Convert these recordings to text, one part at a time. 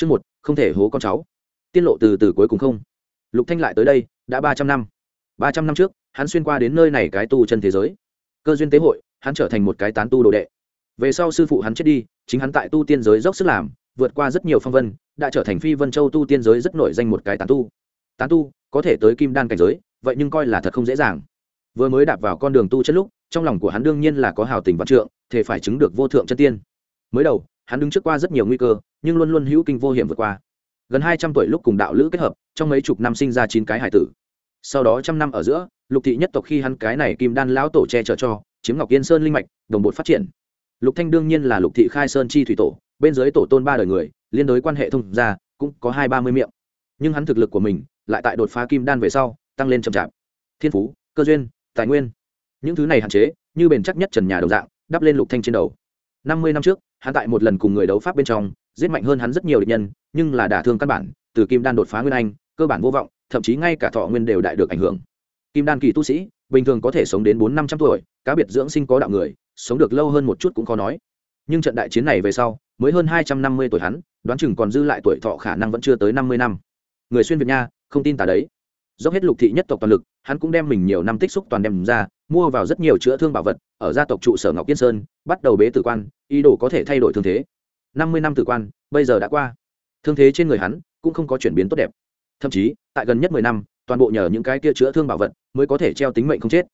chương một, không thể hố con cháu. Tiết lộ từ từ cuối cùng không? Lục thanh lại tới đây, đã ba trăm năm. Ba trăm năm trước, hắn xuyên qua đến nơi này cái tu chân thế giới. Cơ duyên tế hội, hắn trở thành một cái tán tu đồ đệ. Về sau sư phụ hắn chết đi, chính hắn tại tu tiên giới dốc sức làm, vượt qua rất nhiều phong vân, đã trở thành phi vân châu tu tiên giới rất nổi danh một cái tán tu. Tán tu, có thể tới kim đan cảnh giới, vậy nhưng coi là thật không dễ dàng. Vừa mới đạp vào con đường tu chân lúc, trong lòng của hắn đương nhiên là có hào tình văn trượng, thể phải chứng được vô thượng chân tiên. Mới đầu hắn đứng trước qua rất nhiều nguy cơ, nhưng luôn luôn hữu kinh vô hiểm vượt qua. Gần hai trăm tuổi lúc cùng đạo lữ kết hợp, trong mấy chục năm sinh ra chín cái hải tử. Sau đó trăm năm ở giữa, lục thị nhất tộc khi hắn cái này kim đan lão tổ che chở cho, chiếm ngọc yên sơn linh mạch, đồng bột phát triển. Lục thanh đương nhiên là lục thị khai sơn chi thủy tổ, bên dưới tổ tôn ba đời người, liên đối quan hệ thông gia, cũng có hai ba mươi miệng. Nhưng hắn thực lực của mình, lại tại đột phá kim đan về sau, tăng lên chậm chạp. Thiên phú, cơ duyên, tài nguyên. Những thứ này hạn chế, như bền chắc nhất trần nhà đầu dạng, đắp lên lục thanh trên đầu. Năm mươi năm trước hắn tại một lần cùng người đấu pháp bên trong, giết mạnh hơn hắn rất nhiều địch nhân, nhưng là đả thương căn bản, từ kim đan đột phá nguyên anh, cơ bản vô vọng, thậm chí ngay cả thọ nguyên đều đại được ảnh hưởng. Kim đan kỳ tu sĩ, bình thường có thể sống đến bốn năm trăm tuổi, cá biệt dưỡng sinh có đạo người, sống được lâu hơn một chút cũng khó nói. Nhưng trận đại chiến này về sau, mới hơn hai trăm năm mươi tuổi hắn, đoán chừng còn dư lại tuổi thọ khả năng vẫn chưa tới năm mươi năm. Người xuyên việt nha, không tin tả đấy dốc hết lục thị nhất tộc toàn lực, hắn cũng đem mình nhiều năm tích xúc toàn đem ra, mua vào rất nhiều chữa thương bảo vật, ở gia tộc trụ sở ngọc yên sơn, bắt đầu bế tử quan, ý đồ có thể thay đổi thương thế. Năm mươi năm tử quan, bây giờ đã qua. Thương thế trên người hắn cũng không có chuyển biến tốt đẹp. Thậm chí, tại gần nhất mười năm, toàn bộ nhờ những cái kia chữa thương bảo vật mới có thể treo tính mệnh không chết.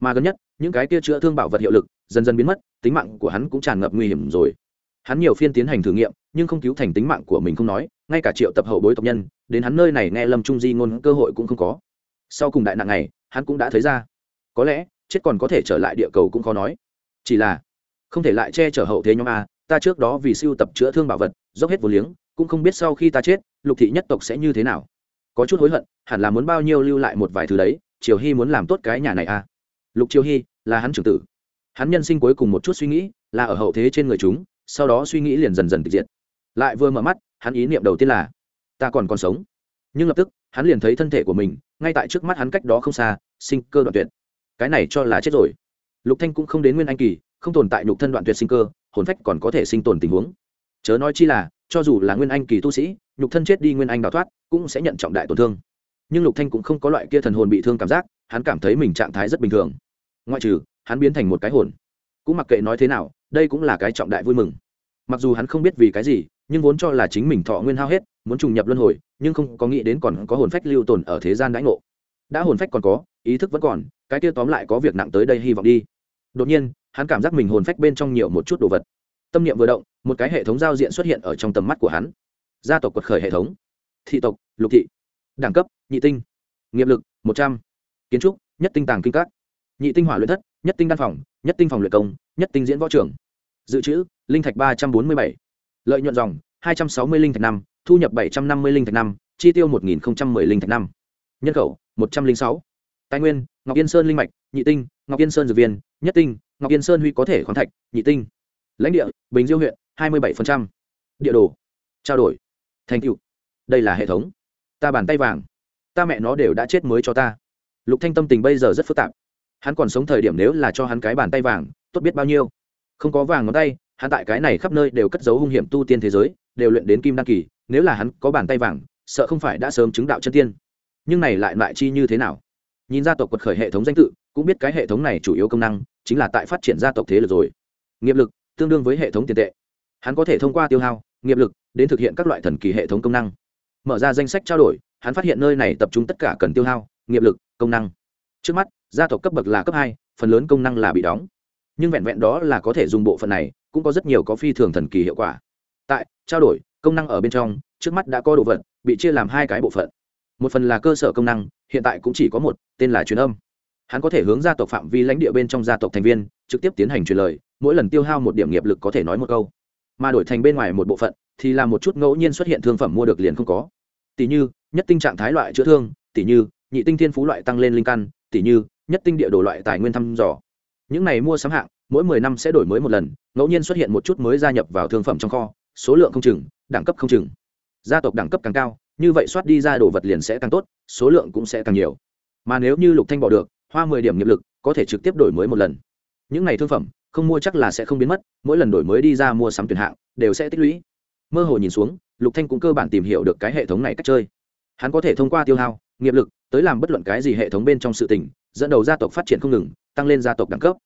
Mà gần nhất, những cái kia chữa thương bảo vật hiệu lực dần dần biến mất, tính mạng của hắn cũng tràn ngập nguy hiểm rồi. Hắn nhiều phiên tiến hành thử nghiệm, nhưng không cứu thành tính mạng của mình không nói ngay cả triệu tập hậu bối tộc nhân, đến hắn nơi này nghe lâm trung di ngôn cơ hội cũng không có. Sau cùng đại nạn này, hắn cũng đã thấy ra. Có lẽ, chết còn có thể trở lại địa cầu cũng khó nói. Chỉ là, không thể lại che chở hậu thế nhóm a, ta trước đó vì siêu tập chữa thương bảo vật, dốc hết vô liếng, cũng không biết sau khi ta chết, lục thị nhất tộc sẽ như thế nào. Có chút hối hận, hẳn là muốn bao nhiêu lưu lại một vài thứ đấy, triều hy muốn làm tốt cái nhà này a. Lục triều hy, là hắn trưởng tử. Hắn nhân sinh cuối cùng một chút suy nghĩ, là ở hậu thế trên người chúng, sau đó suy nghĩ liền dần dần tịch diệt. Lại vừa mở mắt hắn ý niệm đầu tiên là, ta còn còn sống. Nhưng lập tức, hắn liền thấy thân thể của mình, ngay tại trước mắt hắn cách đó không xa, sinh cơ đoạn tuyệt. Cái này cho là chết rồi. Lục thanh cũng không đến nguyên anh kỳ, không tồn tại nhục thân đoạn tuyệt sinh cơ, hồn phách còn có thể sinh tồn tình huống. Chớ nói chi là, cho dù là nguyên anh kỳ tu sĩ, nhục thân chết đi nguyên anh đào thoát, cũng sẽ nhận trọng đại tổn thương. Nhưng lục thanh cũng không có loại kia thần hồn bị thương cảm giác, hắn cảm thấy mình trạng thái rất bình thường. Ngoại trừ, hắn biến thành một cái hồn. Cũng mặc kệ nói thế nào, đây cũng là cái trọng đại vui mừng. Mặc dù hắn không biết vì cái gì nhưng vốn cho là chính mình thọ nguyên hao hết, muốn trùng nhập luân hồi, nhưng không có nghĩ đến còn có hồn phách lưu tồn ở thế gian đãi ngộ. Đã hồn phách còn có, ý thức vẫn còn, cái kia tóm lại có việc nặng tới đây hy vọng đi. Đột nhiên, hắn cảm giác mình hồn phách bên trong nhiều một chút đồ vật. Tâm niệm vừa động, một cái hệ thống giao diện xuất hiện ở trong tầm mắt của hắn. Gia tộc quật khởi hệ thống. Thị tộc, lục thị. Đẳng cấp, nhị tinh. Nghiệp lực, một trăm. Kiến trúc, nhất tinh tàng kinh các. Nhị tinh hỏa luyện thất, nhất tinh đan phòng, nhất tinh phòng luyện công, nhất tinh diễn võ trưởng dự trữ, linh thạch ba trăm bốn mươi bảy lợi nhuận dòng, hai trăm sáu mươi linh thạch năm, thu nhập bảy trăm năm mươi linh thạch năm, chi tiêu một nghìn một mươi linh thạch năm. Nhân khẩu, một trăm linh sáu. Tài nguyên, ngọc yên sơn linh mạch, nhị tinh, ngọc yên sơn dược viên, nhất tinh, ngọc yên sơn huy có thể khoáng thạch, nhị tinh. Lãnh địa, bình diêu huyện, hai mươi bảy địa đồ, trao đổi, thành cựu đây là hệ thống. Ta bàn tay vàng. Ta mẹ nó đều đã chết mới cho ta. Lục thanh tâm tình bây giờ rất phức tạp. Hắn còn sống thời điểm nếu là cho hắn cái bàn tay vàng, tốt biết bao nhiêu. Không có vàng ngón tay hắn tại cái này khắp nơi đều cất giấu hung hiểm tu tiên thế giới, đều luyện đến kim đăng kỳ, nếu là hắn có bàn tay vàng, sợ không phải đã sớm chứng đạo chân tiên. Nhưng này lại lại chi như thế nào? Nhìn gia tộc quật khởi hệ thống danh tự, cũng biết cái hệ thống này chủ yếu công năng chính là tại phát triển gia tộc thế lực rồi. Nghiệp lực tương đương với hệ thống tiền tệ. Hắn có thể thông qua tiêu hao, nghiệp lực đến thực hiện các loại thần kỳ hệ thống công năng. Mở ra danh sách trao đổi, hắn phát hiện nơi này tập trung tất cả cần tiêu hao, nghiệp lực, công năng. Trước mắt, gia tộc cấp bậc là cấp hai, phần lớn công năng là bị đóng nhưng vẹn vẹn đó là có thể dùng bộ phận này, cũng có rất nhiều có phi thường thần kỳ hiệu quả. Tại, trao đổi, công năng ở bên trong, trước mắt đã có đồ vật, bị chia làm hai cái bộ phận. Một phần là cơ sở công năng, hiện tại cũng chỉ có một, tên là truyền âm. Hắn có thể hướng gia tộc phạm vi lãnh địa bên trong gia tộc thành viên, trực tiếp tiến hành truyền lời, mỗi lần tiêu hao một điểm nghiệp lực có thể nói một câu. Mà đổi thành bên ngoài một bộ phận, thì là một chút ngẫu nhiên xuất hiện thương phẩm mua được liền không có. Tỷ như, nhất tinh trạng thái loại chữa thương tỷ như, nhị tinh thiên phú loại tăng lên linh căn tỷ như, nhất tinh địa đồ loại tài nguyên thăm dò những này mua sắm hạng, mỗi mười năm sẽ đổi mới một lần, ngẫu nhiên xuất hiện một chút mới gia nhập vào thương phẩm trong kho, số lượng không chừng, đẳng cấp không chừng. Gia tộc đẳng cấp càng cao, như vậy soát đi ra đồ vật liền sẽ càng tốt, số lượng cũng sẽ càng nhiều. Mà nếu như lục thanh bỏ được, hoa mười điểm nghiệp lực, có thể trực tiếp đổi mới một lần. Những này thương phẩm, không mua chắc là sẽ không biến mất, mỗi lần đổi mới đi ra mua sắm tuyển hạng, đều sẽ tích lũy. Mơ hồ nhìn xuống, lục thanh cũng cơ bản tìm hiểu được cái hệ thống này cách chơi. Hắn có thể thông qua tiêu hao, nghiệp lực, tới làm bất luận cái gì hệ thống bên trong sự tình, dẫn đầu gia tộc phát triển không ngừng tăng lên gia tộc đẳng cấp.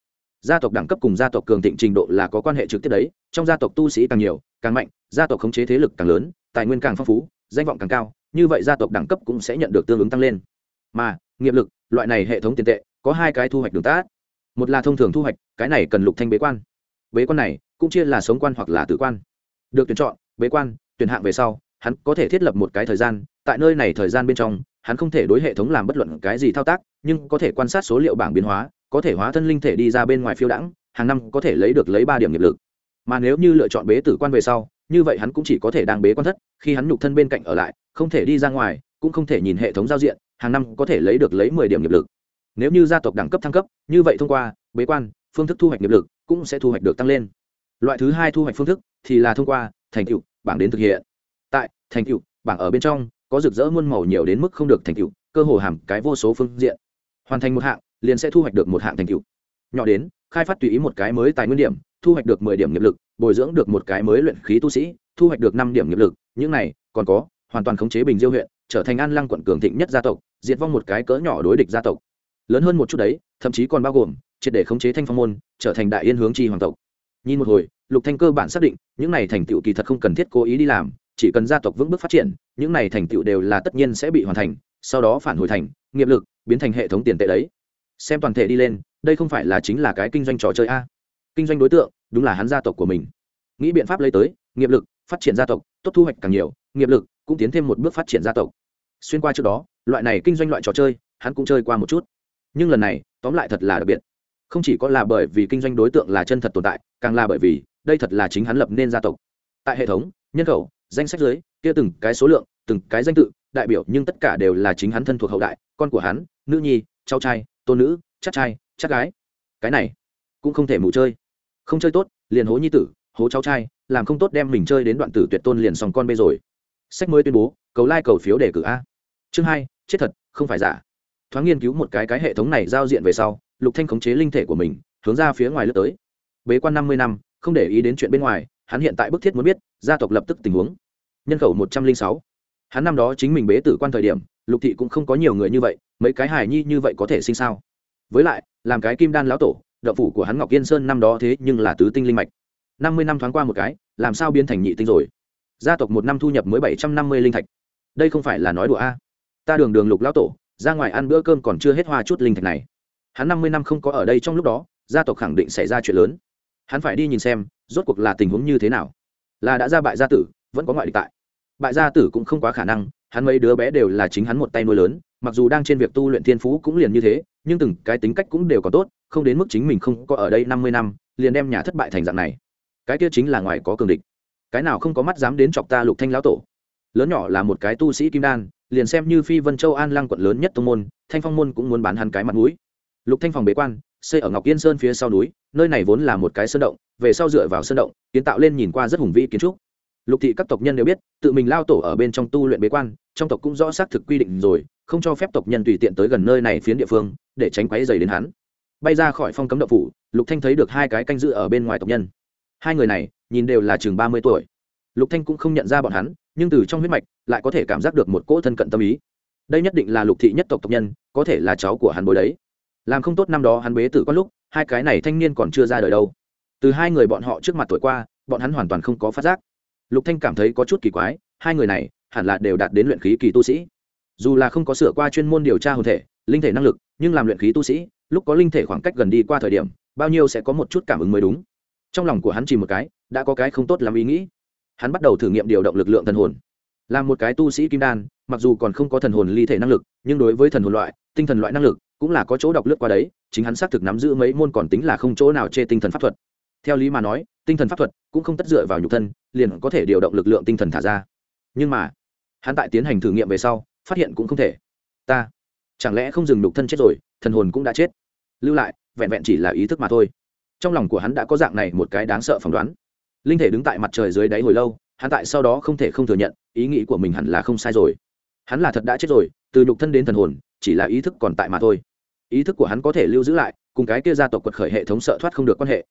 Gia tộc đẳng cấp cùng gia tộc cường thịnh trình độ là có quan hệ trực tiếp đấy, trong gia tộc tu sĩ càng nhiều, càng mạnh, gia tộc khống chế thế lực càng lớn, tài nguyên càng phong phú, danh vọng càng cao, như vậy gia tộc đẳng cấp cũng sẽ nhận được tương ứng tăng lên. Mà, nghiệp lực, loại này hệ thống tiền tệ, có hai cái thu hoạch đường tác một là thông thường thu hoạch, cái này cần lục thanh bế quan. Bế quan này, cũng chia là sống quan hoặc là tử quan. Được tuyển chọn, bế quan, tuyển hạng về sau, hắn có thể thiết lập một cái thời gian, tại nơi này thời gian bên trong, hắn không thể đối hệ thống làm bất luận cái gì thao tác, nhưng có thể quan sát số liệu bảng biến hóa có thể hóa thân linh thể đi ra bên ngoài phiêu đãng, hàng năm có thể lấy được lấy ba điểm nghiệp lực. Mà nếu như lựa chọn bế tử quan về sau, như vậy hắn cũng chỉ có thể đang bế quan thất, khi hắn nhục thân bên cạnh ở lại, không thể đi ra ngoài, cũng không thể nhìn hệ thống giao diện, hàng năm có thể lấy được lấy mười điểm nghiệp lực. Nếu như gia tộc đẳng cấp thăng cấp, như vậy thông qua bế quan, phương thức thu hoạch nghiệp lực cũng sẽ thu hoạch được tăng lên. Loại thứ hai thu hoạch phương thức thì là thông qua thành tựu, bảng đến thực hiện. Tại thành tựu, bảng ở bên trong, có rực rỡ muôn màu nhiều đến mức không được thành tựu, cơ hồ hàm cái vô số phương diện. Hoàn thành một hạng liền sẽ thu hoạch được một hạng thành tựu. Nhỏ đến, khai phát tùy ý một cái mới tài nguyên điểm, thu hoạch được mười điểm nghiệp lực, bồi dưỡng được một cái mới luyện khí tu sĩ, thu hoạch được năm điểm nghiệp lực, những này, còn có, hoàn toàn khống chế bình diêu huyện, trở thành an lăng quận cường thịnh nhất gia tộc, diệt vong một cái cỡ nhỏ đối địch gia tộc. Lớn hơn một chút đấy, thậm chí còn bao gồm, triệt để khống chế thanh phong môn, trở thành đại yên hướng chi hoàng tộc. Nhìn một hồi, lục thanh cơ bản xác định, những này thành tựu kỳ thật không cần thiết cố ý đi làm, chỉ cần gia tộc vững bước phát triển, những này thành tựu đều là tất nhiên sẽ bị hoàn thành, sau đó phản hồi thành, nghiệp lực, biến thành hệ thống tiền tệ đấy xem toàn thể đi lên, đây không phải là chính là cái kinh doanh trò chơi a? Kinh doanh đối tượng, đúng là hắn gia tộc của mình. Nghĩ biện pháp lấy tới, nghiệp lực, phát triển gia tộc, tốt thu hoạch càng nhiều, nghiệp lực cũng tiến thêm một bước phát triển gia tộc. Xuyên qua trước đó, loại này kinh doanh loại trò chơi, hắn cũng chơi qua một chút. Nhưng lần này, tóm lại thật là đặc biệt. Không chỉ có là bởi vì kinh doanh đối tượng là chân thật tồn tại, càng là bởi vì, đây thật là chính hắn lập nên gia tộc. Tại hệ thống, nhân khẩu, danh sách dưới, kia từng cái số lượng, từng cái danh tự, đại biểu nhưng tất cả đều là chính hắn thân thuộc hậu đại, con của hắn, nữ nhi, cháu trai tôn nữ, chắc trai, chắc gái. Cái này cũng không thể mù chơi. Không chơi tốt, liền hố nhi tử, hố cháu trai, làm không tốt đem mình chơi đến đoạn tử tuyệt tôn liền xong con bê rồi. Sách mới tuyên bố, cầu lai、like、cầu phiếu đề cử a. Chương hai, chết thật, không phải giả. Thoáng nghiên cứu một cái cái hệ thống này giao diện về sau, lục thanh khống chế linh thể của mình, hướng ra phía ngoài lướt tới. Bế quan năm mươi năm, không để ý đến chuyện bên ngoài, hắn hiện tại bức thiết muốn biết, gia tộc lập tức tình huống. Nhân khẩu một trăm linh sáu. Hắn năm đó chính mình bế tử quan thời điểm, lục thị cũng không có nhiều người như vậy mấy cái hài nhi như vậy có thể sinh sao? Với lại, làm cái kim đan lão tổ đậu phủ của hắn ngọc yên sơn năm đó thế nhưng là tứ tinh linh mạch. Năm mươi năm thoáng qua một cái, làm sao biến thành nhị tinh rồi? Gia tộc một năm thu nhập mới bảy trăm năm mươi linh thạch. Đây không phải là nói đùa a? Ta đường đường lục lão tổ, ra ngoài ăn bữa cơm còn chưa hết hoa chút linh thạch này. Hắn năm mươi năm không có ở đây trong lúc đó, gia tộc khẳng định xảy ra chuyện lớn. Hắn phải đi nhìn xem, rốt cuộc là tình huống như thế nào. Là đã ra bại gia tử, vẫn có ngoại địch tại. Bại gia tử cũng không quá khả năng, hắn mấy đứa bé đều là chính hắn một tay nuôi lớn mặc dù đang trên việc tu luyện thiên phú cũng liền như thế, nhưng từng cái tính cách cũng đều có tốt, không đến mức chính mình không có ở đây năm mươi năm, liền đem nhà thất bại thành dạng này. Cái kia chính là ngoài có cường địch. Cái nào không có mắt dám đến chọc ta lục thanh lão tổ? Lớn nhỏ là một cái tu sĩ kim đan, liền xem như phi vân châu an lăng quận lớn nhất tông môn, thanh phong môn cũng muốn bán hắn cái mặt mũi. Lục thanh phòng bế quan, xây ở ngọc yên sơn phía sau núi, nơi này vốn là một cái sơn động, về sau dựa vào sơn động, kiến tạo lên nhìn qua rất hùng vĩ kiến trúc. Lục thị các tộc nhân đều biết, tự mình lao tổ ở bên trong tu luyện bế quan, trong tộc cũng rõ xác thực quy định rồi không cho phép tộc nhân tùy tiện tới gần nơi này phiến địa phương, để tránh quấy dày đến hắn. Bay ra khỏi phong cấm đậu phủ, lục thanh thấy được hai cái canh dự ở bên ngoài tộc nhân. Hai người này, nhìn đều là chừng ba mươi tuổi. Lục thanh cũng không nhận ra bọn hắn, nhưng từ trong huyết mạch, lại có thể cảm giác được một cỗ thân cận tâm ý. Đây nhất định là lục thị nhất tộc tộc nhân, có thể là cháu của hắn bối đấy. Làm không tốt năm đó hắn bế tử có lúc, hai cái này thanh niên còn chưa ra đời đâu. Từ hai người bọn họ trước mặt tuổi qua, bọn hắn hoàn toàn không có phát giác. Lục thanh cảm thấy có chút kỳ quái, hai người này hẳn là đều đạt đến luyện khí kỳ tu sĩ dù là không có sửa qua chuyên môn điều tra hồn thể, linh thể năng lực, nhưng làm luyện khí tu sĩ, lúc có linh thể khoảng cách gần đi qua thời điểm, bao nhiêu sẽ có một chút cảm ứng mới đúng. Trong lòng của hắn chỉ một cái, đã có cái không tốt làm ý nghĩ. Hắn bắt đầu thử nghiệm điều động lực lượng thần hồn. Làm một cái tu sĩ kim đan, mặc dù còn không có thần hồn ly thể năng lực, nhưng đối với thần hồn loại, tinh thần loại năng lực, cũng là có chỗ đọc lướt qua đấy, chính hắn xác thực nắm giữ mấy môn còn tính là không chỗ nào chê tinh thần pháp thuật. Theo lý mà nói, tinh thần pháp thuật cũng không tất dựa vào nhục thân, liền có thể điều động lực lượng tinh thần thả ra. Nhưng mà, hắn tại tiến hành thử nghiệm về sau phát hiện cũng không thể. Ta, chẳng lẽ không dừng đục thân chết rồi, thần hồn cũng đã chết? Lưu lại, vẹn vẹn chỉ là ý thức mà thôi. Trong lòng của hắn đã có dạng này một cái đáng sợ phỏng đoán. Linh thể đứng tại mặt trời dưới đáy hồi lâu, hắn tại sau đó không thể không thừa nhận, ý nghĩ của mình hẳn là không sai rồi. Hắn là thật đã chết rồi, từ nhục thân đến thần hồn, chỉ là ý thức còn tại mà thôi. Ý thức của hắn có thể lưu giữ lại, cùng cái kia gia tộc quật khởi hệ thống sợ thoát không được quan hệ.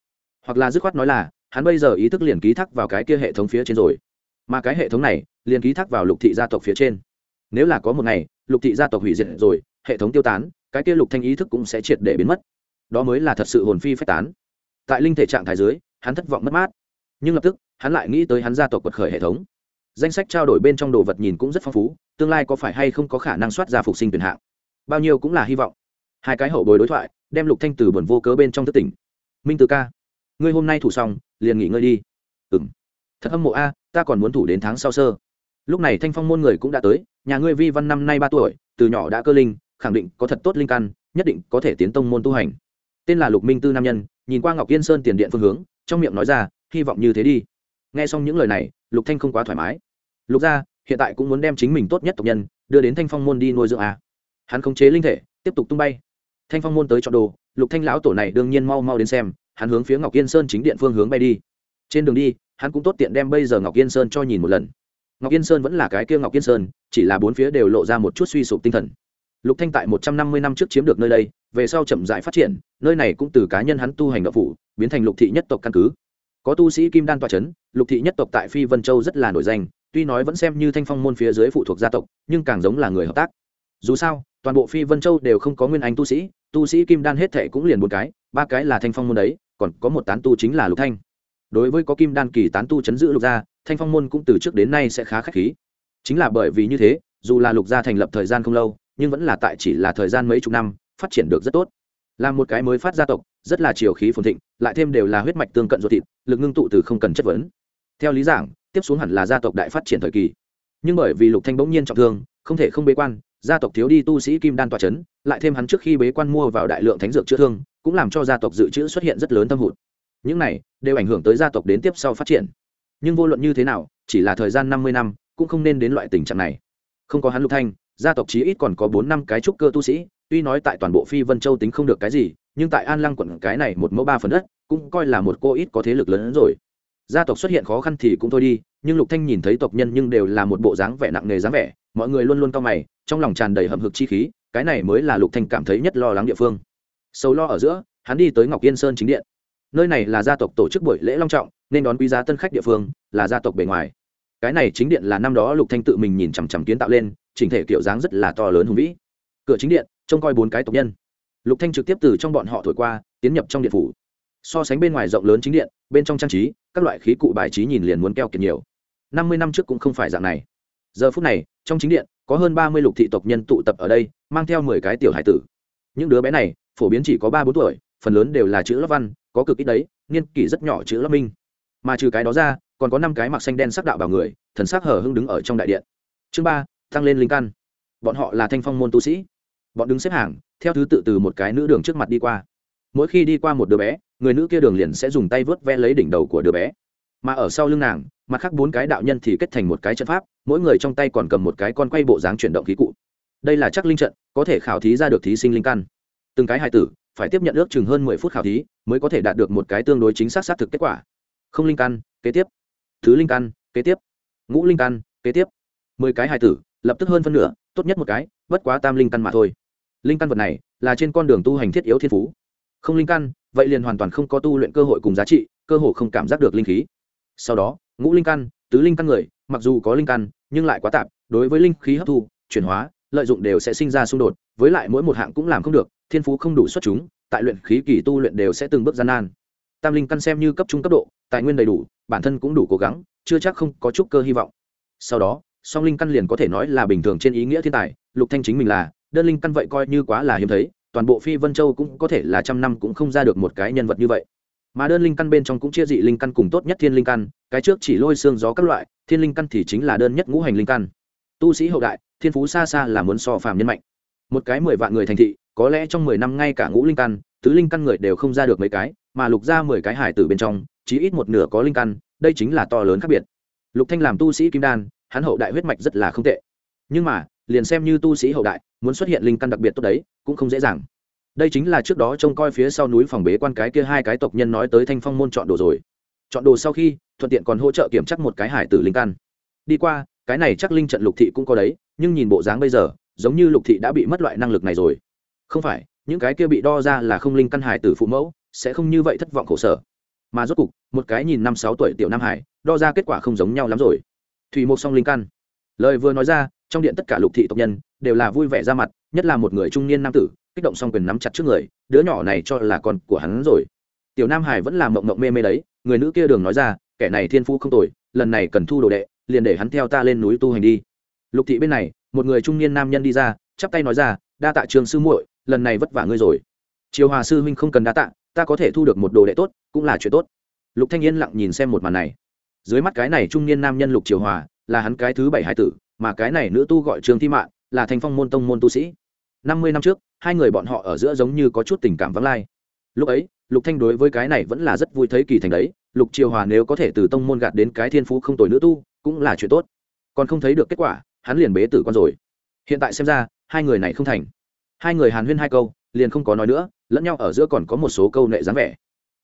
Hoặc là dứt khoát nói là, hắn bây giờ ý thức liền ký thác vào cái kia hệ thống phía trên rồi. Mà cái hệ thống này, liền ký thác vào lục thị gia tộc phía trên nếu là có một ngày, lục thị gia tộc hủy diệt rồi, hệ thống tiêu tán, cái kia lục thanh ý thức cũng sẽ triệt để biến mất. Đó mới là thật sự hồn phi phách tán. Tại linh thể trạng thái dưới, hắn thất vọng mất mát. Nhưng lập tức, hắn lại nghĩ tới hắn gia tộc quật khởi hệ thống. Danh sách trao đổi bên trong đồ vật nhìn cũng rất phong phú, tương lai có phải hay không có khả năng soát ra phục sinh tuyển hạng? Bao nhiêu cũng là hy vọng. Hai cái hậu bồi đối thoại, đem lục thanh từ buồn vô cớ bên trong thất tỉnh. Minh từ ca, ngươi hôm nay thủ xong, liền nghỉ ngơi đi. Ừm. Thật âm mộ a, ta còn muốn thủ đến tháng sau sơ lúc này thanh phong môn người cũng đã tới, nhà ngươi vi văn năm nay ba tuổi, từ nhỏ đã cơ linh, khẳng định có thật tốt linh căn, nhất định có thể tiến tông môn tu hành. Tên là lục minh tư nam nhân, nhìn qua ngọc yên sơn tiền điện phương hướng, trong miệng nói ra, hy vọng như thế đi. Nghe xong những lời này, lục thanh không quá thoải mái. Lục gia, hiện tại cũng muốn đem chính mình tốt nhất tộc nhân, đưa đến thanh phong môn đi nuôi dưỡng à. Hắn khống chế linh thể, tiếp tục tung bay. Thanh phong môn tới chọn đồ, lục thanh lão tổ này đương nhiên mau mau đến xem, hắn hướng phía ngọc yên sơn chính điện phương hướng bay đi. Trên đường đi, hắn cũng tốt tiện đem bây giờ ngọc yên sơn cho nhìn một lần ngọc yên sơn vẫn là cái kia ngọc yên sơn, chỉ là bốn phía đều lộ ra một chút suy sụp tinh thần. Lục thanh tại một trăm năm mươi năm trước chiếm được nơi đây, về sau chậm rãi phát triển, nơi này cũng từ cá nhân hắn tu hành ngọc phủ, biến thành lục thị nhất tộc căn cứ. Có tu sĩ kim đan tọa chấn, lục thị nhất tộc tại phi vân châu rất là nổi danh, tuy nói vẫn xem như thanh phong môn phía dưới phụ thuộc gia tộc, nhưng càng giống là người hợp tác. Dù sao, toàn bộ phi vân châu đều không có nguyên anh tu sĩ tu sĩ kim đan hết thệ cũng liền một cái, ba cái là thanh phong môn đấy, còn có một tán tu chính là lục thanh. Đối với có kim đan kỳ tán tu chấn giữ lục gia thanh phong môn cũng từ trước đến nay sẽ khá khách khí. Chính là bởi vì như thế, dù là lục gia thành lập thời gian không lâu, nhưng vẫn là tại chỉ là thời gian mấy chục năm, phát triển được rất tốt. Là một cái mới phát gia tộc, rất là chiều khí phồn thịnh, lại thêm đều là huyết mạch tương cận ruột thịt, lực ngưng tụ từ không cần chất vấn. Theo lý giảng, tiếp xuống hẳn là gia tộc đại phát triển thời kỳ. Nhưng bởi vì lục thanh bỗng nhiên trọng thương, không thể không bế quan, gia tộc thiếu đi tu sĩ kim đan tọa chấn, lại thêm hắn trước khi bế quan mua vào đại lượng thánh dược chữa thương, cũng làm cho gia tộc dự trữ xuất hiện rất lớn thâm hụt. Những này đều ảnh hưởng tới gia tộc đến tiếp sau phát triển nhưng vô luận như thế nào, chỉ là thời gian năm mươi năm, cũng không nên đến loại tình trạng này. Không có hắn lục thanh, gia tộc chí ít còn có bốn năm cái trúc cơ tu sĩ, tuy nói tại toàn bộ phi vân châu tính không được cái gì, nhưng tại an lăng quận cái này một mẫu ba phần đất, cũng coi là một cô ít có thế lực lớn hơn rồi. Gia tộc xuất hiện khó khăn thì cũng thôi đi, nhưng lục thanh nhìn thấy tộc nhân nhưng đều là một bộ dáng vẻ nặng nề dáng vẻ, mọi người luôn luôn cao mày, trong lòng tràn đầy hầm hực chi khí, cái này mới là lục thanh cảm thấy nhất lo lắng địa phương. Sâu lo ở giữa, hắn đi tới ngọc yên sơn chính điện. Nơi này là gia tộc tổ chức buổi lễ long trọng nên đón quý giá tân khách địa phương là gia tộc bề ngoài. Cái này chính điện là năm đó lục thanh tự mình nhìn chằm chằm kiến tạo lên, chỉnh thể kiểu dáng rất là to lớn hùng vĩ. Cửa chính điện, trông coi bốn cái tộc nhân. Lục thanh trực tiếp từ trong bọn họ thổi qua, tiến nhập trong điện phủ. So sánh bên ngoài rộng lớn chính điện, bên trong trang trí, các loại khí cụ bài trí nhìn liền muốn keo kiệt nhiều. Năm mươi năm trước cũng không phải dạng này. Giờ phút này, trong chính điện, có hơn ba mươi lục thị tộc nhân tụ tập ở đây, mang theo mười cái tiểu hải tử. Những đứa bé này, phổ biến chỉ có ba bốn tuổi, phần lớn đều là chữ lớp văn, có cực ít đấy, niên kỷ rất nhỏ chữ lớp minh mà trừ cái đó ra, còn có năm cái mặc xanh đen sắc đạo vào người, thần sắc hở hưng đứng ở trong đại điện. Chương ba tăng lên linh căn. Bọn họ là thanh phong môn tu sĩ. Bọn đứng xếp hàng, theo thứ tự từ một cái nữ đường trước mặt đi qua. Mỗi khi đi qua một đứa bé, người nữ kia đường liền sẽ dùng tay vớt ve lấy đỉnh đầu của đứa bé. Mà ở sau lưng nàng, mặt khác bốn cái đạo nhân thì kết thành một cái trận pháp, mỗi người trong tay còn cầm một cái con quay bộ dáng chuyển động khí cụ. Đây là chắc linh trận, có thể khảo thí ra được thí sinh linh căn. Từng cái hài tử, phải tiếp nhận ước chừng hơn mười phút khảo thí, mới có thể đạt được một cái tương đối chính xác xác thực kết quả không linh căn, kế tiếp. Thứ linh căn, kế tiếp. Ngũ linh căn, kế tiếp. Mười cái hài tử, lập tức hơn phân nửa, tốt nhất một cái, bất quá tam linh căn mà thôi. Linh căn vật này, là trên con đường tu hành thiết yếu thiên phú. Không linh căn, vậy liền hoàn toàn không có tu luyện cơ hội cùng giá trị, cơ hội không cảm giác được linh khí. Sau đó, ngũ linh căn, tứ linh căn người, mặc dù có linh căn, nhưng lại quá tạp, đối với linh khí hấp thu, chuyển hóa, lợi dụng đều sẽ sinh ra xung đột, với lại mỗi một hạng cũng làm không được, thiên phú không đủ xuất chúng, tại luyện khí kỳ tu luyện đều sẽ từng bước gian nan. Tam linh căn xem như cấp trung cấp độ tài nguyên đầy đủ, bản thân cũng đủ cố gắng, chưa chắc không có chút cơ hy vọng. Sau đó, song linh căn liền có thể nói là bình thường trên ý nghĩa thiên tài, lục thanh chính mình là, đơn linh căn vậy coi như quá là hiếm thấy, toàn bộ phi vân châu cũng có thể là trăm năm cũng không ra được một cái nhân vật như vậy. Mà đơn linh căn bên trong cũng chia dị linh căn cùng tốt nhất thiên linh căn, cái trước chỉ lôi xương gió các loại, thiên linh căn thì chính là đơn nhất ngũ hành linh căn. Tu sĩ hậu đại, thiên phú xa xa là muốn so phàm nhân mạnh. Một cái mười vạn người thành thị, có lẽ trong mười năm ngay cả ngũ linh căn, tứ linh căn người đều không ra được mấy cái, mà lục ra mười cái hải tử bên trong chí ít một nửa có linh căn, đây chính là to lớn khác biệt. Lục thanh làm tu sĩ kim đan, hắn hậu đại huyết mạch rất là không tệ. Nhưng mà, liền xem như tu sĩ hậu đại, muốn xuất hiện linh căn đặc biệt tốt đấy, cũng không dễ dàng. Đây chính là trước đó trông coi phía sau núi phòng bế quan cái kia hai cái tộc nhân nói tới thanh phong môn chọn đồ rồi. Chọn đồ sau khi, thuận tiện còn hỗ trợ kiểm chắc một cái hải tử linh căn. Đi qua, cái này chắc linh trận lục thị cũng có đấy, nhưng nhìn bộ dáng bây giờ, giống như lục thị đã bị mất loại năng lực này rồi. Không phải, những cái kia bị đo ra là không linh căn hải tử phụ mẫu, sẽ không như vậy thất vọng khổ sở mà rốt cục, một cái nhìn năm sáu tuổi tiểu nam hải, đo ra kết quả không giống nhau lắm rồi. Thủy mộc song linh căn. Lời vừa nói ra, trong điện tất cả lục thị tộc nhân đều là vui vẻ ra mặt, nhất là một người trung niên nam tử, kích động song quyền nắm chặt trước người, đứa nhỏ này cho là con của hắn rồi. Tiểu nam hải vẫn là mộng mộng mê mê đấy, người nữ kia đường nói ra, kẻ này thiên phú không tồi, lần này cần thu đồ đệ, liền để hắn theo ta lên núi tu hành đi. Lục thị bên này, một người trung niên nam nhân đi ra, chắp tay nói ra, đa tạ trường sư muội, lần này vất vả ngươi rồi. Triều hòa sư huynh không cần đa tạ ta có thể thu được một đồ đệ tốt, cũng là chuyện tốt. Lục thanh yên lặng nhìn xem một màn này. Dưới mắt cái này trung niên nam nhân lục triều hòa, là hắn cái thứ bảy hải tử, mà cái này nữ tu gọi trường thi mạng là thanh phong môn tông môn tu sĩ. Năm mươi năm trước, hai người bọn họ ở giữa giống như có chút tình cảm vắng lai. Lúc ấy, lục thanh đối với cái này vẫn là rất vui thấy kỳ thành đấy. Lục triều hòa nếu có thể từ tông môn gạt đến cái thiên phú không tồi nữ tu, cũng là chuyện tốt. Còn không thấy được kết quả, hắn liền bế tử con rồi. Hiện tại xem ra, hai người này không thành. Hai người hàn huyên hai câu liền không có nói nữa, lẫn nhau ở giữa còn có một số câu nệ dáng vẻ.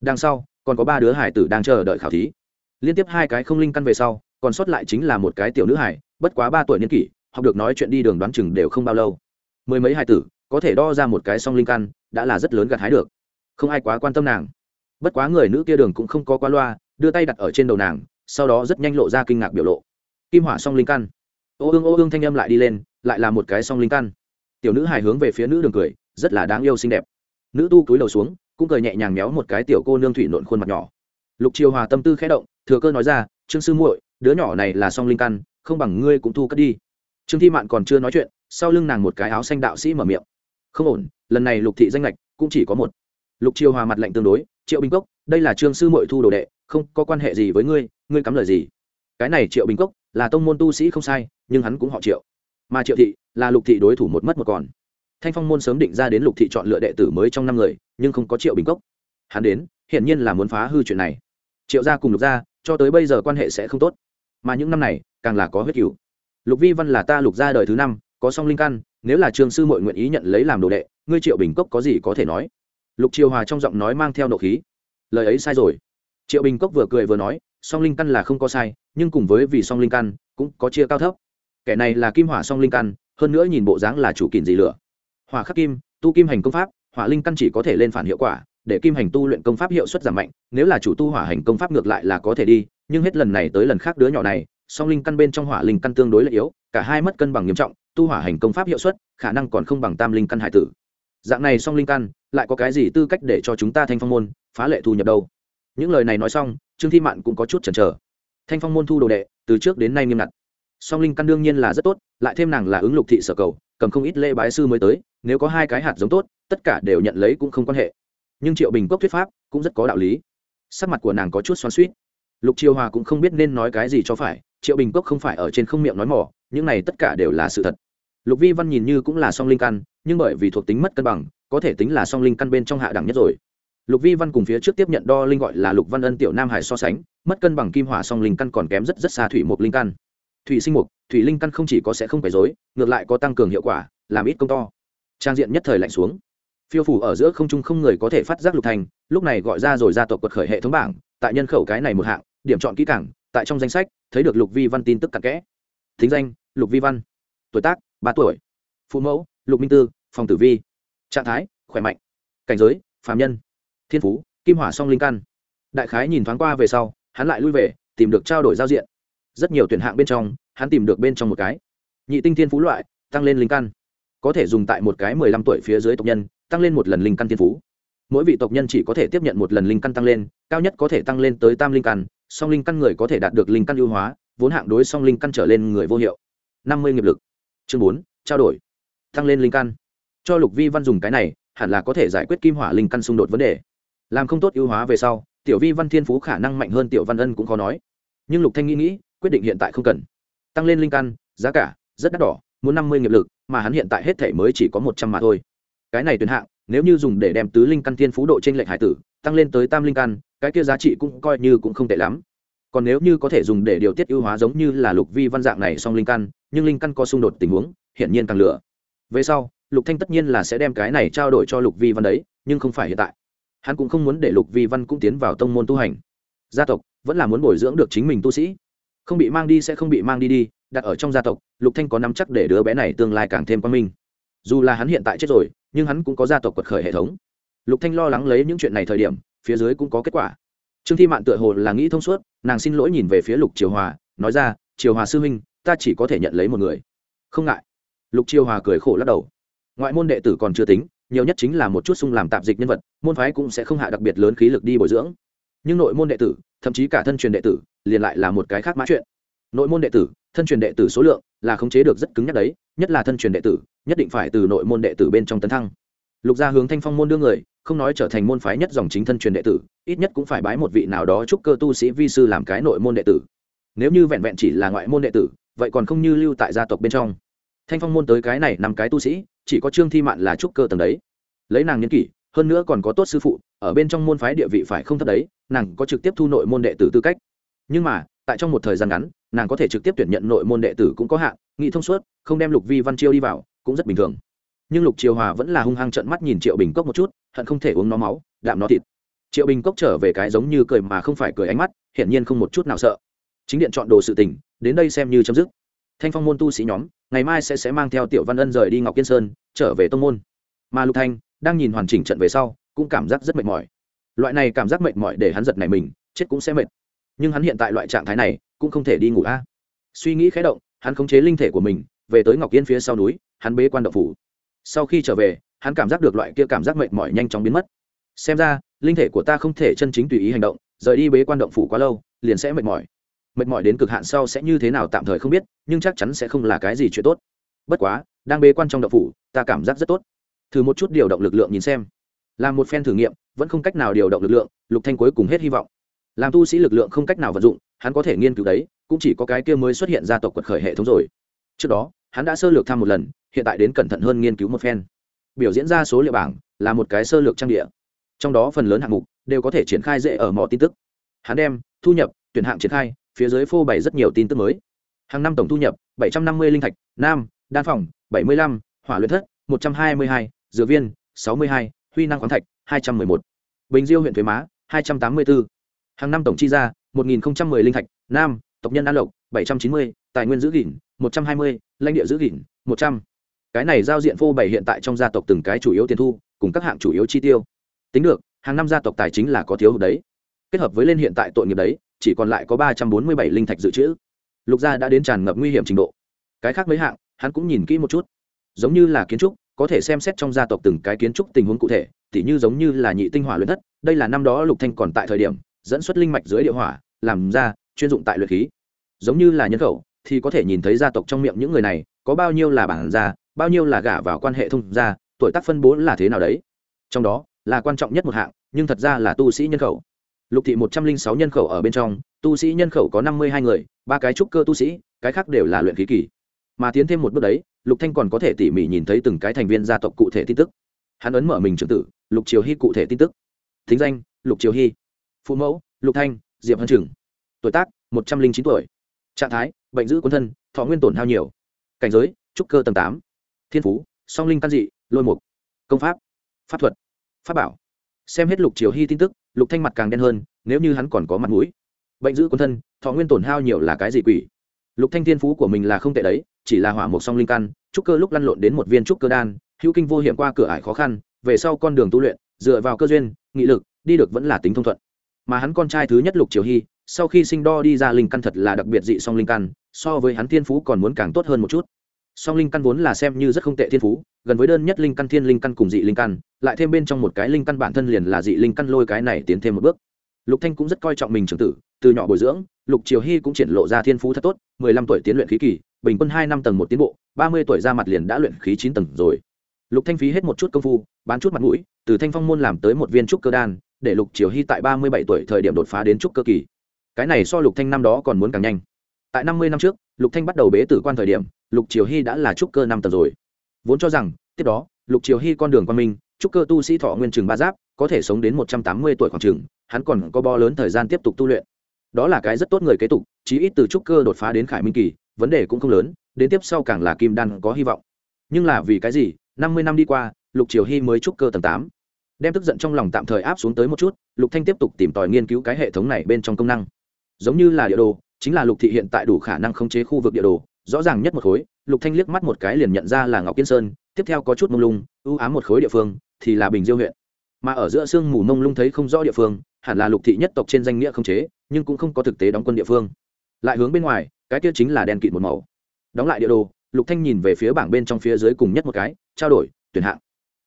Đằng sau, còn có ba đứa hải tử đang chờ đợi khảo thí. Liên tiếp hai cái không linh căn về sau, còn sót lại chính là một cái tiểu nữ hải, bất quá ba tuổi niên kỷ, học được nói chuyện đi đường đoán chừng đều không bao lâu. Mười mấy hải tử, có thể đo ra một cái song linh căn, đã là rất lớn gặt hái được. Không ai quá quan tâm nàng. Bất quá người nữ kia đường cũng không có qua loa, đưa tay đặt ở trên đầu nàng, sau đó rất nhanh lộ ra kinh ngạc biểu lộ. Kim hỏa song linh căn. Ô ương ô ương thanh âm lại đi lên, lại là một cái song linh căn. Tiểu nữ hài hướng về phía nữ đường cười rất là đáng yêu xinh đẹp. Nữ tu cúi đầu xuống, cũng cười nhẹ nhàng méo một cái tiểu cô nương thủy nộn khuôn mặt nhỏ. Lục triều hòa tâm tư khẽ động, thừa cơ nói ra, trương sư muội, đứa nhỏ này là song linh căn, không bằng ngươi cũng thu cất đi. Trương thi mạn còn chưa nói chuyện, sau lưng nàng một cái áo xanh đạo sĩ mở miệng. Không ổn, lần này lục thị danh lệch cũng chỉ có một. Lục triều hòa mặt lạnh tương đối, triệu bình cốc, đây là trương sư muội thu đồ đệ, không có quan hệ gì với ngươi ngươi cắm lời gì? Cái này triệu bình cốc là tông môn tu sĩ không sai, nhưng hắn cũng họ triệu. Mà triệu thị là lục thị đối thủ một mất một còn thanh phong môn sớm định ra đến lục thị chọn lựa đệ tử mới trong năm người, nhưng không có triệu bình cốc. Hắn đến, hiển nhiên là muốn phá hư chuyện này. Triệu gia cùng lục gia, cho tới bây giờ quan hệ sẽ không tốt. Mà những năm này, càng là có huyết cựu lục vi văn là ta lục gia đời thứ năm, có song linh căn, nếu là trường sư mội nguyện ý nhận lấy làm đồ đệ, ngươi triệu bình cốc có gì có thể nói? Lục triều hòa trong giọng nói mang theo nộ khí. Lời ấy sai rồi. Triệu bình cốc vừa cười vừa nói, song linh căn là không có sai, nhưng cùng với vì song linh căn, cũng có chia cao thấp. Kẻ này là kim hỏa song linh căn, hơn nữa nhìn bộ dáng là chủ kìm gì lửa hỏa khắc kim, tu kim hành công pháp, hỏa linh căn chỉ có thể lên phản hiệu quả, để kim hành tu luyện công pháp hiệu suất giảm mạnh, nếu là chủ tu hỏa hành công pháp ngược lại là có thể đi, nhưng hết lần này tới lần khác đứa nhỏ này, song linh căn bên trong hỏa linh căn tương đối là yếu, cả hai mất cân bằng nghiêm trọng, tu hỏa hành công pháp hiệu suất, khả năng còn không bằng tam linh căn hải tử. Dạng này song linh căn, lại có cái gì tư cách để cho chúng ta thanh phong môn phá lệ thu nhập đâu? Những lời này nói xong, trương thi mạn cũng có chút chần chờ. Thanh phong môn thu đồ đệ, từ trước đến nay nghiêm ngặt song linh căn đương nhiên là rất tốt, lại thêm nàng là ứng lục thị sở cầu, cầm không ít lễ bái sư mới tới, nếu có hai cái hạt giống tốt, tất cả đều nhận lấy cũng không quan hệ. Nhưng triệu bình cốc thuyết pháp cũng rất có đạo lý. Sắc mặt của nàng có chút xoắn suýt lục triều hòa cũng không biết nên nói cái gì cho phải, triệu bình cốc không phải ở trên không miệng nói mỏ, những này tất cả đều là sự thật. Lục vi văn nhìn như cũng là song linh căn, nhưng bởi vì thuộc tính mất cân bằng, có thể tính là song linh căn bên trong hạ đẳng nhất rồi. Lục vi văn cùng phía trước tiếp nhận đo linh gọi là lục văn ân tiểu nam hải so sánh, mất cân bằng kim hỏa song linh căn còn kém rất rất xa thủy một linh căn thủy sinh mục, thủy linh căn không chỉ có sẽ không phải dối ngược lại có tăng cường hiệu quả, làm ít công to. Trang diện nhất thời lạnh xuống. Phiêu phủ ở giữa không trung không người có thể phát giác lục thành, lúc này gọi ra rồi ra tộc quật khởi hệ thống bảng, tại nhân khẩu cái này một hạng, điểm chọn kỹ cảng tại trong danh sách, thấy được lục vi văn tin tức cặn kẽ. Thính danh, lục vi văn. Tuổi tác, ba tuổi. Phụ mẫu, lục minh tư phòng tử vi. Trạng thái, khỏe mạnh. Cảnh giới phạm nhân. Thiên phú, kim hỏa song linh căn. Đại khái nhìn thoáng qua về sau, hắn lại lui về, tìm được trao đổi giao diện rất nhiều tuyển hạng bên trong, hắn tìm được bên trong một cái. Nhị tinh thiên phú loại, tăng lên linh căn. Có thể dùng tại một cái mười lăm tuổi phía dưới tộc nhân, tăng lên một lần linh căn thiên phú. Mỗi vị tộc nhân chỉ có thể tiếp nhận một lần linh căn tăng lên, cao nhất có thể tăng lên tới tam linh căn, song linh căn người có thể đạt được linh căn ưu hóa, vốn hạng đối song linh căn trở lên người vô hiệu. Năm mươi nghiệp lực. Chương bốn, trao đổi. Tăng lên linh căn. Cho lục vi văn dùng cái này, hẳn là có thể giải quyết kim hỏa linh căn xung đột vấn đề. Làm không tốt ưu hóa về sau, tiểu vi văn thiên phú khả năng mạnh hơn tiểu văn ân cũng khó nói. Nhưng lục thanh nghĩ nghĩ quyết định hiện tại không cần. Tăng lên linh căn, giá cả, rất đắt đỏ, muốn năm mươi nghiệp lực, mà hắn hiện tại hết thể mới chỉ có một trăm mà thôi. Cái này tuyển hạng, nếu như dùng để đem tứ linh căn thiên phú độ trên lệnh hải tử, tăng lên tới tam linh căn, cái kia giá trị cũng coi như cũng không tệ lắm. Còn nếu như có thể dùng để điều tiết ưu hóa giống như là lục vi văn dạng này song linh căn, nhưng linh căn có xung đột tình huống, hiển nhiên càng lửa. Về sau, lục thanh tất nhiên là sẽ đem cái này trao đổi cho lục vi văn đấy, nhưng không phải hiện tại. Hắn cũng không muốn để lục vi văn cũng tiến vào tông môn tu hành. Gia tộc vẫn là muốn bồi dưỡng được chính mình tu sĩ không bị mang đi sẽ không bị mang đi đi, đặt ở trong gia tộc, lục thanh có nắm chắc để đứa bé này tương lai càng thêm quan minh. Dù là hắn hiện tại chết rồi, nhưng hắn cũng có gia tộc quật khởi hệ thống. Lục thanh lo lắng lấy những chuyện này thời điểm, phía dưới cũng có kết quả. Trương thi mạn tựa hồ là nghĩ thông suốt, nàng xin lỗi nhìn về phía lục triều hòa, nói ra, triều hòa sư huynh, ta chỉ có thể nhận lấy một người. Không ngại. Lục triều hòa cười khổ lắc đầu. Ngoại môn đệ tử còn chưa tính, nhiều nhất chính là một chút xung làm tạp dịch nhân vật, môn phái cũng sẽ không hạ đặc biệt lớn khí lực đi bồi dưỡng. Nhưng nội môn đệ tử thậm chí cả thân truyền đệ tử, liền lại là một cái khác mã chuyện. Nội môn đệ tử, thân truyền đệ tử số lượng là khống chế được rất cứng nhắc đấy, nhất là thân truyền đệ tử, nhất định phải từ nội môn đệ tử bên trong tấn thăng. Lục gia hướng thanh phong môn đưa người, không nói trở thành môn phái nhất dòng chính thân truyền đệ tử, ít nhất cũng phải bái một vị nào đó chúc cơ tu sĩ vi sư làm cái nội môn đệ tử. Nếu như vẹn vẹn chỉ là ngoại môn đệ tử, vậy còn không như lưu tại gia tộc bên trong. Thanh phong môn tới cái này năm cái tu sĩ, chỉ có trương thi mạn là trúc cơ tầng đấy. Lấy nàng nhân kỷ, hơn nữa còn có tốt sư phụ, ở bên trong môn phái địa vị phải không thấp đấy nàng có trực tiếp thu nội môn đệ tử tư cách. Nhưng mà, tại trong một thời gian ngắn, nàng có thể trực tiếp tuyển nhận nội môn đệ tử cũng có hạn, nghị thông suốt, không đem lục vi văn chiêu đi vào, cũng rất bình thường. Nhưng lục triều hòa vẫn là hung hăng trận mắt nhìn triệu bình cốc một chút, hận không thể uống nó máu, đạm nó thịt. Triệu bình cốc trở về cái giống như cười mà không phải cười ánh mắt, hiển nhiên không một chút nào sợ. Chính điện chọn đồ sự tình, đến đây xem như chấm dứt. Thanh phong môn tu sĩ nhóm, ngày mai sẽ sẽ mang theo tiểu văn ân rời đi ngọc kiên sơn, trở về tông môn. Mà lục thanh, đang nhìn hoàn chỉnh trận về sau, cũng cảm giác rất mệt mỏi loại này cảm giác mệt mỏi để hắn giật này mình, chết cũng sẽ mệt. Nhưng hắn hiện tại loại trạng thái này, cũng không thể đi ngủ a. Suy nghĩ khẽ động, hắn khống chế linh thể của mình, về tới ngọc yên phía sau núi, hắn bế quan đậu phủ. Sau khi trở về, hắn cảm giác được loại kia cảm giác mệt mỏi nhanh chóng biến mất. Xem ra, linh thể của ta không thể chân chính tùy ý hành động, rời đi bế quan động phủ quá lâu, liền sẽ mệt mỏi. Mệt mỏi đến cực hạn sau sẽ như thế nào tạm thời không biết, nhưng chắc chắn sẽ không là cái gì chuyện tốt. Bất quá, đang bế quan trong động phủ, ta cảm giác rất tốt. Thử một chút điều động lực lượng nhìn xem làm một phen thử nghiệm, vẫn không cách nào điều động lực lượng, lục thanh cuối cùng hết hy vọng. Làm tu sĩ lực lượng không cách nào vận dụng, hắn có thể nghiên cứu đấy, cũng chỉ có cái kia mới xuất hiện gia tộc quật khởi hệ thống rồi. Trước đó, hắn đã sơ lược thăm một lần, hiện tại đến cẩn thận hơn nghiên cứu một phen. Biểu diễn ra số liệu bảng là một cái sơ lược trang địa. Trong đó phần lớn hạng mục đều có thể triển khai dễ ở mỏ tin tức. Hắn đem, thu nhập, tuyển hạng triển khai, phía dưới phô bày rất nhiều tin tức mới. Hàng năm tổng thu nhập, bảy trăm năm mươi linh thạch, nam, đan phòng, bảy mươi lăm, hỏa luyện thất, một trăm hai mươi hai, dược viên, sáu mươi hai huy năng khoáng thạch, hai trăm m ư ơ i một. Bình diêu huyện thuế má, hai trăm tám mươi bốn hàng năm tổng chi ra, một nghìn một mươi linh thạch, nam, tộc nhân an lộc, bảy trăm chín mươi. Tài nguyên giữ gìn, một trăm hai mươi. Lãnh địa giữ gìn, một trăm. Cái này giao diện phô bày hiện tại trong gia tộc từng cái chủ yếu tiền thu, cùng các hạng chủ yếu chi tiêu. Tính được, hàng năm gia tộc tài chính là có thiếu hụt đấy. Kết hợp với lên hiện tại tội nghiệp đấy, chỉ còn lại có ba trăm bốn mươi bảy linh thạch dự trữ. Lục gia đã đến tràn ngập nguy hiểm trình độ. Cái khác mấy hạng, hắn cũng nhìn kỹ một chút. Giống như là kiến trúc có thể xem xét trong gia tộc từng cái kiến trúc tình huống cụ thể, tỉ như giống như là nhị tinh hỏa luyện thất, đây là năm đó lục thanh còn tại thời điểm, dẫn xuất linh mạch dưới địa hỏa, làm ra chuyên dụng tại luyện khí. Giống như là nhân khẩu, thì có thể nhìn thấy gia tộc trong miệng những người này, có bao nhiêu là bản gia, bao nhiêu là gả vào quan hệ thông gia, tuổi tác phân bố là thế nào đấy. Trong đó, là quan trọng nhất một hạng, nhưng thật ra là tu sĩ nhân khẩu. Lục thị một trăm linh sáu nhân khẩu ở bên trong, tu sĩ nhân khẩu có năm mươi hai người, ba cái trúc cơ tu sĩ, cái khác đều là luyện khí kỳ mà tiến thêm một bước đấy, lục thanh còn có thể tỉ mỉ nhìn thấy từng cái thành viên gia tộc cụ thể tin tức. Hắn ấn mở mình trưởng tử, lục triều hy cụ thể tin tức. Thính danh, lục triều hy. Phụ mẫu, lục thanh, diệp hân trưởng. tuổi tác, một trăm linh chín tuổi. Trạng thái, bệnh giữ quân thân, thọ nguyên tổn hao nhiều. Cảnh giới, trúc cơ tầng tám. Thiên phú, song linh căn dị, lôi mục. Công pháp pháp thuật, pháp bảo. Xem hết lục triều hy tin tức, lục thanh mặt càng đen hơn, nếu như hắn còn có mặt mũi. Bệnh giữ quân thân, thọ nguyên tổn hao nhiều là cái gì quỷ? Lục thanh thiên phú của mình là không tệ đấy, chỉ là hỏa mục song linh căn, trúc cơ lúc lăn lộn đến một viên trúc cơ đan, hữu kinh vô hiểm qua cửa ải khó khăn, về sau con đường tu luyện, dựa vào cơ duyên, nghị lực, đi được vẫn là tính thông thuận. Mà hắn con trai thứ nhất lục triều hy, sau khi sinh đo đi ra linh căn thật là đặc biệt dị song linh căn, so với hắn thiên phú còn muốn càng tốt hơn một chút. Song linh căn vốn là xem như rất không tệ thiên phú, gần với đơn nhất linh căn thiên linh căn cùng dị linh căn, lại thêm bên trong một cái linh căn bản thân liền là dị linh căn lôi cái này tiến thêm một bước. Lục thanh cũng rất coi trọng mình trưởng tử, từ nhỏ bồi dưỡng lục triều hy cũng triển lộ ra thiên phú thật tốt, mười lăm tuổi tiến luyện khí kỳ, bình quân hai năm tầng một tiến bộ, ba mươi tuổi ra mặt liền đã luyện khí chín tầng rồi. Lục thanh phí hết một chút công phu, bán chút mặt mũi, từ thanh phong môn làm tới một viên trúc cơ đan, để lục triều hy tại ba mươi bảy tuổi thời điểm đột phá đến trúc cơ kỳ. Cái này so lục thanh năm đó còn muốn càng nhanh. Tại năm mươi năm trước, lục thanh bắt đầu bế tử quan thời điểm, lục triều hy đã là trúc cơ năm tầng rồi. Vốn cho rằng, tiếp đó, lục triều hy con đường quan minh, trúc cơ tu sĩ thọ nguyên trường ba giáp, có thể sống đến một trăm tám mươi tuổi khoảng trường hắn còn có bo lớn thời gian tiếp tục tu luyện đó là cái rất tốt người kế tục, chí ít từ trúc cơ đột phá đến khải minh kỳ, vấn đề cũng không lớn, đến tiếp sau càng là kim đan có hy vọng. Nhưng là vì cái gì, năm mươi năm đi qua, lục triều hy mới trúc cơ tầng tám. Đem tức giận trong lòng tạm thời áp xuống tới một chút, lục thanh tiếp tục tìm tòi nghiên cứu cái hệ thống này bên trong công năng. Giống như là địa đồ, chính là lục thị hiện tại đủ khả năng khống chế khu vực địa đồ, rõ ràng nhất một khối, lục thanh liếc mắt một cái liền nhận ra là ngọc kiên sơn, tiếp theo có chút mông lung, ưu ám một khối địa phương, thì là bình diêu huyện. Mà ở giữa sương mù mông lung thấy không rõ địa phương hẳn là lục thị nhất tộc trên danh nghĩa không chế, nhưng cũng không có thực tế đóng quân địa phương. Lại hướng bên ngoài, cái kia chính là đen kịt một màu. Đóng lại địa đồ, lục thanh nhìn về phía bảng bên trong phía dưới cùng nhất một cái, trao đổi, tuyển hạng.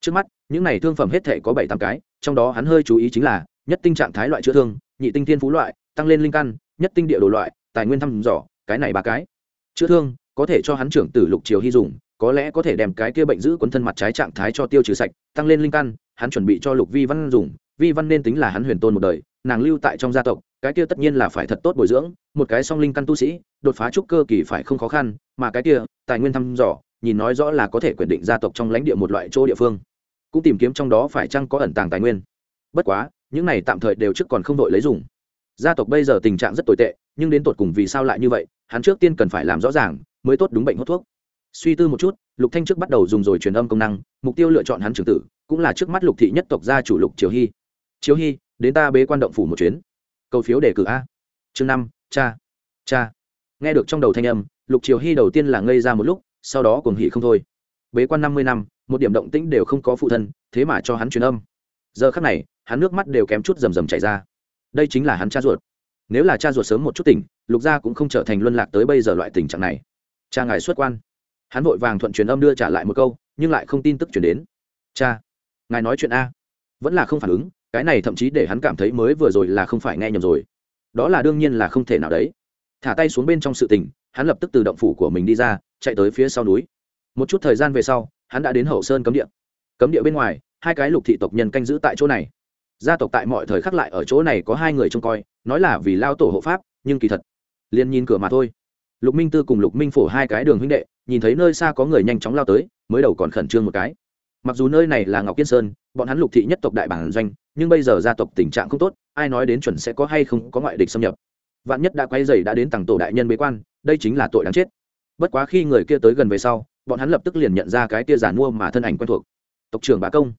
Trước mắt, những này thương phẩm hết thể có bảy tám cái, trong đó hắn hơi chú ý chính là, nhất tinh trạng thái loại chữa thương, nhị tinh thiên phú loại, tăng lên linh căn, nhất tinh địa đồ loại, tài nguyên thăm dò, cái này ba cái. Chữa thương, có thể cho hắn trưởng tử lục triều hy dùng có lẽ có thể đem cái kia bệnh giữ quấn thân mặt trái trạng thái cho tiêu trừ sạch, tăng lên linh căn, hắn chuẩn bị cho lục vi văn dùng vi văn nên tính là hắn huyền tôn một đời, nàng lưu tại trong gia tộc, cái kia tất nhiên là phải thật tốt bồi dưỡng, một cái song linh căn tu sĩ, đột phá trúc cơ kỳ phải không khó khăn, mà cái kia, tài nguyên thăm dò, nhìn nói rõ là có thể quyền định gia tộc trong lãnh địa một loại chỗ địa phương. Cũng tìm kiếm trong đó phải chăng có ẩn tàng tài nguyên. Bất quá, những này tạm thời đều trước còn không đội lấy dùng. Gia tộc bây giờ tình trạng rất tồi tệ, nhưng đến tột cùng vì sao lại như vậy, hắn trước tiên cần phải làm rõ ràng, mới tốt đúng bệnh hốt thuốc. Suy tư một chút, lục thanh trước bắt đầu dùng rồi truyền âm công năng, mục tiêu lựa chọn hắn trưởng tử, cũng là trước mắt lục thị nhất tộc gia chủ lục triều hy chiếu hy, đến ta bế quan động phủ một chuyến. Cầu phiếu đề cử a. Chương năm, cha cha. Nghe được trong đầu thanh âm, lục triều hy đầu tiên là ngây ra một lúc, sau đó cùng hỉ không thôi. Bế quan năm mươi năm, một điểm động tĩnh đều không có phụ thân, thế mà cho hắn truyền âm. Giờ khắc này, hắn nước mắt đều kém chút rầm rầm chảy ra. Đây chính là hắn cha ruột. Nếu là cha ruột sớm một chút tỉnh, lục gia cũng không trở thành luân lạc tới bây giờ loại tình trạng này. Cha ngài xuất quan. Hắn vội vàng thuận truyền âm đưa trả lại một câu, nhưng lại không tin tức chuyển đến. Cha, ngài nói chuyện a. Vẫn là không phản ứng cái này thậm chí để hắn cảm thấy mới vừa rồi là không phải nghe nhầm rồi. Đó là đương nhiên là không thể nào đấy. Thả tay xuống bên trong sự tình, hắn lập tức từ động phủ của mình đi ra, chạy tới phía sau núi. Một chút thời gian về sau, hắn đã đến hậu sơn cấm địa. Cấm địa bên ngoài, hai cái lục thị tộc nhân canh giữ tại chỗ này. Gia tộc tại mọi thời khắc lại ở chỗ này có hai người trông coi, nói là vì lao tổ hộ pháp, nhưng kỳ thật, liền nhìn cửa mà thôi. Lục minh tư cùng lục minh phổ hai cái đường huynh đệ, nhìn thấy nơi xa có người nhanh chóng lao tới, mới đầu còn khẩn trương một cái. Mặc dù nơi này là ngọc kiên sơn, bọn hắn lục thị nhất tộc đại bản doanh nhưng bây giờ gia tộc tình trạng không tốt, ai nói đến chuẩn sẽ có hay không có ngoại địch xâm nhập. Vạn nhất đã quay dày đã đến tầng tổ đại nhân bế quan, đây chính là tội đáng chết. Bất quá khi người kia tới gần về sau, bọn hắn lập tức liền nhận ra cái kia giàn mua mà thân ảnh quen thuộc. Tộc trưởng bá công.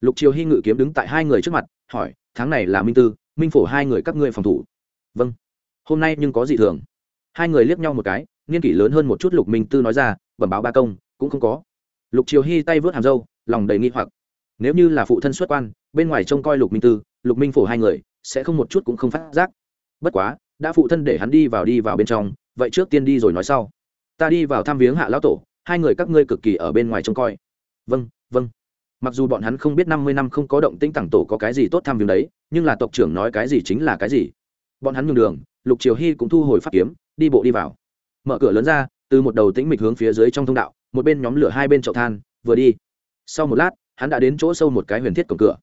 Lục triều hy ngự kiếm đứng tại hai người trước mặt, hỏi, tháng này là minh tư, minh phổ hai người các ngươi phòng thủ? Vâng. Hôm nay nhưng có gì thường. Hai người liếc nhau một cái, niên kỷ lớn hơn một chút lục minh tư nói ra, bẩm báo ba công, cũng không có. Lục triều hy tay vớt hàm râu, lòng đầy nghi hoặc. Nếu như là phụ thân xuất quan bên ngoài trông coi lục minh tư, lục minh phổ hai người, sẽ không một chút cũng không phát giác. Bất quá, đã phụ thân để hắn đi vào đi vào bên trong, vậy trước tiên đi rồi nói sau. Ta đi vào thăm viếng hạ lão tổ, hai người các ngươi cực kỳ ở bên ngoài trông coi. Vâng vâng. Mặc dù bọn hắn không biết năm mươi năm không có động tĩnh tặng tổ có cái gì tốt tham viếng đấy, nhưng là tộc trưởng nói cái gì chính là cái gì. Bọn hắn nhường đường, lục triều hy cũng thu hồi pháp kiếm, đi bộ đi vào. Mở cửa lớn ra, từ một đầu tĩnh mịch hướng phía dưới trong thông đạo, một bên nhóm lửa hai bên chậu than, vừa đi. Sau một lát, hắn đã đến chỗ sâu một cái huyền thiết cổng cửa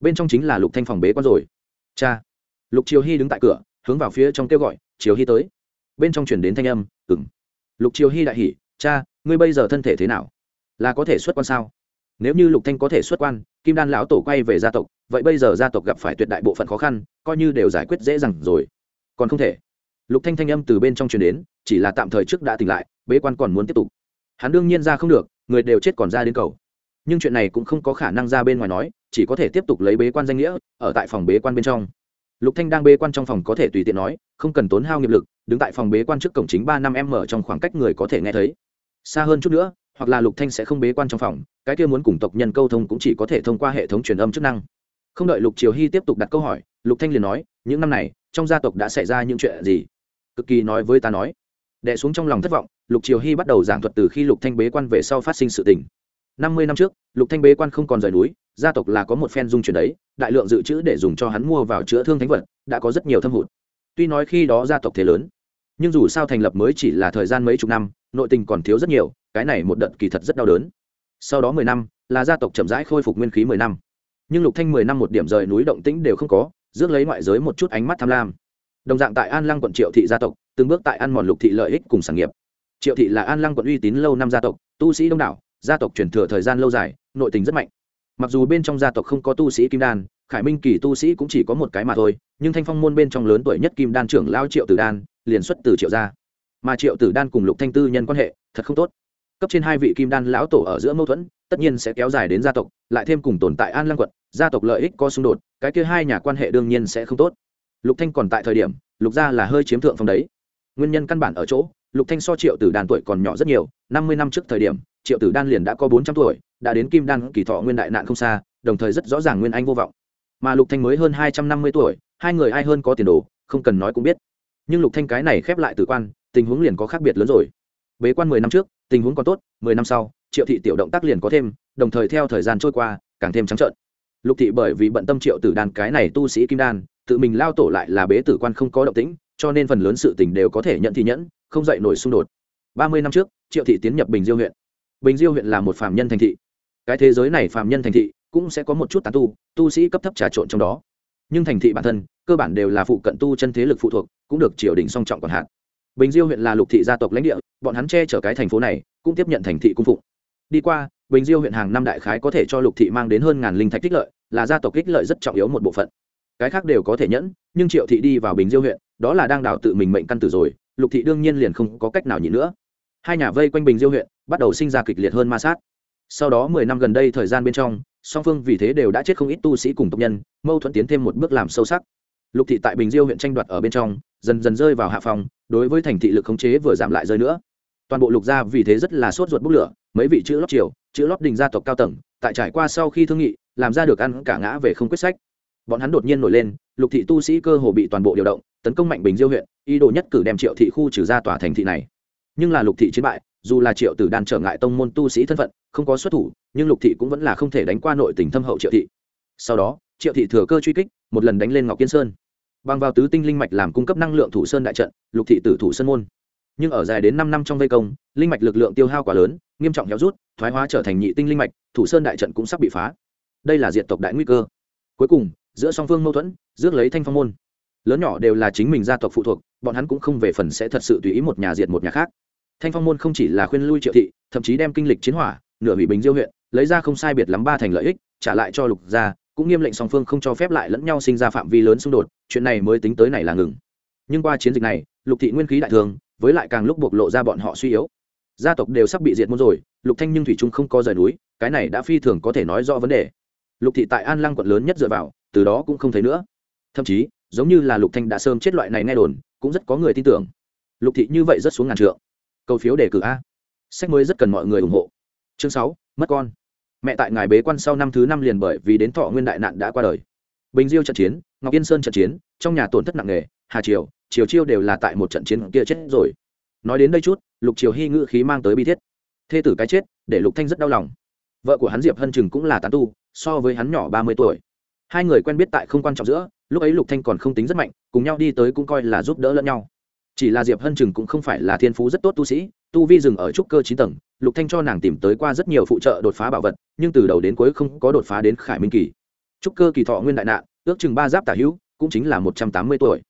bên trong chính là lục thanh phòng bế quan rồi. Cha. Lục triều hy đứng tại cửa, hướng vào phía trong kêu gọi, triều hy tới. Bên trong chuyển đến thanh âm ừng lục triều hy đại hỉ, cha, ngươi bây giờ thân thể thế nào? Là có thể xuất quan sao? Nếu như lục thanh có thể xuất quan, kim đan lão tổ quay về gia tộc, vậy bây giờ gia tộc gặp phải tuyệt đại bộ phận khó khăn, coi như đều giải quyết dễ dàng rồi. Còn không thể. Lục thanh thanh âm từ bên trong truyền đến, chỉ là tạm thời trước đã tỉnh lại, bế quan còn muốn tiếp tục. Hắn đương nhiên ra không được, người đều chết còn ra đến cầu. Nhưng chuyện này cũng không có khả năng ra bên ngoài nói chỉ có thể tiếp tục lấy bế quan danh nghĩa ở tại phòng bế quan bên trong. Lục thanh đang bế quan trong phòng có thể tùy tiện nói, không cần tốn hao nghiệp lực, đứng tại phòng bế quan trước cổng chính ba năm m trong khoảng cách người có thể nghe thấy. Xa hơn chút nữa, hoặc là lục thanh sẽ không bế quan trong phòng, cái kia muốn cùng tộc nhân câu thông cũng chỉ có thể thông qua hệ thống truyền âm chức năng. Không đợi lục triều hy tiếp tục đặt câu hỏi, lục thanh liền nói, những năm này, trong gia tộc đã xảy ra những chuyện gì? Cực kỳ nói với ta nói. Đè xuống trong lòng thất vọng, lục triều hy bắt đầu giảng thuật từ khi lục thanh bế quan về sau phát sinh sự tình năm mươi năm trước, lục thanh bế quan không còn rời núi, gia tộc là có một phen dung chuyển đấy, đại lượng dự trữ để dùng cho hắn mua vào chữa thương thánh vật, đã có rất nhiều thâm hụt. Tuy nói khi đó gia tộc thế lớn, nhưng dù sao thành lập mới chỉ là thời gian mấy chục năm, nội tình còn thiếu rất nhiều, cái này một đợt kỳ thật rất đau đớn. Sau đó mười năm, là gia tộc chậm rãi khôi phục nguyên khí mười năm. Nhưng lục thanh mười năm một điểm rời núi động tĩnh đều không có, rước lấy ngoại giới một chút ánh mắt tham lam. Đồng dạng tại an lăng quận triệu thị gia tộc, từng bước tại ăn mòn lục thị lợi ích cùng sản nghiệp. Triệu thị là an lăng quận uy tín lâu năm gia tộc, tu sĩ đông đảo gia tộc truyền thừa thời gian lâu dài, nội tình rất mạnh. Mặc dù bên trong gia tộc không có tu sĩ kim đan, khải minh kỳ tu sĩ cũng chỉ có một cái mà thôi, nhưng thanh phong môn bên trong lớn tuổi nhất kim đan trưởng lao triệu tử đan, liền xuất từ triệu gia. Mà triệu tử đan cùng lục thanh tư nhân quan hệ, thật không tốt. Cấp trên hai vị kim đan lão tổ ở giữa mâu thuẫn, tất nhiên sẽ kéo dài đến gia tộc, lại thêm cùng tồn tại an lăng quận, gia tộc lợi ích có xung đột, cái kia hai nhà quan hệ đương nhiên sẽ không tốt. Lục thanh còn tại thời điểm, lục gia là hơi chiếm thượng phong đấy. Nguyên nhân căn bản ở chỗ, lục thanh so triệu tử đan tuổi còn nhỏ rất nhiều, năm mươi năm trước thời điểm triệu tử đan liền đã có bốn trăm tuổi, đã đến kim đan kỳ thọ nguyên đại nạn không xa, đồng thời rất rõ ràng nguyên anh vô vọng. Mà lục thanh mới hơn hai trăm năm mươi tuổi, hai người ai hơn có tiền đồ, không cần nói cũng biết. Nhưng lục thanh cái này khép lại tử quan, tình huống liền có khác biệt lớn rồi. Bế quan mười năm trước, tình huống còn tốt, mười năm sau, triệu thị tiểu động tác liền có thêm, đồng thời theo thời gian trôi qua, càng thêm trắng trợn. Lục thị bởi vì bận tâm triệu tử đan cái này tu sĩ kim đan, tự mình lao tổ lại là bế tử quan không có động tĩnh, cho nên phần lớn sự tình đều có thể nhận thì nhẫn, không dậy nổi xung đột. Ba mươi năm trước, triệu thị tiến nhập bình diêu huyện bình diêu huyện là một phạm nhân thành thị. Cái thế giới này phạm nhân thành thị cũng sẽ có một chút tán tu tu sĩ cấp thấp trà trộn trong đó. Nhưng thành thị bản thân, cơ bản đều là phụ cận tu chân thế lực phụ thuộc, cũng được triều đình song trọng còn hạn bình diêu huyện là lục thị gia tộc lãnh địa, bọn hắn che chở cái thành phố này, cũng tiếp nhận thành thị cung phụng. Đi qua, bình diêu huyện hàng năm đại khái có thể cho lục thị mang đến hơn ngàn linh thạch tích lợi, là gia tộc kích lợi rất trọng yếu một bộ phận. Cái khác đều có thể nhẫn, nhưng triệu thị đi vào bình diêu huyện, đó là đang đào tự mình mệnh căn tử rồi, lục thị đương nhiên liền không có cách nào nhịn nữa. Hai nhà vây quanh bình diêu huyện bắt đầu sinh ra kịch liệt hơn ma sát. Sau đó mười năm gần đây thời gian bên trong, song phương vì thế đều đã chết không ít tu sĩ cùng tộc nhân, mâu thuẫn tiến thêm một bước làm sâu sắc. Lục thị tại bình diêu huyện tranh đoạt ở bên trong, dần dần rơi vào hạ phòng, đối với thành thị lực khống chế vừa giảm lại rơi nữa. Toàn bộ lục gia vì thế rất là sốt ruột bốc lửa, mấy vị chữ lót triều, chữ lót đình gia tộc cao tầng, tại trải qua sau khi thương nghị, làm ra được ăn cả ngã về không quyết sách. Bọn hắn đột nhiên nổi lên, lục thị tu sĩ cơ hồ bị toàn bộ điều động, tấn công mạnh bình diêu huyện, ý đồ nhất cử đem triệu thị khu trừ ra tòa thành thị này. Nhưng là lục thị chiến bại dù là triệu tử đan trở ngại tông môn tu sĩ thân phận, không có xuất thủ, nhưng lục thị cũng vẫn là không thể đánh qua nội tình thâm hậu triệu thị. Sau đó, triệu thị thừa cơ truy kích, một lần đánh lên ngọc kiên sơn. Bằng vào tứ tinh linh mạch làm cung cấp năng lượng thủ sơn đại trận, lục thị tử thủ sơn môn. Nhưng ở dài đến năm năm trong vây công, linh mạch lực lượng tiêu hao quá lớn, nghiêm trọng héo rút, thoái hóa trở thành nhị tinh linh mạch, thủ sơn đại trận cũng sắp bị phá. Đây là diện tộc đại nguy cơ. Cuối cùng, giữa song phương mâu thuẫn, rước lấy thanh phong môn. Lớn nhỏ đều là chính mình gia tộc phụ thuộc, bọn hắn cũng không về phần sẽ thật sự tùy ý một nhà diệt một nhà khác thanh phong môn không chỉ là khuyên lui triệu thị, thậm chí đem kinh lịch chiến hỏa, nửa hủy bình diêu huyện, lấy ra không sai biệt lắm ba thành lợi ích, trả lại cho lục gia, cũng nghiêm lệnh song phương không cho phép lại lẫn nhau sinh ra phạm vi lớn xung đột, chuyện này mới tính tới này là ngừng. Nhưng qua chiến dịch này, lục thị nguyên khí đại thường, với lại càng lúc bộc lộ ra bọn họ suy yếu. Gia tộc đều sắp bị diệt môn rồi, lục thanh nhưng thủy trung không có rời núi, cái này đã phi thường có thể nói rõ vấn đề. Lục thị tại an lăng quận lớn nhất dựa vào, từ đó cũng không thấy nữa. Thậm chí, giống như là lục thanh đã sớm chết loại này nghe đồn, cũng rất có người tin tưởng. Lục thị như vậy rất xuống ngàn trượng cầu phiếu đề cử a. Sách mới rất cần mọi người ủng hộ. Chương sáu, mất con. Mẹ tại ngài bế quan sau năm thứ năm liền bởi vì đến thọ nguyên đại nạn đã qua đời. Bình diêu trận chiến, ngọc yên sơn trận chiến, trong nhà tổn thất nặng nề, hà triều triều chiêu đều là tại một trận chiến kia chết rồi. Nói đến đây chút, lục triều hy ngự khí mang tới bi thiết. Thê tử cái chết, để lục thanh rất đau lòng. Vợ của hắn diệp hân chừng cũng là tán tu, so với hắn nhỏ ba mươi tuổi. Hai người quen biết tại không quan trọng giữa, lúc ấy lục thanh còn không tính rất mạnh, cùng nhau đi tới cũng coi là giúp đỡ lẫn nhau chỉ là diệp hân chừng cũng không phải là thiên phú rất tốt tu sĩ, tu vi dừng ở trúc cơ chín tầng, lục thanh cho nàng tìm tới qua rất nhiều phụ trợ đột phá bảo vật, nhưng từ đầu đến cuối không có đột phá đến khải minh kỳ. Trúc cơ kỳ thọ nguyên đại nạn, ước chừng ba giáp tả hữu, cũng chính là một trăm tám mươi tuổi.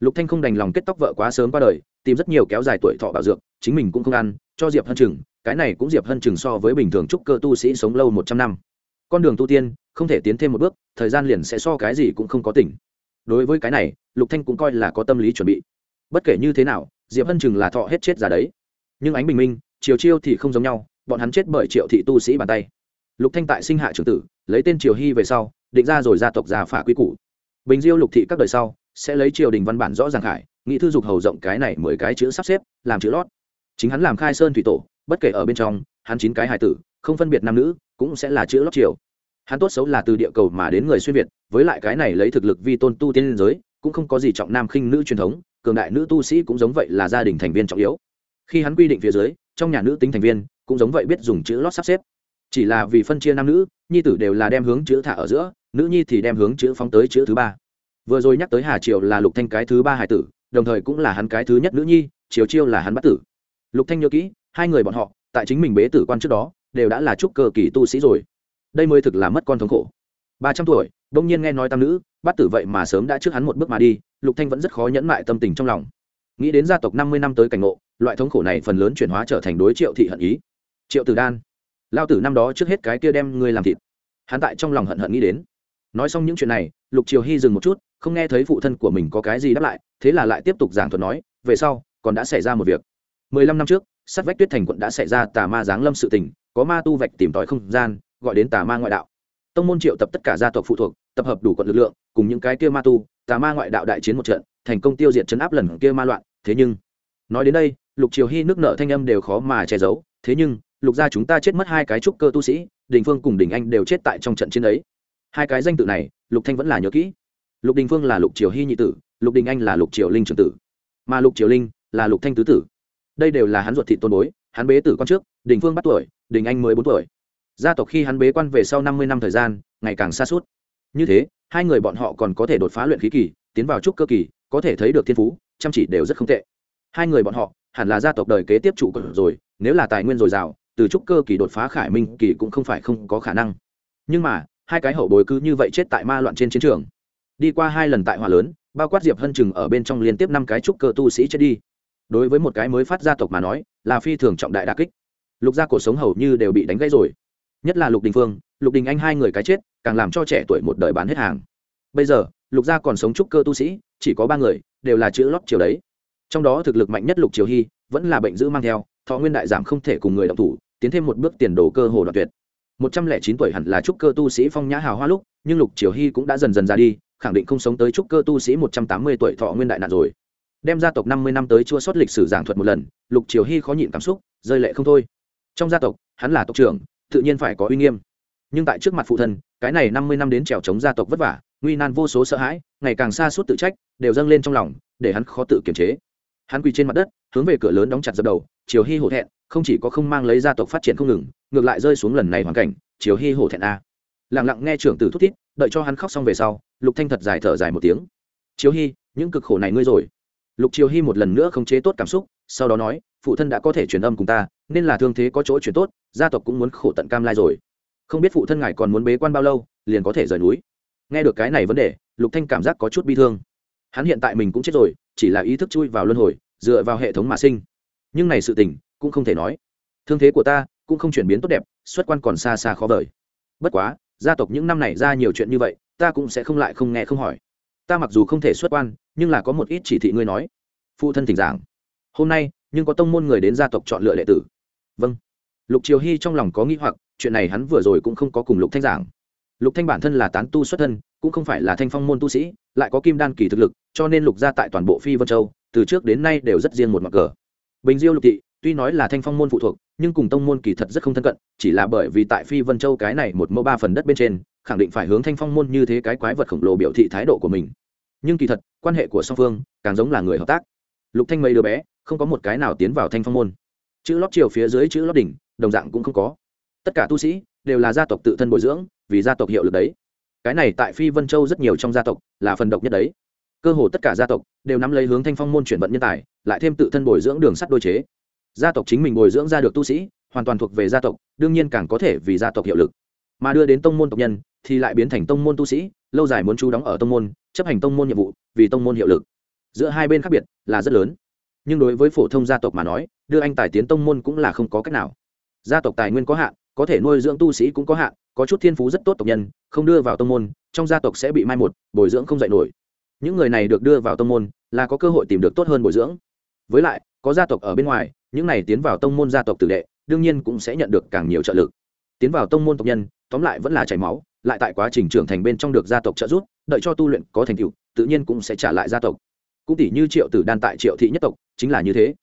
Lục thanh không đành lòng kết tóc vợ quá sớm qua đời, tìm rất nhiều kéo dài tuổi thọ bảo dược, chính mình cũng không ăn, cho diệp hân chừng cái này cũng diệp hân chừng so với bình thường trúc cơ tu sĩ sống lâu một trăm năm. Con đường tu tiên, không thể tiến thêm một bước, thời gian liền sẽ so cái gì cũng không có tỉnh. Đối với cái này, lục thanh cũng coi là có tâm lý chuẩn bị bất kể như thế nào, diệp hân chừng là thọ hết chết ra đấy. Nhưng ánh bình minh triều chiêu thì không giống nhau, bọn hắn chết bởi triệu thị tu sĩ bàn tay. Lục thanh tại sinh hạ trưởng tử, lấy tên triều hy về sau, định ra rồi gia tộc già phả quy củ. Bình diêu lục thị các đời sau, sẽ lấy triều đình văn bản rõ ràng khải, nghị thư dục hầu rộng cái này mười cái chữ sắp xếp, làm chữ lót. Chính hắn làm khai sơn thủy tổ, bất kể ở bên trong, hắn chín cái hài tử, không phân biệt nam nữ, cũng sẽ là chữ lót triều. Hắn tốt xấu là từ địa cầu mà đến người xuyên việt, với lại cái này lấy thực lực vi tôn tu tiên giới, cũng không có gì trọng nam khinh nữ truyền thống cường đại nữ tu sĩ cũng giống vậy là gia đình thành viên trọng yếu. Khi hắn quy định phía dưới, trong nhà nữ tính thành viên cũng giống vậy biết dùng chữ lót sắp xếp. Chỉ là vì phân chia nam nữ, nhi tử đều là đem hướng chữ thả ở giữa, nữ nhi thì đem hướng chữ phóng tới chữ thứ ba. Vừa rồi nhắc tới hà triều là lục thanh cái thứ ba hải tử, đồng thời cũng là hắn cái thứ nhất nữ nhi, triều chiêu là hắn bắt tử. Lục thanh nhớ kỹ, hai người bọn họ, tại chính mình bế tử quan trước đó, đều đã là trúc cơ kỳ tu sĩ rồi. Đây mới thực là mất con thống khổ. Ba trăm tuổi, đông nhiên nghe nói tam nữ, bắt tử vậy mà sớm đã trước hắn một bước mà đi lục thanh vẫn rất khó nhẫn mại tâm tình trong lòng. Nghĩ đến gia tộc năm mươi năm tới cảnh ngộ, loại thống khổ này phần lớn chuyển hóa trở thành đối triệu thị hận ý. Triệu tử đan, lao tử năm đó trước hết cái kia đem ngươi làm thịt. Hắn tại trong lòng hận hận nghĩ đến. Nói xong những chuyện này, lục triều hy dừng một chút, không nghe thấy phụ thân của mình có cái gì đáp lại, thế là lại tiếp tục giảng thuật nói, về sau, còn đã xảy ra một việc. mười lăm năm trước, sát vách tuyết thành quận đã xảy ra tà ma giáng lâm sự tình, có ma tu vạch tìm tòi không gian, gọi đến tà ma ngoại đạo. Tông môn triệu tập tất cả gia tộc phụ thuộc, tập hợp đủ quận lực lượng, cùng những cái kia ma tu tà ma ngoại đạo đại chiến một trận, thành công tiêu diệt chấn áp lần kia ma loạn, thế nhưng, nói đến đây, lục triều hy nước nợ thanh âm đều khó mà che giấu, thế nhưng, lục gia chúng ta chết mất hai cái trúc cơ tu sĩ, đình phương cùng đình anh đều chết tại trong trận chiến ấy. Hai cái danh tự này, lục thanh vẫn là nhớ kỹ. Lục đình phương là lục triều hy nhị tử, lục đình anh là lục triều linh trưởng tử. Mà lục triều linh là lục thanh tứ tử. Đây đều là hắn ruột thị tôn bối, hắn bế tử con trước, đình phương bắt tuổi, đình anh mới bốn tuổi. Gia tộc khi hắn bế quan về sau năm mươi năm thời gian, ngày càng xa suốt như thế, hai người bọn họ còn có thể đột phá luyện khí kỳ, tiến vào trúc cơ kỳ, có thể thấy được thiên phú, chăm chỉ đều rất không tệ. Hai người bọn họ, hẳn là gia tộc đời kế tiếp trụ cột rồi, nếu là tài nguyên dồi dào, từ trúc cơ kỳ đột phá khải minh kỳ cũng không phải không có khả năng. Nhưng mà, hai cái hậu bối cứ như vậy chết tại ma loạn trên chiến trường. Đi qua hai lần tại hòa lớn, bao quát diệp hân chừng ở bên trong liên tiếp năm cái trúc cơ tu sĩ chết đi. Đối với một cái mới phát gia tộc mà nói, là phi thường trọng đại đà kích. Lục gia cuộc sống hầu như đều bị đánh gãy rồi. Nhất là lục đình phương, lục đình anh hai người cái chết càng làm cho trẻ tuổi một đời bán hết hàng. Bây giờ, lục gia còn sống trúc cơ tu sĩ, chỉ có ba người, đều là chữ lót chiều đấy. Trong đó thực lực mạnh nhất lục triều hy, vẫn là bệnh giữ mang theo, thọ nguyên đại giảm không thể cùng người động thủ, tiến thêm một bước tiền đồ cơ hồ đoạt tuyệt. Một trăm lẻ chín tuổi hẳn là trúc cơ tu sĩ phong nhã hào hoa lúc, nhưng lục triều hy cũng đã dần dần ra đi, khẳng định không sống tới trúc cơ tu sĩ một trăm tám mươi tuổi thọ nguyên đại nạn rồi. Đem gia tộc năm mươi năm tới chua sót lịch sử giảng thuật một lần, lục triều hy khó nhịn cảm xúc, rơi lệ không thôi. Trong gia tộc, hắn là tộc trưởng, tự nhiên phải có uy nghiêm. Nhưng tại trước mặt phụ thân cái này năm mươi năm đến trèo chống gia tộc vất vả, nguy nan vô số sợ hãi, ngày càng xa suốt tự trách, đều dâng lên trong lòng, để hắn khó tự kiềm chế. Hắn quỳ trên mặt đất, hướng về cửa lớn đóng chặt dập đầu, triều hy hổ thẹn, không chỉ có không mang lấy gia tộc phát triển không ngừng, ngược lại rơi xuống lần này hoàn cảnh, triều hy hổ thẹn a. Lẳng lặng nghe trưởng tử thúc thít, đợi cho hắn khóc xong về sau, lục thanh thật dài thở dài một tiếng. Triều hy những cực khổ này ngươi rồi. Lục triều hy một lần nữa không chế tốt cảm xúc, sau đó nói, phụ thân đã có thể truyền âm cùng ta, nên là thương thế có chỗ chuyển tốt, gia tộc cũng muốn khổ tận cam lai rồi không biết phụ thân ngài còn muốn bế quan bao lâu, liền có thể rời núi. Nghe được cái này vấn đề, lục thanh cảm giác có chút bi thương. Hắn hiện tại mình cũng chết rồi, chỉ là ý thức chui vào luân hồi, dựa vào hệ thống mà sinh. Nhưng này sự tình, cũng không thể nói. Thương thế của ta, cũng không chuyển biến tốt đẹp, xuất quan còn xa xa khó vời. Bất quá, gia tộc những năm này ra nhiều chuyện như vậy, ta cũng sẽ không lại không nghe không hỏi. Ta mặc dù không thể xuất quan, nhưng là có một ít chỉ thị ngươi nói. Phụ thân thỉnh giảng. Hôm nay, nhưng có tông môn người đến gia tộc chọn lựa đệ tử. Vâng. Lục triều hy trong lòng có nghĩ hoặc chuyện này hắn vừa rồi cũng không có cùng lục thanh giảng. Lục thanh bản thân là tán tu xuất thân, cũng không phải là thanh phong môn tu sĩ, lại có kim đan kỳ thực lực, cho nên lục gia tại toàn bộ phi vân châu, từ trước đến nay đều rất riêng một mặt cờ. Bình diêu lục thị, tuy nói là thanh phong môn phụ thuộc, nhưng cùng tông môn kỳ thật rất không thân cận, chỉ là bởi vì tại phi vân châu cái này một mẫu ba phần đất bên trên, khẳng định phải hướng thanh phong môn như thế cái quái vật khổng lồ biểu thị thái độ của mình. Nhưng kỳ thật, quan hệ của song phương, càng giống là người hợp tác. Lục thanh mấy đứa bé, không có một cái nào tiến vào thanh phong môn. Chữ lót chiều phía dưới chữ lót đỉnh, đồng dạng cũng không có tất cả tu sĩ đều là gia tộc tự thân bồi dưỡng, vì gia tộc hiệu lực đấy. Cái này tại phi vân châu rất nhiều trong gia tộc là phần độc nhất đấy. Cơ hồ tất cả gia tộc đều nắm lấy hướng thanh phong môn chuyển vận nhân tài, lại thêm tự thân bồi dưỡng đường sắt đôi chế. Gia tộc chính mình bồi dưỡng ra được tu sĩ, hoàn toàn thuộc về gia tộc, đương nhiên càng có thể vì gia tộc hiệu lực. Mà đưa đến tông môn tộc nhân thì lại biến thành tông môn tu sĩ, lâu dài muốn chú đóng ở tông môn, chấp hành tông môn nhiệm vụ vì tông môn hiệu lực. Giữa hai bên khác biệt là rất lớn. Nhưng đối với phổ thông gia tộc mà nói, đưa anh tài tiến tông môn cũng là không có cách nào. Gia tộc tài nguyên có hạn có thể nuôi dưỡng tu sĩ cũng có hạn, có chút thiên phú rất tốt tộc nhân, không đưa vào tông môn, trong gia tộc sẽ bị mai một, bồi dưỡng không dạy nổi. Những người này được đưa vào tông môn là có cơ hội tìm được tốt hơn bồi dưỡng. Với lại, có gia tộc ở bên ngoài, những này tiến vào tông môn gia tộc tử đệ, đương nhiên cũng sẽ nhận được càng nhiều trợ lực. Tiến vào tông môn tộc nhân, tóm lại vẫn là chảy máu, lại tại quá trình trưởng thành bên trong được gia tộc trợ giúp, đợi cho tu luyện có thành tựu, tự nhiên cũng sẽ trả lại gia tộc. Cũng tỷ như triệu tử đan tại triệu thị nhất tộc, chính là như thế.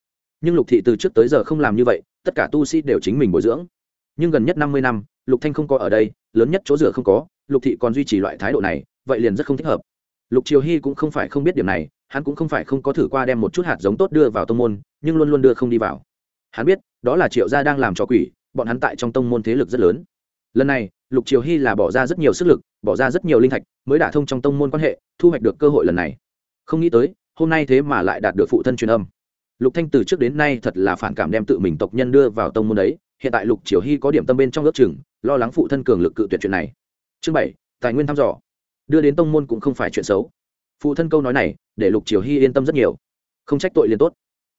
Nhưng lục thị từ trước tới giờ không làm như vậy, tất cả tu sĩ đều chính mình bồi dưỡng nhưng gần nhất năm mươi năm, lục thanh không có ở đây, lớn nhất chỗ dựa không có, lục thị còn duy trì loại thái độ này, vậy liền rất không thích hợp. Lục triều hy cũng không phải không biết điểm này, hắn cũng không phải không có thử qua đem một chút hạt giống tốt đưa vào tông môn, nhưng luôn luôn đưa không đi vào. Hắn biết, đó là triệu gia đang làm cho quỷ, bọn hắn tại trong tông môn thế lực rất lớn. Lần này, lục triều hy là bỏ ra rất nhiều sức lực, bỏ ra rất nhiều linh thạch, mới đả thông trong tông môn quan hệ, thu hoạch được cơ hội lần này. Không nghĩ tới, hôm nay thế mà lại đạt được phụ thân truyền âm. Lục thanh từ trước đến nay thật là phản cảm đem tự mình tộc nhân đưa vào tông môn ấy hiện tại lục triều hy có điểm tâm bên trong lớp chừng, lo lắng phụ thân cường lực cự tuyệt chuyện này. Chương bảy, tài nguyên thăm dò. Đưa đến tông môn cũng không phải chuyện xấu. Phụ thân câu nói này, để lục triều hy yên tâm rất nhiều. Không trách tội liền tốt.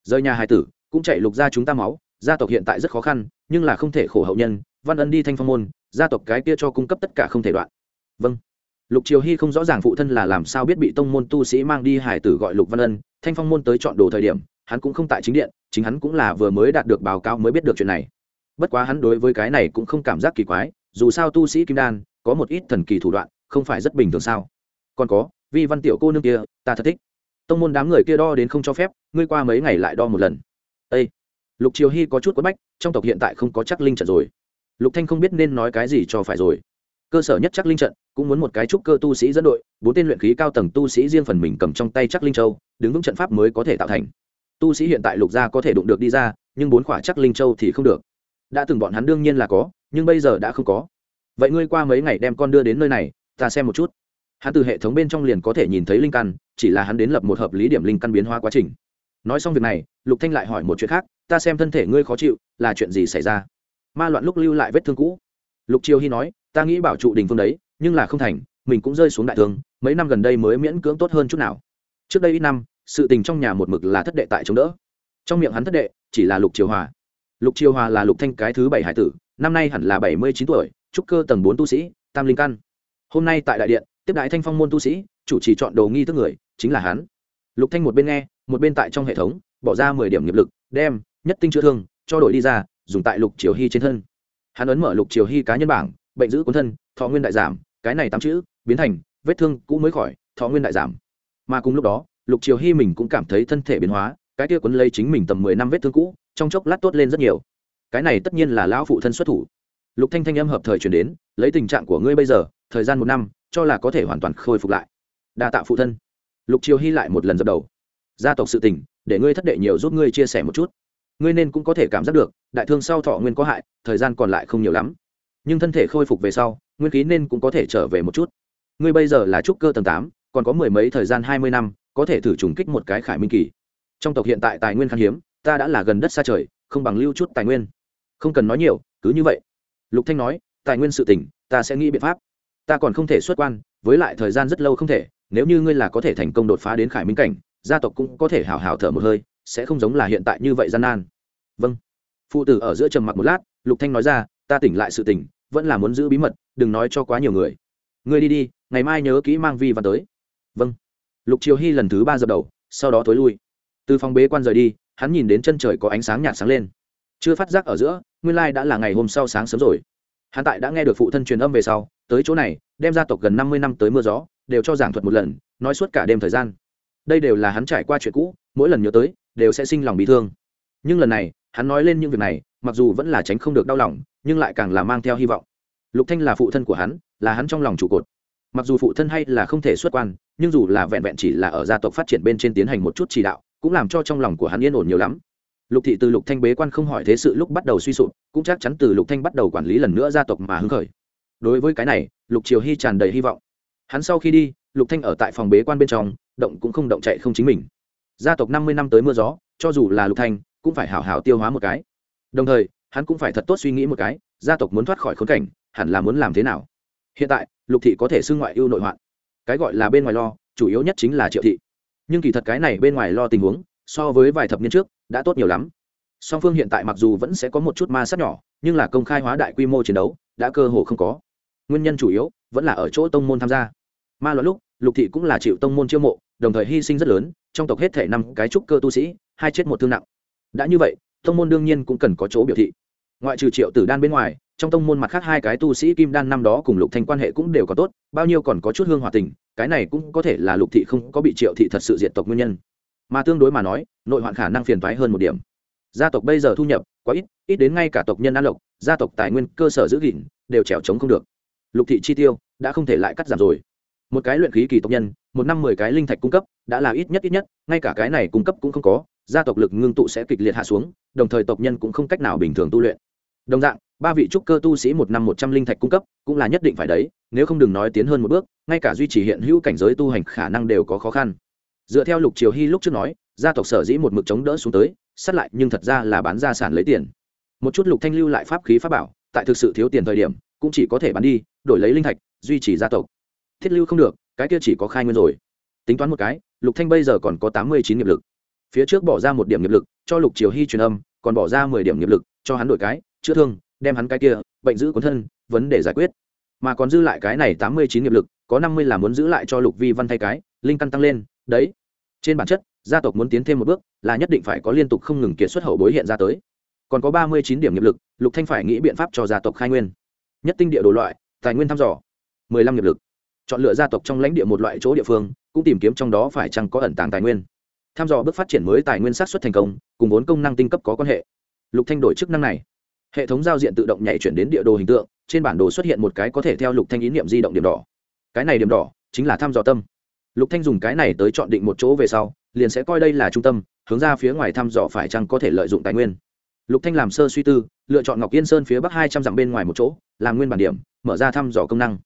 Rời nhà hải tử, cũng chạy lục ra chúng ta máu, gia tộc hiện tại rất khó khăn, nhưng là không thể khổ hậu nhân, văn ân đi thanh phong môn, gia tộc cái kia cho cung cấp tất cả không thể đoạn. Vâng. Lục triều hy không rõ ràng phụ thân là làm sao biết bị tông môn tu sĩ mang đi hải tử gọi lục văn ân, thanh phong môn tới chọn đồ thời điểm, hắn cũng không tại chính điện, chính hắn cũng là vừa mới đạt được báo cáo mới biết được chuyện này bất quá hắn đối với cái này cũng không cảm giác kỳ quái, dù sao tu sĩ kim đan, có một ít thần kỳ thủ đoạn, không phải rất bình thường sao? Còn có, vi văn tiểu cô nương kia, ta thật thích. Tông môn đám người kia đo đến không cho phép, ngươi qua mấy ngày lại đo một lần. Ây lục triều hy có chút quất bách, trong tộc hiện tại không có chắc linh trận rồi. Lục thanh không biết nên nói cái gì cho phải rồi. Cơ sở nhất chắc linh trận, cũng muốn một cái trúc cơ tu sĩ dẫn đội, bốn tên luyện khí cao tầng tu sĩ riêng phần mình cầm trong tay chắc linh châu, đứng vững trận pháp mới có thể tạo thành. Tu sĩ hiện tại lục gia có thể đụng được đi ra, nhưng bốn khỏa chắc linh châu thì không được đã từng bọn hắn đương nhiên là có, nhưng bây giờ đã không có. Vậy ngươi qua mấy ngày đem con đưa đến nơi này, ta xem một chút. Hắn từ hệ thống bên trong liền có thể nhìn thấy linh căn, chỉ là hắn đến lập một hợp lý điểm linh căn biến hóa quá trình. Nói xong việc này, lục thanh lại hỏi một chuyện khác, ta xem thân thể ngươi khó chịu, là chuyện gì xảy ra? Ma loạn lúc lưu lại vết thương cũ. Lục triều hy nói, ta nghĩ bảo trụ đình phương đấy, nhưng là không thành, mình cũng rơi xuống đại thương, mấy năm gần đây mới miễn cưỡng tốt hơn chút nào. Trước đây ít năm, sự tình trong nhà một mực là thất đệ tại chống đỡ. Trong miệng hắn thất đệ, chỉ là lục triều hòa lục triều hòa là lục thanh cái thứ bảy hải tử, năm nay hẳn là bảy mươi chín tuổi, trúc cơ tầng bốn tu sĩ, tam linh căn. Hôm nay tại đại điện, tiếp đại thanh phong môn tu sĩ, chủ trì chọn đồ nghi thức người, chính là hắn. Lục thanh một bên nghe, một bên tại trong hệ thống, bỏ ra mười điểm nghiệp lực, đem nhất tinh chữa thương, cho đổi đi ra, dùng tại lục triều hy trên thân. Hắn ấn mở lục triều hy cá nhân bảng, bệnh giữ cuốn thân, thọ nguyên đại giảm, cái này tám chữ, biến thành, vết thương cũ mới khỏi, thọ nguyên đại giảm. Mà cùng lúc đó, lục triều hy mình cũng cảm thấy thân thể biến hóa, cái kia quấn lấy chính mình tầm mười năm vết thương cũ trong chốc lát tốt lên rất nhiều. Cái này tất nhiên là lão phụ thân xuất thủ. Lục thanh thanh âm hợp thời chuyển đến, lấy tình trạng của ngươi bây giờ, thời gian một năm, cho là có thể hoàn toàn khôi phục lại. Đa tạ phụ thân. Lục triều hy lại một lần dập đầu. Gia tộc sự tình, để ngươi thất đệ nhiều giúp ngươi chia sẻ một chút. Ngươi nên cũng có thể cảm giác được, đại thương sau thọ nguyên có hại, thời gian còn lại không nhiều lắm. Nhưng thân thể khôi phục về sau, nguyên khí nên cũng có thể trở về một chút. Ngươi bây giờ là trúc cơ tầng tám, còn có mười mấy thời gian hai mươi năm, có thể thử trùng kích một cái khải minh kỳ. Trong tộc hiện tại tài nguyên khan hiếm ta đã là gần đất xa trời không bằng lưu chút tài nguyên. Không cần nói nhiều cứ như vậy. Lục thanh nói tài nguyên sự tình, ta sẽ nghĩ biện pháp. Ta còn không thể xuất quan với lại thời gian rất lâu không thể nếu như ngươi là có thể thành công đột phá đến khải minh cảnh gia tộc cũng có thể hào hào thở một hơi sẽ không giống là hiện tại như vậy gian nan. Vâng. Phụ tử ở giữa trầm mặc một lát lục thanh nói ra ta tỉnh lại sự tỉnh vẫn là muốn giữ bí mật đừng nói cho quá nhiều người. Ngươi đi đi ngày mai nhớ kỹ mang vi văn tới. Vâng. Lục triều hy lần thứ ba dập đầu sau đó tối lui. Từ phòng bế quan rời đi hắn nhìn đến chân trời có ánh sáng nhạt sáng lên. Chưa phát giác ở giữa, nguyên lai đã là ngày hôm sau sáng sớm rồi. Hắn tại đã nghe được phụ thân truyền âm về sau, tới chỗ này, đem gia tộc gần năm mươi năm tới mưa gió, đều cho giảng thuật một lần, nói suốt cả đêm thời gian. Đây đều là hắn trải qua chuyện cũ, mỗi lần nhớ tới, đều sẽ sinh lòng bị thương. Nhưng lần này, hắn nói lên những việc này, mặc dù vẫn là tránh không được đau lòng, nhưng lại càng là mang theo hy vọng. Lục thanh là phụ thân của hắn, là hắn trong lòng trụ cột. Mặc dù phụ thân hay là không thể xuất quan, nhưng dù là vẹn vẹn chỉ là ở gia tộc phát triển bên trên tiến hành một chút chỉ đạo cũng làm cho trong lòng của hắn yên ổn nhiều lắm. Lục thị từ lục thanh bế quan không hỏi thế sự lúc bắt đầu suy sụp, cũng chắc chắn từ lục thanh bắt đầu quản lý lần nữa gia tộc mà hứng khởi. Đối với cái này, lục triều hy tràn đầy hy vọng. Hắn sau khi đi, lục thanh ở tại phòng bế quan bên trong, động cũng không động chạy không chính mình. Gia tộc năm mươi năm tới mưa gió, cho dù là lục thanh, cũng phải hảo hảo tiêu hóa một cái. Đồng thời, hắn cũng phải thật tốt suy nghĩ một cái, gia tộc muốn thoát khỏi khốn cảnh, hẳn là muốn làm thế nào? Hiện tại, lục thị có thể xưng ngoại ưu nội hoạn. Cái gọi là bên ngoài lo, chủ yếu nhất chính là triệu thị nhưng kỳ thật cái này bên ngoài lo tình huống, so với vài thập niên trước, đã tốt nhiều lắm. Song phương hiện tại mặc dù vẫn sẽ có một chút ma sát nhỏ, nhưng là công khai hóa đại quy mô chiến đấu, đã cơ hồ không có. Nguyên nhân chủ yếu vẫn là ở chỗ tông môn tham gia. Ma loạn lúc, lục thị cũng là chịu tông môn chiêu mộ, đồng thời hy sinh rất lớn, trong tộc hết thể năm cái trúc cơ tu sĩ, hai chết một thương nặng. Đã như vậy, tông môn đương nhiên cũng cần có chỗ biểu thị. Ngoại trừ triệu tử đan bên ngoài trong tông môn mặt khác hai cái tu sĩ kim đan năm đó cùng lục thanh quan hệ cũng đều có tốt, bao nhiêu còn có chút hương hòa tình, cái này cũng có thể là lục thị không có bị triệu thị thật sự diệt tộc nguyên nhân. Mà tương đối mà nói, nội hoạn khả năng phiền toái hơn một điểm. Gia tộc bây giờ thu nhập quá ít ít đến ngay cả tộc nhân an lộc, gia tộc tài nguyên, cơ sở giữ gìn, đều trèo trống không được. Lục thị chi tiêu đã không thể lại cắt giảm rồi. Một cái luyện khí kỳ tộc nhân, một năm mười cái linh thạch cung cấp, đã là ít nhất ít nhất, ngay cả cái này cung cấp cũng không có, gia tộc lực ngưng tụ sẽ kịch liệt hạ xuống, đồng thời tộc nhân cũng không cách nào bình thường tu luyện đồng dạng, ba vị trúc cơ tu sĩ một năm một trăm linh thạch cung cấp cũng là nhất định phải đấy, nếu không đừng nói tiến hơn một bước, ngay cả duy trì hiện hữu cảnh giới tu hành khả năng đều có khó khăn. Dựa theo lục triều hy lúc trước nói, gia tộc sở dĩ một mực chống đỡ xuống tới, sát lại nhưng thật ra là bán gia sản lấy tiền. Một chút lục thanh lưu lại pháp khí pháp bảo, tại thực sự thiếu tiền thời điểm, cũng chỉ có thể bán đi, đổi lấy linh thạch, duy trì gia tộc. Thiết lưu không được, cái kia chỉ có khai nguyên rồi. Tính toán một cái, lục thanh bây giờ còn có tám mươi chín nghiệp lực. Phía trước bỏ ra một điểm nghiệp lực, cho lục triều hy truyền âm, còn bỏ ra mười điểm nghiệp lực, cho hắn đổi cái chữa thương, đem hắn cái kia, bệnh giữ cuốn thân, vấn đề giải quyết. Mà còn dư lại cái này tám mươi chín nghiệp lực, có năm mươi là muốn giữ lại cho lục vi văn thay cái, linh căn tăng lên, đấy. Trên bản chất, gia tộc muốn tiến thêm một bước, là nhất định phải có liên tục không ngừng kiệt xuất hậu bối hiện ra tới. Còn có ba mươi chín điểm nghiệp lực, lục thanh phải nghĩ biện pháp cho gia tộc khai nguyên. Nhất tinh địa đồ loại, tài nguyên thăm dò, mười lăm nghiệp lực. Chọn lựa gia tộc trong lãnh địa một loại chỗ địa phương, cũng tìm kiếm trong đó phải chăng có ẩn tàng tài nguyên. Thăm dò bước phát triển mới tài nguyên sát xuất thành công, cùng vốn công năng tinh cấp có quan hệ. Lục thanh đổi chức năng này hệ thống giao diện tự động nhảy chuyển đến địa đồ hình tượng, trên bản đồ xuất hiện một cái có thể theo lục thanh ý niệm di động điểm đỏ. Cái này điểm đỏ chính là thăm dò tâm. Lục thanh dùng cái này tới chọn định một chỗ về sau, liền sẽ coi đây là trung tâm, hướng ra phía ngoài thăm dò phải chăng có thể lợi dụng tài nguyên. Lục thanh làm sơ suy tư, lựa chọn ngọc yên sơn phía bắc hai trăm dặm bên ngoài một chỗ, làm nguyên bản điểm, mở ra thăm dò công năng.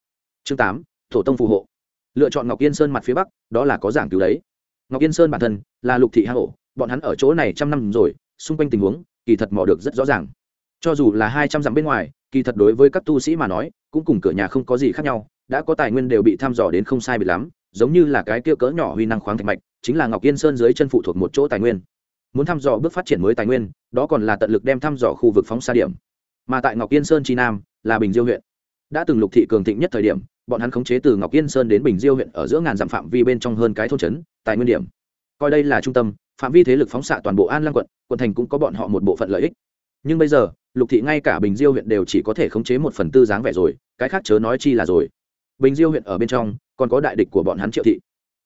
Chương tám, thổ tông phù hộ. Lựa chọn ngọc yên sơn mặt phía bắc, đó là có giảng cứu đấy. Ngọc yên sơn bản thân là lục thị hang ổ, bọn hắn ở chỗ này trăm năm rồi, xung quanh tình huống kỳ thật mò được rất rõ ràng cho dù là hai trăm dặm bên ngoài, kỳ thật đối với các tu sĩ mà nói, cũng cùng cửa nhà không có gì khác nhau, đã có tài nguyên đều bị thăm dò đến không sai bị lắm, giống như là cái kia cỡ nhỏ huy năng khoáng thạch mạch, chính là ngọc yên sơn dưới chân phụ thuộc một chỗ tài nguyên. Muốn thăm dò bước phát triển mới tài nguyên, đó còn là tận lực đem thăm dò khu vực phóng xa điểm. Mà tại ngọc yên sơn chi nam, là bình diêu huyện. Đã từng lục thị cường thịnh nhất thời điểm, bọn hắn khống chế từ ngọc yên sơn đến bình diêu huyện ở giữa ngàn dặm phạm vi bên trong hơn cái thôn trấn, tài nguyên điểm. Coi đây là trung tâm, phạm vi thế lực phóng xạ toàn bộ an lăng quận quận thành cũng có bọn họ một bộ phận lợi ích nhưng bây giờ, lục thị ngay cả bình diêu huyện đều chỉ có thể khống chế một phần tư dáng vẻ rồi, cái khác chớ nói chi là rồi. Bình diêu huyện ở bên trong, còn có đại địch của bọn hắn triệu thị.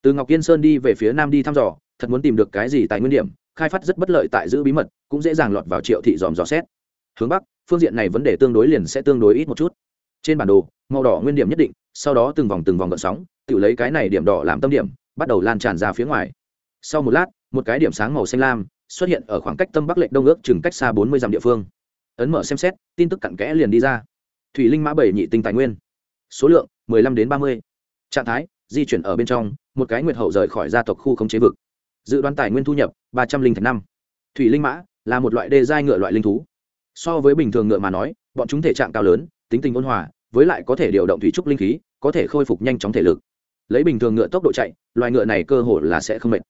Từ ngọc yên sơn đi về phía nam đi thăm dò, thật muốn tìm được cái gì tại nguyên điểm, khai phát rất bất lợi tại giữ bí mật, cũng dễ dàng lọt vào triệu thị dòm dò xét. Hướng bắc, phương diện này vấn đề tương đối liền sẽ tương đối ít một chút. Trên bản đồ, màu đỏ nguyên điểm nhất định, sau đó từng vòng từng vòng gợn sóng, tự lấy cái này điểm đỏ làm tâm điểm, bắt đầu lan tràn ra phía ngoài. Sau một lát, một cái điểm sáng màu xanh lam xuất hiện ở khoảng cách tâm bắc lệnh đông ước chừng cách xa bốn mươi dặm địa phương. Ấn mở xem xét, tin tức cặn kẽ liền đi ra. Thủy linh mã bảy nhị tinh tài nguyên. Số lượng, mười lăm đến ba mươi. Trạng thái, di chuyển ở bên trong, một cái nguyệt hậu rời khỏi gia tộc khu khống chế vực. Dự đoán tài nguyên thu nhập, ba trăm linh thạch năm. Thủy linh mã là một loại đê giai ngựa loại linh thú. So với bình thường ngựa mà nói, bọn chúng thể trạng cao lớn, tính tình ôn hòa, với lại có thể điều động thủy trúc linh khí, có thể khôi phục nhanh chóng thể lực. Lấy bình thường ngựa tốc độ chạy, loài ngựa này cơ hồ là sẽ không mệt.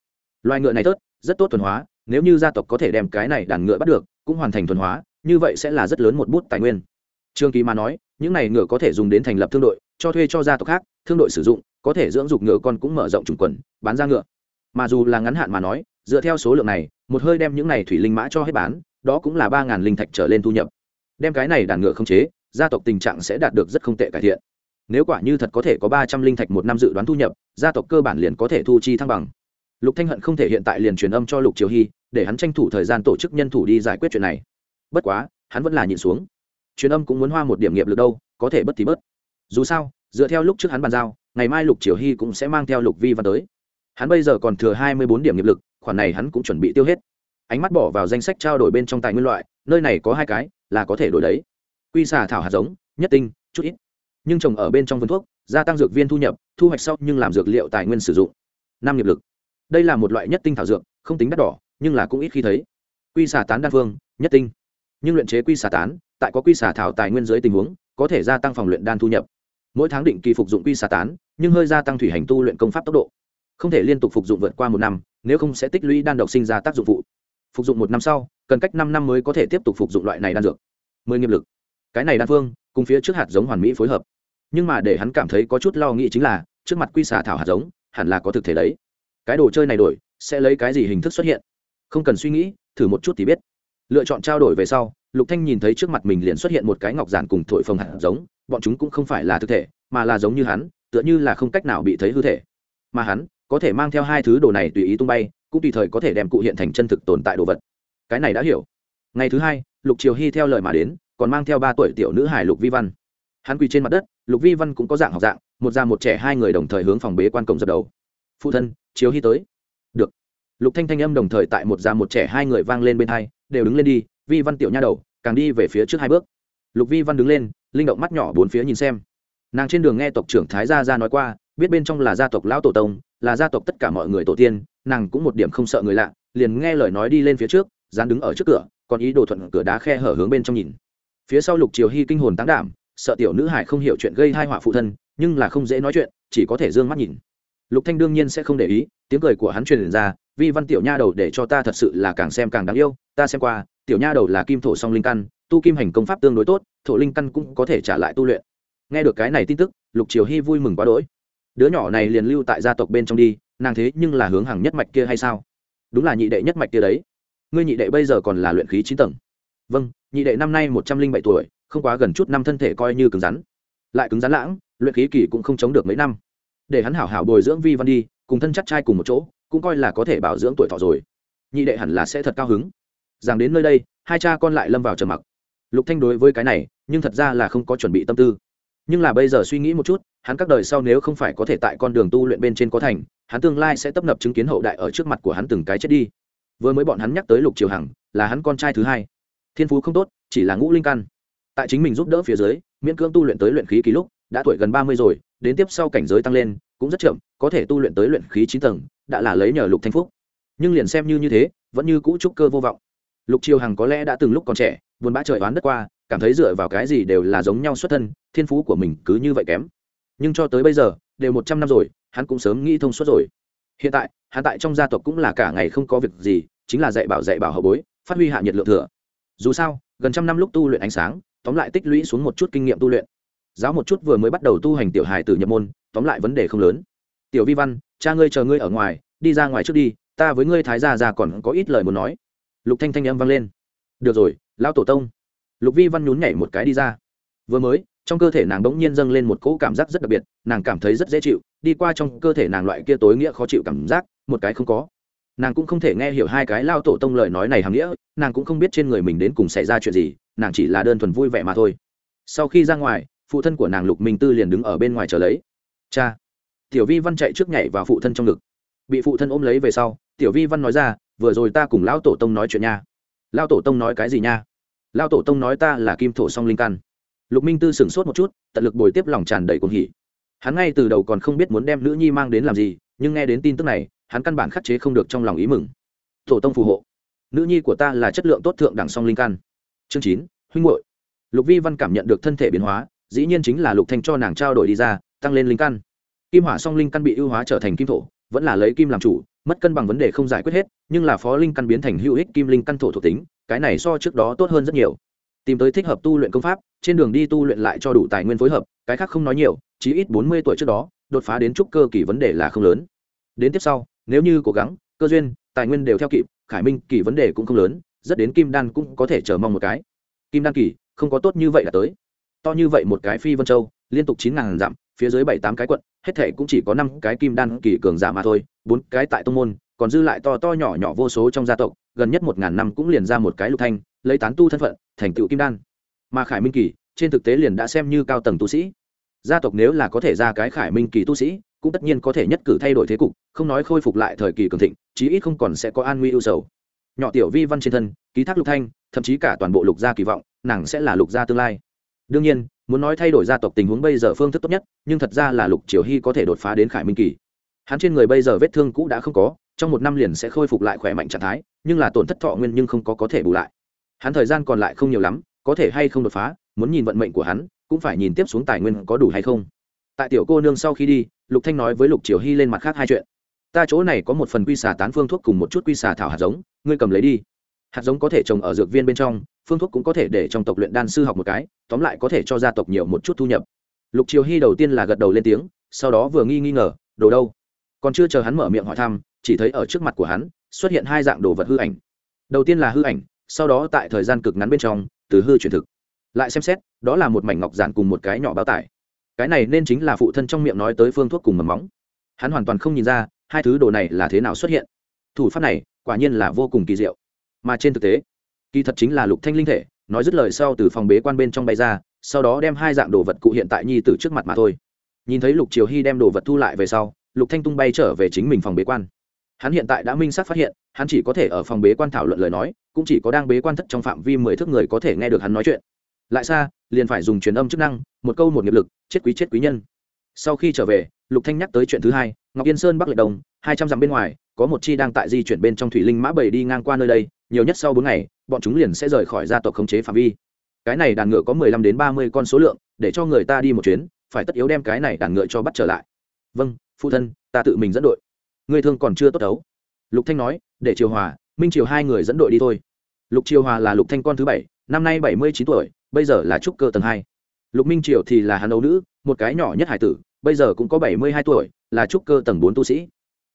Loài ngựa này tốt, rất tốt thuần hóa nếu như gia tộc có thể đem cái này đàn ngựa bắt được, cũng hoàn thành thuần hóa, như vậy sẽ là rất lớn một bút tài nguyên. Trương kỳ mà nói, những này ngựa có thể dùng đến thành lập thương đội, cho thuê cho gia tộc khác, thương đội sử dụng, có thể dưỡng dục ngựa con cũng mở rộng trùng quần, bán ra ngựa. Mà dù là ngắn hạn mà nói, dựa theo số lượng này, một hơi đem những này thủy linh mã cho hết bán, đó cũng là ba ngàn linh thạch trở lên thu nhập. Đem cái này đàn ngựa không chế, gia tộc tình trạng sẽ đạt được rất không tệ cải thiện. Nếu quả như thật có thể có ba trăm linh thạch một năm dự đoán thu nhập, gia tộc cơ bản liền có thể thu chi thăng bằng lục thanh hận không thể hiện tại liền truyền âm cho lục triều hy, để hắn tranh thủ thời gian tổ chức nhân thủ đi giải quyết chuyện này. Bất quá, hắn vẫn là nhịn xuống. Truyền âm cũng muốn hoa một điểm nghiệp lực đâu, có thể bất thì bớt dù sao, dựa theo lúc trước hắn bàn giao, ngày mai lục triều hy cũng sẽ mang theo lục vi văn tới. Hắn bây giờ còn thừa hai mươi bốn điểm nghiệp lực, khoản này hắn cũng chuẩn bị tiêu hết. Ánh mắt bỏ vào danh sách trao đổi bên trong tài nguyên loại, nơi này có hai cái, là có thể đổi đấy. Quy xà thảo hạt giống, nhất tinh, chút ít. Nhưng trồng ở bên trong vườn thuốc, gia tăng dược viên thu nhập, thu hoạch sau nhưng làm dược liệu tài nguyên sử dụng. Năm nghiệp lực đây là một loại nhất tinh thảo dược, không tính đắt đỏ, nhưng là cũng ít khi thấy. Quy xả tán đa phương, nhất tinh. Nhưng luyện chế quy xả tán, tại có quy xả thảo tài nguyên dưới tình huống, có thể gia tăng phòng luyện đan thu nhập. Mỗi tháng định kỳ phục dụng quy xả tán, nhưng hơi gia tăng thủy hành tu luyện công pháp tốc độ. Không thể liên tục phục dụng vượt qua một năm, nếu không sẽ tích lũy đan độc sinh ra tác dụng phụ. Phục dụng một năm sau, cần cách năm năm mới có thể tiếp tục phục dụng loại này đan dược. Mười nghiệp lực. Cái này đan phương, cùng phía trước hạt giống hoàn mỹ phối hợp. Nhưng mà để hắn cảm thấy có chút lo nghĩ chính là, trước mặt quy xả thảo hạt giống, hẳn là có thực thể đấy cái đồ chơi này đổi, sẽ lấy cái gì hình thức xuất hiện? Không cần suy nghĩ, thử một chút thì biết. Lựa chọn trao đổi về sau, lục thanh nhìn thấy trước mặt mình liền xuất hiện một cái ngọc giản cùng thổi phồng hạt giống, bọn chúng cũng không phải là thực thể, mà là giống như hắn, tựa như là không cách nào bị thấy hư thể. Mà hắn, có thể mang theo hai thứ đồ này tùy ý tung bay, cũng tùy thời có thể đem cụ hiện thành chân thực tồn tại đồ vật. Cái này đã hiểu. Ngày thứ hai, lục triều hy theo lời mà đến, còn mang theo ba tuổi tiểu nữ hải lục vi văn. Hắn quỳ trên mặt đất, lục vi văn cũng có dạng học dạng, một già một trẻ hai người đồng thời hướng phòng bế quan cổng dập đầu. Phụ thân chiếu hy tới. Được. Lục thanh thanh âm đồng thời tại một già một trẻ hai người vang lên bên hai, đều đứng lên đi, vi văn tiểu nha đầu, càng đi về phía trước hai bước. Lục vi văn đứng lên, linh động mắt nhỏ bốn phía nhìn xem. Nàng trên đường nghe tộc trưởng thái gia ra nói qua, biết bên trong là gia tộc lão tổ tông, là gia tộc tất cả mọi người tổ tiên, nàng cũng một điểm không sợ người lạ, liền nghe lời nói đi lên phía trước, dán đứng ở trước cửa, còn ý đồ thuận cửa đá khe hở hướng bên trong nhìn. Phía sau lục triều hy kinh hồn tán đảm, sợ tiểu nữ hải không hiểu chuyện gây hai họa phụ thân, nhưng là không dễ nói chuyện, chỉ có thể d ư ơ n g mắt nhìn lục thanh đương nhiên sẽ không để ý, tiếng cười của hắn truyền ra, vi văn tiểu nha đầu để cho ta thật sự là càng xem càng đáng yêu, ta xem qua, tiểu nha đầu là kim thổ song linh căn, tu kim hành công pháp tương đối tốt, thổ linh căn cũng có thể trả lại tu luyện. Nghe được cái này tin tức, lục triều hy vui mừng quá đỗi. Đứa nhỏ này liền lưu tại gia tộc bên trong đi, nàng thế nhưng là hướng hàng nhất mạch kia hay sao? Đúng là nhị đệ nhất mạch kia đấy. Ngươi nhị đệ bây giờ còn là luyện khí chín tầng. Vâng nhị đệ năm nay một trăm linh bảy tuổi, không quá gần chút năm thân thể coi như cứng rắn. Lại cứng rắn lãng, luyện khí kỳ cũng không chống được mấy năm để hắn hảo hảo bồi dưỡng vi văn đi, cùng thân chắc trai cùng một chỗ, cũng coi là có thể bảo dưỡng tuổi thọ rồi. Nhị đệ hẳn là sẽ thật cao hứng. Rằng đến nơi đây, hai cha con lại lâm vào trầm mặc. Lục thanh đối với cái này, nhưng thật ra là không có chuẩn bị tâm tư. Nhưng là bây giờ suy nghĩ một chút, hắn các đời sau nếu không phải có thể tại con đường tu luyện bên trên có thành, hắn tương lai sẽ tấp nập chứng kiến hậu đại ở trước mặt của hắn từng cái chết đi. Vừa mới bọn hắn nhắc tới lục triều hằng, là hắn con trai thứ hai. Thiên phú không tốt, chỉ là ngũ linh căn. Tại chính mình giúp đỡ phía dưới, miễn cưỡng tu luyện tới luyện khí ký lúc, đã tuổi gần ba mươi rồi đến tiếp sau cảnh giới tăng lên, cũng rất chậm, có thể tu luyện tới luyện khí chín tầng, đã là lấy nhờ lục thanh phúc. Nhưng liền xem như như thế, vẫn như cũ trúc cơ vô vọng. Lục triều hằng có lẽ đã từng lúc còn trẻ, buồn bã trời oán đất qua, cảm thấy dựa vào cái gì đều là giống nhau xuất thân, thiên phú của mình cứ như vậy kém. Nhưng cho tới bây giờ, đều một trăm năm rồi, hắn cũng sớm nghĩ thông suốt rồi. Hiện tại, hắn tại trong gia tộc cũng là cả ngày không có việc gì, chính là dạy bảo dạy bảo hậu bối, phát huy hạ nhiệt lượng thừa. Dù sao, gần trăm năm lúc tu luyện ánh sáng, tóm lại tích lũy xuống một chút kinh nghiệm tu luyện giáo một chút vừa mới bắt đầu tu hành tiểu hài từ nhập môn, tóm lại vấn đề không lớn. Tiểu vi văn, cha ngươi chờ ngươi ở ngoài, đi ra ngoài trước đi, ta với ngươi thái gia già còn có ít lời muốn nói. Lục thanh thanh âm vang lên. Được rồi, lão tổ tông. Lục vi văn nhún nhảy một cái đi ra. Vừa mới, trong cơ thể nàng đ ỗ n g nhiên dâng lên một cỗ cảm giác rất đặc biệt, nàng cảm thấy rất dễ chịu, đi qua trong cơ thể nàng loại kia tối nghĩa khó chịu cảm giác, một cái không có. Nàng cũng không thể nghe hiểu hai cái lao tổ tông lời nói này hàm nghĩa, nàng cũng không biết trên người mình đến cùng xảy ra chuyện gì, nàng chỉ là đơn thuần vui vẻ mà thôi. Sau khi ra ngoài phụ thân của nàng lục minh tư liền đứng ở bên ngoài chờ lấy. Cha. Tiểu vi văn chạy trước nhảy vào phụ thân trong ngực. Bị phụ thân ôm lấy về sau, tiểu vi văn nói ra, vừa rồi ta cùng lão tổ tông nói chuyện nha. Lão tổ tông nói cái gì nha? Lão tổ tông nói ta là kim thổ song linh căn. Lục minh tư sửng sốt một chút, tận lực bồi tiếp lòng tràn đầy cuồng hỉ. Hắn ngay từ đầu còn không biết muốn đem nữ nhi mang đến làm gì, nhưng nghe đến tin tức này, hắn căn bản khắc chế không được trong lòng ý mừng. Tổ tông phù hộ. Nữ nhi của ta là chất lượng tốt thượng đẳng song linh căn. Chương chín, huynh hội lục vi văn cảm nhận được thân thể biến hóa dĩ nhiên chính là lục thanh cho nàng trao đổi đi ra, tăng lên linh căn. Kim hỏa song linh căn bị ưu hóa trở thành kim thổ, vẫn là lấy kim làm chủ, mất cân bằng vấn đề không giải quyết hết, nhưng là phó linh căn biến thành hữu ích kim linh căn thổ thuộc tính, cái này so trước đó tốt hơn rất nhiều. Tìm tới thích hợp tu luyện công pháp, trên đường đi tu luyện lại cho đủ tài nguyên phối hợp, cái khác không nói nhiều, chí ít bốn mươi tuổi trước đó, đột phá đến trúc cơ kỳ vấn đề là không lớn. Đến tiếp sau, nếu như cố gắng, cơ duyên, tài nguyên đều theo kịp, khải minh kỳ vấn đề cũng không lớn, rất đến kim đan cũng có thể chờ mong một cái. Kim đan kỳ, không có tốt như vậy là tới to như vậy một cái phi vân châu, liên tục chín ngàn dặm, phía dưới bảy tám cái quận, hết thể cũng chỉ có năm cái kim đan kỳ cường giả mà thôi, bốn cái tại tông môn, còn dư lại to to nhỏ nhỏ vô số trong gia tộc, gần nhất một ngàn năm cũng liền ra một cái lục thanh, lấy tán tu thân phận, thành tựu kim đan. Mà khải minh kỳ, trên thực tế liền đã xem như cao tầng tu sĩ. Gia tộc nếu là có thể ra cái khải minh kỳ tu sĩ, cũng tất nhiên có thể nhất cử thay đổi thế cục, không nói khôi phục lại thời kỳ cường thịnh, chí ít không còn sẽ có an nguy ưu sầu. Nhỏ tiểu vi văn trên thân, ký thác lục thanh, thậm chí cả toàn bộ lục gia kỳ vọng, nàng sẽ là lục gia tương lai đương nhiên, muốn nói thay đổi gia tộc tình huống bây giờ phương thức tốt nhất, nhưng thật ra là lục triều hy có thể đột phá đến khải minh kỳ. Hắn trên người bây giờ vết thương cũ đã không có, trong một năm liền sẽ khôi phục lại khỏe mạnh trạng thái, nhưng là tổn thất thọ nguyên nhưng không có có thể bù lại. Hắn thời gian còn lại không nhiều lắm, có thể hay không đột phá, muốn nhìn vận mệnh của hắn, cũng phải nhìn tiếp xuống tài nguyên có đủ hay không. Tại tiểu cô nương sau khi đi, lục thanh nói với lục triều hy lên mặt khác hai chuyện. Ta chỗ này có một phần quy xà tán phương thuốc cùng một chút quy xà thảo hạt giống, ngươi cầm lấy đi. Hạt giống có thể trồng ở dược viên bên trong phương thuốc cũng có thể để trong tộc luyện đan sư học một cái, tóm lại có thể cho gia tộc nhiều một chút thu nhập. Lục triều hy đầu tiên là gật đầu lên tiếng, sau đó vừa nghi nghi ngờ, đồ đâu? Còn chưa chờ hắn mở miệng hỏi thăm, chỉ thấy ở trước mặt của hắn, xuất hiện hai dạng đồ vật hư ảnh. Đầu tiên là hư ảnh, sau đó tại thời gian cực ngắn bên trong, từ hư chuyển thực. Lại xem xét, đó là một mảnh ngọc giản cùng một cái nhỏ báo tải. Cái này nên chính là phụ thân trong miệng nói tới phương thuốc cùng mầm móng. Hắn hoàn toàn không nhìn ra, hai thứ đồ này là thế nào xuất hiện. Thủ pháp này, quả nhiên là vô cùng kỳ diệu. Mà trên thực tế kỳ thật chính là lục thanh linh thể, nói dứt lời sau từ phòng bế quan bên trong bay ra, sau đó đem hai dạng đồ vật cụ hiện tại nhi từ trước mặt mà thôi. Nhìn thấy lục triều hy đem đồ vật thu lại về sau, lục thanh tung bay trở về chính mình phòng bế quan. Hắn hiện tại đã minh xác phát hiện, hắn chỉ có thể ở phòng bế quan thảo luận lời nói, cũng chỉ có đang bế quan thất trong phạm vi mười thước người có thể nghe được hắn nói chuyện. Lại xa, liền phải dùng truyền âm chức năng, một câu một nghiệp lực, chết quý chết quý nhân. Sau khi trở về, lục thanh nhắc tới chuyện thứ hai, ngọc yên sơn bắc lệ đồng, hai trăm dặm bên ngoài, có một chi đang tại di chuyển bên trong thủy linh mã bảy đi ngang qua nơi đây, nhiều nhất sau bốn ngày bọn chúng liền sẽ rời khỏi gia tộc khống chế phạm vi. Cái này đàn ngựa có mười lăm đến ba mươi con số lượng, để cho người ta đi một chuyến, phải tất yếu đem cái này đàn ngựa cho bắt trở lại. Vâng phụ thân, ta tự mình dẫn đội. Người thương còn chưa tốt đấu lục thanh nói, để triều hòa, minh triều hai người dẫn đội đi thôi. Lục triều hòa là lục thanh con thứ bảy, năm nay bảy mươi chín tuổi, bây giờ là trúc cơ tầng hai. Lục minh triều thì là hắn ấu nữ, một cái nhỏ nhất hải tử, bây giờ cũng có bảy mươi hai tuổi, là trúc cơ tầng bốn tu sĩ.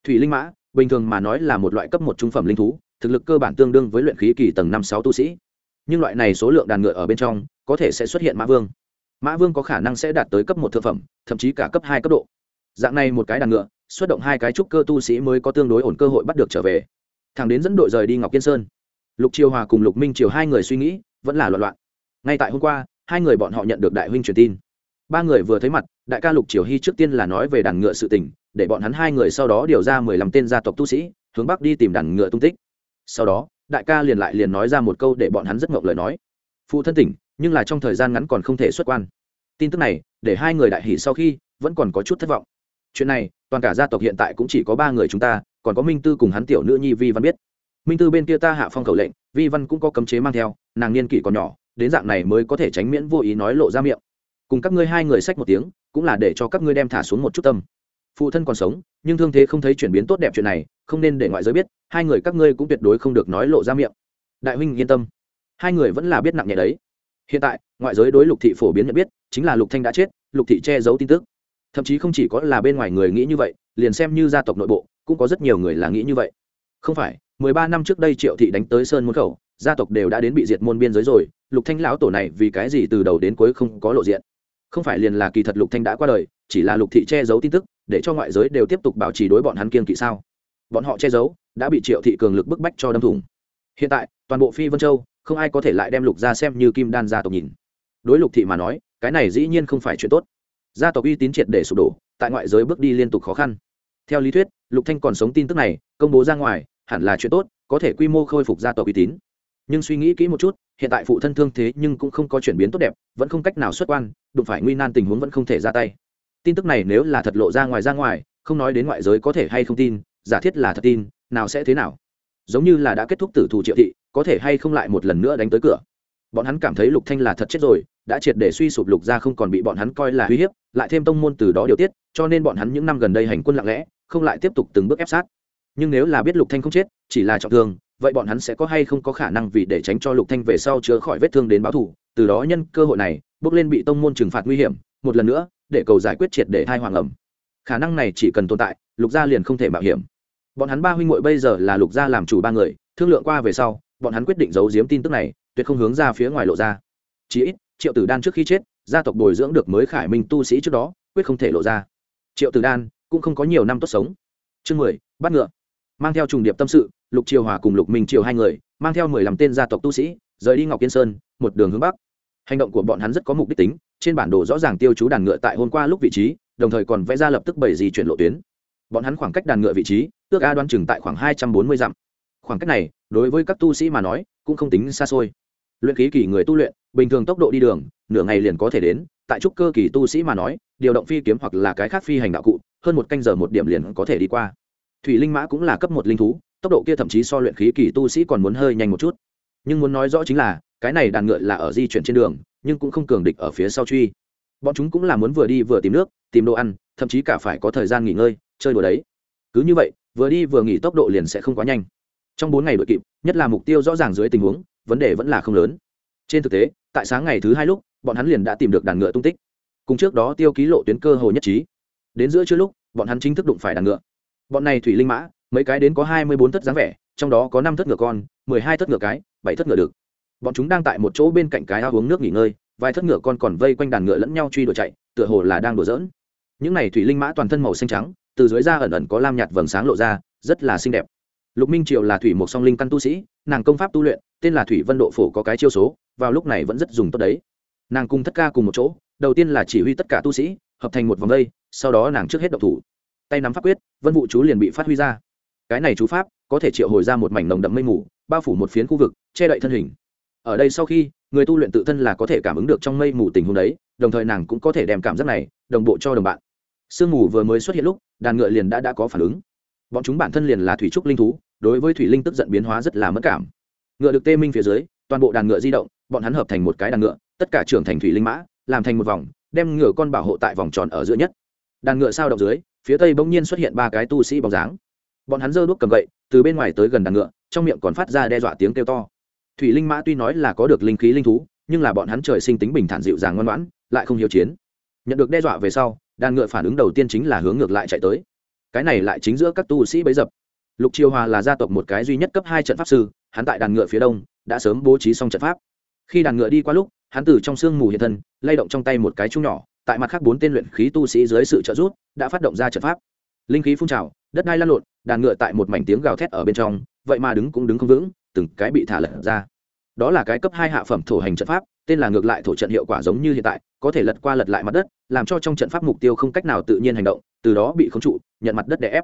Thủy linh mã, bình thường mà nói là một loại cấp một trung phẩm linh thú thực lực cơ bản tương đương với luyện khí kỳ tầng năm sáu tu sĩ. Nhưng loại này số lượng đàn ngựa ở bên trong, có thể sẽ xuất hiện mã vương. Mã vương có khả năng sẽ đạt tới cấp một thực phẩm, thậm chí cả cấp hai cấp độ. Dạng này một cái đàn ngựa, xuất động hai cái trúc cơ tu sĩ mới có tương đối ổn cơ hội bắt được trở về. Thằng đến dẫn đội rời đi ngọc kiên sơn. Lục triều hòa cùng lục minh triều hai người suy nghĩ, vẫn là loạn loạn. Ngay tại hôm qua, hai người bọn họ nhận được đại huynh truyền tin. Ba người vừa thấy mặt, đại ca lục triều hy trước tiên là nói về đàn ngựa sự tình, để bọn hắn hai người sau đó điều ra mười lăm tên gia tộc tu sĩ, hướng bắc đi tìm đàn ngựa tung tích sau đó, đại ca liền lại liền nói ra một câu để bọn hắn rất ngộng lời nói. Phụ thân tỉnh, nhưng là trong thời gian ngắn còn không thể xuất quan. Tin tức này, để hai người đại hỷ sau khi, vẫn còn có chút thất vọng. Chuyện này, toàn cả gia tộc hiện tại cũng chỉ có ba người chúng ta, còn có minh tư cùng hắn tiểu nữ nhi vi văn biết. Minh tư bên kia ta hạ phong khẩu lệnh, vi văn cũng có cấm chế mang theo, nàng niên kỷ còn nhỏ, đến dạng này mới có thể tránh miễn vô ý nói lộ ra miệng. Cùng các ngươi hai người sách một tiếng, cũng là để cho các ngươi đem thả xuống một chút tâm. Phụ thân còn sống, nhưng thương thế không thấy chuyển biến tốt đẹp chuyện này không nên để ngoại giới biết, hai người các ngươi cũng tuyệt đối không được nói lộ ra miệng. Đại huynh yên tâm. Hai người vẫn là biết nặng nhẹ đấy. Hiện tại, ngoại giới đối lục thị phổ biến nhận biết, chính là lục thanh đã chết, lục thị che giấu tin tức. Thậm chí không chỉ có là bên ngoài người nghĩ như vậy, liền xem như gia tộc nội bộ, cũng có rất nhiều người là nghĩ như vậy. Không phải, mười ba năm trước đây triệu thị đánh tới sơn môn khẩu, gia tộc đều đã đến bị diệt môn biên giới rồi, lục thanh lão tổ này vì cái gì từ đầu đến cuối không có lộ diện? Không phải liền là kỳ thật lục thanh đã qua đời, chỉ là lục thị che giấu tin tức, để cho ngoại giới đều tiếp tục bảo trì đối bọn hắn kiên kỵ sao? Bọn họ che giấu, đã bị triệu thị cường lực bức bách cho đâm thủng. Hiện tại, toàn bộ phi vân châu, không ai có thể lại đem lục ra xem như kim đan gia tộc nhìn. Đối lục thị mà nói, cái này dĩ nhiên không phải chuyện tốt. Gia tộc uy tín triệt để sụp đổ, tại ngoại giới bước đi liên tục khó khăn. Theo lý thuyết, lục thanh còn sống tin tức này, công bố ra ngoài, hẳn là chuyện tốt, có thể quy mô khôi phục gia tộc uy tín. Nhưng suy nghĩ kỹ một chút, hiện tại phụ thân thương thế nhưng cũng không có chuyển biến tốt đẹp, vẫn không cách nào xuất quan, đụng phải nguy nan tình huống vẫn không thể ra tay. Tin tức này nếu là thật lộ ra ngoài ra ngoài, không nói đến ngoại giới có thể hay không tin giả thiết là thật tin, nào sẽ thế nào? Giống như là đã kết thúc tử thủ triệu thị, có thể hay không lại một lần nữa đánh tới cửa? Bọn hắn cảm thấy lục thanh là thật chết rồi, đã triệt để suy sụp lục gia không còn bị bọn hắn coi là uy hiếp, lại thêm tông môn từ đó điều tiết, cho nên bọn hắn những năm gần đây hành quân lặng lẽ, không lại tiếp tục từng bước ép sát. Nhưng nếu là biết lục thanh không chết, chỉ là trọng thương, vậy bọn hắn sẽ có hay không có khả năng vì để tránh cho lục thanh về sau chữa khỏi vết thương đến báo thù? Từ đó nhân cơ hội này, bước lên bị tông môn trừng phạt nguy hiểm, một lần nữa, để cầu giải quyết triệt để thai hoàng ẩm khả năng này chỉ cần tồn tại, lục gia liền không thể mạo hiểm. Bọn hắn ba huynh muội bây giờ là lục gia làm chủ ba người, thương lượng qua về sau, bọn hắn quyết định giấu giếm tin tức này, tuyệt không hướng ra phía ngoài lộ ra. Chí ít, triệu tử đan trước khi chết, gia tộc bồi dưỡng được mới khải minh tu sĩ trước đó, quyết không thể lộ ra. Triệu tử đan cũng không có nhiều năm tốt sống. Chương mười, bắt ngựa. Mang theo trùng điệp tâm sự, lục triều hòa cùng lục minh triều hai người, mang theo mười lăm tên gia tộc tu sĩ, rời đi ngọc yên sơn, một đường hướng bắc. Hành động của bọn hắn rất có mục đích tính, trên bản đồ rõ ràng tiêu chú đàn ngựa tại hôm qua lúc vị trí đồng thời còn vẽ ra lập tức bảy gì chuyển lộ tuyến. Bọn hắn khoảng cách đàn ngựa vị trí ước a đoan chừng tại khoảng hai trăm bốn mươi dặm. Khoảng cách này, đối với các tu sĩ mà nói, cũng không tính xa xôi. Luyện khí kỳ người tu luyện, bình thường tốc độ đi đường, nửa ngày liền có thể đến, tại trúc cơ kỳ tu sĩ mà nói, điều động phi kiếm hoặc là cái khác phi hành đạo cụ, hơn một canh giờ một điểm liền có thể đi qua. Thủy linh mã cũng là cấp một linh thú, tốc độ kia thậm chí so luyện khí kỳ tu sĩ còn muốn hơi nhanh một chút. Nhưng muốn nói rõ chính là, cái này đàn ngựa là ở di chuyển trên đường, nhưng cũng không cường địch ở phía sau truy bọn chúng cũng là muốn vừa đi vừa tìm nước, tìm đồ ăn, thậm chí cả phải có thời gian nghỉ ngơi, chơi đùa đấy. Cứ như vậy, vừa đi vừa nghỉ tốc độ liền sẽ không quá nhanh. Trong bốn ngày đội kịp, nhất là mục tiêu rõ ràng dưới tình huống, vấn đề vẫn là không lớn. Trên thực tế, tại sáng ngày thứ hai lúc, bọn hắn liền đã tìm được đàn ngựa tung tích. Cùng trước đó tiêu ký lộ tuyến cơ hồ nhất trí. Đến giữa trưa lúc, bọn hắn chính thức đụng phải đàn ngựa. Bọn này thủy linh mã, mấy cái đến có hai mươi bốn thất dáng vẻ, trong đó có năm thất ngựa con, mười hai thất ngựa cái, bảy thất ngựa được. Bọn chúng đang tại một chỗ bên cạnh cái ao uống nước nghỉ ngơi vài thất ngựa con còn vây quanh đàn ngựa lẫn nhau truy đuổi chạy, tựa hồ là đang đùa giỡn. Những này thủy linh mã toàn thân màu xanh trắng, từ dưới da ẩn ẩn có lam nhạt vầng sáng lộ ra, rất là xinh đẹp. Lục minh triều là thủy một song linh căn tu sĩ, nàng công pháp tu luyện, tên là thủy vân độ phổ có cái chiêu số, vào lúc này vẫn rất dùng tốt đấy. Nàng cùng thất ca cùng một chỗ, đầu tiên là chỉ huy tất cả tu sĩ, hợp thành một vòng dây sau đó nàng trước hết độc thủ. Tay nắm pháp quyết, vân vụ chú liền bị phát huy ra. Cái này chú pháp, có thể triệu hồi ra một mảnh nồng đậm mây mù, bao phủ một phiến khu vực, che đậy thân hình. Ở đây sau khi người tu luyện tự thân là có thể cảm ứng được trong mây mù tình huống đấy, đồng thời nàng cũng có thể đem cảm giác này đồng bộ cho đồng bạn. Sương mù vừa mới xuất hiện lúc, đàn ngựa liền đã đã có phản ứng. Bọn chúng bản thân liền là thủy trúc linh thú, đối với thủy linh tức giận biến hóa rất là mất cảm. Ngựa được tê minh phía dưới, toàn bộ đàn ngựa di động, bọn hắn hợp thành một cái đàn ngựa, tất cả trưởng thành thủy linh mã, làm thành một vòng, đem ngựa con bảo hộ tại vòng tròn ở giữa nhất. Đàn ngựa sao động dưới, phía tây bỗng nhiên xuất hiện ba cái tu sĩ bóng dáng. Bọn hắn giơ đuốc cầm gậy, từ bên ngoài tới gần đàn ngựa, trong miệng còn phát ra đe dọa tiếng kêu to thủy linh mã tuy nói là có được linh khí linh thú, nhưng là bọn hắn trời sinh tính bình thản dịu dàng ngoan ngoãn, lại không hiếu chiến. Nhận được đe dọa về sau, đàn ngựa phản ứng đầu tiên chính là hướng ngược lại chạy tới. Cái này lại chính giữa các tu sĩ bấy dập. Lục triều hòa là gia tộc một cái duy nhất cấp hai trận pháp sư, hắn tại đàn ngựa phía đông, đã sớm bố trí xong trận pháp. Khi đàn ngựa đi qua lúc, hắn từ trong sương mù hiện thân, lay động trong tay một cái chung nhỏ, tại mặt khác bốn tên luyện khí tu sĩ dưới sự trợ giúp, đã phát động ra trận pháp. Linh khí phun trào, đất đai lan lộn, đàn ngựa tại một mảnh tiếng gào thét ở bên trong, vậy mà đứng cũng đứng không vững từng cái bị thả lật ra. Đó là cái cấp hai hạ phẩm thổ hành trận pháp, tên là ngược lại thổ trận hiệu quả giống như hiện tại, có thể lật qua lật lại mặt đất, làm cho trong trận pháp mục tiêu không cách nào tự nhiên hành động, từ đó bị khống trụ, nhận mặt đất đè ép.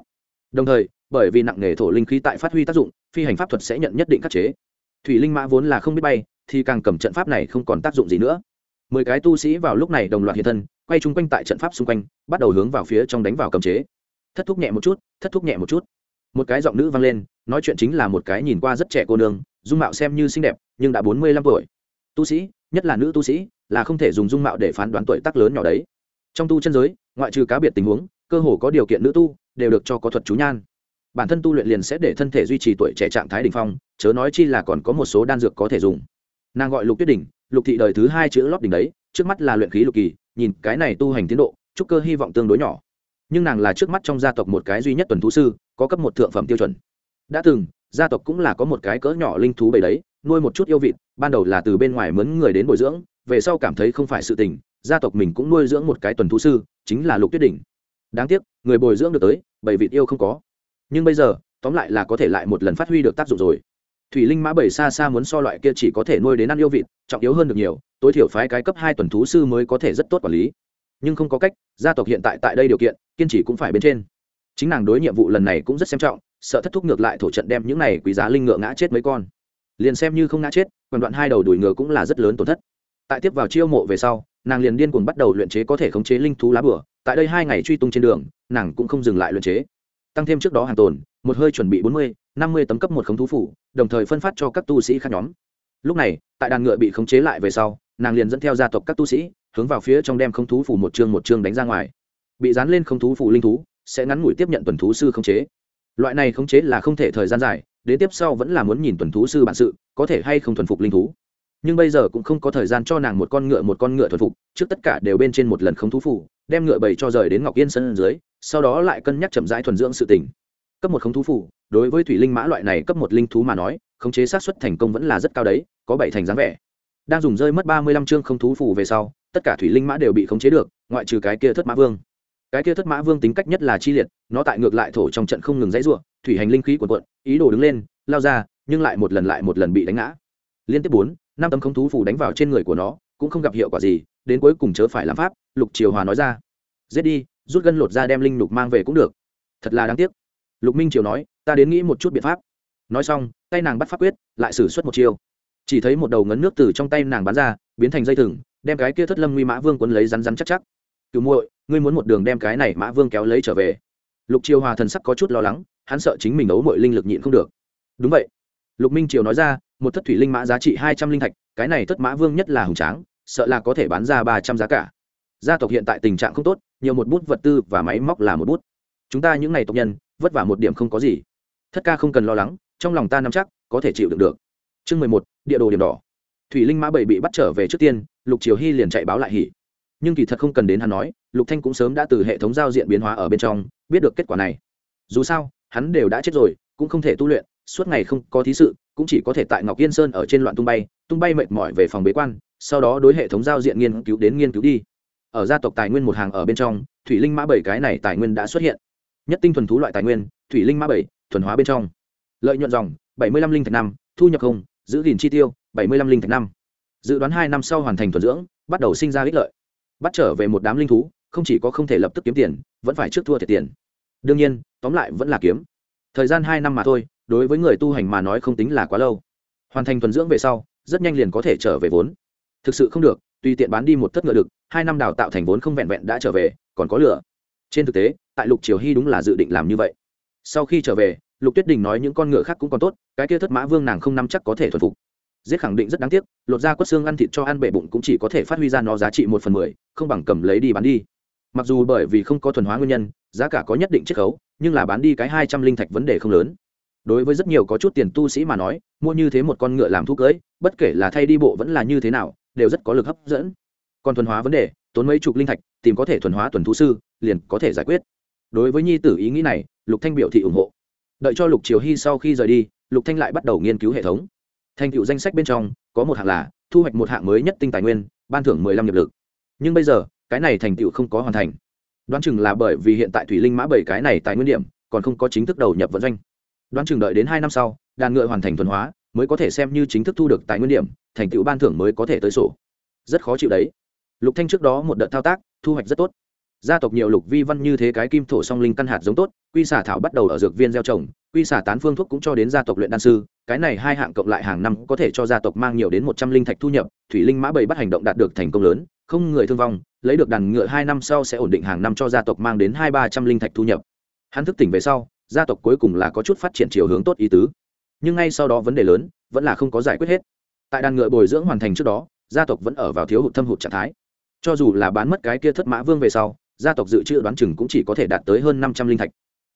Đồng thời, bởi vì nặng nghề thổ linh khí tại phát huy tác dụng, phi hành pháp thuật sẽ nhận nhất định các chế. Thủy linh mã vốn là không biết bay, thì càng cầm trận pháp này không còn tác dụng gì nữa. Mười cái tu sĩ vào lúc này đồng loạt hiện thân, quay chung quanh tại trận pháp xung quanh, bắt đầu hướng vào phía trong đánh vào cầm chế. Thất thúc nhẹ một chút, thất thúc nhẹ một chút một cái giọng nữ vang lên, nói chuyện chính là một cái nhìn qua rất trẻ cô nương, dung mạo xem như xinh đẹp, nhưng đã bốn mươi lăm tuổi. Tu sĩ, nhất là nữ tu sĩ, là không thể dùng dung mạo để phán đoán tuổi tác lớn nhỏ đấy. Trong tu chân giới, ngoại trừ cá biệt tình huống, cơ hồ có điều kiện nữ tu, đều được cho có thuật chú nhan. Bản thân tu luyện liền sẽ để thân thể duy trì tuổi trẻ trạng thái đ ỉ n h phong, chớ nói chi là còn có một số đan dược có thể dùng. Nàng gọi lục tuyết đỉnh lục thị đời thứ hai chữ lót đỉnh đấy, trước mắt là luyện khí lục kỳ, nhìn cái này tu hành tiến độ trúc cơ hy vọng tương đối nhỏ nhưng nàng là trước mắt trong gia tộc một cái duy nhất tuần thú sư, có cấp một thượng phẩm tiêu chuẩn. Đã từng, gia tộc cũng là có một cái cỡ nhỏ linh thú bầy đấy, nuôi một chút yêu vịt, ban đầu là từ bên ngoài mướn người đến bồi dưỡng, về sau cảm thấy không phải sự tình, gia tộc mình cũng nuôi dưỡng một cái tuần thú sư, chính là lục tuyết đỉnh. Đáng tiếc, người bồi dưỡng được tới bảy vịt yêu không có. Nhưng bây giờ, tóm lại là có thể lại một lần phát huy được tác dụng rồi. Thủy linh mã bảy xa xa muốn so loại kia chỉ có thể nuôi đến ăn yêu vịt, trọng yếu hơn được nhiều, tối thiểu phái cái cấp hai tuần thú sư mới có thể rất tốt quản lý nhưng không có cách, gia tộc hiện tại tại đây điều kiện, kiên trì cũng phải bên trên. Chính nàng đối nhiệm vụ lần này cũng rất xem trọng, sợ thất thúc ngược lại thổ trận đem những này quý giá linh ngựa ngã chết mấy con. Liền xem như không ngã chết, còn đoạn hai đầu đuổi ngựa cũng là rất lớn tổn thất. Tại tiếp vào chiêu mộ về sau, nàng liền điên cuồng bắt đầu luyện chế có thể khống chế linh thú lá bửa, tại đây hai ngày truy tung trên đường, nàng cũng không dừng lại luyện chế. Tăng thêm trước đó hàng tồn, một hơi chuẩn bị bốn mươi, năm mươi tấm cấp một khống thú phủ, đồng thời phân phát cho các tu sĩ khác nhóm. Lúc này, tại đàn ngựa bị khống chế lại về sau, nàng liền dẫn theo gia tộc các tu sĩ hướng vào phía trong đem không thú phủ một chương một chương đánh ra ngoài. Bị dán lên không thú phủ linh thú, sẽ ngắn ngủi tiếp nhận tuần thú sư không chế. Loại này không chế là không thể thời gian dài, đến tiếp sau vẫn là muốn nhìn tuần thú sư bản sự, có thể hay không thuần phục linh thú. Nhưng bây giờ cũng không có thời gian cho nàng một con ngựa một con ngựa thuần phục, trước tất cả đều bên trên một lần không thú phủ đem ngựa bầy cho rời đến ngọc yên sân dưới, sau đó lại cân nhắc chậm rãi thuần dưỡng sự tình. cấp một không thú phủ đối với thủy linh mã loại này cấp một linh thú mà nói, khống chế sát xuất thành công vẫn là rất cao đấy, có bảy thành dáng vẻ. Đang dùng rơi mất ba mươi lăm chương không thú phủ về sau tất cả thủy linh mã đều bị khống chế được, ngoại trừ cái kia thất mã vương. Cái kia thất mã vương tính cách nhất là chi liệt, nó tại ngược lại thổ trong trận không ngừng dãy ruộng thủy hành linh khí quần quận ý đồ đứng lên, lao ra, nhưng lại một lần lại một lần bị đánh ngã. Liên tiếp bốn, năm tấm không thú phủ đánh vào trên người của nó, cũng không gặp hiệu quả gì, đến cuối cùng chớ phải làm pháp, lục triều hòa nói ra. Giết đi, rút gân lột ra đem linh lục mang về cũng được. Thật là đáng tiếc. Lục minh triều nói, ta đến nghĩ một chút biện pháp. Nói xong, tay nàng bắt pháp quyết, lại xử suất một chiêu. Chỉ thấy một đầu ngấn nước từ trong tay nàng bắn ra, biến thành dây thừng đem cái kia thất lâm nguy mã vương quấn lấy rắn rắn chắc chắc. Cứu muội, ngươi muốn một đường đem cái này mã vương kéo lấy trở về. Lục triều hòa thần sắc có chút lo lắng, hắn sợ chính mình ấu mọi linh lực nhịn không được. Đúng vậy. Lục minh triều nói ra, một thất thủy linh mã giá trị hai trăm linh thạch, cái này thất mã vương nhất là hùng tráng, sợ là có thể bán ra ba trăm giá cả. Gia tộc hiện tại tình trạng không tốt, nhiều một bút vật tư và máy móc là một bút. Chúng ta những n à y tộc nhân, vất vả một điểm không có gì. Thất ca không cần lo lắng, trong lòng ta nắm chắc, có thể chịu đựng được. Chương mười một, địa đồ điểm đỏ. Thủy linh mã bảy bị bắt trở về trước tiên lục triều hy liền chạy báo lại hỉ. Nhưng kỳ thật không cần đến hắn nói, lục thanh cũng sớm đã từ hệ thống giao diện biến hóa ở bên trong, biết được kết quả này. Dù sao, hắn đều đã chết rồi, cũng không thể tu luyện, suốt ngày không có thí sự, cũng chỉ có thể tại ngọc yên sơn ở trên loạn tung bay tung bay mệt mỏi về phòng bế quan, sau đó đối hệ thống giao diện nghiên cứu đến nghiên cứu đi. Ở gia tộc tài nguyên một hàng ở bên trong, thủy linh mã bảy cái này tài nguyên đã xuất hiện. Nhất tinh thuần thú loại tài nguyên, thủy linh mã bảy, thuần hóa bên trong. Lợi nhuận dòng, bảy mươi linh thạch năm, thu nhập không, giữ gìn chi tiêu, bảy mươi lăm linh thạch năm dự đoán hai năm sau hoàn thành thuần dưỡng, bắt đầu sinh ra ích lợi. Bắt trở về một đám linh thú, không chỉ có không thể lập tức kiếm tiền, vẫn phải trước thua thiệt tiền. Đương nhiên, tóm lại vẫn là kiếm. Thời gian hai năm mà thôi, đối với người tu hành mà nói không tính là quá lâu. Hoàn thành thuần dưỡng về sau, rất nhanh liền có thể trở về vốn. Thực sự không được, tùy tiện bán đi một thất ngựa lực hai năm đào tạo thành vốn không vẹn vẹn đã trở về, còn có lửa. Trên thực tế, tại lục triều hy đúng là dự định làm như vậy. Sau khi trở về, lục tuyết đình nói những con ngựa khác cũng còn tốt, cái kia thất mã vương nàng không nắm chắc có thể thuần phục giết khẳng định rất đáng tiếc, lột ra quất xương ăn thịt cho ăn bể bụng cũng chỉ có thể phát huy ra nó giá trị một phần mười, không bằng cầm lấy đi bán đi. Mặc dù bởi vì không có thuần hóa nguyên nhân, giá cả có nhất định chiết khấu, nhưng là bán đi cái hai trăm linh thạch vấn đề không lớn. Đối với rất nhiều có chút tiền tu sĩ mà nói, mua như thế một con ngựa làm thuốc cưỡi bất kể là thay đi bộ vẫn là như thế nào, đều rất có lực hấp dẫn. Còn thuần hóa vấn đề, tốn mấy chục linh thạch, tìm có thể thuần hóa tuần thú sư, liền có thể giải quyết. Đối với nhi tử ý nghĩ này, lục thanh biểu thị ủng hộ. Đợi cho lục triều hy sau khi rời đi, lục thanh lại bắt đầu nghiên cứu hệ thống thành tựu danh sách bên trong, có một hạng là thu hoạch một hạng mới nhất tinh tài nguyên, ban thưởng mười lăm nghiệp lực. Nhưng bây giờ, cái này thành tựu không có hoàn thành. Đoán chừng là bởi vì hiện tại thủy linh mã bảy cái này tài nguyên điểm, còn không có chính thức đầu nhập vận doanh. Đoán chừng đợi đến hai năm sau, đàn ngựa hoàn thành thuần hóa, mới có thể xem như chính thức thu được tài nguyên điểm, thành tựu ban thưởng mới có thể tới sổ. Rất khó chịu đấy. Lục thanh trước đó một đợt thao tác, thu hoạch rất tốt gia tộc nhiều lục vi văn như thế cái kim thổ song linh căn hạt giống tốt, quy xả thảo bắt đầu ở dược viên gieo trồng, quy xả tán phương thuốc cũng cho đến gia tộc luyện đan sư, cái này hai hạng cộng lại hàng năm có thể cho gia tộc mang nhiều đến một trăm linh thạch thu nhập, thủy linh mã bầy bắt hành động đạt được thành công lớn, không người thương vong, lấy được đàn ngựa hai năm sau sẽ ổn định hàng năm cho gia tộc mang đến hai ba trăm linh thạch thu nhập. Hắn thức tỉnh về sau, gia tộc cuối cùng là có chút phát triển chiều hướng tốt ý tứ. Nhưng ngay sau đó vấn đề lớn, vẫn là không có giải quyết hết. Tại đàn ngựa bồi dưỡng hoàn thành trước đó, gia tộc vẫn ở vào thiếu hụt thâm hụt trạng thái. Cho dù là bán mất cái kia thất mã vương về sau gia tộc dự trữ đoán chừng cũng chỉ có thể đạt tới hơn năm trăm linh thạch.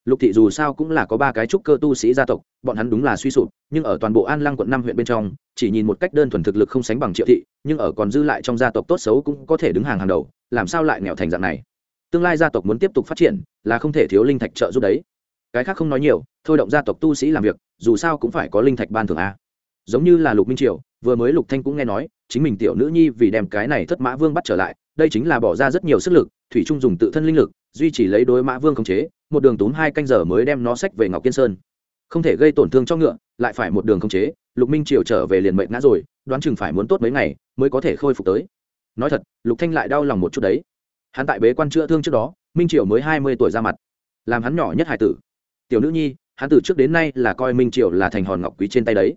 Lục thị dù sao cũng là có ba cái trúc cơ tu sĩ gia tộc, bọn hắn đúng là suy sụp, nhưng ở toàn bộ an lăng quận năm huyện bên trong, chỉ nhìn một cách đơn thuần thực lực không sánh bằng triệu thị, nhưng ở còn dư lại trong gia tộc tốt xấu cũng có thể đứng hàng hàng đầu, làm sao lại nghèo thành dạng này? Tương lai gia tộc muốn tiếp tục phát triển, là không thể thiếu linh thạch trợ giúp đấy. Cái khác không nói nhiều, thôi động gia tộc tu sĩ làm việc, dù sao cũng phải có linh thạch ban thưởng a. Giống như là lục minh triều, vừa mới lục thanh cũng nghe nói, chính mình tiểu nữ nhi vì đem cái này thất mã vương bắt trở lại, đây chính là bỏ ra rất nhiều sức lực thủy trung dùng tự thân linh lực, duy trì lấy đối mã vương khống chế, một đường tốn hai canh giờ mới đem nó sách về ngọc kiên sơn. Không thể gây tổn thương cho ngựa, lại phải một đường khống chế, lục minh triều trở về liền mệnh ngã rồi, đoán chừng phải muốn tốt mấy ngày mới có thể khôi phục tới. Nói thật, lục thanh lại đau lòng một chút đấy. Hắn tại bế quan chữa thương trước đó, minh triều mới hai mươi tuổi ra mặt. Làm hắn nhỏ nhất hải tử. Tiểu nữ nhi, hắn từ trước đến nay là coi minh triều là thành hòn ngọc quý trên tay đấy.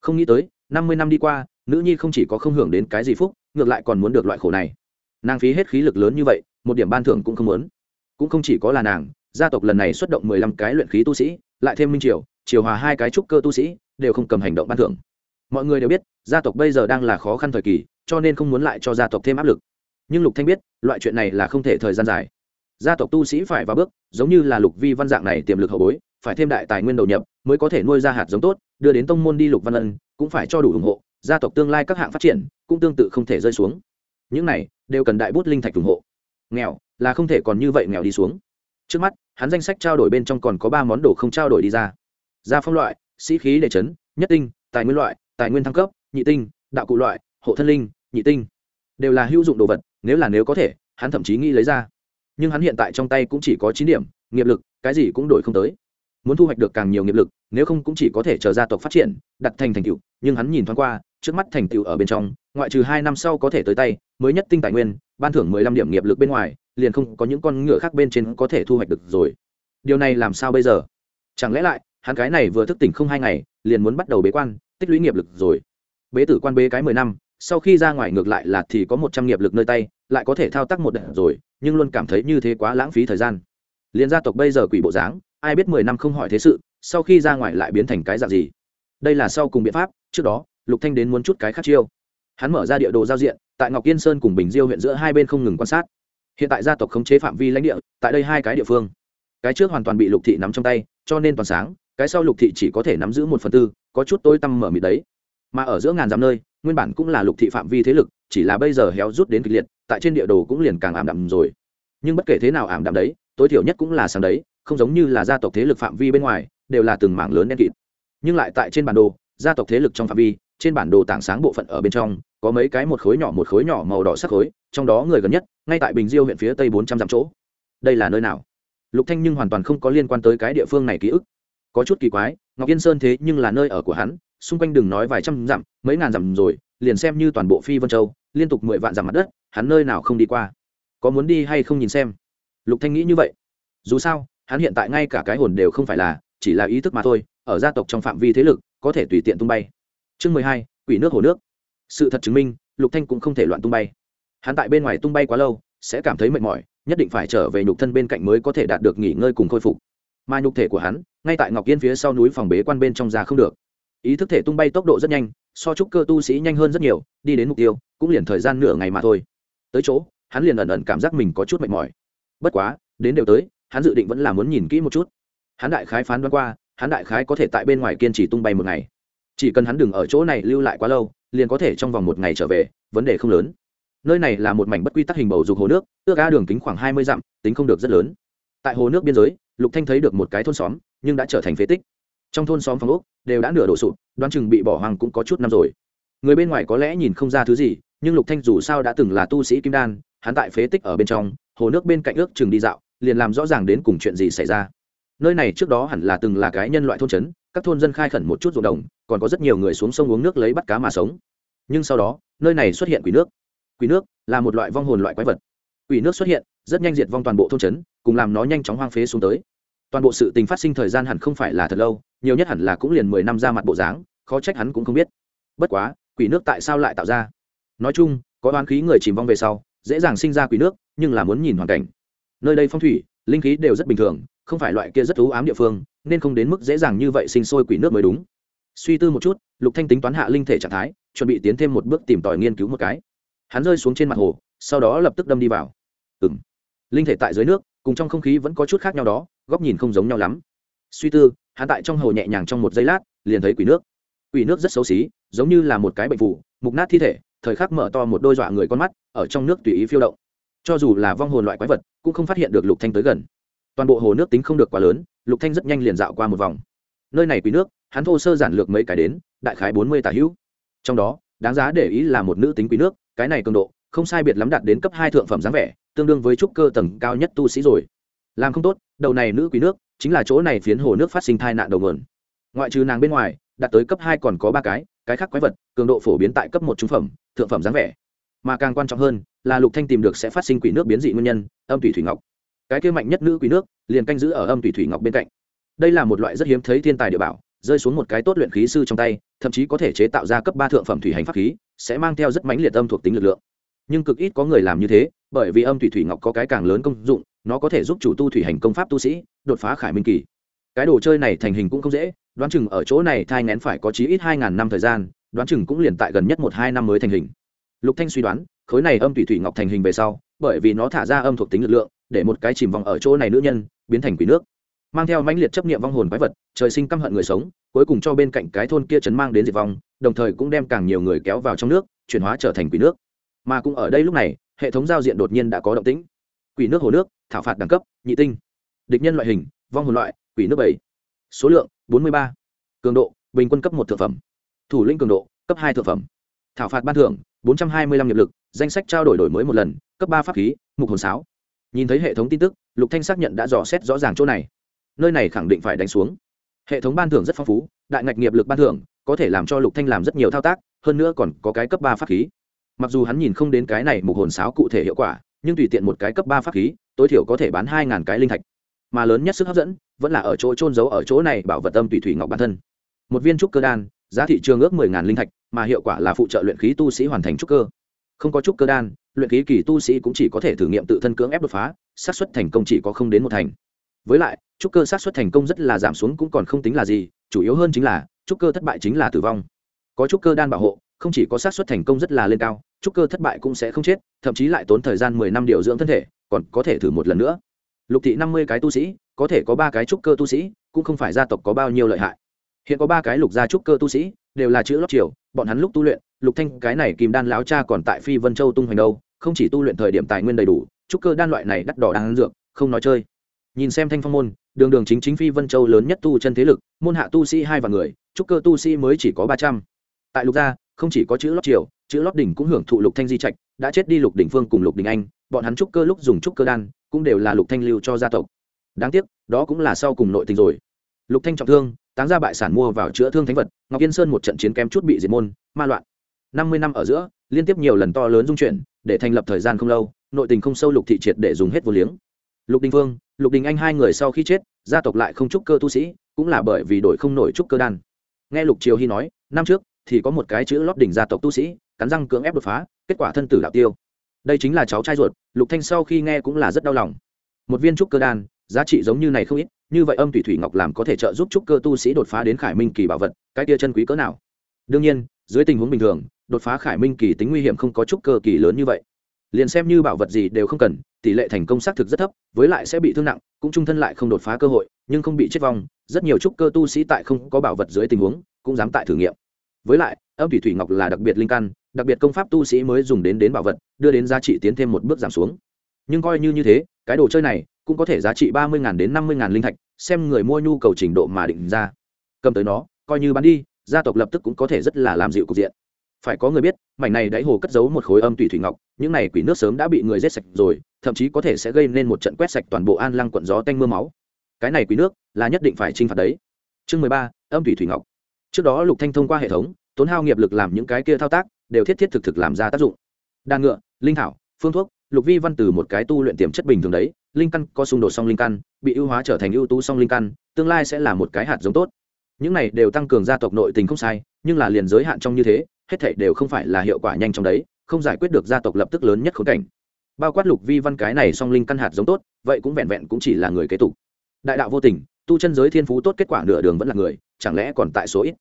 Không nghĩ tới, năm mươi năm đi qua, nữ nhi không chỉ có không hưởng đến cái gì phúc, ngược lại còn muốn được loại khổ này. Nàng phí hết khí lực lớn như vậy một điểm ban thưởng cũng không muốn. Cũng không chỉ có là nàng, gia tộc lần này xuất động mười lăm cái luyện khí tu sĩ, lại thêm minh triều triều hòa hai cái trúc cơ tu sĩ, đều không cầm hành động ban thưởng. Mọi người đều biết, gia tộc bây giờ đang là khó khăn thời kỳ, cho nên không muốn lại cho gia tộc thêm áp lực. Nhưng lục thanh biết, loại chuyện này là không thể thời gian dài. Gia tộc tu sĩ phải vào bước, giống như là lục vi văn dạng này tiềm lực hậu bối, phải thêm đại tài nguyên đầu nhập, mới có thể nuôi ra hạt giống tốt, đưa đến tông môn đi lục văn ân, cũng phải cho đủ ủng hộ, gia tộc tương lai các hạng phát triển, cũng tương tự không thể rơi xuống. Những này, đều cần đại bút linh thạch ủng hộ nghèo, là không thể còn như vậy nghèo đi xuống. Trước mắt, hắn danh sách trao đổi bên trong còn có ba món đồ không trao đổi đi ra. Gia phong loại, sĩ khí đề chấn, nhất tinh, tài nguyên loại, tài nguyên thăng cấp, nhị tinh, đạo cụ loại, hộ thân linh, nhị tinh. Đều là hữu dụng đồ vật, nếu là nếu có thể, hắn thậm chí nghĩ lấy ra. Nhưng hắn hiện tại trong tay cũng chỉ có chín điểm, nghiệp lực, cái gì cũng đổi không tới. Muốn thu hoạch được càng nhiều nghiệp lực, nếu không cũng chỉ có thể chờ gia tộc phát triển, đặt thành thành tựu, nhưng hắn nhìn thoáng qua trước mắt thành tựu ở bên trong, ngoại trừ hai năm sau có thể tới tay, mới nhất tinh tài nguyên, ban thưởng mười lăm điểm nghiệp lực bên ngoài, liền không có những con ngựa khác bên trên có thể thu hoạch được rồi. Điều này làm sao bây giờ? Chẳng lẽ lại, hắn cái này vừa thức tỉnh không hai ngày, liền muốn bắt đầu bế quan, tích lũy nghiệp lực rồi. Bế tử quan bế cái mười năm, sau khi ra ngoài ngược lại là thì có một trăm nghiệp lực nơi tay, lại có thể thao tác một đợt rồi, nhưng luôn cảm thấy như thế quá lãng phí thời gian. Liền gia tộc bây giờ quỷ bộ dáng, ai biết mười năm không hỏi thế sự, sau khi ra ngoài lại biến thành cái dạng gì? Đây là sau cùng biện pháp, trước đó lục thanh đến muốn chút cái khác chiêu. Hắn mở ra địa đồ giao diện, tại ngọc yên sơn cùng bình diêu huyện giữa hai bên không ngừng quan sát. Hiện tại gia tộc khống chế phạm vi lãnh địa, tại đây hai cái địa phương. Cái trước hoàn toàn bị lục thị nắm trong tay, cho nên toàn sáng, cái sau lục thị chỉ có thể nắm giữ một phần tư, có chút tối tăm mở mịt đấy. Mà ở giữa ngàn dặm nơi, nguyên bản cũng là lục thị phạm vi thế lực, chỉ là bây giờ héo rút đến kịch liệt, tại trên địa đồ cũng liền càng ảm đạm rồi. Nhưng bất kể thế nào ảm đạm đấy, tối thiểu nhất cũng là sáng đấy, không giống như là gia tộc thế lực phạm vi bên ngoài, đều là từng mảng lớn đen kịt. Nhưng lại tại trên bản đồ, gia tộc thế lực trong phạm vi trên bản đồ tảng sáng bộ phận ở bên trong, có mấy cái một khối nhỏ một khối nhỏ màu đỏ sắc khối, trong đó người gần nhất, ngay tại bình diêu huyện phía tây bốn trăm dặm chỗ. Đây là nơi nào? Lục thanh nhưng hoàn toàn không có liên quan tới cái địa phương này ký ức. Có chút kỳ quái, ngọc yên sơn thế nhưng là nơi ở của hắn, xung quanh đừng nói vài trăm dặm, mấy ngàn dặm rồi, liền xem như toàn bộ phi vân châu, liên tục mười vạn dặm mặt đất, hắn nơi nào không đi qua? Có muốn đi hay không nhìn xem? Lục thanh nghĩ như vậy. Dù sao, hắn hiện tại ngay cả cái hồn đều không phải là, chỉ là ý thức mà thôi, ở gia tộc trong phạm vi thế lực, có thể tùy tiện tung bay chương mười hai, quỷ nước hồ nước. Sự thật chứng minh, lục thanh cũng không thể loạn tung bay. Hắn tại bên ngoài tung bay quá lâu, sẽ cảm thấy mệt mỏi, nhất định phải trở về nhục thân bên cạnh mới có thể đạt được nghỉ ngơi cùng khôi phục. Mà nhục thể của hắn, ngay tại ngọc yên phía sau núi phòng bế quan bên trong ra không được. Ý thức thể tung bay tốc độ rất nhanh, so chúc cơ tu sĩ nhanh hơn rất nhiều, đi đến mục tiêu, cũng liền thời gian nửa ngày mà thôi. Tới chỗ, hắn liền ẩn ẩn cảm giác mình có chút mệt mỏi. Bất quá, đến đều tới, hắn dự định vẫn là muốn nhìn kỹ một chút. Hắn đại khái phán đoán qua, hắn đại khái có thể tại bên ngoài kiên trì tung bay một ngày chỉ cần hắn đừng ở chỗ này lưu lại quá lâu, liền có thể trong vòng một ngày trở về, vấn đề không lớn. Nơi này là một mảnh bất quy tắc hình bầu dục hồ nước, ước ga đường kính khoảng hai mươi dặm, tính không được rất lớn. Tại hồ nước biên giới, lục thanh thấy được một cái thôn xóm, nhưng đã trở thành phế tích. Trong thôn xóm phòng ốc, đều đã nửa đổ sụp, đoán chừng bị bỏ hoang cũng có chút năm rồi. Người bên ngoài có lẽ nhìn không ra thứ gì, nhưng lục thanh dù sao đã từng là tu sĩ kim đan, hắn tại phế tích ở bên trong, hồ nước bên cạnh ước chừng đi dạo, liền làm rõ ràng đến cùng chuyện gì xảy ra. Nơi này trước đó hẳn là từng là cái nhân loại thôn trấn, các thôn dân khai khẩn một chút ruộng đồng còn có rất nhiều người xuống sông uống nước lấy bắt cá mà sống. Nhưng sau đó, nơi này xuất hiện quỷ nước. Quỷ nước là một loại vong hồn loại quái vật. Quỷ nước xuất hiện, rất nhanh diệt vong toàn bộ thôn trấn, cùng làm nó nhanh chóng hoang phế xuống tới. Toàn bộ sự tình phát sinh thời gian hẳn không phải là thật lâu, nhiều nhất hẳn là cũng liền mười năm ra mặt bộ dáng, khó trách hắn cũng không biết. Bất quá, quỷ nước tại sao lại tạo ra? Nói chung, có đoán khí người chìm vong về sau, dễ dàng sinh ra quỷ nước, nhưng là muốn nhìn hoàn cảnh. Nơi đây phong thủy, linh khí đều rất bình thường, không phải loại kia rất thú ám địa phương, nên không đến mức dễ dàng như vậy sinh sôi quỷ nước mới đúng suy tư một chút, lục thanh tính toán hạ linh thể trạng thái, chuẩn bị tiến thêm một bước tìm tòi nghiên cứu một cái. Hắn rơi xuống trên mặt hồ, sau đó lập tức đâm đi vào. Ừm. Linh thể tại dưới nước, cùng trong không khí vẫn có chút khác nhau đó, góc nhìn không giống nhau lắm. Suy tư, hắn tại trong hồ nhẹ nhàng trong một giây lát, liền thấy quỷ nước. Quỷ nước rất xấu xí, giống như là một cái bệnh phủ mục nát thi thể, thời khắc mở to một đôi dọa người con mắt, ở trong nước tùy ý phiêu động. Cho dù là vong hồn loại quái vật, cũng không phát hiện được lục thanh tới gần. Toàn bộ hồ nước tính không được quá lớn, lục thanh rất nhanh liền dạo qua một vòng nơi này quỷ nước, hắn thô sơ giản lược mấy cái đến, đại khái bốn mươi tà hữu. Trong đó, đáng giá để ý là một nữ tính quỷ nước, cái này cường độ, không sai biệt lắm đạt đến cấp hai thượng phẩm dáng vẻ, tương đương với trúc cơ tầng cao nhất tu sĩ rồi. Làm không tốt, đầu này nữ quỷ nước, chính là chỗ này phiến hồ nước phát sinh tai nạn đầu nguồn. Ngoại trừ nàng bên ngoài, đạt tới cấp hai còn có ba cái cái khác quái vật, cường độ phổ biến tại cấp một trung phẩm, thượng phẩm dáng vẻ. Mà càng quan trọng hơn, là lục thanh tìm được sẽ phát sinh quỷ nước biến dị nguyên nhân, âm thủy thủy ngọc. Cái kia mạnh nhất nữ quỷ nước, liền canh giữ ở âm thủy thủy ngọc bên cạnh đây là một loại rất hiếm thấy thiên tài địa bảo, rơi xuống một cái tốt luyện khí sư trong tay, thậm chí có thể chế tạo ra cấp ba thượng phẩm thủy hành pháp khí, sẽ mang theo rất mãnh liệt âm thuộc tính lực lượng. Nhưng cực ít có người làm như thế, bởi vì âm thủy thủy ngọc có cái càng lớn công dụng, nó có thể giúp chủ tu thủy hành công pháp tu sĩ, đột phá khải minh kỳ. Cái đồ chơi này thành hình cũng không dễ, đoán chừng ở chỗ này thai ngén phải có chí ít hai ngàn năm thời gian, đoán chừng cũng liền tại gần nhất một hai năm mới thành hình. Lục thanh suy đoán, khối này âm thủy thủy ngọc thành hình về sau, bởi vì nó thả ra âm thuộc tính lực lượng, để một cái chìm vòng ở chỗ này nữ nhân, biến thành quỷ nước mang theo mãnh liệt chấp niệm vong hồn quái vật, trời sinh căm hận người sống, cuối cùng cho bên cạnh cái thôn kia chấn mang đến diệt vong, đồng thời cũng đem càng nhiều người kéo vào trong nước, chuyển hóa trở thành quỷ nước. Mà cũng ở đây lúc này, hệ thống giao diện đột nhiên đã có động tĩnh. Quỷ nước hồ nước, thảo phạt đẳng cấp, nhị tinh. Địch nhân loại hình, vong hồn loại, quỷ nước bảy. Số lượng, bốn mươi ba. Cường độ, bình quân cấp một thượng phẩm. Thủ lĩnh cường độ, cấp hai thượng phẩm. Thảo phạt ban thưởng, bốn trăm hai mươi lăm nghiệp lực, danh sách trao đổi đổi mới một lần, cấp ba pháp khí, mục hồn sáo. Nhìn thấy hệ thống tin tức, lục thanh xác nhận đã dò xét rõ ràng chỗ này nơi này khẳng định phải đánh xuống. Hệ thống ban thưởng rất phong phú, đại ngạch nghiệp lực ban thưởng có thể làm cho lục thanh làm rất nhiều thao tác, hơn nữa còn có cái cấp ba pháp khí. Mặc dù hắn nhìn không đến cái này mục hồn sáo cụ thể hiệu quả, nhưng tùy tiện một cái cấp ba pháp khí, tối thiểu có thể bán hai ngàn cái linh thạch. Mà lớn nhất sức hấp dẫn vẫn là ở chỗ trôn giấu ở chỗ này bảo vật tâm tùy thủy ngọc bản thân. Một viên trúc cơ đan, giá thị trường ước mười ngàn linh thạch, mà hiệu quả là phụ trợ luyện khí tu sĩ hoàn thành trúc cơ. Không có trúc cơ đan, luyện khí kỳ tu sĩ cũng chỉ có thể thử nghiệm tự thân cưỡng ép đột phá, xác suất thành công chỉ có không đến một thành với lại, trúc cơ sát suất thành công rất là giảm xuống cũng còn không tính là gì, chủ yếu hơn chính là, trúc cơ thất bại chính là tử vong. Có trúc cơ đan bảo hộ, không chỉ có sát suất thành công rất là lên cao, trúc cơ thất bại cũng sẽ không chết, thậm chí lại tốn thời gian mười năm điều dưỡng thân thể, còn có thể thử một lần nữa. Lục thị năm mươi cái tu sĩ, có thể có ba cái trúc cơ tu sĩ, cũng không phải gia tộc có bao nhiêu lợi hại. Hiện có ba cái lục gia trúc cơ tu sĩ, đều là chữ lót triều, bọn hắn lúc tu luyện, lục thanh cái này kim đan láo cha còn tại phi vân châu tung hoành đâu, không chỉ tu luyện thời điểm tài nguyên đầy đủ, trúc cơ đan loại này đắt đỏ đáng dược, không nói chơi nhìn xem thanh phong môn, đường đường chính chính phi vân châu lớn nhất tu chân thế lực, môn hạ tu sĩ hai vạn người, trúc cơ tu sĩ mới chỉ có ba trăm. Tại lục gia, không chỉ có chữ lót triều, chữ lót đỉnh cũng hưởng thụ lục thanh di trạch, đã chết đi lục đỉnh phương cùng lục đình anh, bọn hắn trúc cơ lúc dùng trúc cơ đan, cũng đều là lục thanh lưu cho gia tộc. Đáng tiếc, đó cũng là sau cùng nội tình rồi. Lục thanh trọng thương, táng ra bại sản mua vào chữa thương thánh vật, ngọc yên sơn một trận chiến kém chút bị diệt môn, ma loạn. Năm mươi năm ở giữa, liên tiếp nhiều lần to lớn dung chuyển, để thành lập thời gian không lâu, nội tình không sâu lục thị triệt để dùng hết vô liếng lục đình vương lục đình anh hai người sau khi chết, gia tộc lại không trúc cơ tu sĩ, cũng là bởi vì đổi không nổi trúc cơ đan. Nghe lục triều hy nói, năm trước thì có một cái chữ lót đỉnh gia tộc tu sĩ, cắn răng cưỡng ép đột phá, kết quả thân tử đạo tiêu. Đây chính là cháu trai ruột, lục thanh sau khi nghe cũng là rất đau lòng. Một viên trúc cơ đan, giá trị giống như này không ít, như vậy âm thủy thủy ngọc làm có thể trợ giúp trúc cơ tu sĩ đột phá đến khải minh kỳ bảo vật, cái kia chân quý cỡ nào? Đương nhiên, dưới tình huống bình thường, đột phá khải minh kỳ tính nguy hiểm không có trúc cơ kỳ lớn như vậy liền xem như bảo vật gì đều không cần, tỷ lệ thành công xác thực rất thấp, với lại sẽ bị thương nặng, cũng trung thân lại không đột phá cơ hội, nhưng không bị chết vong, rất nhiều trúc cơ tu sĩ tại không có bảo vật dưới tình huống, cũng dám tại thử nghiệm. Với lại, âm thủy thủy ngọc là đặc biệt linh căn, đặc biệt công pháp tu sĩ mới dùng đến đến bảo vật, đưa đến giá trị tiến thêm một bước giảm xuống. Nhưng coi như như thế, cái đồ chơi này cũng có thể giá trị ba mươi đến năm mươi linh thạch, xem người mua nhu cầu trình độ mà định ra. Cầm tới nó, coi như bán đi, gia tộc lập tức cũng có thể rất là làm dịu cục diện phải có người biết, mảnh này đáy hồ cất giấu một khối âm tùy thủy ngọc, những này quỷ nước sớm đã bị người rết sạch rồi, thậm chí có thể sẽ gây nên một trận quét sạch toàn bộ an lăng quận gió tanh mưa máu. Cái này quỷ nước là nhất định phải t r i n h phạt đấy. Chương mười ba, âm thủy thủy ngọc. Trước đó lục thanh thông qua hệ thống, tốn hao nghiệp lực làm những cái kia thao tác, đều thiết thiết thực thực làm ra tác dụng. Đàn ngựa, linh thảo, phương thuốc, lục vi văn từ một cái tu luyện tiềm chất bình thường đấy, linh căn có xung đột song linh căn, bị ưu hóa trở thành ưu tú song linh căn, tương lai sẽ là một cái hạt giống tốt. Những này đều tăng cường gia tộc nội tình không sai, nhưng là liền giới hạn trong như thế hết thảy đều không phải là hiệu quả nhanh trong đấy, không giải quyết được gia tộc lập tức lớn nhất khốn cảnh. Bao quát lục vi văn cái này song linh căn hạt giống tốt, vậy cũng vẹn vẹn cũng chỉ là người kế tục. Đại đạo vô tình, tu chân giới thiên phú tốt kết quả nửa đường vẫn là người, chẳng lẽ còn tại số ít?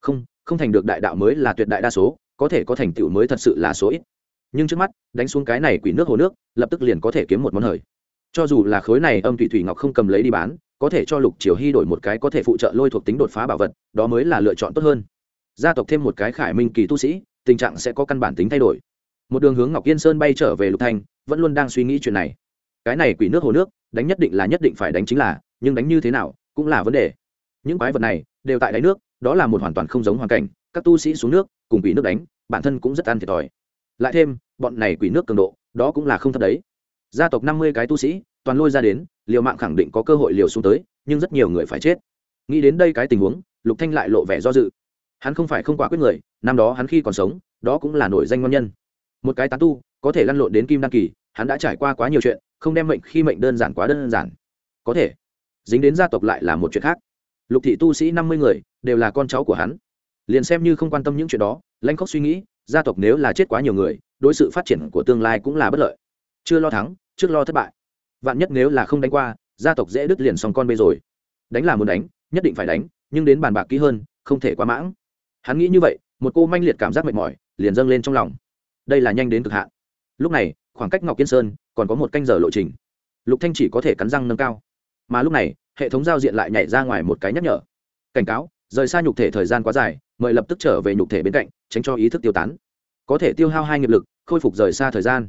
Không không thành được đại đạo mới là tuyệt đại đa số, có thể có thành tựu mới thật sự là số ít. Nhưng trước mắt, đánh xuống cái này quỷ nước hồ nước, lập tức liền có thể kiếm một món hời. Cho dù là khối này âm thủy thủy ngọc không cầm lấy đi bán, có thể cho lục triều hy đổi một cái có thể phụ trợ lôi thuộc tính đột phá bảo vật, đó mới là lựa chọn tốt hơn gia tộc thêm một cái khải minh kỳ tu sĩ, tình trạng sẽ có căn bản tính thay đổi. Một đường hướng ngọc yên sơn bay trở về lục thanh vẫn luôn đang suy nghĩ chuyện này. Cái này quỷ nước hồ nước, đánh nhất định là nhất định phải đánh chính là, nhưng đánh như thế nào, cũng là vấn đề. Những quái vật này, đều tại đáy nước, đó là một hoàn toàn không giống hoàn cảnh, các tu sĩ xuống nước, cùng quỷ nước đánh, bản thân cũng rất ăn thiệt thòi. Lại thêm, bọn này quỷ nước cường độ, đó cũng là không thấp đấy. Gia tộc năm mươi cái tu sĩ, toàn lôi ra đến, liều mạng khẳng định có cơ hội liều xuống tới, nhưng rất nhiều người phải chết. Nghĩ đến đây cái tình huống, lục thanh lại lộ vẻ do dự hắn không phải không quả quyết người, năm đó hắn khi còn sống, đó cũng là nổi danh ngon nhân. Một cái tán tu, có thể lăn lộn đến kim đăng kỳ, hắn đã trải qua quá nhiều chuyện, không đem mệnh khi mệnh đơn giản quá đơn giản. Có thể, dính đến gia tộc lại là một chuyện khác. Lục thị tu sĩ năm mươi người, đều là con cháu của hắn. Liền xem như không quan tâm những chuyện đó lanh khóc suy nghĩ, gia tộc nếu là chết quá nhiều người, đối sự phát triển của tương lai cũng là bất lợi. Chưa lo thắng, trước lo thất bại. Vạn nhất nếu là không đánh qua, gia tộc dễ đứt liền xong con bê rồi. Đánh là muốn đánh, nhất định phải đánh, nhưng đến bàn bạc kỹ hơn, không thể quá mãng hắn nghĩ như vậy, một cô manh liệt cảm giác mệt mỏi, liền dâng lên trong lòng. Đây là nhanh đến cực hạn. Lúc này, khoảng cách ngọc kiên sơn còn có một canh giờ lộ trình. Lục thanh chỉ có thể cắn răng nâng cao. Mà lúc này, hệ thống giao diện lại nhảy ra ngoài một cái nhắc nhở. Cảnh cáo, rời xa nhục thể thời gian quá dài, mời lập tức trở về nhục thể bên cạnh, tránh cho ý thức tiêu tán. Có thể tiêu hao hai nghiệp lực, khôi phục rời xa thời gian.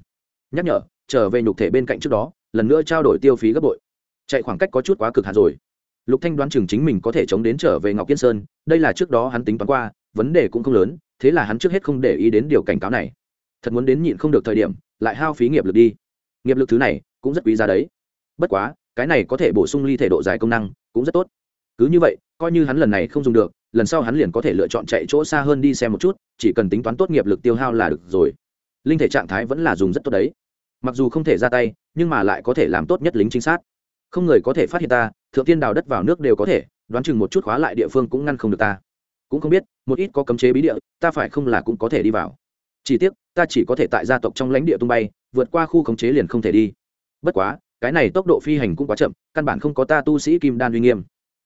Nhắc nhở, trở về nhục thể bên cạnh trước đó, lần nữa trao đổi tiêu phí gấp bội. Chạy khoảng cách có chút quá cực hạn rồi. Lục thanh đoán chừng chính mình có thể chống đến trở về ngọc kiên sơn, đây là trước đó hắn tính toán qua vấn đề cũng không lớn, thế là hắn trước hết không để ý đến điều cảnh cáo này. Thật muốn đến nhịn không được thời điểm, lại hao phí nghiệp lực đi. Nghiệp lực thứ này, cũng rất quý giá đấy. Bất quá, cái này có thể bổ sung ly thể độ dài công năng, cũng rất tốt. Cứ như vậy, coi như hắn lần này không dùng được, lần sau hắn liền có thể lựa chọn chạy chỗ xa hơn đi xem một chút, chỉ cần tính toán tốt nghiệp lực tiêu hao là được rồi. Linh thể trạng thái vẫn là dùng rất tốt đấy. Mặc dù không thể ra tay, nhưng mà lại có thể làm tốt nhất lính chính xác không người có thể phát hiện ta, thượng tiên đào đất vào nước đều có thể, đoán chừng một chút khóa lại địa phương cũng ngăn không được ta cũng không biết, một ít có cấm chế bí địa, ta phải không là cũng có thể đi vào. Chỉ tiếc, ta chỉ có thể tại gia tộc trong lãnh địa tung bay, vượt qua khu khống chế liền không thể đi. Bất quá, cái này tốc độ phi hành cũng quá chậm, căn bản không có ta tu sĩ kim đan uy nghiêm.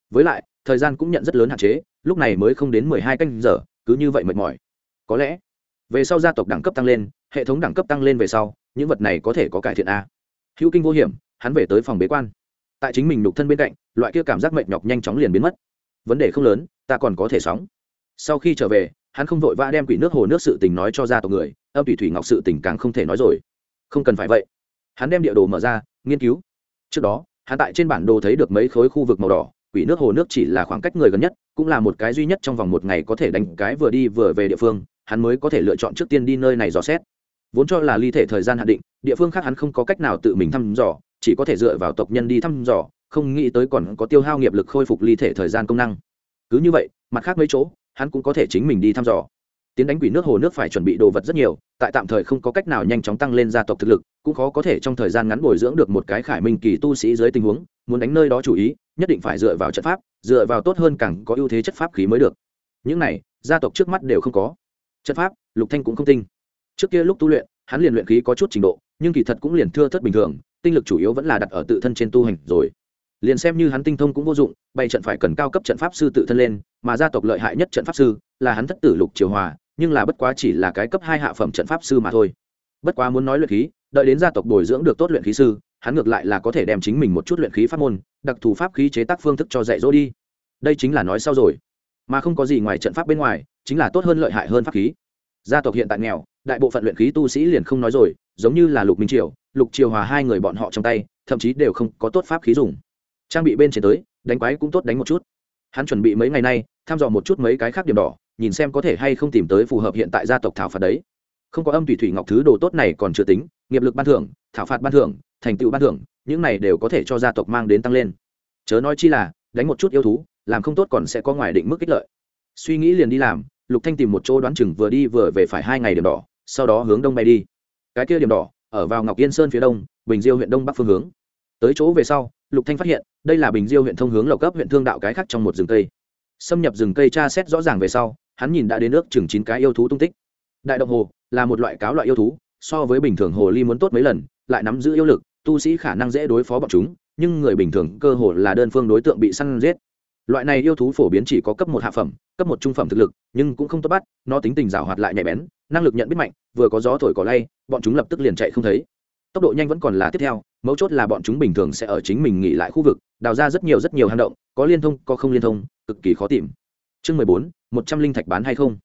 Với lại, thời gian cũng nhận rất lớn hạn chế, lúc này mới không đến mười hai canh giờ, cứ như vậy mệt mỏi. Có lẽ, về sau gia tộc đẳng cấp tăng lên, hệ thống đẳng cấp tăng lên về sau, những vật này có thể có cải thiện a. Hữu kinh vô hiểm, hắn về tới phòng bế quan. Tại chính mình đục thân bên cạnh, loại kia cảm giác mệt nhọc nhanh chóng liền biến mất. Vấn đề không lớn, ta còn có thể sóng sau khi trở về, hắn không vội vã đem quỷ nước hồ nước sự tình nói cho ra tộc người, âm thủy thủy ngọc sự tình càng không thể nói rồi. Không cần phải vậy. Hắn đem địa đồ mở ra, nghiên cứu. Trước đó, hắn tại trên bản đồ thấy được mấy khối khu vực màu đỏ, quỷ nước hồ nước chỉ là khoảng cách người gần nhất, cũng là một cái duy nhất trong vòng một ngày có thể đánh cái vừa đi vừa về địa phương, hắn mới có thể lựa chọn trước tiên đi nơi này dò xét. Vốn cho là ly thể thời gian hạn định, địa phương khác hắn không có cách nào tự mình thăm dò, chỉ có thể dựa vào tộc nhân đi thăm dò, không nghĩ tới còn có tiêu hao nghiệp lực khôi phục ly thể thời gian công năng. Cứ như vậy, mặt khác mấy chỗ hắn cũng có thể chính mình đi thăm dò. Tiến đánh quỷ nước hồ nước phải chuẩn bị đồ vật rất nhiều, tại tạm thời không có cách nào nhanh chóng tăng lên gia tộc thực lực, cũng khó có thể trong thời gian ngắn bồi dưỡng được một cái khải minh kỳ tu sĩ dưới tình huống, muốn đánh nơi đó chủ ý, nhất định phải dựa vào trận pháp, dựa vào tốt hơn càng có ưu thế chất pháp khí mới được. Những này, gia tộc trước mắt đều không có. Trận pháp, lục thanh cũng không tinh trước kia lúc tu luyện, hắn liền luyện khí có chút trình độ, nhưng kỳ thật cũng liền thưa thất bình thường, tinh lực chủ yếu vẫn là đặt ở tự thân trên tu hành rồi liền xem như hắn tinh thông cũng vô dụng bày trận phải cần cao cấp trận pháp sư tự thân lên, mà gia tộc lợi hại nhất trận pháp sư là hắn thất tử lục triều hòa, nhưng là bất quá chỉ là cái cấp hai hạ phẩm trận pháp sư mà thôi. Bất quá muốn nói luyện khí, đợi đến gia tộc bồi dưỡng được tốt luyện khí sư, hắn ngược lại là có thể đem chính mình một chút luyện khí pháp môn, đặc thù pháp khí chế tác phương thức cho dạy dỗ đi. Đây chính là nói sau rồi. Mà không có gì ngoài trận pháp bên ngoài, chính là tốt hơn lợi hại hơn pháp khí. Gia tộc hiện tại nghèo, đại bộ phận luyện khí tu sĩ liền không nói rồi, giống như là lục minh triều, lục triều hòa hai người bọn họ trong tay, thậm chí đều không có tốt pháp khí dùng trang bị bên trên tới, đánh quái cũng tốt đánh một chút. Hắn chuẩn bị mấy ngày nay thăm dò một chút mấy cái khác điểm đỏ, nhìn xem có thể hay không tìm tới phù hợp hiện tại gia tộc thảo phạt đấy. Không có âm thủy thủy ngọc thứ đồ tốt này còn chưa tính, nghiệp lực ban thưởng, thảo phạt ban thưởng, thành tựu ban thưởng, những này đều có thể cho gia tộc mang đến tăng lên. Chớ nói chi là, đánh một chút yêu thú, làm không tốt còn sẽ có ngoài định mức ích lợi. Suy nghĩ liền đi làm, lục thanh tìm một chỗ đoán chừng vừa đi vừa về phải hai ngày điểm đỏ, sau đó hướng đông bay đi. Cái kia điểm đỏ, ở vào ngọc yên sơn phía đông, bình diêu huyện đông bắc phương hướng. Tới chỗ về sau lục thanh phát hiện, đây là bình diêu huyện thông hướng lộc cấp huyện thương đạo cái khác trong một rừng cây. Xâm nhập rừng cây tra xét rõ ràng về sau, hắn nhìn đã đến nước chừng chín cái yêu thú tung tích. Đại động hồ là một loại cáo loại yêu thú, so với bình thường hồ ly muốn tốt mấy lần, lại nắm giữ yêu lực, tu sĩ khả năng dễ đối phó bọn chúng, nhưng người bình thường cơ hồ là đơn phương đối tượng bị săn giết. Loại này yêu thú phổ biến chỉ có cấp một hạ phẩm, cấp một trung phẩm thực lực, nhưng cũng không tốt bắt, nó tính tình rào hoạt lại nhạy bén, năng lực nhận biết mạnh, vừa có gió thổi cỏ lay, bọn chúng lập tức liền chạy không thấy. Tốc độ nhanh vẫn còn là tiếp theo mấu chốt là bọn chúng bình thường sẽ ở chính mình nghỉ lại khu vực, đào ra rất nhiều rất nhiều hang động, có liên thông, có không liên thông, cực kỳ khó tìm. Chương mười bốn, một trăm linh thạch bán hay không?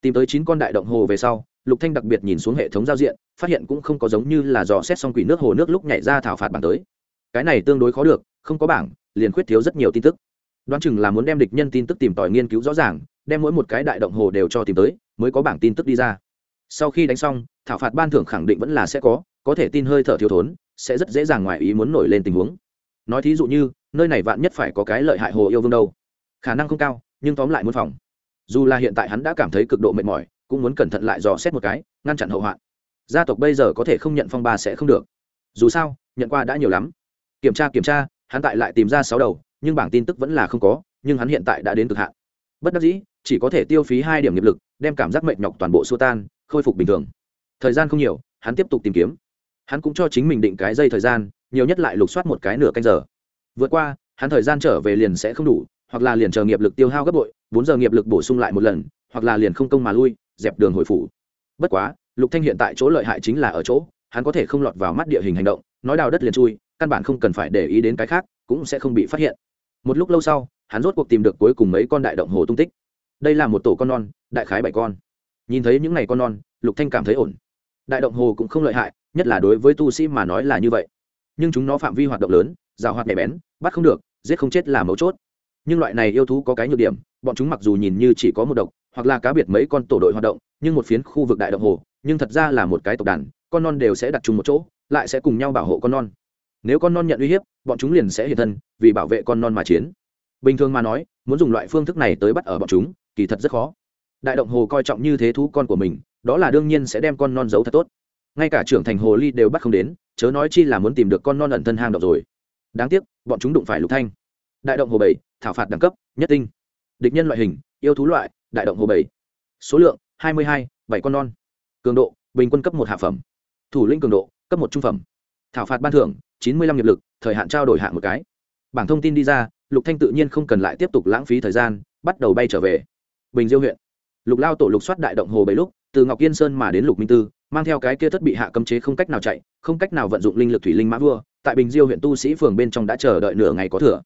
Tìm tới chín con đại động hồ về sau, lục thanh đặc biệt nhìn xuống hệ thống giao diện, phát hiện cũng không có giống như là dò xét xong quỷ nước hồ nước lúc nhảy ra thảo phạt bảng tới. Cái này tương đối khó được, không có bảng, liền khuyết thiếu rất nhiều tin tức. Đoán chừng là muốn đem địch nhân tin tức tìm tòi nghiên cứu rõ ràng, đem mỗi một cái đại động hồ đều cho tìm tới, mới có bảng tin tức đi ra. Sau khi đánh xong, thảo phạt ban thưởng khẳng định vẫn là sẽ có có thể tin hơi thở thiếu thốn sẽ rất dễ dàng ngoài ý muốn nổi lên tình huống. Nói thí dụ như, nơi này vạn nhất phải có cái lợi hại hồ yêu vương đâu. Khả năng không cao, nhưng tóm lại muốn phòng. Dù là hiện tại hắn đã cảm thấy cực độ mệt mỏi, cũng muốn cẩn thận lại dò xét một cái, ngăn chặn hậu hoạn. Gia tộc bây giờ có thể không nhận phong ba sẽ không được. Dù sao, nhận qua đã nhiều lắm. Kiểm tra kiểm tra, hắn tại lại tìm ra sáu đầu, nhưng bảng tin tức vẫn là không có, nhưng hắn hiện tại đã đến cực hạn. Bất đắc dĩ, chỉ có thể tiêu phí hai điểm nghiệp lực, đem cảm giác mệt nhọc toàn bộ xua tan, khôi phục bình thường. Thời gian không nhiều, hắn tiếp tục tìm kiếm hắn cũng cho chính mình định cái dây thời gian, nhiều nhất lại lục soát một cái nửa canh giờ. Vượt qua, hắn thời gian trở về liền sẽ không đủ, hoặc là liền chờ nghiệp lực tiêu hao gấp bội, bốn giờ nghiệp lực bổ sung lại một lần, hoặc là liền không công mà lui, dẹp đường hồi phủ. Bất quá, lục thanh hiện tại chỗ lợi hại chính là ở chỗ, hắn có thể không lọt vào mắt địa hình hành động, nói đào đất liền chui, căn bản không cần phải để ý đến cái khác, cũng sẽ không bị phát hiện. Một lúc lâu sau, hắn rốt cuộc tìm được cuối cùng mấy con đại động hồ tung tích. Đây là một tổ con non, đại khái bảy con. Nhìn thấy những ngày con non, lục thanh cảm thấy ổn. Đại động hồ cũng không lợi hại nhất là đối với tu sĩ mà nói là như vậy. Nhưng chúng nó phạm vi hoạt động lớn rào hoạt nhạy bén, bắt không được, giết không chết là mấu chốt. Nhưng loại này yêu thú có cái nhược điểm, bọn chúng mặc dù nhìn như chỉ có một độc, hoặc là cá biệt mấy con tổ đội hoạt động, nhưng một phiến khu vực đại động hồ, nhưng thật ra là một cái tộc đàn, con non đều sẽ đặt chung một chỗ, lại sẽ cùng nhau bảo hộ con non. Nếu con non nhận uy hiếp, bọn chúng liền sẽ hiện thân, vì bảo vệ con non mà chiến. Bình thường mà nói, muốn dùng loại phương thức này tới bắt ở bọn chúng, kỳ thật rất khó. Đại động hồ coi trọng như thế thú con của mình, đó là đương nhiên sẽ đem con non giấu thật tốt ngay cả trưởng thành hồ ly đều bắt không đến, chớ nói chi là muốn tìm được con non ẩn thân hang động rồi. Đáng tiếc, bọn chúng đụng phải lục thanh. Đại động hồ bảy, thảo phạt đẳng cấp, nhất tinh. Địch nhân loại hình, yêu thú loại, đại động hồ bảy. Số lượng, hai mươi hai, bảy con non. Cường độ, bình quân cấp một hạ phẩm. Thủ lĩnh cường độ, cấp một trung phẩm. Thảo phạt ban thưởng, chín mươi lăm nghiệp lực, thời hạn trao đổi hạng một cái. Bảng thông tin đi ra, lục thanh tự nhiên không cần lại tiếp tục lãng phí thời gian, bắt đầu bay trở về. Bình diêu huyện. Lục lao tổ lục soát đại động hồ bảy lúc, từ ngọc yên sơn mà đến lục minh tư mang theo cái kia thất bị hạ cấm chế không cách nào chạy, không cách nào vận dụng linh lực thủy linh mã vua, tại bình diêu huyện tu sĩ phường bên trong đã chờ đợi nửa ngày có thừa.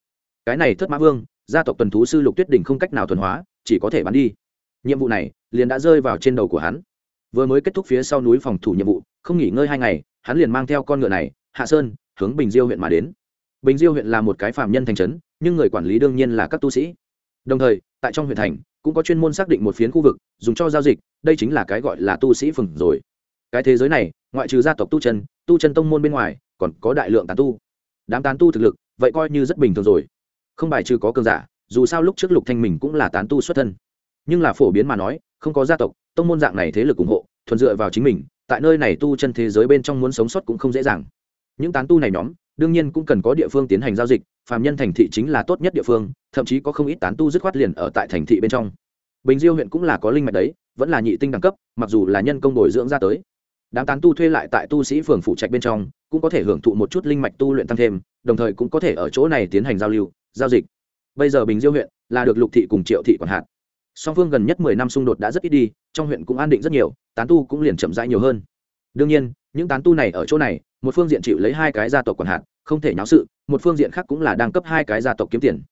Cái này thất mã vương, gia tộc tuần thú sư lục tuyết đỉnh không cách nào thuần hóa, chỉ có thể bán đi. Nhiệm vụ này liền đã rơi vào trên đầu của hắn. Vừa mới kết thúc phía sau núi phòng thủ nhiệm vụ, không nghỉ ngơi hai ngày, hắn liền mang theo con ngựa này, hạ sơn, hướng bình diêu huyện mà đến. Bình diêu huyện là một cái phạm nhân thành trấn, nhưng người quản lý đương nhiên là các tu sĩ. Đồng thời, tại trong huyện thành, cũng có chuyên môn xác định một phiến khu vực, dùng cho giao dịch, đây chính là cái gọi là tu sĩ phừng rồi cái thế giới này, ngoại trừ gia tộc tu chân tu chân tông môn bên ngoài, còn có đại lượng tán tu. Đám tán tu thực lực, vậy coi như rất bình thường rồi. Không bài trừ có cường giả, dù sao lúc trước lục thanh mình cũng là tán tu xuất thân. Nhưng là phổ biến mà nói, không có gia tộc, tông môn dạng này thế lực ủng hộ, thuần dựa vào chính mình, tại nơi này tu chân thế giới bên trong muốn sống sót cũng không dễ dàng. Những tán tu này nhóm, đương nhiên cũng cần có địa phương tiến hành giao dịch, phàm nhân thành thị chính là tốt nhất địa phương, thậm chí có không ít tán tu dứt khoát liền ở tại thành thị bên trong. Bình diêu huyện cũng là có linh mạch đấy, vẫn là nhị tinh đẳng cấp, mặc dù là nhân công bồi dưỡng ra tới đám tán tu thuê lại tại tu sĩ phường phụ trạch bên trong, cũng có thể hưởng thụ một chút linh mạch tu luyện tăng thêm, đồng thời cũng có thể ở chỗ này tiến hành giao lưu, giao dịch. Bây giờ bình diêu huyện là được lục thị cùng triệu thị quản hạt. Song phương gần nhất mười năm xung đột đã rất ít đi, trong huyện cũng an định rất nhiều, tán tu cũng liền chậm rãi nhiều hơn. Đương nhiên, những tán tu này ở chỗ này, một phương diện chịu lấy hai cái gia tộc quản hạt, không thể nháo sự, một phương diện khác cũng là đang cấp hai cái gia tộc kiếm tiền.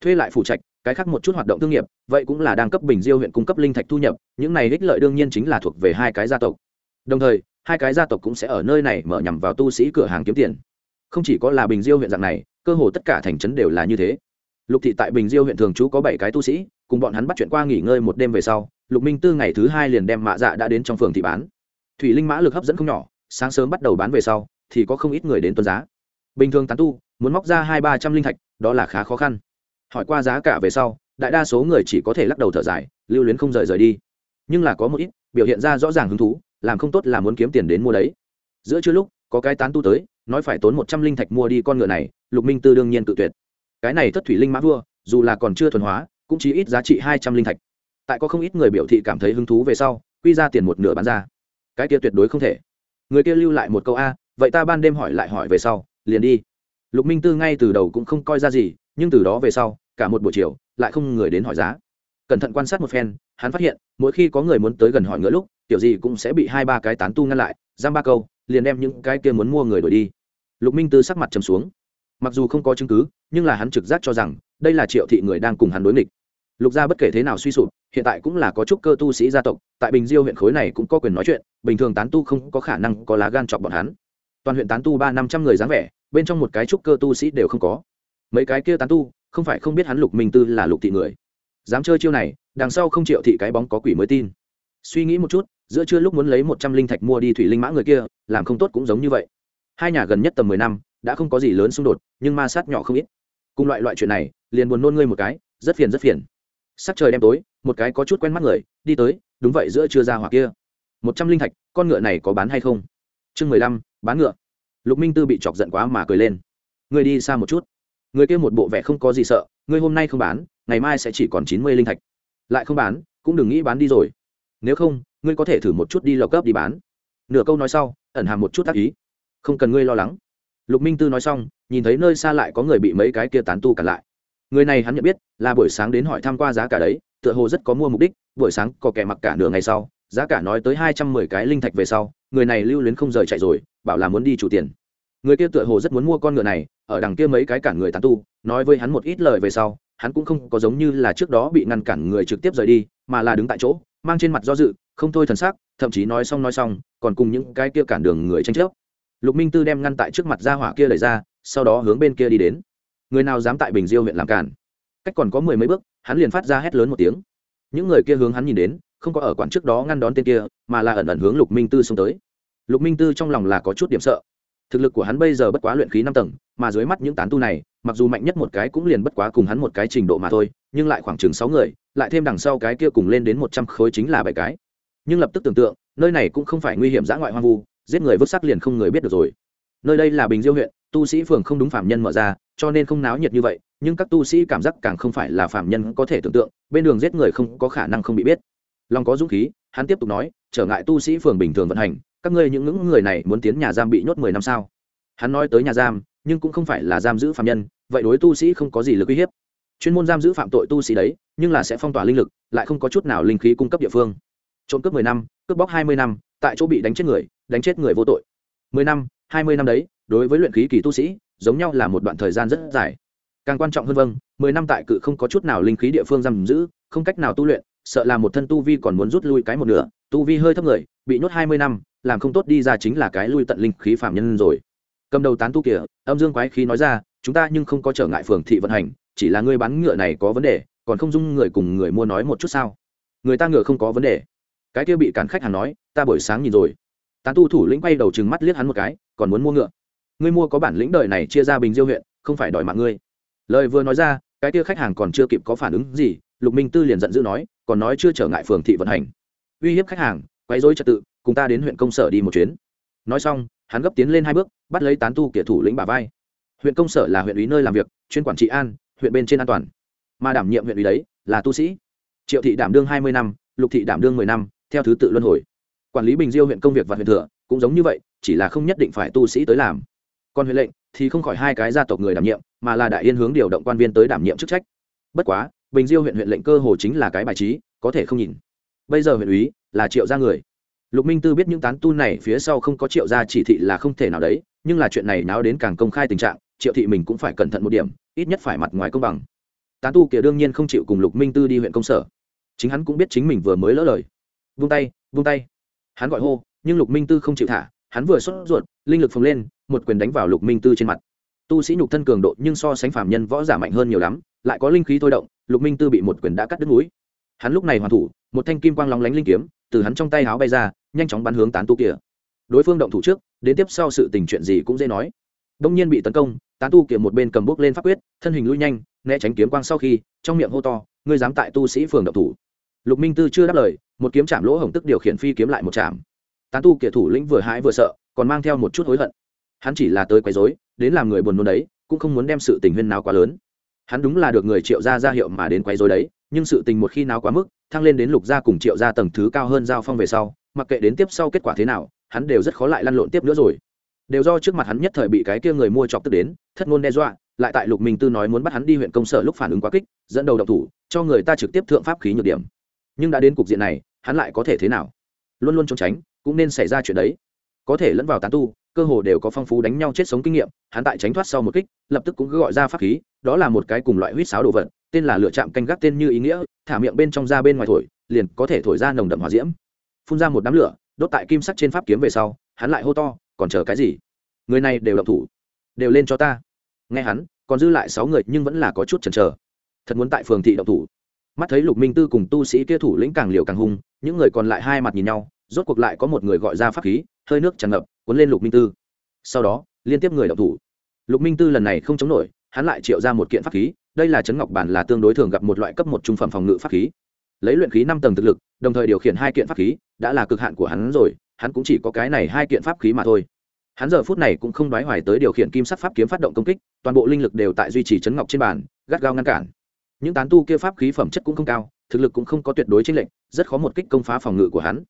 Thuê lại phủ trạch, cái khác một chút hoạt động thương nghiệp, vậy cũng là đang cấp bình diêu huyện cung cấp linh thạch thu nhập, những này ích lợi đương nhiên chính là thuộc về hai cái gia tộc. Đồng thời hai cái gia tộc cũng sẽ ở nơi này mở nhằm vào tu sĩ cửa hàng kiếm tiền. Không chỉ có là bình diêu huyện dạng này, cơ hồ tất cả thành trấn đều là như thế. Lục thị tại bình diêu huyện thường trú có bảy cái tu sĩ, cùng bọn hắn bắt chuyện qua nghỉ ngơi một đêm về sau, lục minh tư ngày thứ hai liền đem mạ dạ đã đến trong phường thị bán. Thủy linh mã lực hấp dẫn không nhỏ, sáng sớm bắt đầu bán về sau, thì có không ít người đến tuân giá. Bình thường tán tu, muốn móc ra hai ba trăm linh thạch, đó là khá khó khăn. Hỏi qua giá cả về sau, đại đa số người chỉ có thể lắc đầu thở dài, lưu luyến không rời rời đi. Nhưng là có một ít, biểu hiện ra rõ ràng hứng thú làm không tốt là muốn kiếm tiền đến mua đấy. Giữa trưa lúc, có cái tán tu tới, nói phải tốn một trăm linh thạch mua đi con ngựa này, lục minh tư đương nhiên tự tuyệt. Cái này thất thủy linh mã vua, dù là còn chưa thuần hóa, cũng chỉ ít giá trị hai trăm linh thạch. Tại có không ít người biểu thị cảm thấy hứng thú về sau, quy ra tiền một nửa bán ra. Cái kia tuyệt đối không thể. Người kia lưu lại một câu a, vậy ta ban đêm hỏi lại hỏi về sau, liền đi. Lục minh tư ngay từ đầu cũng không coi ra gì, nhưng từ đó về sau, cả một buổi chiều, lại không người đến hỏi giá. Cẩn thận quan sát một phen, hắn phát hiện, mỗi khi có người muốn tới gần hỏi ngựa lúc kiểu gì cũng sẽ bị hai ba cái tán tu ngăn lại, giam ba câu, liền đem những cái kia muốn mua người đổi đi. Lục minh tư sắc mặt trầm xuống. Mặc dù không có chứng cứ, nhưng là hắn trực giác cho rằng, đây là triệu thị người đang cùng hắn đối nghịch. Lục gia bất kể thế nào suy sụp, hiện tại cũng là có chút cơ tu sĩ gia tộc, tại bình diêu huyện khối này cũng có quyền nói chuyện, bình thường tán tu không có khả năng có lá gan chọc bọn hắn. Toàn huyện tán tu ba năm trăm người dáng vẻ, bên trong một cái trúc cơ tu sĩ đều không có. Mấy cái kia tán tu, không phải không biết hắn lục minh tư là lục thị người. Dám chơi chiêu này, đằng sau không triệu thị cái bóng có quỷ mới tin suy nghĩ một chút, giữa trưa lúc muốn lấy một trăm linh thạch mua đi thủy linh mã người kia, làm không tốt cũng giống như vậy. Hai nhà gần nhất tầm mười năm, đã không có gì lớn xung đột, nhưng ma sát nhỏ không ít. Cùng loại loại chuyện này, liền buồn nôn ngươi một cái, rất phiền rất phiền. Sắc trời đêm tối, một cái có chút quen mắt người, đi tới, đúng vậy giữa trưa ra hỏa kia. Một trăm linh thạch, con ngựa này có bán hay không? Chương mười lăm, bán ngựa. Lục minh tư bị chọc giận quá mà cười lên. Người đi xa một chút. Người kia một bộ vẻ không có gì sợ người hôm nay không bán, ngày mai sẽ chỉ còn chín mươi linh thạch. Lại không bán, cũng đừng nghĩ bán đi rồi nếu không, ngươi có thể thử một chút đi lộc cấp đi bán. Nửa câu nói sau, ẩn hàm một chút tác ý. Không cần ngươi lo lắng. Lục minh tư nói xong, nhìn thấy nơi xa lại có người bị mấy cái kia tán tu cản lại. Người này hắn nhận biết, là buổi sáng đến hỏi tham q u a giá cả đấy, tựa hồ rất có mua mục đích, buổi sáng có kẻ mặc cả nửa ngày sau, giá cả nói tới hai trăm mười cái linh thạch về sau, người này lưu luyến không rời chạy rồi, bảo là muốn đi chủ tiền. Người kia tựa hồ rất muốn mua con ngựa này, ở đằng kia mấy cái cản người tán tu, nói với hắn một ít lời về sau, hắn cũng không có giống như là trước đó bị ngăn cản người trực tiếp rời đi, mà là đứng tại chỗ mang trên mặt do dự, không thôi thần sắc, thậm chí nói xong nói xong, còn cùng những cái kia cản đường người tranh chấp. Lục minh tư đem ngăn tại trước mặt ra hỏa kia lời ra, sau đó hướng bên kia đi đến. Người nào dám tại bình diêu huyện làm cản? Cách còn có mười mấy bước, hắn liền phát ra hét lớn một tiếng. Những người kia hướng hắn nhìn đến, không có ở quản trước đó ngăn đón tên kia, mà là ẩn ẩn hướng lục minh tư xông tới. Lục minh tư trong lòng là có chút điểm sợ. Thực lực của hắn bây giờ bất quá luyện khí năm tầng, mà dưới mắt những tán tu này, mặc dù mạnh nhất một cái cũng liền bất quá cùng hắn một cái trình độ mà thôi, nhưng lại khoảng chừng sáu người lại thêm đằng sau cái kia cùng lên đến một trăm khối chính là bảy cái. Nhưng lập tức tưởng tượng, nơi này cũng không phải nguy hiểm dã ngoại hoang vu, giết người vứt xác liền không người biết được rồi. Nơi đây là bình diêu huyện, tu sĩ phường không đúng phạm nhân mở ra, cho nên không náo nhiệt như vậy, nhưng các tu sĩ cảm giác càng không phải là phạm nhân có thể tưởng tượng, bên đường giết người không có khả năng không bị biết. Long có dũng khí, hắn tiếp tục nói, trở ngại tu sĩ phường bình thường vận hành, các ngươi những những người này muốn tiến nhà giam bị nhốt mười năm sao? Hắn nói tới nhà giam, nhưng cũng không phải là giam giữ phạm nhân, vậy đối tu sĩ không có gì lực uy hiếp chuyên môn giam giữ phạm tội tu sĩ đấy, nhưng là sẽ phong tỏa linh lực, lại không có chút nào linh khí cung cấp địa phương. Trộm cướp mười năm, cướp bóc hai mươi năm, tại chỗ bị đánh chết người, đánh chết người vô tội. Mười năm, hai mươi năm đấy, đối với luyện khí kỳ tu sĩ, giống nhau là một đoạn thời gian rất dài. Càng quan trọng hơn vâng mười năm tại cự không có chút nào linh khí địa phương giam giữ, không cách nào tu luyện, sợ là một thân tu vi còn muốn rút lui cái một nửa, tu vi hơi thấp người, bị nhốt hai mươi năm, làm không tốt đi ra chính là cái lui tận linh khí phạm nhân rồi. Cầm đầu tán tu kia âm dương quái khí nói ra, chúng ta nhưng không có trở ngại phường thị vận hành chỉ là ngươi bán ngựa này có vấn đề, còn không dung người cùng người mua nói một chút sao? Người ta ngựa không có vấn đề. Cái kia bị cản khách hàng nói, ta buổi sáng nhìn rồi. Tán tu thủ lĩnh quay đầu chừng mắt liếc hắn một cái, còn muốn mua ngựa. Ngươi mua có bản lĩnh đời này chia ra bình diêu huyện, không phải đòi mạng ngươi. Lời vừa nói ra, cái kia khách hàng còn chưa kịp có phản ứng gì, lục minh tư liền giận dữ nói, còn nói chưa trở ngại phường thị vận hành. Uy hiếp khách hàng, quấy rối trật tự, cùng ta đến huyện công sở đi một chuyến. Nói xong, hắn gấp tiến lên hai bước, bắt lấy tán tu kẻ thủ lĩnh bà vai. Huyện công sở là huyện ủy nơi làm việc, chuyên quản trị an huyện bên trên an toàn. Mà đảm nhiệm huyện ủy đấy là tu sĩ. Triệu thị đảm đương hai mươi năm, lục thị đảm đương mười năm, theo thứ tự luân hồi. Quản lý bình diêu huyện công việc và huyện thừa cũng giống như vậy, chỉ là không nhất định phải tu sĩ tới làm. Còn huyện lệnh thì không khỏi hai cái gia tộc người đảm nhiệm, mà là đại yên hướng điều động quan viên tới đảm nhiệm chức trách. Bất quá, bình diêu huyện huyện lệnh cơ hồ chính là cái bài trí, có thể không nhìn. Bây giờ huyện ủy là triệu gia người. Lục minh tư biết những tán tu này phía sau không có triệu gia chỉ thị là không thể nào đấy, nhưng là chuyện này náo đến càng công khai tình trạng triệu thị mình cũng phải cẩn thận một điểm, ít nhất phải mặt ngoài công bằng. Tán tu kia đương nhiên không chịu cùng lục minh tư đi huyện công sở. Chính hắn cũng biết chính mình vừa mới lỡ lời. Vung tay vung tay. Hắn gọi hô, nhưng lục minh tư không chịu thả, hắn vừa xuất ruột, linh lực phồng lên, một quyền đánh vào lục minh tư trên mặt. Tu sĩ nhục thân cường độ nhưng so sánh phạm nhân võ giả mạnh hơn nhiều lắm, lại có linh khí thôi động, lục minh tư bị một quyền đã cắt đứt núi. Hắn lúc này hoàn thủ, một thanh kim quang lóng lánh linh kiếm, từ hắn trong tay háo bay ra, nhanh chóng bắn hướng tán tu kia. Đối phương động thủ trước, đến tiếp sau sự tình chuyện gì cũng dễ nói đông nhiên bị tấn công, tán tu kia một bên cầm bước lên pháp quyết, thân hình lui nhanh, né tránh kiếm quang sau khi, trong miệng hô to, ngươi dám tại tu sĩ phường động thủ? Lục minh tư chưa đáp lời, một kiếm chạm lỗ hổng tức điều khiển phi kiếm lại một chạm. Tán tu kia thủ lĩnh vừa hãi vừa sợ, còn mang theo một chút hối hận. Hắn chỉ là tới quấy rối, đến làm người buồn nôn đấy, cũng không muốn đem sự tình huyên nào quá lớn. Hắn đúng là được người triệu gia ra hiệu mà đến quấy rối đấy, nhưng sự tình một khi nào quá mức, thăng lên đến lục gia cùng triệu gia tầng thứ cao hơn giao phong về sau, mặc kệ đến tiếp sau kết quả thế nào, hắn đều rất khó lại lăn lộn tiếp nữa rồi đều do trước mặt hắn nhất thời bị cái kia người mua chọc tức đến, thất ngôn đe dọa, lại tại lục minh tư nói muốn bắt hắn đi huyện công sở lúc phản ứng quá kích, dẫn đầu độc thủ, cho người ta trực tiếp thượng pháp khí nhược điểm. Nhưng đã đến cục diện này, hắn lại có thể thế nào? Luôn luôn trốn tránh, cũng nên xảy ra chuyện đấy. Có thể lẫn vào tán tu, cơ hồ đều có phong phú đánh nhau chết sống kinh nghiệm, hắn tại tránh thoát sau một kích, lập tức cũng cứ gọi ra pháp khí, đó là một cái cùng loại huýt sáo đồ vật, tên là lựa chạm canh gác tên như ý nghĩa, thả miệng bên trong ra bên ngoài thổi, liền có thể thổi ra nồng đậm hỏa diễm. Phun ra một đám lửa, đốt tại kim sắt trên pháp kiếm về sau, hắn lại hô to còn chờ cái gì? Người này đều động thủ, đều lên cho ta. Nghe hắn, còn dư lại sáu người nhưng vẫn là có chút chần chờ. Thật muốn tại phường thị động thủ. Mắt thấy lục minh tư cùng tu sĩ kia thủ lĩnh càng liều càng hung, những người còn lại hai mặt nhìn nhau, rốt cuộc lại có một người gọi ra pháp khí, hơi nước tràn ngập, cuốn lên lục minh tư. Sau đó, liên tiếp người động thủ. Lục minh tư lần này không chống nổi, hắn lại triệu ra một kiện pháp khí, đây là chấn ngọc bản là tương đối thường gặp một loại cấp một trung phẩm phòng ngự pháp khí. Lấy luyện khí năm tầng thực lực, đồng thời điều khiển hai kiện pháp khí, đã là cực hạn của hắn rồi hắn cũng chỉ có cái này hai kiện pháp khí mà thôi. Hắn giờ phút này cũng không đoái hoài tới điều khiển kim sắc pháp kiếm phát động công kích, toàn bộ linh lực đều tại duy trì chấn ngọc trên bàn, gắt gao ngăn cản. Những tán tu kia pháp khí phẩm chất cũng không cao, thực lực cũng không có tuyệt đối trên lệnh rất khó một kích công phá phòng ngự của hắn.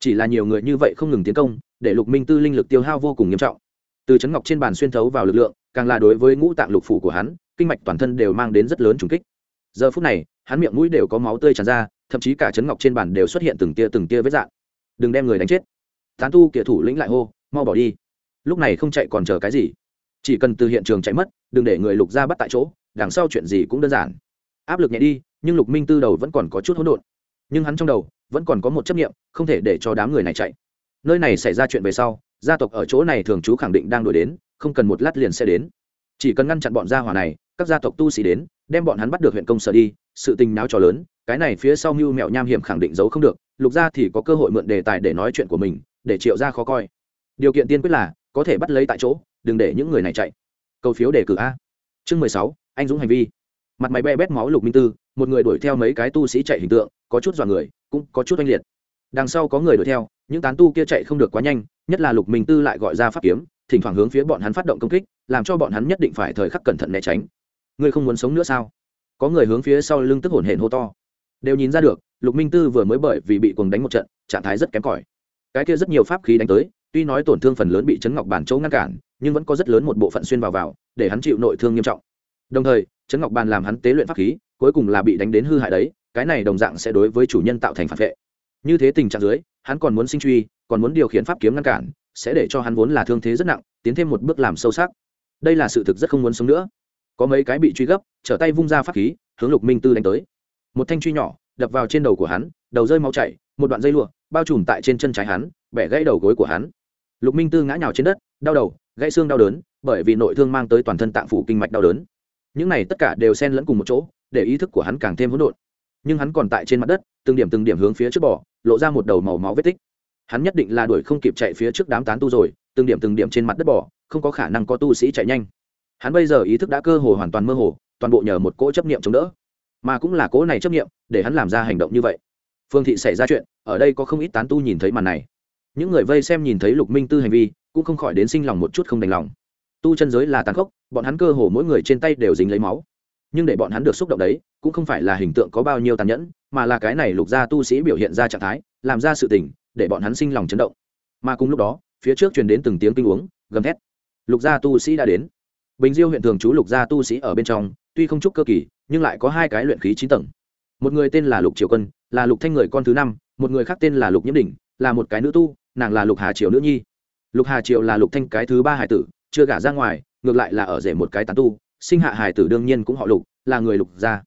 Chỉ là nhiều người như vậy không ngừng tiến công, để lục minh tư linh lực tiêu hao vô cùng nghiêm trọng. Từ chấn ngọc trên bàn xuyên thấu vào lực lượng, càng là đối với ngũ tạng lục phủ của hắn, kinh mạch toàn thân đều mang đến rất lớn trùng kích. Giờ phút này, hắn miệng mũi đều có máu tươi tràn ra, thậm chí cả chấn ngọc trên bàn đều xuất hiện từng tia từng tia vết dạn đừng đem người đánh chết tán tu kia thủ lĩnh lại hô, mau bỏ đi. Lúc này không chạy còn chờ cái gì. Chỉ cần từ hiện trường chạy mất, đừng để người lục ra bắt tại chỗ, đằng sau chuyện gì cũng đơn giản. Áp lực nhẹ đi, nhưng lục minh tư đầu vẫn còn có chút hỗn độn. Nhưng hắn trong đầu vẫn còn có một chấp nghiệm không thể để cho đám người này chạy. Nơi này xảy ra chuyện về sau, gia tộc ở chỗ này thường trú khẳng định đang đổi đến, không cần một lát liền sẽ đến. Chỉ cần ngăn chặn bọn gia hỏa này, các gia tộc tu sĩ đến, đem bọn hắn bắt được huyện công sở đi, sự tình náo trò lớn, cái này phía sau mưu mẹo nham hiểm khẳng định giấu không được, lục gia thì có cơ hội mượn đề tài để nói chuyện của mình để triệu ra khó coi. Điều kiện tiên quyết là, có thể bắt lấy tại chỗ, đừng để những người này chạy. Cầu phiếu đề cử a. Chương mười sáu, anh dũng hành vi. Mặt máy be bét máu lục minh tư, một người đuổi theo mấy cái tu sĩ chạy hình tượng, có chút dọa người, cũng có chút oanh liệt. Đằng sau có người đuổi theo, những tán tu kia chạy không được quá nhanh, nhất là lục minh tư lại gọi ra pháp kiếm, thỉnh thoảng hướng phía bọn hắn phát động công kích, làm cho bọn hắn nhất định phải thời khắc cẩn thận né tránh. Ngươi không muốn sống nữa sao? Có người hướng phía sau lưng tức hổn hển hô to. Đều nhìn ra được, lục minh tư vừa mới bởi vì bị cuồng đánh một trận, trạng thái rất kém cỏi cái kia rất nhiều pháp khí đánh tới, tuy nói tổn thương phần lớn bị chấn ngọc bản châu ngăn cản, nhưng vẫn có rất lớn một bộ phận xuyên vào vào, để hắn chịu nội thương nghiêm trọng. Đồng thời, chấn ngọc bàn làm hắn tế luyện pháp khí, cuối cùng là bị đánh đến hư hại đấy, cái này đồng dạng sẽ đối với chủ nhân tạo thành phản vệ. Như thế tình trạng dưới, hắn còn muốn sinh truy, còn muốn điều khiển pháp kiếm ngăn cản, sẽ để cho hắn vốn là thương thế rất nặng, tiến thêm một bước làm sâu sắc. Đây là sự thực rất không muốn sống nữa. Có mấy cái bị truy gấp, trở tay vung ra pháp khí, hướng lục minh tư đánh tới. Một thanh truy nhỏ, đập vào trên đầu của hắn, đầu rơi máu chảy, một đoạn dây lụa bao trùm tại trên chân trái hắn, bẻ gãy đầu gối của hắn. Lục minh tư ngã nhào trên đất, đau đầu, gãy xương đau đớn, bởi vì nội thương mang tới toàn thân tạng phủ kinh mạch đau đớn. Những này tất cả đều xen lẫn cùng một chỗ, để ý thức của hắn càng thêm hỗn độn. Nhưng hắn còn tại trên mặt đất, từng điểm từng điểm hướng phía trước bỏ lộ ra một đầu màu máu vết tích. Hắn nhất định là đuổi không kịp chạy phía trước đám tán tu rồi, từng điểm từng điểm trên mặt đất bỏ không có khả năng có tu sĩ chạy nhanh. Hắn bây giờ ý thức đã cơ hồ hoàn toàn mơ hồ, toàn bộ nhờ một cỗ chấp niệm chống đỡ. Mà cũng là cỗ này chấp niệm, để hắn làm ra hành động như vậy. Phương thị xảy ra chuyện ở đây có không ít tán tu nhìn thấy màn này. Những người vây xem nhìn thấy lục minh tư hành vi, cũng không khỏi đến sinh lòng một chút không đành lòng. Tu chân giới là tàn khốc, bọn hắn cơ hồ mỗi người trên tay đều dính lấy máu. Nhưng để bọn hắn được xúc động đấy, cũng không phải là hình tượng có bao nhiêu tàn nhẫn, mà là cái này lục gia tu sĩ biểu hiện ra trạng thái, làm ra sự tình, để bọn hắn sinh lòng chấn động. Mà cùng lúc đó, phía trước truyền đến từng tiếng kinh uống, gầm thét. Lục gia tu sĩ đã đến. Bình diêu huyện thường trú lục gia tu sĩ ở bên trong, tuy không chúc cơ kỳ, nhưng lại có hai cái luyện khí chín tầng. Một người tên là lục triều quân, là lục thanh người con thứ năm một người khác tên là lục nhiễm Đình, là một cái nữ tu nàng là lục hà triều nữ nhi. Lục hà triều là lục thanh cái thứ ba hải tử chưa gả ra ngoài ngược lại là ở rể một cái tán tu sinh hạ hải tử đương nhiên cũng họ lục là người lục gia.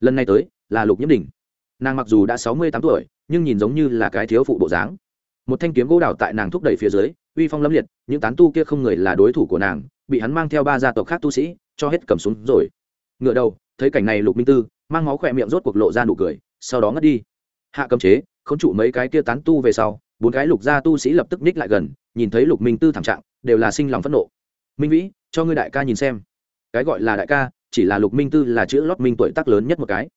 Lần này tới là lục nhiễm Đình. nàng mặc dù đã sáu mươi tám tuổi nhưng nhìn giống như là cái thiếu phụ bộ dáng. Một thanh kiếm gỗ đào tại nàng thúc đẩy phía dưới uy phong lâm liệt những tán tu kia không người là đối thủ của nàng bị hắn mang theo ba gia tộc khác tu sĩ cho hết cầm súng rồi. Ngựa đầu thấy cảnh này lục minh tư mang máu khỏe miệng rốt cuộc lộ ra nụ cười sau đó ngất đi. Hạ cầm chế khống trụ mấy cái kia tán tu về sau, bốn cái lục gia tu sĩ lập tức ních lại gần, nhìn thấy lục minh tư thảm trạng, đều là sinh lòng phẫn nộ. Minh vĩ, cho ngươi đại ca nhìn xem. Cái gọi là đại ca, chỉ là lục minh tư là chữ lót minh tuổi tác lớn nhất một cái.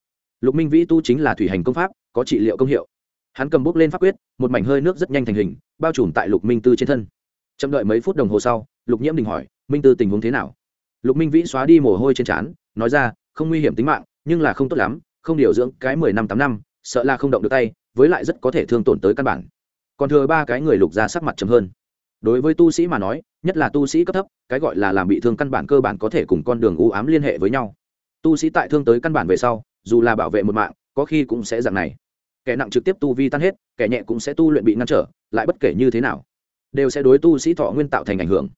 Lục minh vĩ tu chính là thủy hành công pháp, có trị liệu công hiệu. Hắn cầm bút lên pháp quyết, một mảnh hơi nước rất nhanh thành hình, bao trùm tại lục minh tư trên thân. Chậm đợi mấy phút đồng hồ sau, lục nhiễm đình hỏi, minh tư tình huống thế nào? Lục minh vĩ xóa đi mồ hôi trên trán, nói ra, không nguy hiểm tính mạng, nhưng là không tốt lắm, không điều dưỡng cái mười năm tám năm, sợ là không động được tay với lại rất có thể thương tổn tới căn bản. Còn thừa ba cái người lục ra sắc mặt chấm hơn. Đối với tu sĩ mà nói, nhất là tu sĩ cấp thấp, cái gọi là làm bị thương căn bản cơ bản có thể cùng con đường u ám liên hệ với nhau. Tu sĩ tại thương tới căn bản về sau, dù là bảo vệ một mạng, có khi cũng sẽ dạng này. Kẻ nặng trực tiếp tu vi tan hết, kẻ nhẹ cũng sẽ tu luyện bị ngăn trở, lại bất kể như thế nào, đều sẽ đối tu sĩ thọ nguyên tạo thành ảnh hưởng.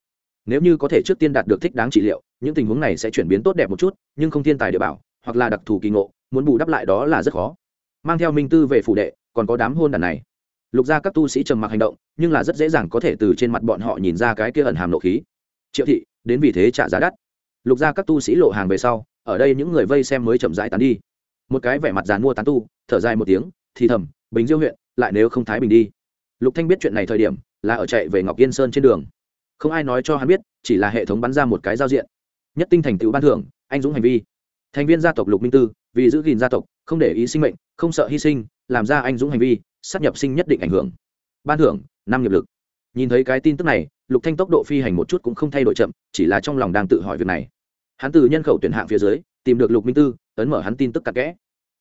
Nếu như có thể trước tiên đạt được thích đáng trị liệu, những tình huống này sẽ chuyển biến tốt đẹp một chút, nhưng không thiên tài địa bảo, hoặc là đặc thù kỳ ngộ, muốn bù đắp lại đó là rất khó. Mang theo minh tư về phủ đệ còn có đám hôn đàn này. Lục ra các tu sĩ trầm mặc hành động, nhưng là rất dễ dàng có thể từ trên mặt bọn họ nhìn ra cái kia ẩn hàm nộ khí. Triệu thị, đến vì thế trả giá đắt. Lục ra các tu sĩ lộ hàng về sau, ở đây những người vây xem mới chậm rãi tán đi. Một cái vẻ mặt dàn mua tán tu, thở dài một tiếng, thì thầm, bình diêu huyện, lại nếu không thái bình đi. Lục thanh biết chuyện này thời điểm, là ở chạy về ngọc yên sơn trên đường. Không ai nói cho hắn biết, chỉ là hệ thống bắn ra một cái giao diện. Nhất tinh thành tựu ban thưởng, anh dũng hành vi. Thành viên gia tộc lục minh tư, vì giữ gìn gia tộc, không để ý sinh mệnh, không sợ hy sinh làm ra anh dũng hành vi, sát nhập sinh nhất định ảnh hưởng. Ban thưởng, năm nghiệp lực. Nhìn thấy cái tin tức này, lục thanh tốc độ phi hành một chút cũng không thay đổi chậm, chỉ là trong lòng đang tự hỏi việc này. Hắn từ nhân khẩu tuyển hạng phía dưới, tìm được lục minh tư, ấn mở hắn tin tức cặn kẽ.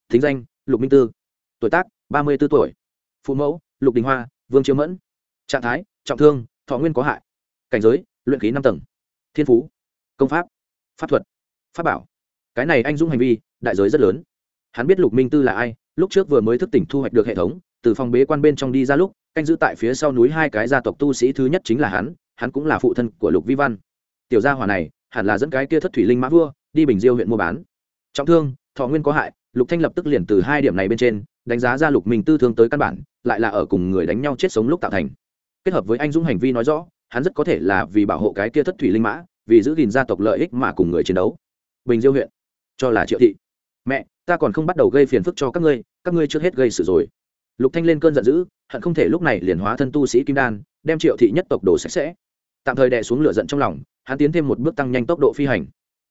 Thính danh, lục minh tư. Tuổi tác, ba mươi b ố tuổi. Phụ mẫu, lục đình hoa, vương chiếu mẫn. Trạng thái, trọng thương, thọ nguyên có hại. Cảnh giới, luyện khí năm tầng. Thiên phú, công pháp pháp thuật, pháp bảo. Cái này anh dũng hành vi, đại giới rất lớn. Hắn biết lục minh tư là ai lúc trước vừa mới thức tỉnh thu hoạch được hệ thống, từ phòng bế quan bên trong đi ra lúc, canh giữ tại phía sau núi hai cái gia tộc tu sĩ thứ nhất chính là hắn hắn cũng là phụ thân của lục vi văn. Tiểu gia hòa này, hẳn là dẫn cái kia thất thủy linh mã vua, đi bình diêu huyện mua bán. Trọng thương, thọ nguyên có hại, lục thanh lập tức liền từ hai điểm này bên trên, đánh giá ra lục minh tư thương tới căn bản, lại là ở cùng người đánh nhau chết sống lúc tạo thành. Kết hợp với anh dũng hành vi nói rõ, hắn rất có thể là vì bảo hộ cái kia thất thủy linh mã, vì giữ gìn gia tộc lợi ích mà cùng người chiến đấu. Bình diêu huyện, cho là triệu thị. Mẹ, ta còn không bắt đầu gây phiền phức cho các ngươi các ngươi trước hết gây sự rồi. Lục thanh lên cơn giận dữ, hận không thể lúc này liền hóa thân tu sĩ kim đan, đem triệu thị nhất tộc đổ sạch sẽ. Tạm thời đè xuống lửa giận trong lòng, hắn tiến thêm một bước tăng nhanh tốc độ phi hành.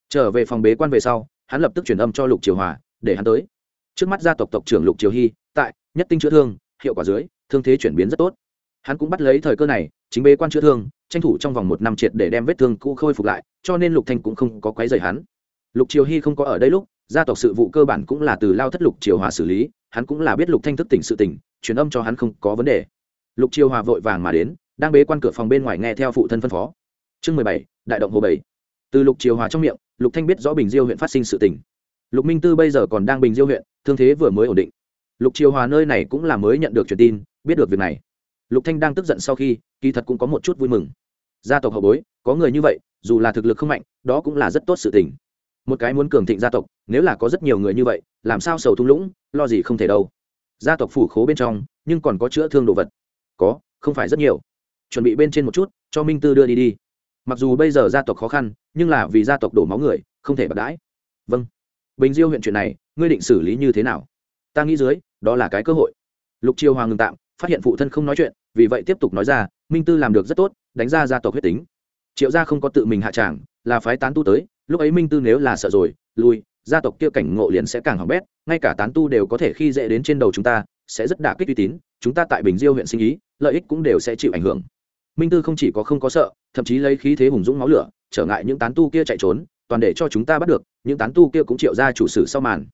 Trở về phòng bế quan về sau, hắn lập tức chuyển âm cho lục triều hòa, để hắn tới. Trước mắt gia tộc tộc trưởng lục triều hy, tại nhất tinh chữa thương, hiệu quả dưới, thương thế chuyển biến rất tốt. Hắn cũng bắt lấy thời cơ này, chính bế quan chữa thương, tranh thủ trong vòng một năm triệt để đem vết thương cũ khôi phục lại, cho nên lục thanh cũng không có quấy rầy hắn. Lục triều hy không có ở đây lúc, gia tộc sự vụ cơ bản cũng là từ lao thất lục triều hòa xử lý hắn cũng là biết lục thanh thức tỉnh sự tỉnh, truyền âm cho hắn không có vấn đề. Lục Chiêu hòa vội vàng mà đến, đang bế quan cửa phòng bên ngoài nghe theo phụ thân phân phó. Chương mười bảy, đại động hồ bảy. Từ lục Chiêu hòa trong miệng, lục thanh biết rõ bình diêu huyện phát sinh sự tỉnh. lục minh tư bây giờ còn đang bình diêu huyện, thương thế vừa mới ổn định. Lục Chiêu hòa nơi này cũng là mới nhận được truyền tin, biết được việc này. Lục thanh đang tức giận sau khi, kỳ thật cũng có một chút vui mừng. Gia tộc hậu bối, có người như vậy, dù là thực lực không mạnh, đó cũng là rất tốt sự tình một cái muốn cường thịnh gia tộc, nếu là có rất nhiều người như vậy, làm sao sầu thung lũng, lo gì không thể đâu. Gia tộc phủ khố bên trong, nhưng còn có chữa thương đồ vật. Có, không phải rất nhiều. Chuẩn bị bên trên một chút, cho minh tư đưa đi đi. Mặc dù bây giờ gia tộc khó khăn, nhưng là vì gia tộc đổ máu người, không thể bạc đãi. Vâng. Bình diêu huyện chuyện này, ngươi định xử lý như thế nào? Ta nghĩ dưới, đó là cái cơ hội. Lục triều hoàng ngừng tạm, phát hiện phụ thân không nói chuyện, vì vậy tiếp tục nói ra, minh tư làm được rất tốt, đánh ra gia tộc huyết tính. Triệu gia không có tự mình hạ tràng, là phái tán tu tới lúc ấy minh tư nếu là sợ rồi, lui, gia tộc kia cảnh ngộ liền sẽ càng hỏng bét, ngay cả tán tu đều có thể khi dễ đến trên đầu chúng ta, sẽ rất đả kích uy tín, chúng ta tại bình diêu huyện sinh ý, lợi ích cũng đều sẽ chịu ảnh hưởng. Minh tư không chỉ có không có sợ, thậm chí lấy khí thế hùng dũng máu lửa, trở ngại những tán tu kia chạy trốn, toàn để cho chúng ta bắt được, những tán tu kia cũng triệu ra chủ sử sau màn.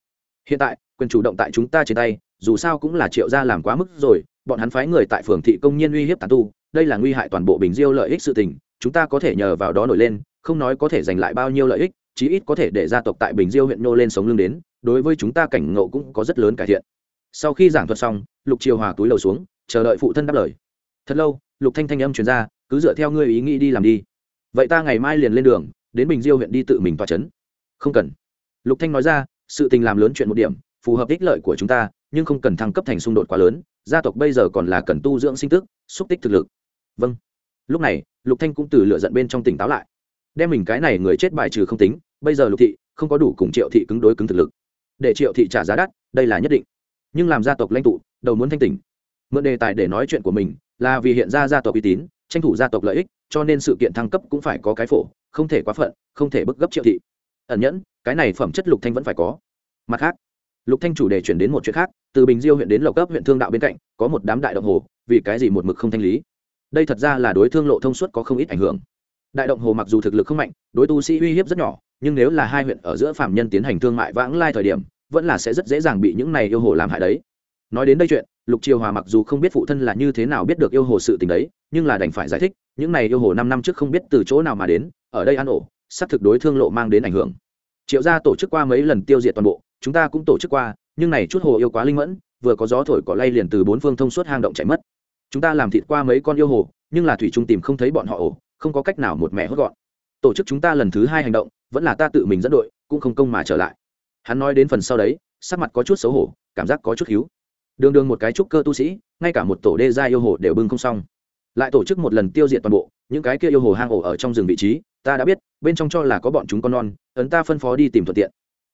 Hiện tại, quyền chủ động tại chúng ta trên tay, dù sao cũng là triệu gia làm quá mức rồi, bọn hắn phái người tại phường thị công nhân uy hiếp tán tu, đây là nguy hại toàn bộ bình diêu lợi ích sự tình, chúng ta có thể nhờ vào đó nổi lên không nói có thể giành lại bao nhiêu lợi ích, chí ít có thể để gia tộc tại bình diêu huyện nô lên sống lưng đến, đối với chúng ta cảnh ngộ cũng có rất lớn cải thiện. Sau khi giảng thuật xong, lục triều hòa túi lầu xuống, chờ đợi phụ thân đáp lời. Thật lâu, lục thanh thanh âm truyền ra, cứ dựa theo ngươi ý nghĩ đi làm đi. Vậy ta ngày mai liền lên đường, đến bình diêu huyện đi tự mình tòa chấn. Không cần. Lục thanh nói ra, sự tình làm lớn chuyện một điểm, phù hợp ích lợi của chúng ta, nhưng không cần thăng cấp thành xung đột quá lớn, gia tộc bây giờ còn là cần tu dưỡng sinh tức, xúc tích thực lực. Vâng. Lúc này, lục thanh cũng từ lựa giận bên trong tỉnh táo lại đem mình cái này người chết bài trừ không tính, bây giờ lục thị không có đủ cùng triệu thị cứng đối cứng thực lực. Để triệu thị trả giá đắt, đây là nhất định. Nhưng làm gia tộc lãnh tụ, đầu muốn thanh tỉnh. Mượn đề tài để nói chuyện của mình, là vì hiện ra gia tộc uy tín, tranh thủ gia tộc lợi ích, cho nên sự kiện thăng cấp cũng phải có cái phổ, không thể quá phận, không thể bức gấp triệu thị. Ẩn nhẫn, cái này phẩm chất lục thanh vẫn phải có. Mặt khác, lục thanh chủ đề chuyển đến một chuyện khác, từ bình diêu huyện đến lộc cấp huyện thương đạo bên cạnh, có một đám đại động hồ, vì cái gì một mực không thanh lý? Đây thật ra là đối thương lộ thông suốt có không ít ảnh hưởng đại động hồ mặc dù thực lực không mạnh, đối tu sĩ uy hiếp rất nhỏ, nhưng nếu là hai huyện ở giữa phạm nhân tiến hành thương mại vãng lai thời điểm, vẫn là sẽ rất dễ dàng bị những này yêu hồ làm hại đấy. Nói đến đây chuyện, lục triều hòa mặc dù không biết phụ thân là như thế nào biết được yêu hồ sự tình đấy, nhưng là đành phải giải thích, những này yêu hồ năm năm trước không biết từ chỗ nào mà đến, ở đây ăn ổ sắp thực đối thương lộ mang đến ảnh hưởng. Triệu gia tổ chức qua mấy lần tiêu diệt toàn bộ, chúng ta cũng tổ chức qua, nhưng này chút hồ yêu quá linh mẫn, vừa có gió thổi cỏ lay liền từ bốn phương thông suốt hang động chạy mất. Chúng ta làm thịt qua mấy con yêu hồ, nhưng là thủy trung tìm không thấy bọn họ ổ không có cách nào một mẹ hốt gọn. Tổ chức chúng ta lần thứ hai hành động, vẫn là ta tự mình dẫn đội, cũng không công mà trở lại. Hắn nói đến phần sau đấy, sắc mặt có chút xấu hổ, cảm giác có chút hiếu. Đường đường một cái trúc cơ tu sĩ, ngay cả một tổ đê gia yêu hồ đều bưng không xong. Lại tổ chức một lần tiêu diệt toàn bộ, những cái kia yêu hồ hang ổ ở trong rừng vị trí, ta đã biết, bên trong cho là có bọn chúng con non, ấn ta phân phó đi tìm thuận tiện.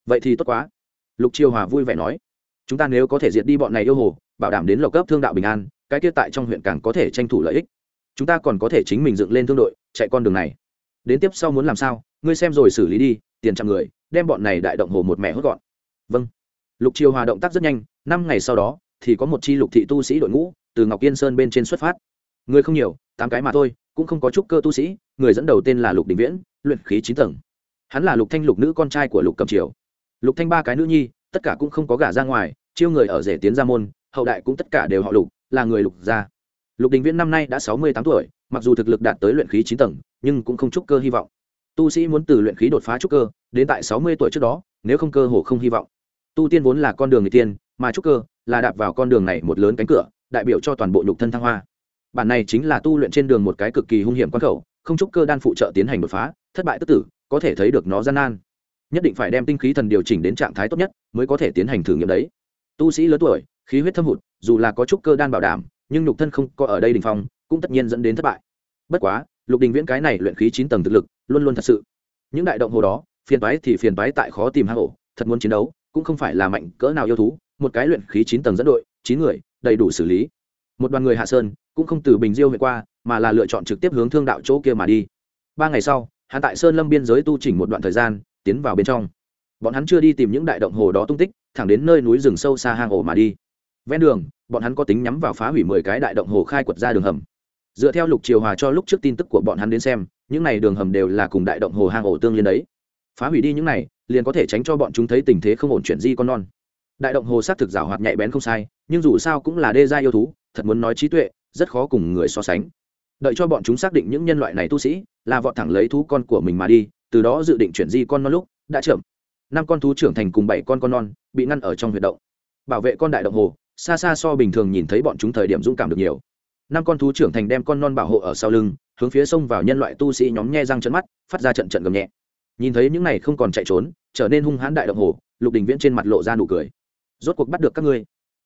Vậy thì tốt quá. Lục triều hòa vui vẻ nói, chúng ta nếu có thể diệt đi bọn này yêu hồ, bảo đảm đến lộc cấp thương đạo bình an, cái kia tại trong huyện càng có thể tranh thủ lợi ích chúng ta còn có thể chính mình dựng lên thương đội, chạy con đường này. Đến tiếp sau muốn làm sao? Ngươi xem rồi xử lý đi, tiền trăm người, đem bọn này đại động hồ một mẹ hốt gọn. Vâng. Lục triều hòa động tác rất nhanh, năm ngày sau đó, thì có một chi lục thị tu sĩ đội ngũ từ ngọc yên sơn bên trên xuất phát. Người không nhiều, tám cái mà thôi, cũng không có trúc cơ tu sĩ, người dẫn đầu tên là lục đình viễn, luyện khí chín tầng. Hắn là lục thanh lục nữ con trai của lục cầm triều. Lục thanh ba cái nữ nhi, tất cả cũng không có gả ra ngoài, chiêu người ở rể tiến ra môn, hậu đại cũng tất cả đều họ lục, là người lục gia lục đình viễn năm nay đã sáu mươi tám tuổi, mặc dù thực lực đạt tới luyện khí chín tầng, nhưng cũng không chút cơ hy vọng. Tu sĩ muốn từ luyện khí đột phá trúc cơ, đến tại sáu mươi tuổi trước đó, nếu không cơ hồ không hy vọng. Tu tiên vốn là con đường người tiên, mà trúc cơ là đạp vào con đường này một lớn cánh cửa, đại biểu cho toàn bộ nhục thân thăng hoa. Bản này chính là tu luyện trên đường một cái cực kỳ hung hiểm quan khẩu, không trúc cơ đan phụ trợ tiến hành đột phá, thất bại tức tử, có thể thấy được nó gian nan. Nhất định phải đem tinh khí thần điều chỉnh đến trạng thái tốt nhất, mới có thể tiến hành thử nghiệm đấy. Tu sĩ lớn tuổi, khí huyết thâm hụt, dù là có trúc cơ đan bảo đảm nhưng nhục thân không có ở đây đình phong, cũng tất nhiên dẫn đến thất bại. Bất quá, lục đình viễn cái này luyện khí chín tầng thực lực, luôn luôn thật sự. Những đại động hồ đó, phiền toái thì phiền toái tại khó tìm hang ổ, thật muốn chiến đấu, cũng không phải là mạnh cỡ nào yêu thú, một cái luyện khí chín tầng dẫn đội, chín người, đầy đủ xử lý. Một đoàn người hạ sơn, cũng không từ bình diêu huyện qua, mà là lựa chọn trực tiếp hướng thương đạo chỗ kia mà đi. Ba ngày sau, hắn tại sơn lâm biên giới tu chỉnh một đoạn thời gian, tiến vào bên trong. Bọn hắn chưa đi tìm những đại động hồ đó tung tích, thẳng đến nơi núi rừng sâu xa hang ổ mà đi ven đường, bọn hắn có tính nhắm vào phá hủy mười cái đại động hồ khai quật ra đường hầm. Dựa theo lục triều hòa cho lúc trước tin tức của bọn hắn đến xem, những này đường hầm đều là cùng đại động hồ hang ổ tương liên đấy. Phá hủy đi những này, liền có thể tránh cho bọn chúng thấy tình thế không ổn chuyển di con non. Đại động hồ xác thực rào hoạt nhạy bén không sai, nhưng dù sao cũng là đê gia yêu thú, thật muốn nói trí tuệ, rất khó cùng người so sánh. Đợi cho bọn chúng xác định những nhân loại này tu sĩ, là vọt thẳng lấy thú con của mình mà đi, từ đó dự định chuyển di con non lúc đã chậm. Năm con thú trưởng thành cùng bảy con con non bị ngăn ở trong huyệt động. Bảo vệ con đại động hồ xa xa so bình thường nhìn thấy bọn chúng thời điểm dũng cảm được nhiều. Năm con thú trưởng thành đem con non bảo hộ ở sau lưng, hướng phía sông vào nhân loại tu sĩ nhóm nhe răng trận mắt, phát ra trận trận gầm nhẹ. Nhìn thấy những này không còn chạy trốn, trở nên hung hãn đại động hồ, lục đình viễn trên mặt lộ ra nụ cười. Rốt cuộc bắt được các ngươi.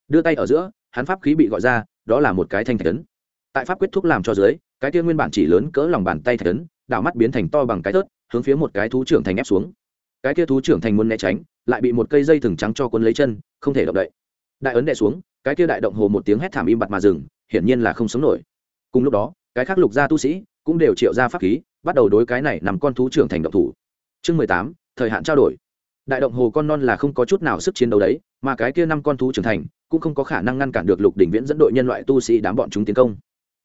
Đưa tay ở giữa, hắn pháp khí bị gọi ra, đó là một cái thanh thạch tấn tại pháp quyết thúc làm cho dưới, cái kia nguyên bản chỉ lớn cỡ lòng bàn tay thạch tấn đảo mắt biến thành to bằng cái tớt hướng phía một cái thú trưởng thành ép xuống. Cái kia thú trưởng thành muốn né tránh, lại bị một cây dây thừng trắng cho cuốn lấy chân, không thể động đậy đại ấn đè xuống, cái kia đại động hồ một tiếng hét thảm im bặt mà dừng, hiển nhiên là không sống nổi. Cùng lúc đó, cái khác lục gia tu sĩ cũng đều triệu ra pháp khí, bắt đầu đối cái này nằm con thú trưởng thành động thủ. Chương mười tám, thời hạn trao đổi. Đại động hồ con non là không có chút nào sức chiến đấu đấy, mà cái kia năm con thú trưởng thành cũng không có khả năng ngăn cản được lục đỉnh viễn dẫn đội nhân loại tu sĩ đám bọn chúng tiến công.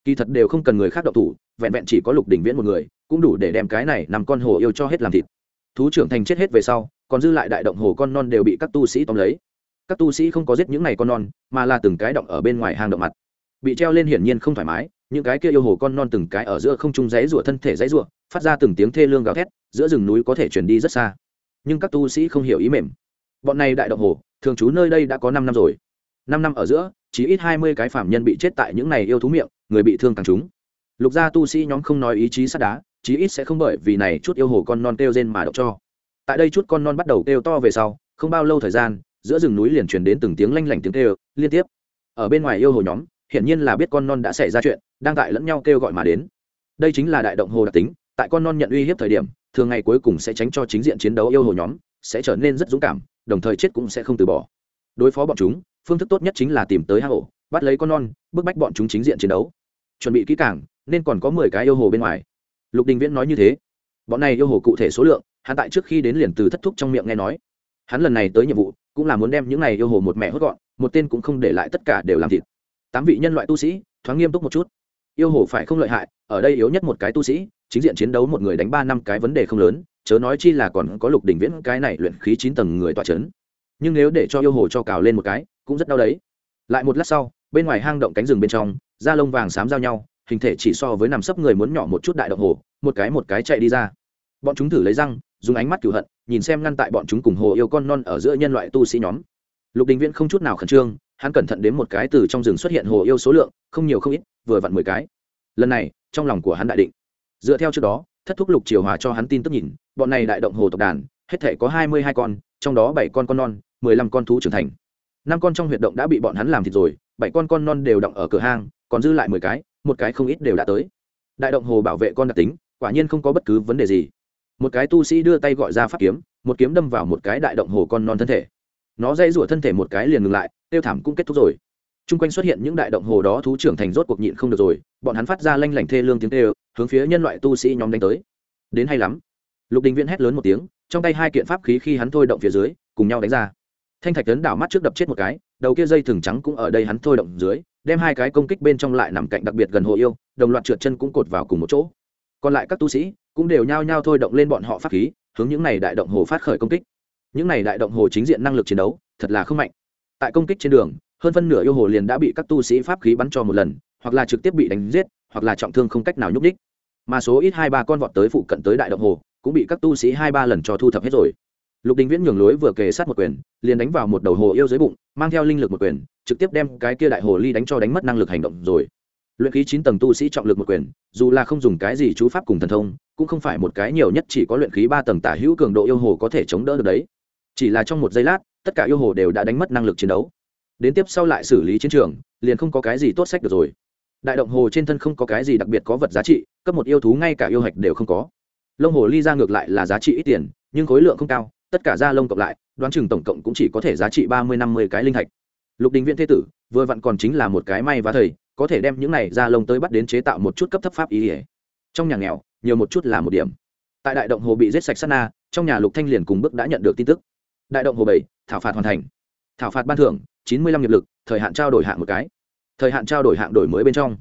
Kỳ thật đều không cần người khác động thủ, vẹn vẹn chỉ có lục đỉnh viễn một người, cũng đủ để đem cái này nằm con hồ yêu cho hết làm thịt. Thú trưởng thành chết hết về sau, còn dư lại đại động hồ con non đều bị các tu sĩ tóm lấy các tu sĩ không có giết những này con non, mà là từng cái động ở bên ngoài hang động mặt. Bị treo lên hiển nhiên không thoải mái, những cái kia yêu hồ con non từng cái ở giữa không trung dãy rủa thân thể dãy rủa phát ra từng tiếng thê lương gào thét, giữa rừng núi có thể chuyển đi rất xa. Nhưng các tu sĩ không hiểu ý mềm. Bọn này đại động hồ, thường trú nơi đây đã có năm năm rồi. Năm năm ở giữa chỉ ít hai mươi cái phạm nhân bị chết tại những này yêu thú miệng, người bị thương càng chúng lục gia tu sĩ nhóm không nói ý chí sắt đá, chí ít sẽ không bởi vì này chút yêu hồ con non kêu rên mà động cho. Tại đây chút con non bắt đầu kêu to về sau, không bao lâu thời gian giữa rừng núi liền truyền đến từng tiếng lanh lảnh tiếng kêu, liên tiếp. Ở bên ngoài yêu hồ nhóm, hiển nhiên là biết con non đã xảy ra chuyện, đang tại lẫn nhau kêu gọi mà đến. Đây chính là đại động hồ đặc tính, tại con non nhận uy hiếp thời điểm, thường ngày cuối cùng sẽ tránh cho chính diện chiến đấu yêu hồ nhóm, sẽ trở nên rất dũng cảm, đồng thời chết cũng sẽ không từ bỏ. Đối phó bọn chúng, phương thức tốt nhất chính là tìm tới hang ổ, bắt lấy con non, bức bách bọn chúng chính diện chiến đấu. Chuẩn bị kỹ càng, nên còn có mười cái yêu hồ bên ngoài. Lục đình viễn nói như thế. Bọn này yêu hồ cụ thể số lượng, hắn tại trước khi đến liền từ thất thúc trong miệng nghe nói. Hắn lần này tới nhiệm vụ cũng là muốn đem những này yêu hồ một mẹ hốt gọn, một tên cũng không để lại tất cả đều làm thịt. Tám vị nhân loại tu sĩ, thoáng nghiêm túc một chút. Yêu hồ phải không lợi hại, ở đây yếu nhất một cái tu sĩ, chính diện chiến đấu một người đánh ba năm cái vấn đề không lớn, chớ nói chi là còn có lục đỉnh viễn cái này luyện khí chín tầng người tọa c h ấ n nhưng nếu để cho yêu hồ cho cào lên một cái, cũng rất đau đấy. Lại một lát sau, bên ngoài hang động cánh rừng bên trong, da lông vàng xám giao nhau, hình thể chỉ so với nằm sấp người muốn nhỏ một chút đại động hồ, một cái một cái chạy đi ra bọn chúng thử lấy răng, dùng ánh mắt cửu hận, nhìn xem ngăn tại bọn chúng cùng hồ yêu con non ở giữa nhân loại tu sĩ nhóm. Lục đình viễn không chút nào khẩn trương, hắn cẩn thận đến một cái từ trong rừng xuất hiện hồ yêu số lượng, không nhiều không ít, vừa vặn mười cái. Lần này, trong lòng của hắn đại định. Dựa theo trước đó, thất thúc lục triều hòa cho hắn tin tức nhìn, bọn này đại động hồ tộc đàn, hết thể có hai mươi hai con, trong đó bảy con con non, mười lăm con thú trưởng thành. Năm con trong huyệt động đã bị bọn hắn làm thịt rồi, bảy con con non đều động ở cửa hang, còn dư lại mười cái, một cái không ít đều đã tới. Đại động hồ bảo vệ con đặc tính, quả nhiên không có bất cứ vấn đề gì một cái tu sĩ đưa tay gọi ra pháp kiếm, một kiếm đâm vào một cái đại động hồ con non thân thể. Nó dây rủa thân thể một cái liền ngừng lại, tiêu thảm cũng kết thúc rồi. T r u n g quanh xuất hiện những đại động hồ đó, thú trưởng thành rốt cuộc nhịn không được rồi, bọn hắn phát ra lanh lảnh thê lương tiếng tê hướng phía nhân loại tu sĩ nhóm đánh tới. Đến hay lắm. Lục đình viễn hét lớn một tiếng, trong tay hai kiện pháp khí khi hắn thôi động phía dưới, cùng nhau đánh ra. Thanh thạch tấn đảo mắt trước đập chết một cái, đầu kia dây thừng trắng cũng ở đây hắn thôi động dưới, đem hai cái công kích bên trong lại nằm cạnh đặc biệt gần hồ yêu, đồng loạt trượt chân cũng cột vào cùng một chỗ. Còn lại các tu sĩ cũng đều nhao nhao thôi động lên bọn họ pháp khí, hướng những này đại động hồ phát khởi công kích. Những này đại động hồ chính diện năng lực chiến đấu, thật là không mạnh. Tại công kích trên đường, hơn phân nửa yêu hồ liền đã bị các tu sĩ pháp khí bắn cho một lần, hoặc là trực tiếp bị đánh giết, hoặc là trọng thương không cách nào nhúc đích mà số ít hai ba con vọt tới phụ cận tới đại động hồ, cũng bị các tu sĩ hai ba lần cho thu thập hết rồi. Lục đình viễn nhường lối vừa kề sát một quyền, liền đánh vào một đầu hồ yêu dưới bụng, mang theo linh lực một quyền, trực tiếp đem cái kia đại hồ ly đánh cho đánh mất năng lực hành động rồi luyện khí chín tầng tu sĩ trọng lực một quyền, dù là không dùng cái gì chú pháp cùng thần thông, cũng không phải một cái nhiều nhất chỉ có luyện khí ba tầng tả hữu cường độ yêu hồ có thể chống đỡ được đấy. Chỉ là trong một giây lát, tất cả yêu hồ đều đã đánh mất năng lực chiến đấu. Đến tiếp sau lại xử lý chiến trường, liền không có cái gì tốt sách được rồi. Đại động hồ trên thân không có cái gì đặc biệt có vật giá trị, cấp một yêu thú ngay cả yêu hạch đều không có. Lông hồ ly ra ngược lại là giá trị ít tiền, nhưng khối lượng không cao, tất cả da lông cộng lại, đoán chừng tổng cộng cũng chỉ có thể giá trị ba mươi năm mươi cái linh hạch. Lục đình viện thế tử, vừa vặn còn chính là một cái may và thầy có thể đem những này ra lông tới bắt đến chế tạo một chút cấp thấp pháp ý ỉa trong nhà nghèo, nhiều một chút là một điểm. Tại đại động hồ bị giết sạch sát na, trong nhà lục thanh liền cùng bước đã nhận được tin tức. Đại động hồ bảy, thảo phạt hoàn thành. Thảo phạt ban thưởng, chín mươi lăm nghiệp lực, thời hạn trao đổi hạng một cái. Thời hạn trao đổi hạng đổi mới bên trong.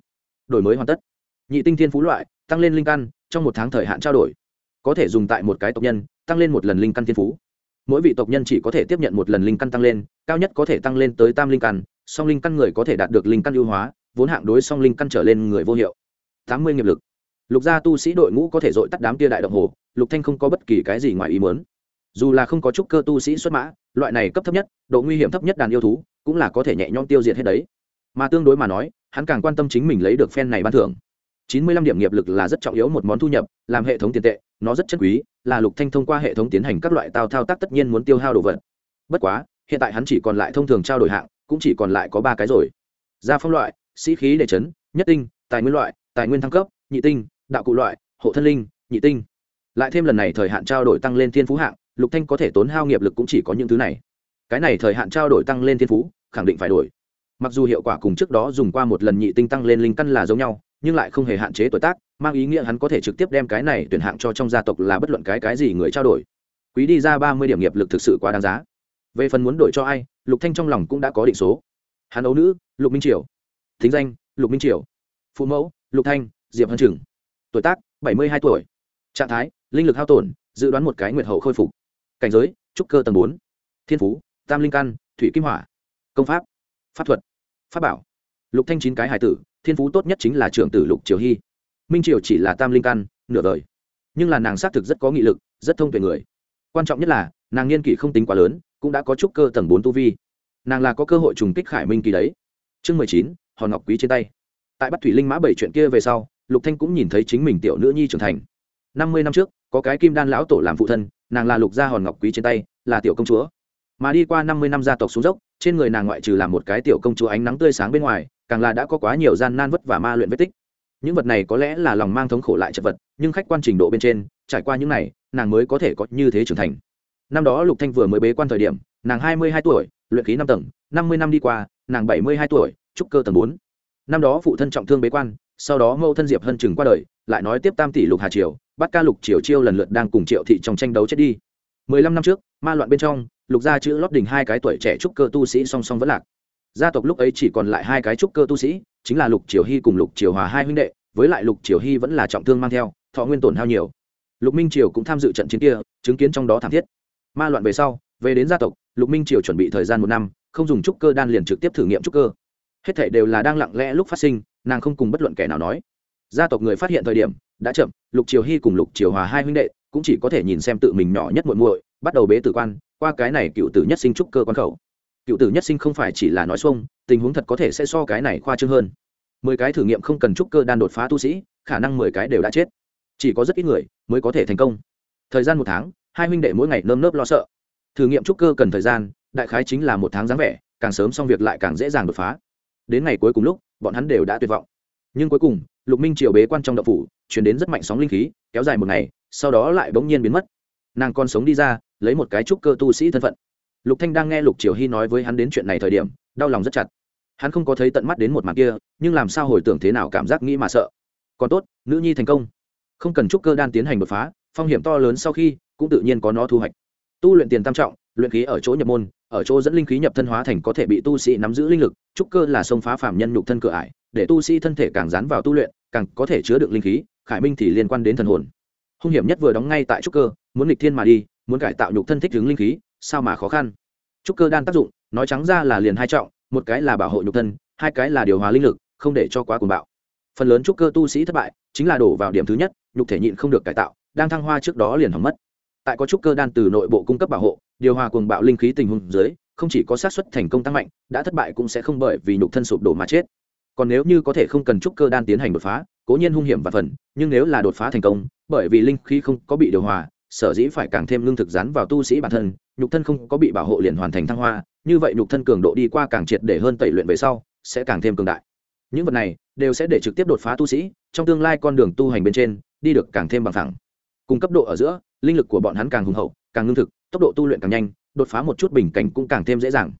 Đổi mới hoàn tất. Nhị tinh thiên phú loại, tăng lên linh căn, trong một tháng thời hạn trao đổi. Có thể dùng tại một cái tộc nhân, tăng lên một lần linh căn thiên phú. Mỗi vị tộc nhân chỉ có thể tiếp nhận một lần linh căn tăng lên, cao nhất có thể tăng lên tới tam linh căn, song linh căn người có thể đạt được linh căn ưu hóa vốn hạng đối song linh căn trở lên người vô hiệu. Tám mươi nghiệp lực. Lục gia tu sĩ đội ngũ có thể dội tắt đám tia đại động hồ, lục thanh không có bất kỳ cái gì ngoài ý muốn. Dù là không có chút cơ tu sĩ xuất mã, loại này cấp thấp nhất, độ nguy hiểm thấp nhất đàn yêu thú, cũng là có thể nhẹ nhõm tiêu diệt hết đấy. Mà tương đối mà nói, hắn càng quan tâm chính mình lấy được phen này ban thưởng. Chín mươi lăm điểm nghiệp lực là rất trọng yếu một món thu nhập, làm hệ thống tiền tệ, nó rất chất quý, là lục thanh thông qua hệ thống tiến hành các loại tao thao tác tất nhiên muốn tiêu hao đồ vật. Bất quá, hiện tại hắn chỉ còn lại thông thường trao đổi hạng, cũng chỉ còn lại có ba cái rồi. Gia phong loại sĩ khí để chấn, nhất tinh, tài nguyên loại, tài nguyên thăng cấp, nhị tinh, đạo cụ loại, hộ thân linh, nhị tinh. Lại thêm lần này thời hạn trao đổi tăng lên thiên phú hạng, lục thanh có thể tốn hao nghiệp lực cũng chỉ có những thứ này. Cái này thời hạn trao đổi tăng lên thiên phú, khẳng định phải đổi. Mặc dù hiệu quả cùng trước đó dùng qua một lần nhị tinh tăng lên linh căn là giống nhau, nhưng lại không hề hạn chế tuổi tác, mang ý nghĩa hắn có thể trực tiếp đem cái này tuyển hạng cho trong gia tộc là bất luận cái cái gì người trao đổi. Quý đi ra ba mươi điểm nghiệp lực thực sự quá đáng giá. Về phần muốn đổi cho ai, lục thanh trong lòng cũng đã có định số. Hắn ấu nữ, lục minh triều thính danh, lục minh triều. Phụ mẫu, lục thanh, diệp hân trừng. Tuổi tác, bảy mươi hai tuổi. Trạng thái, linh lực hao tổn, dự đoán một cái nguyệt hậu khôi phục. Cảnh giới, trúc cơ tầng bốn. Thiên phú, tam linh căn, thủy kim hỏa. Công pháp pháp thuật, pháp bảo. Lục thanh chín cái hải tử, thiên phú tốt nhất chính là trưởng tử lục triều hy. Minh triều chỉ là tam linh căn, nửa đời. Nhưng là nàng xác thực rất có nghị lực, rất thông tuệ người. Quan trọng nhất là, nàng niên kỷ không tính quá lớn, cũng đã có trúc cơ tầng bốn tu vi. Nàng là có cơ hội trùng kích khải minh kỳ đấy. Chương mười chín hòn ngọc quý trên tay. Tại bắt thủy linh mã bảy chuyện kia về sau, lục thanh cũng nhìn thấy chính mình tiểu nữ nhi trưởng thành. Năm mươi năm trước, có cái kim đan lão tổ làm phụ thân, nàng là lục gia hòn ngọc quý trên tay, là tiểu công chúa. Mà đi qua năm mươi năm gia tộc xuống dốc, trên người nàng ngoại trừ làm một cái tiểu công chúa ánh nắng tươi sáng bên ngoài, càng là đã có quá nhiều gian nan vất vả ma luyện vết tích. Những vật này có lẽ là lòng mang thống khổ lại chật vật, nhưng khách quan trình độ bên trên, trải qua những này, nàng mới có thể có như thế trưởng thành. Năm đó lục thanh vừa mới bế quan thời điểm, nàng hai mươi hai tuổi, luyện khí năm tầng, năm mươi năm đi qua, nàng bảy mươi hai tuổi trúc cơ tầng bốn. Năm đó phụ thân trọng thương bế quan, sau đó mâu thân diệp hân chừng qua đời, lại nói tiếp tam tỷ lục hà triều, bắt ca lục triều chiêu lần lượt đang cùng triệu thị trong tranh đấu chết đi. Mười lăm năm trước, ma loạn bên trong, lục gia chữ lót đỉnh hai cái tuổi trẻ trúc cơ tu sĩ song song vẫn lạc. Gia tộc lúc ấy chỉ còn lại hai cái trúc cơ tu sĩ, chính là lục triều hy cùng lục triều hòa hai huynh đệ, với lại lục triều hy vẫn là trọng thương mang theo, thọ nguyên tổn hao nhiều. Lục minh triều cũng tham dự trận chiến kia, chứng kiến trong đó thảm thiết. Ma loạn về sau, về đến gia tộc, lục minh triều chuẩn bị thời gian một năm, không dùng trúc cơ đan liền trực tiếp thử nghiệm trúc cơ hết thảy đều là đang lặng lẽ lúc phát sinh, nàng không cùng bất luận kẻ nào nói. Gia tộc người phát hiện thời điểm, đã chậm, lục triều hy cùng lục triều hòa hai huynh đệ cũng chỉ có thể nhìn xem tự mình nhỏ nhất muội muội, bắt đầu bế tử quan, qua cái này cựu tử nhất sinh trúc cơ quan khẩu. Cựu tử nhất sinh không phải chỉ là nói xuông, tình huống thật có thể sẽ so cái này khoa trương hơn. Mười cái thử nghiệm không cần trúc cơ đan đột phá tu sĩ, khả năng mười cái đều đã chết. Chỉ có rất ít người mới có thể thành công. Thời gian một tháng, hai huynh đệ mỗi ngày nơm nớp lo sợ. Thử nghiệm trúc cơ cần thời gian, đại khái chính là một tháng dáng vẻ, càng sớm xong việc lại càng dễ dàng đột phá đến ngày cuối cùng lúc, bọn hắn đều đã tuyệt vọng. Nhưng cuối cùng, lục minh triều bế quan trong đậu phủ chuyển đến rất mạnh sóng linh khí, kéo dài một ngày, sau đó lại bỗng nhiên biến mất. Nàng còn sống đi ra, lấy một cái trúc cơ tu sĩ thân phận. Lục thanh đang nghe lục triều hy nói với hắn đến chuyện này thời điểm, đau lòng rất chặt. Hắn không có thấy tận mắt đến một màn kia, nhưng làm sao hồi tưởng thế nào cảm giác nghĩ mà sợ. Còn tốt, nữ nhi thành công. Không cần trúc cơ đan tiến hành đột phá, phong hiểm to lớn sau khi, cũng tự nhiên có nó thu hoạch. Tu luyện tiền tam trọng, luyện khí ở chỗ nhập môn ở chỗ dẫn linh khí nhập thân hóa thành có thể bị tu sĩ nắm giữ linh lực, trúc cơ là sông phá phạm nhân nhục thân cửa ải, để tu sĩ thân thể càng dán vào tu luyện, càng có thể chứa được linh khí, khải minh thì liên quan đến thần hồn. Hung hiểm nhất vừa đóng ngay tại trúc cơ, muốn nghịch thiên mà đi, muốn cải tạo nhục thân thích ứng linh khí, sao mà khó khăn? Trúc cơ đan tác dụng, nói trắng ra là liền hai trọng, một cái là bảo hộ nhục thân, hai cái là điều hòa linh lực, không để cho quá cuồng bạo. Phần lớn trúc cơ tu sĩ thất bại, chính là đổ vào điểm thứ nhất, nhục thể nhịn không được cải tạo, đang thăng hoa trước đó liền hỏng mất. Tại có trúc cơ đan từ nội bộ cung cấp bảo hộ điều hòa cuồng bạo linh khí tình huống dưới, không chỉ có xác suất thành công tăng mạnh, đã thất bại cũng sẽ không bởi vì nhục thân sụp đổ mà chết. Còn nếu như có thể không cần trúc cơ đan tiến hành đột phá, cố nhiên hung hiểm và phần, nhưng nếu là đột phá thành công, bởi vì linh khí không có bị điều hòa, sở dĩ phải càng thêm lương thực rắn vào tu sĩ bản thân, nhục thân không có bị bảo hộ liền hoàn thành thăng hoa, như vậy nhục thân cường độ đi qua càng triệt để hơn tẩy luyện về sau, sẽ càng thêm cường đại. Những vật này đều sẽ để trực tiếp đột phá tu sĩ, trong tương lai con đường tu hành bên trên đi được càng thêm bằng thẳng cùng cấp độ ở giữa, linh lực của bọn hắn càng hùng hậu, càng ngưng thực tốc độ tu luyện càng nhanh, đột phá một chút bình cảnh cũng càng thêm dễ dàng.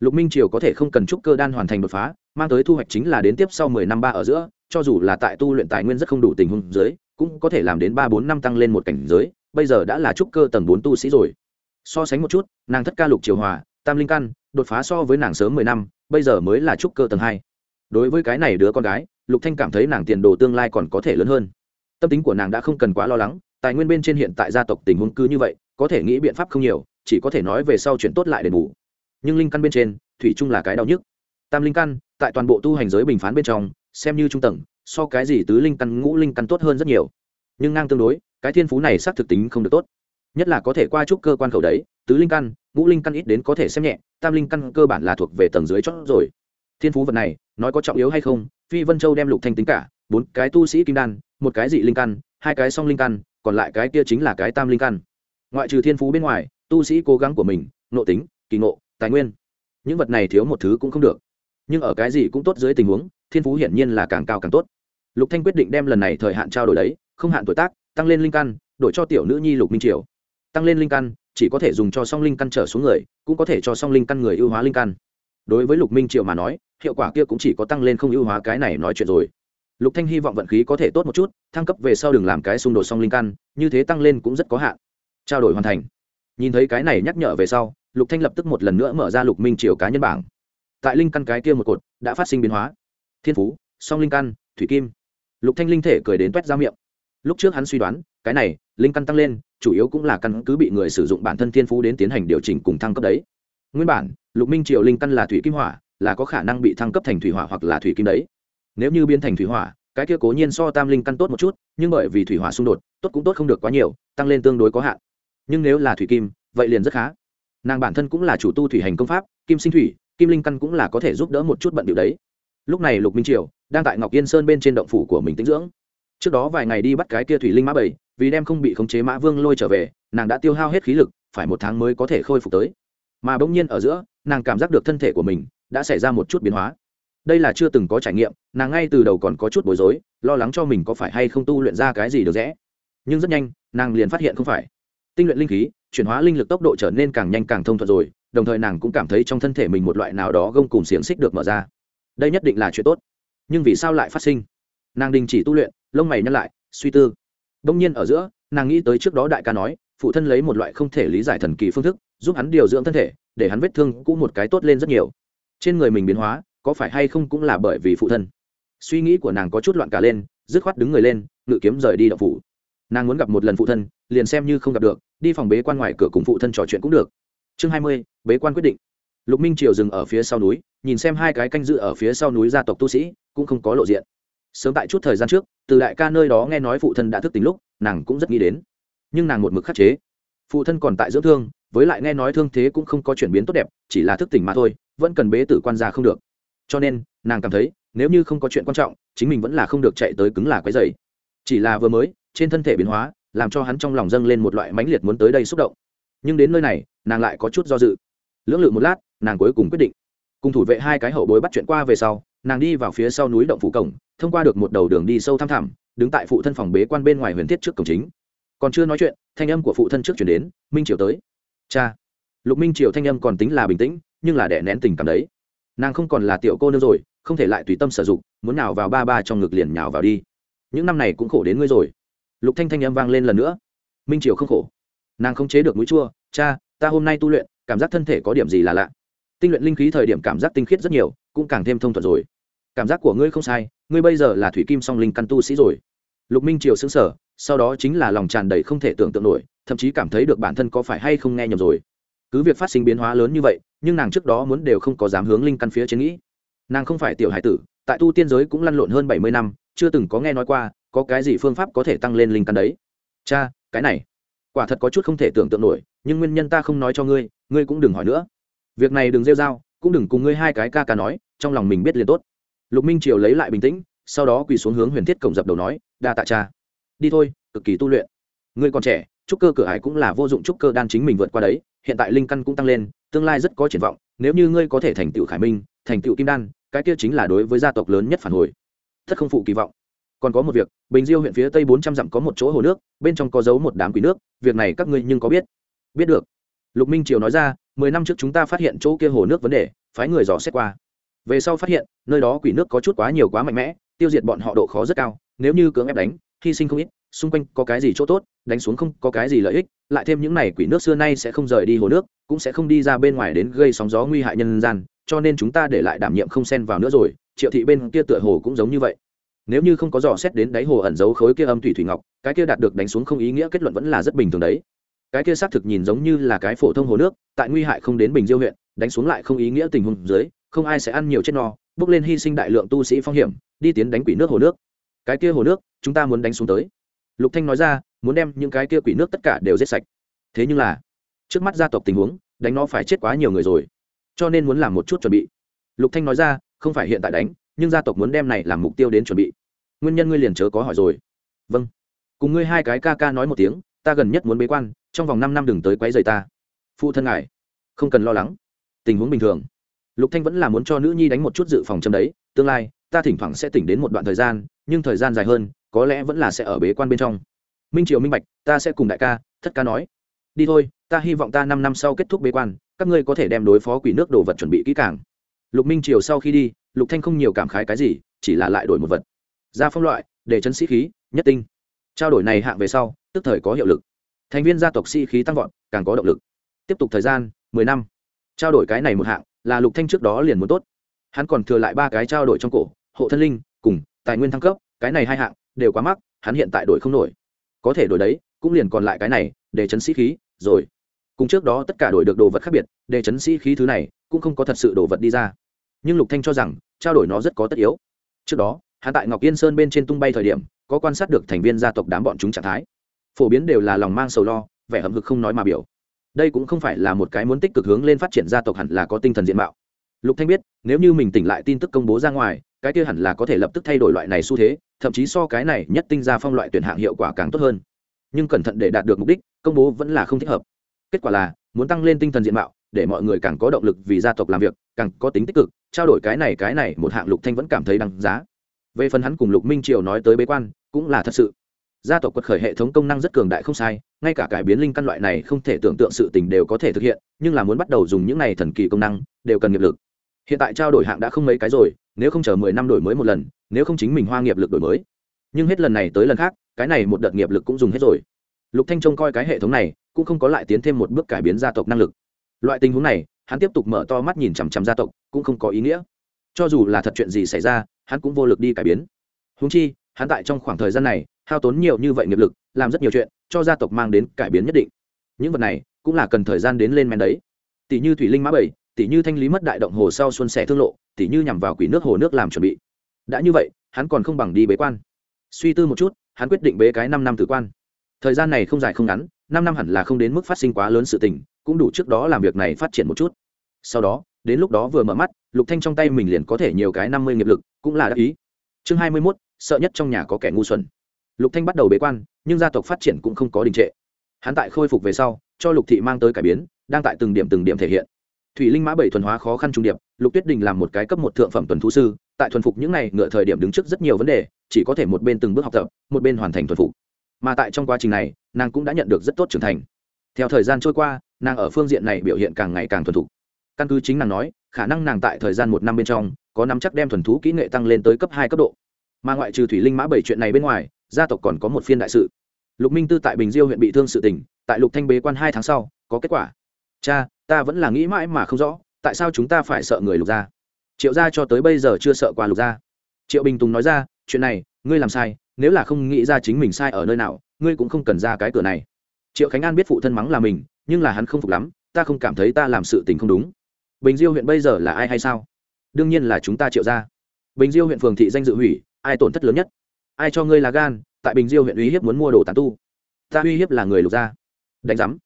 Lục minh triều có thể không cần trúc cơ đan hoàn thành đột phá, mang tới thu hoạch chính là đến tiếp sau mười năm ba ở giữa, cho dù là tại tu luyện tài nguyên rất không đủ tình huống dưới, cũng có thể làm đến ba bốn năm tăng lên một cảnh giới, bây giờ đã là trúc cơ tầng bốn tu sĩ rồi. So sánh một chút, nàng thất ca lục triều hòa, tam linh căn, đột phá so với nàng sớm mười năm, bây giờ mới là trúc cơ tầng hai. Đối với cái này đứa con gái, lục thanh cảm thấy nàng tiền đồ tương lai còn có thể lớn hơn. Tâm tính của nàng đã không cần quá lo lắng, tài nguyên bên trên hiện tại gia tộc tình huống cứ như vậy có thể nghĩ biện pháp không nhiều, chỉ có thể nói về sau chuyện tốt lại đền bù. Nhưng linh căn bên trên, thủy chung là cái đau nhức. Tam linh căn, tại toàn bộ tu hành giới bình phán bên trong, xem như trung tầng, so cái gì tứ linh căn, ngũ linh căn tốt hơn rất nhiều. Nhưng ngang tương đối, cái thiên phú này xác thực tính không được tốt. Nhất là có thể qua chút cơ quan khẩu đấy, tứ linh căn, ngũ linh căn ít đến có thể xem nhẹ, tam linh căn cơ bản là thuộc về tầng dưới chót rồi. Thiên phú vật này, nói có trọng yếu hay không, phi vân châu đem lục thanh tính cả, bốn cái tu sĩ kim đan, một cái dị linh căn, hai cái song linh căn, còn lại cái kia chính là cái tam linh căn ngoại trừ thiên phú bên ngoài, tu sĩ cố gắng của mình nộ tính, kỳ ngộ, tài nguyên, những vật này thiếu một thứ cũng không được. Nhưng ở cái gì cũng tốt dưới tình huống, thiên phú hiển nhiên là càng cao càng tốt. Lục thanh quyết định đem lần này thời hạn trao đổi đấy, không hạn tuổi tác, tăng lên linh căn, đổi cho tiểu nữ nhi lục minh triều. Tăng lên linh căn, chỉ có thể dùng cho song linh căn trở xuống người, cũng có thể cho song linh căn người ưu hóa linh căn. Đối với lục minh triều mà nói, hiệu quả kia cũng chỉ có tăng lên không ưu hóa cái này nói chuyện rồi. Lục thanh hy vọng vận khí có thể tốt một chút, thăng cấp về sau đừng làm cái xung đột song linh căn, như thế tăng lên cũng rất có hạn trao đổi hoàn thành. Nhìn thấy cái này nhắc nhở về sau, lục thanh lập tức một lần nữa mở ra lục minh triều cá nhân bảng. Tại linh căn cái kia một cột, đã phát sinh biến hóa. Thiên phú, song linh căn, thủy kim. Lục thanh linh thể cười đến toét ra miệng. Lúc trước hắn suy đoán, cái này, linh căn tăng lên, chủ yếu cũng là căn cứ bị người sử dụng bản thân thiên phú đến tiến hành điều chỉnh cùng thăng cấp đấy. Nguyên bản, lục minh triều linh căn là thủy kim hỏa, là có khả năng bị thăng cấp thành thủy hỏa hoặc là thủy kim đấy. Nếu như biến thành thủy hỏa, cái kia cố nhiên so tam linh căn tốt một chút, nhưng bởi vì thủy hỏa xung đột, tốt cũng tốt không được quá nhiều, tăng lên tương đối có hạn nhưng nếu là thủy kim, vậy liền rất khá. Nàng bản thân cũng là chủ tu thủy hành công pháp, kim sinh thủy, kim linh căn cũng là có thể giúp đỡ một chút bận điều đấy. Lúc này lục minh triều đang tại ngọc yên sơn bên trên động phủ của mình tĩnh dưỡng. Trước đó vài ngày đi bắt cái kia thủy linh mã bảy, vì đem không bị khống chế mã vương lôi trở về, nàng đã tiêu hao hết khí lực, phải một tháng mới có thể khôi phục tới. Mà bỗng nhiên ở giữa, nàng cảm giác được thân thể của mình đã xảy ra một chút biến hóa. Đây là chưa từng có trải nghiệm, nàng ngay từ đầu còn có chút bối rối, lo lắng cho mình có phải hay không tu luyện ra cái gì được rẽ. Nhưng rất nhanh, nàng liền phát hiện không phải tinh luyện linh khí, chuyển hóa linh lực tốc độ trở nên càng nhanh càng thông thuận rồi, đồng thời nàng cũng cảm thấy trong thân thể mình một loại nào đó gông cùng xiềng xích được mở ra. Đây nhất định là chuyện tốt. Nhưng vì sao lại phát sinh? Nàng đình chỉ tu luyện, lông mày nhăn lại, suy tư. Đông nhiên ở giữa, nàng nghĩ tới trước đó đại ca nói, phụ thân lấy một loại không thể lý giải thần kỳ phương thức, giúp hắn điều dưỡng thân thể, để hắn vết thương cũng một cái tốt lên rất nhiều. Trên người mình biến hóa, có phải hay không cũng là bởi vì phụ thân? Suy nghĩ của nàng có chút loạn cả lên, dứt khoát đứng người lên, ngự kiếm rời đi đậu phủ nàng muốn gặp một lần phụ thân, liền xem như không gặp được, đi phòng bế quan ngoài cửa cùng phụ thân trò chuyện cũng được. Chương hai mươi, bế quan quyết định. Lục minh triều dừng ở phía sau núi, nhìn xem hai cái canh dự ở phía sau núi gia tộc tu sĩ, cũng không có lộ diện. Sớm tại chút thời gian trước, từ đại ca nơi đó nghe nói phụ thân đã thức tính lúc, nàng cũng rất nghĩ đến. Nhưng nàng một mực khắc chế. Phụ thân còn tại dưỡng thương, với lại nghe nói thương thế cũng không có chuyển biến tốt đẹp, chỉ là thức tỉnh mà thôi, vẫn cần bế tử quan gia không được. Cho nên, nàng cảm thấy, nếu như không có chuyện quan trọng, chính mình vẫn là không được chạy tới cứng là quấy dày chỉ là vừa mới trên thân thể biến hóa, làm cho hắn trong lòng dâng lên một loại mãnh liệt muốn tới đây xúc động. Nhưng đến nơi này, nàng lại có chút do dự. Lưỡng lự một lát, nàng cuối cùng quyết định. Cùng thủ vệ hai cái hậu bối bắt chuyện qua về sau, nàng đi vào phía sau núi động phủ cổng, thông qua được một đầu đường đi sâu thăm thẳm, đứng tại phụ thân phòng bế quan bên ngoài huyền thiết trước cổng chính. Còn chưa nói chuyện, thanh âm của phụ thân trước chuyển đến, minh triều tới. Cha. Lục minh triều thanh âm còn tính là bình tĩnh, nhưng là đẻ nén tình cảm đấy. Nàng không còn là tiểu cô nữa rồi, không thể lại tùy tâm sử dụng, muốn nào vào ba ba trong ngực liền nhào vào đi. Những năm này cũng khổ đến ngươi rồi lục thanh thanh âm vang lên lần nữa. Minh triều không khổ. Nàng không chế được mũi chua. Cha, ta hôm nay tu luyện, cảm giác thân thể có điểm gì là lạ. Tinh luyện linh khí thời điểm cảm giác tinh khiết rất nhiều, cũng càng thêm thông thuận rồi. Cảm giác của ngươi không sai, ngươi bây giờ là thủy kim song linh căn tu sĩ rồi. Lục minh triều xứng sở sau đó chính là lòng tràn đầy không thể tưởng tượng nổi, thậm chí cảm thấy được bản thân có phải hay không nghe nhầm rồi. Cứ việc phát sinh biến hóa lớn như vậy, nhưng nàng trước đó muốn đều không có dám hướng linh căn phía trên nghĩ. Nàng không phải tiểu hải tử, tại tu tiên giới cũng lăn lộn hơn bảy mươi năm, chưa từng có nghe nói qua có cái gì phương pháp có thể tăng lên linh căn đấy? Cha, cái này, quả thật có chút không thể tưởng tượng nổi, nhưng nguyên nhân ta không nói cho ngươi ngươi cũng đừng hỏi nữa. Việc này đừng rêu r a o cũng đừng cùng ngươi hai cái ca ca nói, trong lòng mình biết liền tốt. Lục minh triều lấy lại bình tĩnh, sau đó quỳ xuống hướng huyền thiết cổng dập đầu nói, đa tạ cha. Đi thôi, cực kỳ tu luyện. Ngươi còn trẻ, trúc cơ cửa hải cũng là vô dụng trúc cơ đan chính mình vượt qua đấy, hiện tại linh căn cũng tăng lên, tương lai rất có triển vọng, nếu như ngươi có thể thành tựu khải minh, thành tựu kim đan, cái kia chính là đối với gia tộc lớn nhất phản hồi. Thất không phụ kỳ vọng còn có một việc, bình diêu huyện phía tây bốn trăm dặm có một chỗ hồ nước, bên trong có giấu một đám quỷ nước, việc này các ngươi nhưng có biết. Biết được. Lục minh triều nói ra, mười năm trước chúng ta phát hiện chỗ kia hồ nước vấn đề, phái người dò xét qua. Về sau phát hiện, nơi đó quỷ nước có chút quá nhiều quá mạnh mẽ, tiêu diệt bọn họ độ khó rất cao, nếu như cưỡng ép đánh, hy sinh không ít, xung quanh có cái gì chỗ tốt, đánh xuống không có cái gì lợi ích, lại thêm những này quỷ nước xưa nay sẽ không rời đi hồ nước, cũng sẽ không đi ra bên ngoài đến gây sóng gió nguy hại nhân gian, cho nên chúng ta để lại đảm nhiệm không xen vào nữa rồi, triệu thị bên kia tựa hồ cũng giống như vậy nếu như không có dò xét đến đáy hồ ẩn giấu khối kia âm thủy thủy ngọc, cái kia đạt được đánh xuống không ý nghĩa kết luận vẫn là rất bình thường đấy. Cái kia xác thực nhìn giống như là cái phổ thông hồ nước, tại nguy hại không đến bình diêu huyện, đánh xuống lại không ý nghĩa tình huống dưới, không ai sẽ ăn nhiều chết no, bước lên hy sinh đại lượng tu sĩ phong hiểm, đi tiến đánh quỷ nước hồ nước. Cái kia hồ nước, chúng ta muốn đánh xuống tới. Lục thanh nói ra, muốn đem những cái kia quỷ nước tất cả đều giết sạch. Thế nhưng là, trước mắt gia tộc tình huống, đánh nó phải chết quá nhiều người rồi, cho nên muốn làm một chút chuẩn bị. Lục thanh nói ra, không phải hiện tại đánh nhưng gia tộc muốn đem này làm mục tiêu đến chuẩn bị. Nguyên nhân ngươi liền chớ có hỏi rồi. Vâng. Cùng ngươi hai cái ca ca nói một tiếng, ta gần nhất muốn bế quan, trong vòng năm năm đừng tới quấy rầy ta. Phụ thân ngài, không cần lo lắng. Tình huống bình thường. Lục thanh vẫn là muốn cho nữ nhi đánh một chút dự phòng châm đấy, tương lai, ta thỉnh thoảng sẽ tỉnh đến một đoạn thời gian, nhưng thời gian dài hơn, có lẽ vẫn là sẽ ở bế quan bên trong. Minh triều minh bạch, ta sẽ cùng đại ca, thất ca nói. Đi thôi, ta hy vọng ta năm năm sau kết thúc bế quan, các ngươi có thể đem đối phó quỷ nước đồ vật chuẩn bị kỹ càng. Lục minh triều sau khi đi lục thanh không nhiều cảm khái cái gì, chỉ là lại đổi một vật. Ra phong loại, để chân sĩ khí, nhất tinh. Trao đổi này hạng về sau, tức thời có hiệu lực. Thành viên gia tộc sĩ khí tăng vọt, càng có động lực. Tiếp tục thời gian, mười năm. Trao đổi cái này một hạng, là lục thanh trước đó liền muốn tốt. Hắn còn thừa lại ba cái trao đổi trong cổ, hộ thân linh, cùng tài nguyên thăng cấp, cái này hai hạng, đều quá mắc, hắn hiện tại đổi không nổi. Có thể đổi đấy, cũng liền còn lại cái này, để chấn sĩ khí, rồi. Cùng trước đó tất cả đổi được đồ vật khác biệt, để chấn sĩ khí thứ này, cũng không có thật sự đồ vật đi ra nhưng lục thanh cho rằng trao đổi nó rất có tất yếu trước đó hắn tại ngọc yên sơn bên trên tung bay thời điểm có quan sát được thành viên gia tộc đám bọn chúng trạng thái phổ biến đều là lòng mang sầu lo vẻ hậm hực không nói mà biểu đây cũng không phải là một cái muốn tích cực hướng lên phát triển gia tộc hẳn là có tinh thần diện mạo lục thanh biết nếu như mình tỉnh lại tin tức công bố ra ngoài cái kia hẳn là có thể lập tức thay đổi loại này xu thế thậm chí so cái này nhất tinh ra phong loại tuyển hạng hiệu quả càng tốt hơn nhưng cẩn thận để đạt được mục đích công bố vẫn là không thích hợp kết quả là muốn tăng lên tinh thần diện mạo để mọi người càng có động lực vì gia tộc làm việc càng có tính tích cực trao đổi cái này cái này, một hạng lục thanh vẫn cảm thấy đăng giá. Về phần hắn cùng lục minh triều nói tới bế quan, cũng là thật sự. Gia tộc quật khởi hệ thống công năng rất cường đại không sai, ngay cả cải biến linh căn loại này không thể tưởng tượng sự tình đều có thể thực hiện, nhưng là muốn bắt đầu dùng những này thần kỳ công năng, đều cần nghiệp lực. Hiện tại trao đổi hạng đã không mấy cái rồi, nếu không chờ mười năm đổi mới một lần, nếu không chính mình hoa nghiệp lực đổi mới. Nhưng hết lần này tới lần khác, cái này một đợt nghiệp lực cũng dùng hết rồi. Lục thanh trông coi cái hệ thống này, cũng không có lại tiến thêm một bước cải biến gia tộc năng lực. Loại tình huống này, hắn tiếp tục mở to mắt nhìn chằm chằm gia tộc cũng không có ý nghĩa. Cho dù là thật chuyện gì xảy ra, hắn cũng vô lực đi cải biến. Húng chi, hắn tại trong khoảng thời gian này, hao tốn nhiều như vậy nghiệp lực, làm rất nhiều chuyện, cho gia tộc mang đến cải biến nhất định. Những vật này cũng là cần thời gian đến lên men đấy. Tỷ như thủy linh mã bảy, tỷ như thanh lý mất đại động hồ sau xuân sẻ thương lộ, tỷ như nhằm vào quỷ nước hồ nước làm chuẩn bị. Đã như vậy, hắn còn không bằng đi bế quan. Suy tư một chút, hắn quyết định bế cái năm năm tử quan. Thời gian này không dài không ngắn, năm năm hẳn là không đến mức phát sinh quá lớn sự tình, cũng đủ trước đó làm việc này phát triển một chút. Sau đó đến lúc đó vừa mở mắt lục thanh trong tay mình liền có thể nhiều cái năm mươi nghiệp lực cũng là đắc ý. Chương hai mươi 21, sợ nhất trong nhà có kẻ ngu xuẩn. Lục thanh bắt đầu bế quan nhưng gia tộc phát triển cũng không có đình trệ. Hắn tại khôi phục về sau cho lục thị mang tới cải biến đang tại từng điểm từng điểm thể hiện. Thủy linh mã bảy thuần hóa khó khăn trung điệp lục tuyết đình làm một cái cấp một thượng phẩm tuần thú sư tại thuần phục những này ngựa thời điểm đứng trước rất nhiều vấn đề chỉ có thể một bên từng bước học tập một bên hoàn thành thuần phục. Mà tại trong quá trình này nàng cũng đã nhận được rất tốt trưởng thành. Theo thời gian trôi qua nàng ở phương diện này biểu hiện càng ngày càng thuần thục căn cứ chính nàng nói, khả năng nàng tại thời gian một năm bên trong, có nắm chắc đem thuần thú kỹ nghệ tăng lên tới cấp hai cấp độ. Mà ngoại trừ thủy linh mã bảy chuyện này bên ngoài, gia tộc còn có một phiên đại sự. Lục minh tư tại bình diêu huyện bị thương sự tình, tại lục thanh bế quan hai tháng sau, có kết quả. Cha, ta vẫn là nghĩ mãi mà không rõ, tại sao chúng ta phải sợ người lục gia? Triệu gia cho tới bây giờ chưa sợ qua lục gia. Triệu bình tùng nói ra, chuyện này, ngươi làm sai, nếu là không nghĩ ra chính mình sai ở nơi nào, ngươi cũng không cần ra cái cửa này. Triệu khánh an biết phụ thân mắng là mình, nhưng là hắn không phục lắm, ta không cảm thấy ta làm sự tình không đúng bình diêu huyện bây giờ là ai hay sao? Đương nhiên là chúng ta triệu gia. Bình diêu huyện phường thị danh dự hủy, ai tổn thất lớn nhất? Ai cho ngươi là gan, tại bình diêu huyện uy hiếp muốn mua đồ tán tu? Ta uy hiếp là người lục gia. Đánh giám.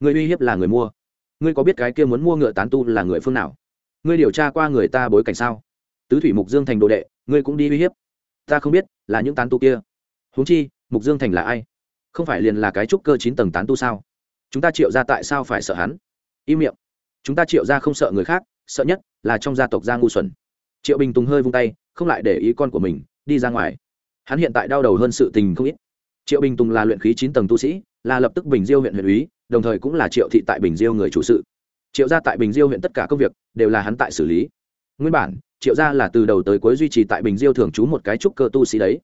Người uy hiếp là người mua. Ngươi có biết cái kia muốn mua ngựa tán tu là người phương nào? Ngươi điều tra qua người ta bối cảnh sao? Tứ thủy mục dương thành đồ đệ, ngươi cũng đi uy hiếp. Ta không biết, là những tán tu kia. Huống chi, mục dương thành là ai? Không phải liền là cái trúc cơ chín tầng tán tu sao? Chúng ta triệu ra tại sao phải sợ hắn? Im miệng chúng ta triệu ra không sợ người khác, sợ nhất là trong gia tộc gia ngu xuẩn. Triệu bình tùng hơi vung tay, không lại để ý con của mình, đi ra ngoài. Hắn hiện tại đau đầu hơn sự tình không ít. Triệu bình tùng là luyện khí chín tầng tu sĩ, là lập tức bình diêu huyện huyện úy, đồng thời cũng là triệu thị tại bình diêu người chủ sự. Triệu gia tại bình diêu huyện tất cả công việc đều là hắn tại xử lý. Nguyên bản, triệu gia là từ đầu tới cuối duy trì tại bình diêu thường trú một cái trúc cơ tu sĩ đấy.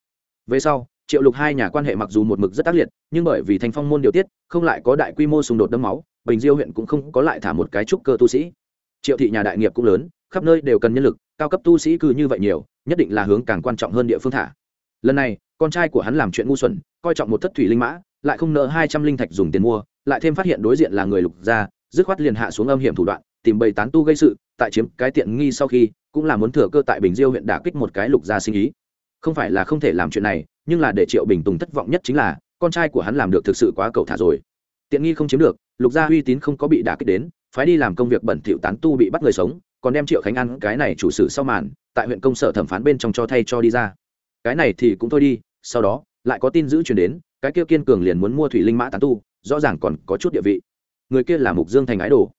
Về sau triệu lục hai nhà quan hệ mặc dù một mực rất ác liệt, nhưng bởi vì thành phong môn điều tiết, không lại có đại quy mô xung đột đấm máu, bình diêu huyện cũng không có lại thả một cái trúc cơ tu sĩ. Triệu thị nhà đại nghiệp cũng lớn, khắp nơi đều cần nhân lực, cao cấp tu sĩ cư như vậy nhiều, nhất định là hướng càng quan trọng hơn địa phương thả. Lần này, con trai của hắn làm chuyện ngu xuẩn, coi trọng một thất thủy linh mã, lại không nợ hai trăm linh thạch dùng tiền mua, lại thêm phát hiện đối diện là người lục gia, dứt khoát liền hạ xuống âm hiểm thủ đoạn, tìm bầy tán tu gây sự, tại chiếm cái tiện nghi sau khi, cũng là muốn thừa cơ tại bình diêu huyện đả kích một cái lục gia sinh ý. Không phải là không thể làm chuyện này nhưng là để triệu bình tùng thất vọng nhất chính là, con trai của hắn làm được thực sự quá cầu thả rồi. Tiện nghi không chiếm được, lục gia uy tín không có bị đả kích đến, phái đi làm công việc bẩn thỉu tán tu bị bắt người sống, còn đem triệu khánh ăn cái này chủ sử sau màn, tại huyện công sở thẩm phán bên trong cho thay cho đi ra. Cái này thì cũng thôi đi, sau đó, lại có tin giữ truyền đến, cái kia kiên cường liền muốn mua thủy linh mã tán tu, rõ ràng còn có chút địa vị. Người kia là mục dương thành ái đồ.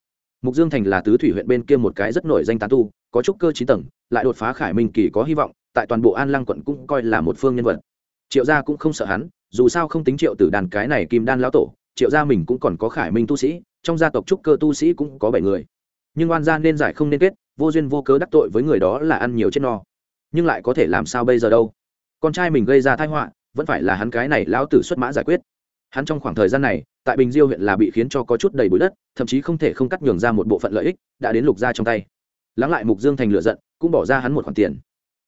Mục dương thành là tứ thủy huyện bên kia một cái rất nổi danh tán tu, có trúc cơ trí tầng, lại đột phá khải minh kỳ có hy vọng, tại toàn bộ an lăng quận cũng coi là một phương nhân vật triệu gia cũng không sợ hắn, dù sao không tính triệu tử đàn cái này kim đan lão tổ, triệu gia mình cũng còn có khải minh tu sĩ, trong gia tộc trúc cơ tu sĩ cũng có bảy người. Nhưng oan gia nên giải không nên kết, vô duyên vô cớ đắc tội với người đó là ăn nhiều chết no. Nhưng lại có thể làm sao bây giờ đâu? Con trai mình gây ra thái họa, vẫn phải là hắn cái này lão tử xuất mã giải quyết. Hắn trong khoảng thời gian này, tại bình diêu huyện là bị khiến cho có chút đầy bụi đất, thậm chí không thể không cắt nhường ra một bộ phận lợi ích, đã đến lục gia trong tay. Lắng lại mục dương thành lựa giận, cũng bỏ ra hắn một khoản tiền.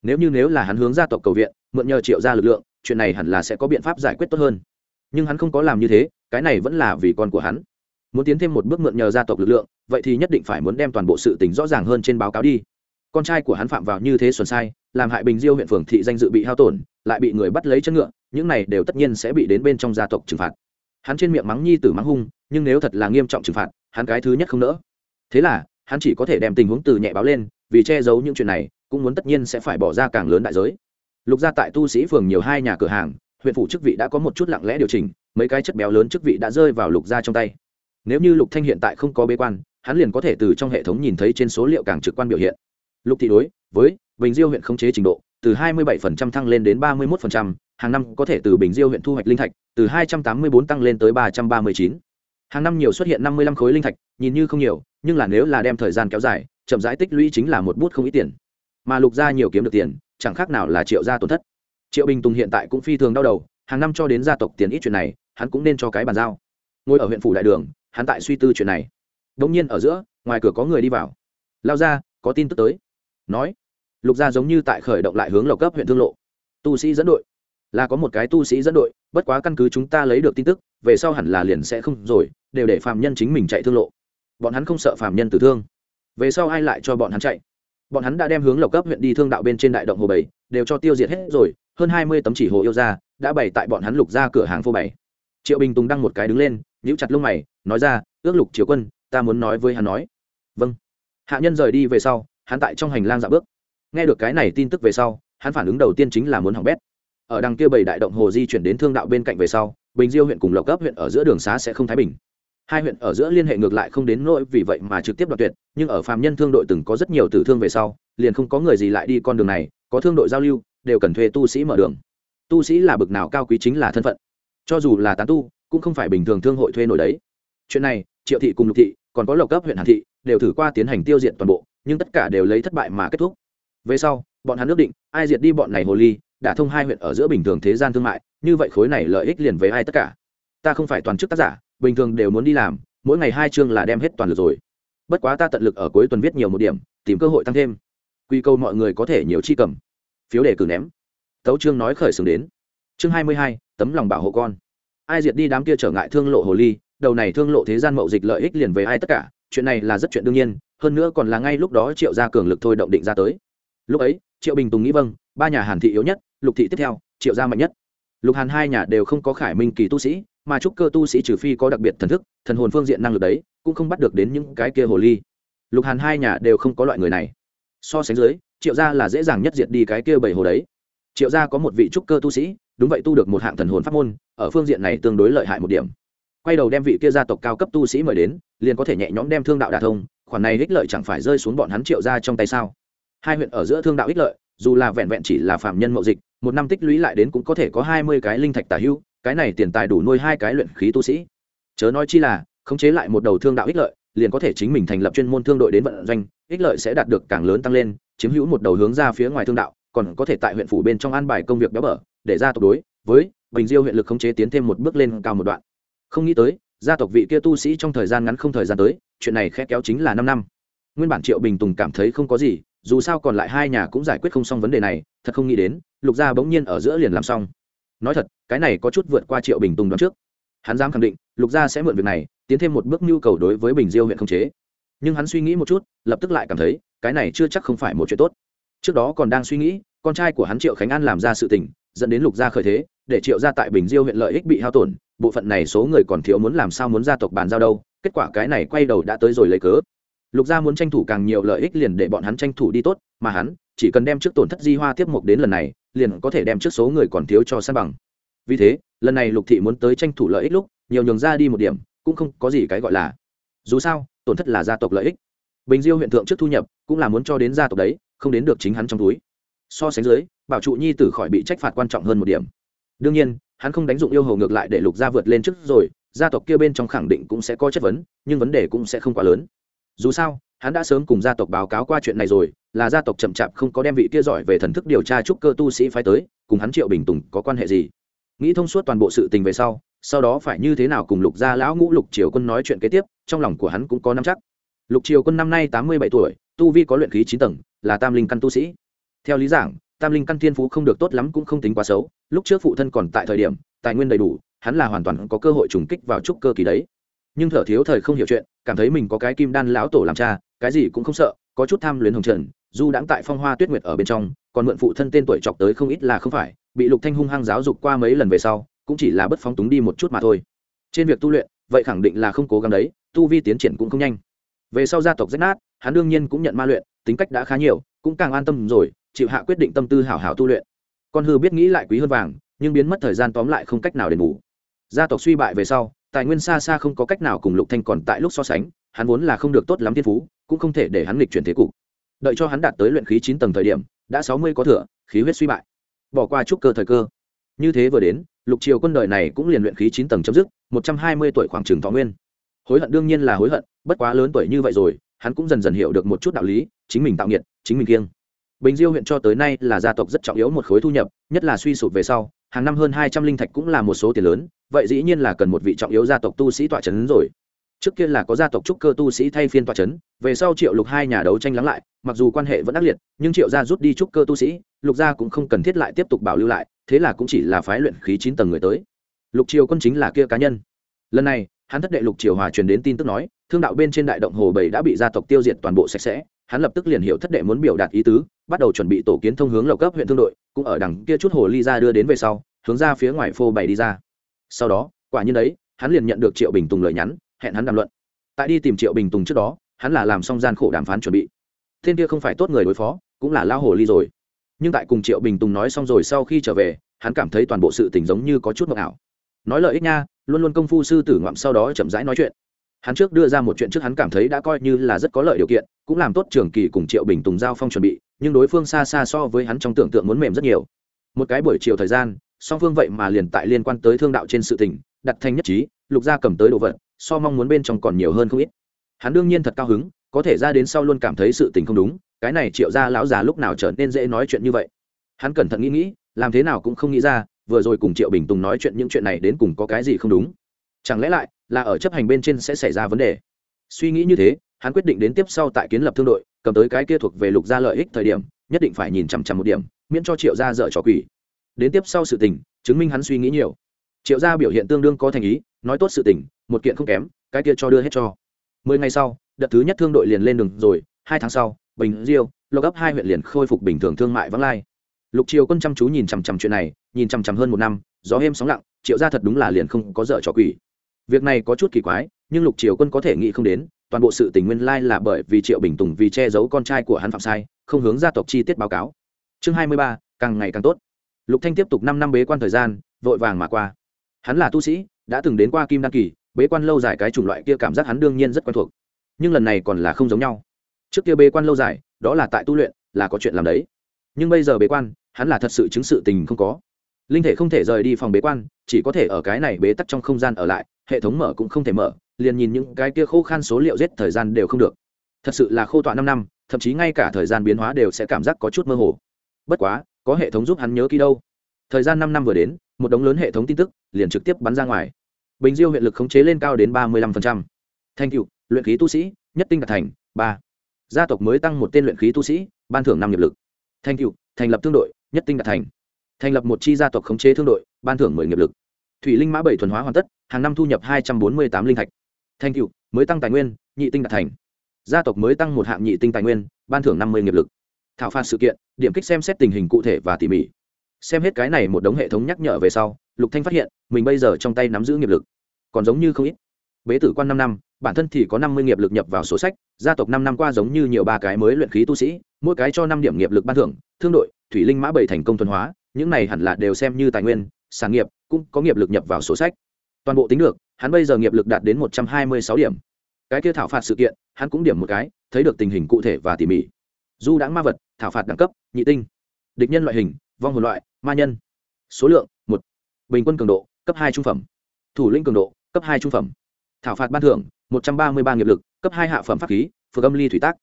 Nếu như nếu là hắn hướng gia tộc cầu viện mượn nhờ triệu ra lực lượng, chuyện này hẳn là sẽ có biện pháp giải quyết tốt hơn. Nhưng hắn không có làm như thế, cái này vẫn là vì con của hắn. Muốn tiến thêm một bước mượn nhờ gia tộc lực lượng, vậy thì nhất định phải muốn đem toàn bộ sự tình rõ ràng hơn trên báo cáo đi. Con trai của hắn phạm vào như thế xuân sai, làm hại bình diêu huyện phường thị danh dự bị hao tổn, lại bị người bắt lấy chân ngựa, những này đều tất nhiên sẽ bị đến bên trong gia tộc trừng phạt. Hắn trên miệng mắng nhi tử mắng hung, nhưng nếu thật là nghiêm trọng trừng phạt, hắn cái thứ nhất không nỡ. Thế là, hắn chỉ có thể đem tình huống từ nhẹ báo lên, vì che giấu những chuyện này, cũng muốn tất nhiên sẽ phải bỏ ra càng lớn đại giới lục gia tại tu sĩ phường nhiều hai nhà cửa hàng huyện phủ chức vị đã có một chút lặng lẽ điều chỉnh mấy cái chất béo lớn chức vị đã rơi vào lục gia trong tay. Nếu như lục thanh hiện tại không có bế quan hắn liền có thể từ trong hệ thống nhìn thấy trên số liệu càng trực quan biểu hiện. Lục thị đối với bình diêu huyện khống chế trình độ từ 27% thăng lên đến 31%, hàng năm có thể từ bình diêu huyện thu hoạch linh thạch từ 284 tăng lên tới 339. hàng năm nhiều xuất hiện 55 khối linh thạch nhìn như không nhiều nhưng là nếu là đem thời gian kéo dài chậm rãi tích lũy chính là một bút không ít tiền. Mà lục gia nhiều kiếm được tiền chẳng khác nào là triệu gia tổn thất. Triệu bình tùng hiện tại cũng phi thường đau đầu, hàng năm cho đến gia tộc tiền ít chuyện này, hắn cũng nên cho cái bàn giao. Ngồi ở huyện phủ đại đường, hắn tại suy tư chuyện này. Đ nhiên ở giữa, ngoài cửa có người đi vào. Lao ra, có tin tức tới. Nói, lục gia giống như tại khởi động lại hướng lộc cấp huyện thương lộ. Tu sĩ dẫn đội. Là có một cái tu sĩ dẫn đội, bất quá căn cứ chúng ta lấy được tin tức, về sau hẳn là liền sẽ không rồi, đều để phạm nhân chính mình chạy thương lộ. Bọn hắn không sợ phạm nhân tử thương. Về sau ai lại cho bọn hắn chạy? Bọn hắn đã đem hướng lộc cấp huyện đi thương đạo bên trên đại động hồ bảy, đều cho tiêu diệt hết rồi, hơn hai mươi tấm chỉ hồ yêu ra đã bày tại bọn hắn lục ra cửa hàng phô bảy triệu bình tùng đăng một cái đứng lên, nhíu chặt lông mày, nói ra, ước lục triều quân, ta muốn nói với hắn nói. Vâng. Hạ nhân rời đi về sau, hắn tại trong hành lang dạo bước. Nghe được cái này tin tức về sau, hắn phản ứng đầu tiên chính là muốn hỏng bét. Ở đằng kia bảy đại động hồ di chuyển đến thương đạo bên cạnh về sau, bình diêu huyện cùng lộc cấp huyện ở giữa đường xá sẽ không thái bình hai huyện ở giữa liên hệ ngược lại không đến nỗi vì vậy mà trực tiếp đoạt tuyệt, nhưng ở Phạm nhân thương đội từng có rất nhiều tử thương về sau, liền không có người gì lại đi con đường này, có thương đội giao lưu, đều cần thuê tu sĩ mở đường. Tu sĩ là bực nào cao quý chính là thân phận. Cho dù là tán tu, cũng không phải bình thường thương hội thuê nổi đấy. Chuyện này, triệu thị cùng lục thị, còn có lộc cấp huyện hàn thị, đều thử qua tiến hành tiêu diệt toàn bộ, nhưng tất cả đều lấy thất bại mà kết thúc. Về sau, bọn hắn ước định, ai diệt đi bọn này hồ ly, đã thông hai huyện ở giữa bình thường thế gian thương mại, như vậy khối này lợi ích liền với ai tất cả. Ta không phải toàn chức tác giả bình thường đều muốn đi làm, mỗi ngày hai chương là đem hết toàn lực rồi. Bất quá ta tận lực ở cuối tuần viết nhiều một điểm, tìm cơ hội tăng thêm. Quy câu mọi người có thể nhiều chi cầm. Phiếu đề cử ném. Tấu chương nói khởi xướng đến. Chương hai mươi hai, tấm lòng bảo hộ con. Ai diệt đi đám kia trở ngại thương lộ hồ ly, đầu này thương lộ thế gian mậu dịch lợi ích liền về ai tất cả, chuyện này là rất chuyện đương nhiên, hơn nữa còn là ngay lúc đó triệu gia cường lực thôi động định ra tới. Lúc ấy, triệu bình tùng nghĩ vâng ba nhà hàn thị yếu nhất, lục thị tiếp theo, triệu gia mạnh nhất. Lục hàn hai nhà đều không có khải minh kỳ tu sĩ mà trúc cơ tu sĩ trừ phi có đặc biệt thần thức, thần hồn phương diện năng lực đấy, cũng không bắt được đến những cái kia hồ ly. Lục hàn hai nhà đều không có loại người này. So sánh dưới, triệu gia là dễ dàng nhất diệt đi cái kia bảy hồ đấy. Triệu gia có một vị trúc cơ tu sĩ, đúng vậy tu được một hạng thần hồn pháp môn, ở phương diện này tương đối lợi hại một điểm. Quay đầu đem vị kia gia tộc cao cấp tu sĩ mời đến, liền có thể nhẹ nhõm đem thương đạo đà thông, khoản này ích lợi chẳng phải rơi xuống bọn hắn triệu gia trong tay sao? Hai huyện ở giữa thương đạo ích lợi, dù là vẹn vẹn chỉ là phạm nhân mậu dịch, một năm tích lũy lại đến cũng có thể có hai mươi cái linh thạch tả hưu cái này tiền tài đủ nuôi hai cái luyện khí tu sĩ. Chớ nói chi là, khống chế lại một đầu thương đạo ích lợi, liền có thể chính mình thành lập chuyên môn thương đội đến vận doanh, ích lợi sẽ đạt được càng lớn tăng lên, chiếm hữu một đầu hướng ra phía ngoài thương đạo, còn có thể tại huyện phủ bên trong an bài công việc béo bở, để ra tộc đối với bình diêu huyện lực khống chế tiến thêm một bước lên cao một đoạn. Không nghĩ tới, gia tộc vị kia tu sĩ trong thời gian ngắn không thời gian tới, chuyện này khẽ kéo chính là năm năm. Nguyên bản triệu bình tùng cảm thấy không có gì, dù sao còn lại hai nhà cũng giải quyết không xong vấn đề này, thật không nghĩ đến, lục gia bỗng nhiên ở giữa liền làm xong. Nói thật cái này có chút vượt qua triệu bình tùng đoán trước. Hắn dám khẳng định, lục gia sẽ mượn việc này, tiến thêm một bước nhu cầu đối với bình diêu huyện không chế. Nhưng hắn suy nghĩ một chút, lập tức lại cảm thấy, cái này chưa chắc không phải một chuyện tốt. Trước đó còn đang suy nghĩ, con trai của hắn triệu khánh an làm ra sự tình, dẫn đến lục gia khởi thế, để triệu gia tại bình diêu huyện lợi ích bị hao tổn, bộ phận này số người còn thiếu muốn làm sao muốn gia tộc bàn giao đâu, kết quả cái này quay đầu đã tới rồi lấy cớ. Lục gia muốn tranh thủ càng nhiều lợi ích liền để bọn hắn tranh thủ đi tốt, mà hắn chỉ cần đem trước tổn thất di hoa tiếp mục đến lần này, liền có thể đem trước số người còn thiếu cho san bằng vì thế, lần này lục thị muốn tới tranh thủ lợi ích lúc, nhiều nhường ra đi một điểm, cũng không có gì cái gọi là. Dù sao, tổn thất là gia tộc lợi ích. Bình diêu huyện thượng trước thu nhập, cũng là muốn cho đến gia tộc đấy, không đến được chính hắn trong túi. So sánh dưới, bảo trụ nhi tử khỏi bị trách phạt quan trọng hơn một điểm. Đương nhiên, hắn không đánh dụng yêu hầu ngược lại để lục gia vượt lên trước rồi, gia tộc kia bên trong khẳng định cũng sẽ có chất vấn, nhưng vấn đề cũng sẽ không quá lớn. Dù sao, hắn đã sớm cùng gia tộc báo cáo qua chuyện này rồi, là gia tộc chậm chạp không có đem vị kia giỏi về thần thức điều tra trúc cơ tu sĩ phái tới, cùng hắn triệu bình tùng có quan hệ gì? Nghĩ thông suốt toàn bộ sự tình về sau sau đó phải như thế nào cùng lục gia lão ngũ lục triều quân nói chuyện kế tiếp, trong lòng của hắn cũng có nắm chắc. Lục triều quân năm nay tám mươi bảy tuổi, tu vi có luyện khí chín tầng, là tam linh căn tu sĩ. Theo lý giảng, tam linh căn thiên phú không được tốt lắm cũng không tính quá xấu, lúc trước phụ thân còn tại thời điểm, tài nguyên đầy đủ, hắn là hoàn toàn có cơ hội trùng kích vào trúc cơ kỳ đấy. Nhưng thở thiếu thời không hiểu chuyện, cảm thấy mình có cái kim đan lão tổ làm cha, cái gì cũng không sợ, có chút tham luyến hồng trần, dù đãng tại phong hoa tuyết nguyệt ở bên trong, còn mượn phụ thân tên tuổi chọc tới không ít là không phải bị lục thanh hung hăng giáo dục qua mấy lần về sau, cũng chỉ là bất phóng túng đi một chút mà thôi. Trên việc tu luyện, vậy khẳng định là không cố gắng đấy, tu vi tiến triển cũng không nhanh. Về sau gia tộc rách nát, hắn đương nhiên cũng nhận ma luyện, tính cách đã khá nhiều, cũng càng an tâm rồi, chịu hạ quyết định tâm tư hảo hảo tu luyện. Con hư biết nghĩ lại quý hơn vàng, nhưng biến mất thời gian tóm lại không cách nào đền bù. Gia tộc suy bại về sau, tài nguyên xa xa không có cách nào cùng lục thanh còn tại lúc so sánh, hắn vốn là không được tốt lắm thiên phú, cũng không thể để hắn lịch chuyển thế cục. Đợi cho hắn đạt tới luyện khí chín tầng thời điểm, đã sáu mươi có thừa, khí huyết suy bại bỏ qua chút cơ thời cơ. Như thế vừa đến, lục triều quân đời này cũng liền luyện khí chín tầng chấm dứt, một trăm hai mươi tuổi khoảng trường thọ nguyên. Hối hận đương nhiên là hối hận, bất quá lớn tuổi như vậy rồi, hắn cũng dần dần hiểu được một chút đạo lý, chính mình tạo nghiệt, chính mình kiêng. Bình diêu huyện cho tới nay là gia tộc rất trọng yếu một khối thu nhập, nhất là suy sụp về sau, hàng năm hơn hai trăm linh thạch cũng là một số tiền lớn, vậy dĩ nhiên là cần một vị trọng yếu gia tộc tu sĩ tọa trấn rồi. Trước kia là có gia tộc trúc cơ tu sĩ thay phiên tọa trấn về sau triệu lục hai nhà đấu tranh lắng lại, mặc dù quan hệ vẫn ác liệt, nhưng triệu gia rút đi trúc cơ tu sĩ lục gia cũng không cần thiết lại tiếp tục bảo lưu lại, thế là cũng chỉ là phái luyện khí chín tầng người tới. Lục triều quân chính là kia cá nhân. Lần này, hắn thất đệ lục triều hòa truyền đến tin tức nói, thương đạo bên trên đại động hồ bảy đã bị gia tộc tiêu diệt toàn bộ sạch sẽ. Hắn lập tức liền hiểu thất đệ muốn biểu đạt ý tứ, bắt đầu chuẩn bị tổ kiến thông hướng lầu cấp huyện thương đội, cũng ở đằng kia chút hồ ly ra đưa đến về sau, hướng ra phía ngoài phô bày đi ra. Sau đó, quả nhiên đấy, hắn liền nhận được triệu bình tùng lời nhắn, hẹn hắn đàm luận. Tại đi tìm triệu bình tùng trước đó, hắn là làm xong gian khổ đàm phán chuẩn bị. Thiên kia không phải tốt người đối phó, cũng là lao hồ ly rồi nhưng tại cùng triệu bình tùng nói xong rồi sau khi trở về, hắn cảm thấy toàn bộ sự tình giống như có chút mộng ảo. Nói lợi ích nha, luôn luôn công phu sư tử ngoạm sau đó chậm rãi nói chuyện. Hắn trước đưa ra một chuyện trước hắn cảm thấy đã coi như là rất có lợi điều kiện, cũng làm tốt trường kỳ cùng triệu bình tùng giao phong chuẩn bị, nhưng đối phương xa xa so với hắn trong tưởng tượng muốn mềm rất nhiều. Một cái buổi chiều thời gian, song phương vậy mà liền tại liên quan tới thương đạo trên sự tình, đặt thành nhất trí, lục gia cầm tới đồ vật, so mong muốn bên trong còn nhiều hơn không ít. Hắn đương nhiên thật cao hứng, có thể ra đến sau luôn cảm thấy sự tình không đúng cái này triệu ra lão già lúc nào trở nên dễ nói chuyện như vậy? Hắn cẩn thận nghĩ nghĩ, làm thế nào cũng không nghĩ ra, vừa rồi cùng triệu bình tùng nói chuyện những chuyện này đến cùng có cái gì không đúng. Chẳng lẽ lại là ở chấp hành bên trên sẽ xảy ra vấn đề? Suy nghĩ như thế, hắn quyết định đến tiếp sau tại kiến lập thương đội, cầm tới cái kia thuộc về lục gia lợi ích thời điểm, nhất định phải nhìn chằm chằm một điểm, miễn cho triệu gia dở trò quỷ. Đến tiếp sau sự tình, chứng minh hắn suy nghĩ nhiều. Triệu gia biểu hiện tương đương có thành ý, nói tốt sự tình, một kiện không kém, cái kia cho đưa hết cho. Mười ngày sau, đợt thứ nhất thương đội liền lên đường rồi, hai tháng sau bình diêu, lộc ấp hai huyện liền khôi phục bình thường thương mại vắng lai. Lục triều quân chăm chú nhìn chằm chằm chuyện này, nhìn chằm chằm hơn một năm, gió êm sóng lặng, triệu gia thật đúng là liền không có dở trò quỷ. Việc này có chút kỳ quái, nhưng lục triều quân có thể nghĩ không đến, toàn bộ sự tình nguyên lai là bởi vì triệu bình tùng vì che giấu con trai của hắn phạm sai, không hướng gia tộc chi tiết báo cáo. Chương hai mươi ba, càng ngày càng tốt. Lục thanh tiếp tục năm năm bế quan thời gian, vội vàng mà qua. Hắn là tu sĩ, đã từng đến qua kim đăng kỳ, bế quan lâu dài cái chủng loại kia cảm giác hắn đương nhiên rất quen thuộc. Nhưng lần này còn là không giống nhau trước kia bế quan lâu dài, đó là tại tu luyện, là có chuyện làm đấy. Nhưng bây giờ bế quan, hắn là thật sự chứng sự tình không có. Linh thể không thể rời đi phòng bế quan, chỉ có thể ở cái này bế tắc trong không gian ở lại, hệ thống mở cũng không thể mở, liền nhìn những cái kia khô khan số liệu giết thời gian đều không được. Thật sự là khô tọa năm năm, thậm chí ngay cả thời gian biến hóa đều sẽ cảm giác có chút mơ hồ. Bất quá, có hệ thống giúp hắn nhớ kỹ đâu. Thời gian năm năm vừa đến, một đống lớn hệ thống tin tức liền trực tiếp bắn ra ngoài. Bình diêu huyện lực khống chế lên cao đến ba mươi lăm thành cựu luyện khí tu sĩ, nhất tinh đạt thành, ba gia tộc mới tăng một tên luyện khí tu sĩ, ban thưởng năm nghiệp lực. Thành cựu thành lập thương đội, nhất tinh đạt thành. Thành lập một chi gia tộc khống chế thương đội, ban thưởng mười nghiệp lực. Thủy linh mã bảy thuần hóa hoàn tất, hàng năm thu nhập hai trăm bốn mươi tám linh thạch. Thành cựu mới tăng tài nguyên, nhị tinh đạt thành. Gia tộc mới tăng một hạng nhị tinh tài nguyên, ban thưởng năm mươi nghiệp lực. Thảo phạt sự kiện, điểm kích xem xét tình hình cụ thể và tỉ mỉ. Xem hết cái này một đống hệ thống nhắc nhở về sau, lục thanh phát hiện, mình bây giờ trong tay nắm giữ nghiệp lực. Còn giống như không ít. Bế tử quan năm năm bản thân thì có năm mươi nghiệp lực nhập vào sổ sách, gia tộc năm năm qua giống như nhiều ba cái mới luyện khí tu sĩ, mỗi cái cho năm điểm nghiệp lực ban thưởng, thương đội, thủy linh mã bảy thành công thuần hóa, những này hẳn là đều xem như tài nguyên, sản nghiệp, cũng có nghiệp lực nhập vào sổ sách. Toàn bộ tính được, hắn bây giờ nghiệp lực đạt đến một trăm hai mươi sáu điểm. Cái kia thảo phạt sự kiện, hắn cũng điểm một cái, thấy được tình hình cụ thể và tỉ mỉ. Du đãng ma vật, thảo phạt đẳng cấp, nhị tinh, địch nhân loại hình, vong hồn loại, ma nhân. Số lượng, một. Bình quân cường độ, cấp hai trung phẩm. Thủ lĩnh cường độ, cấp hai trung phẩm. Thảo phạt ban thưởng một trăm ba mươi ba nghiệp lực, cấp hai hạ phẩm pháp khí phược âm ly thủy tác.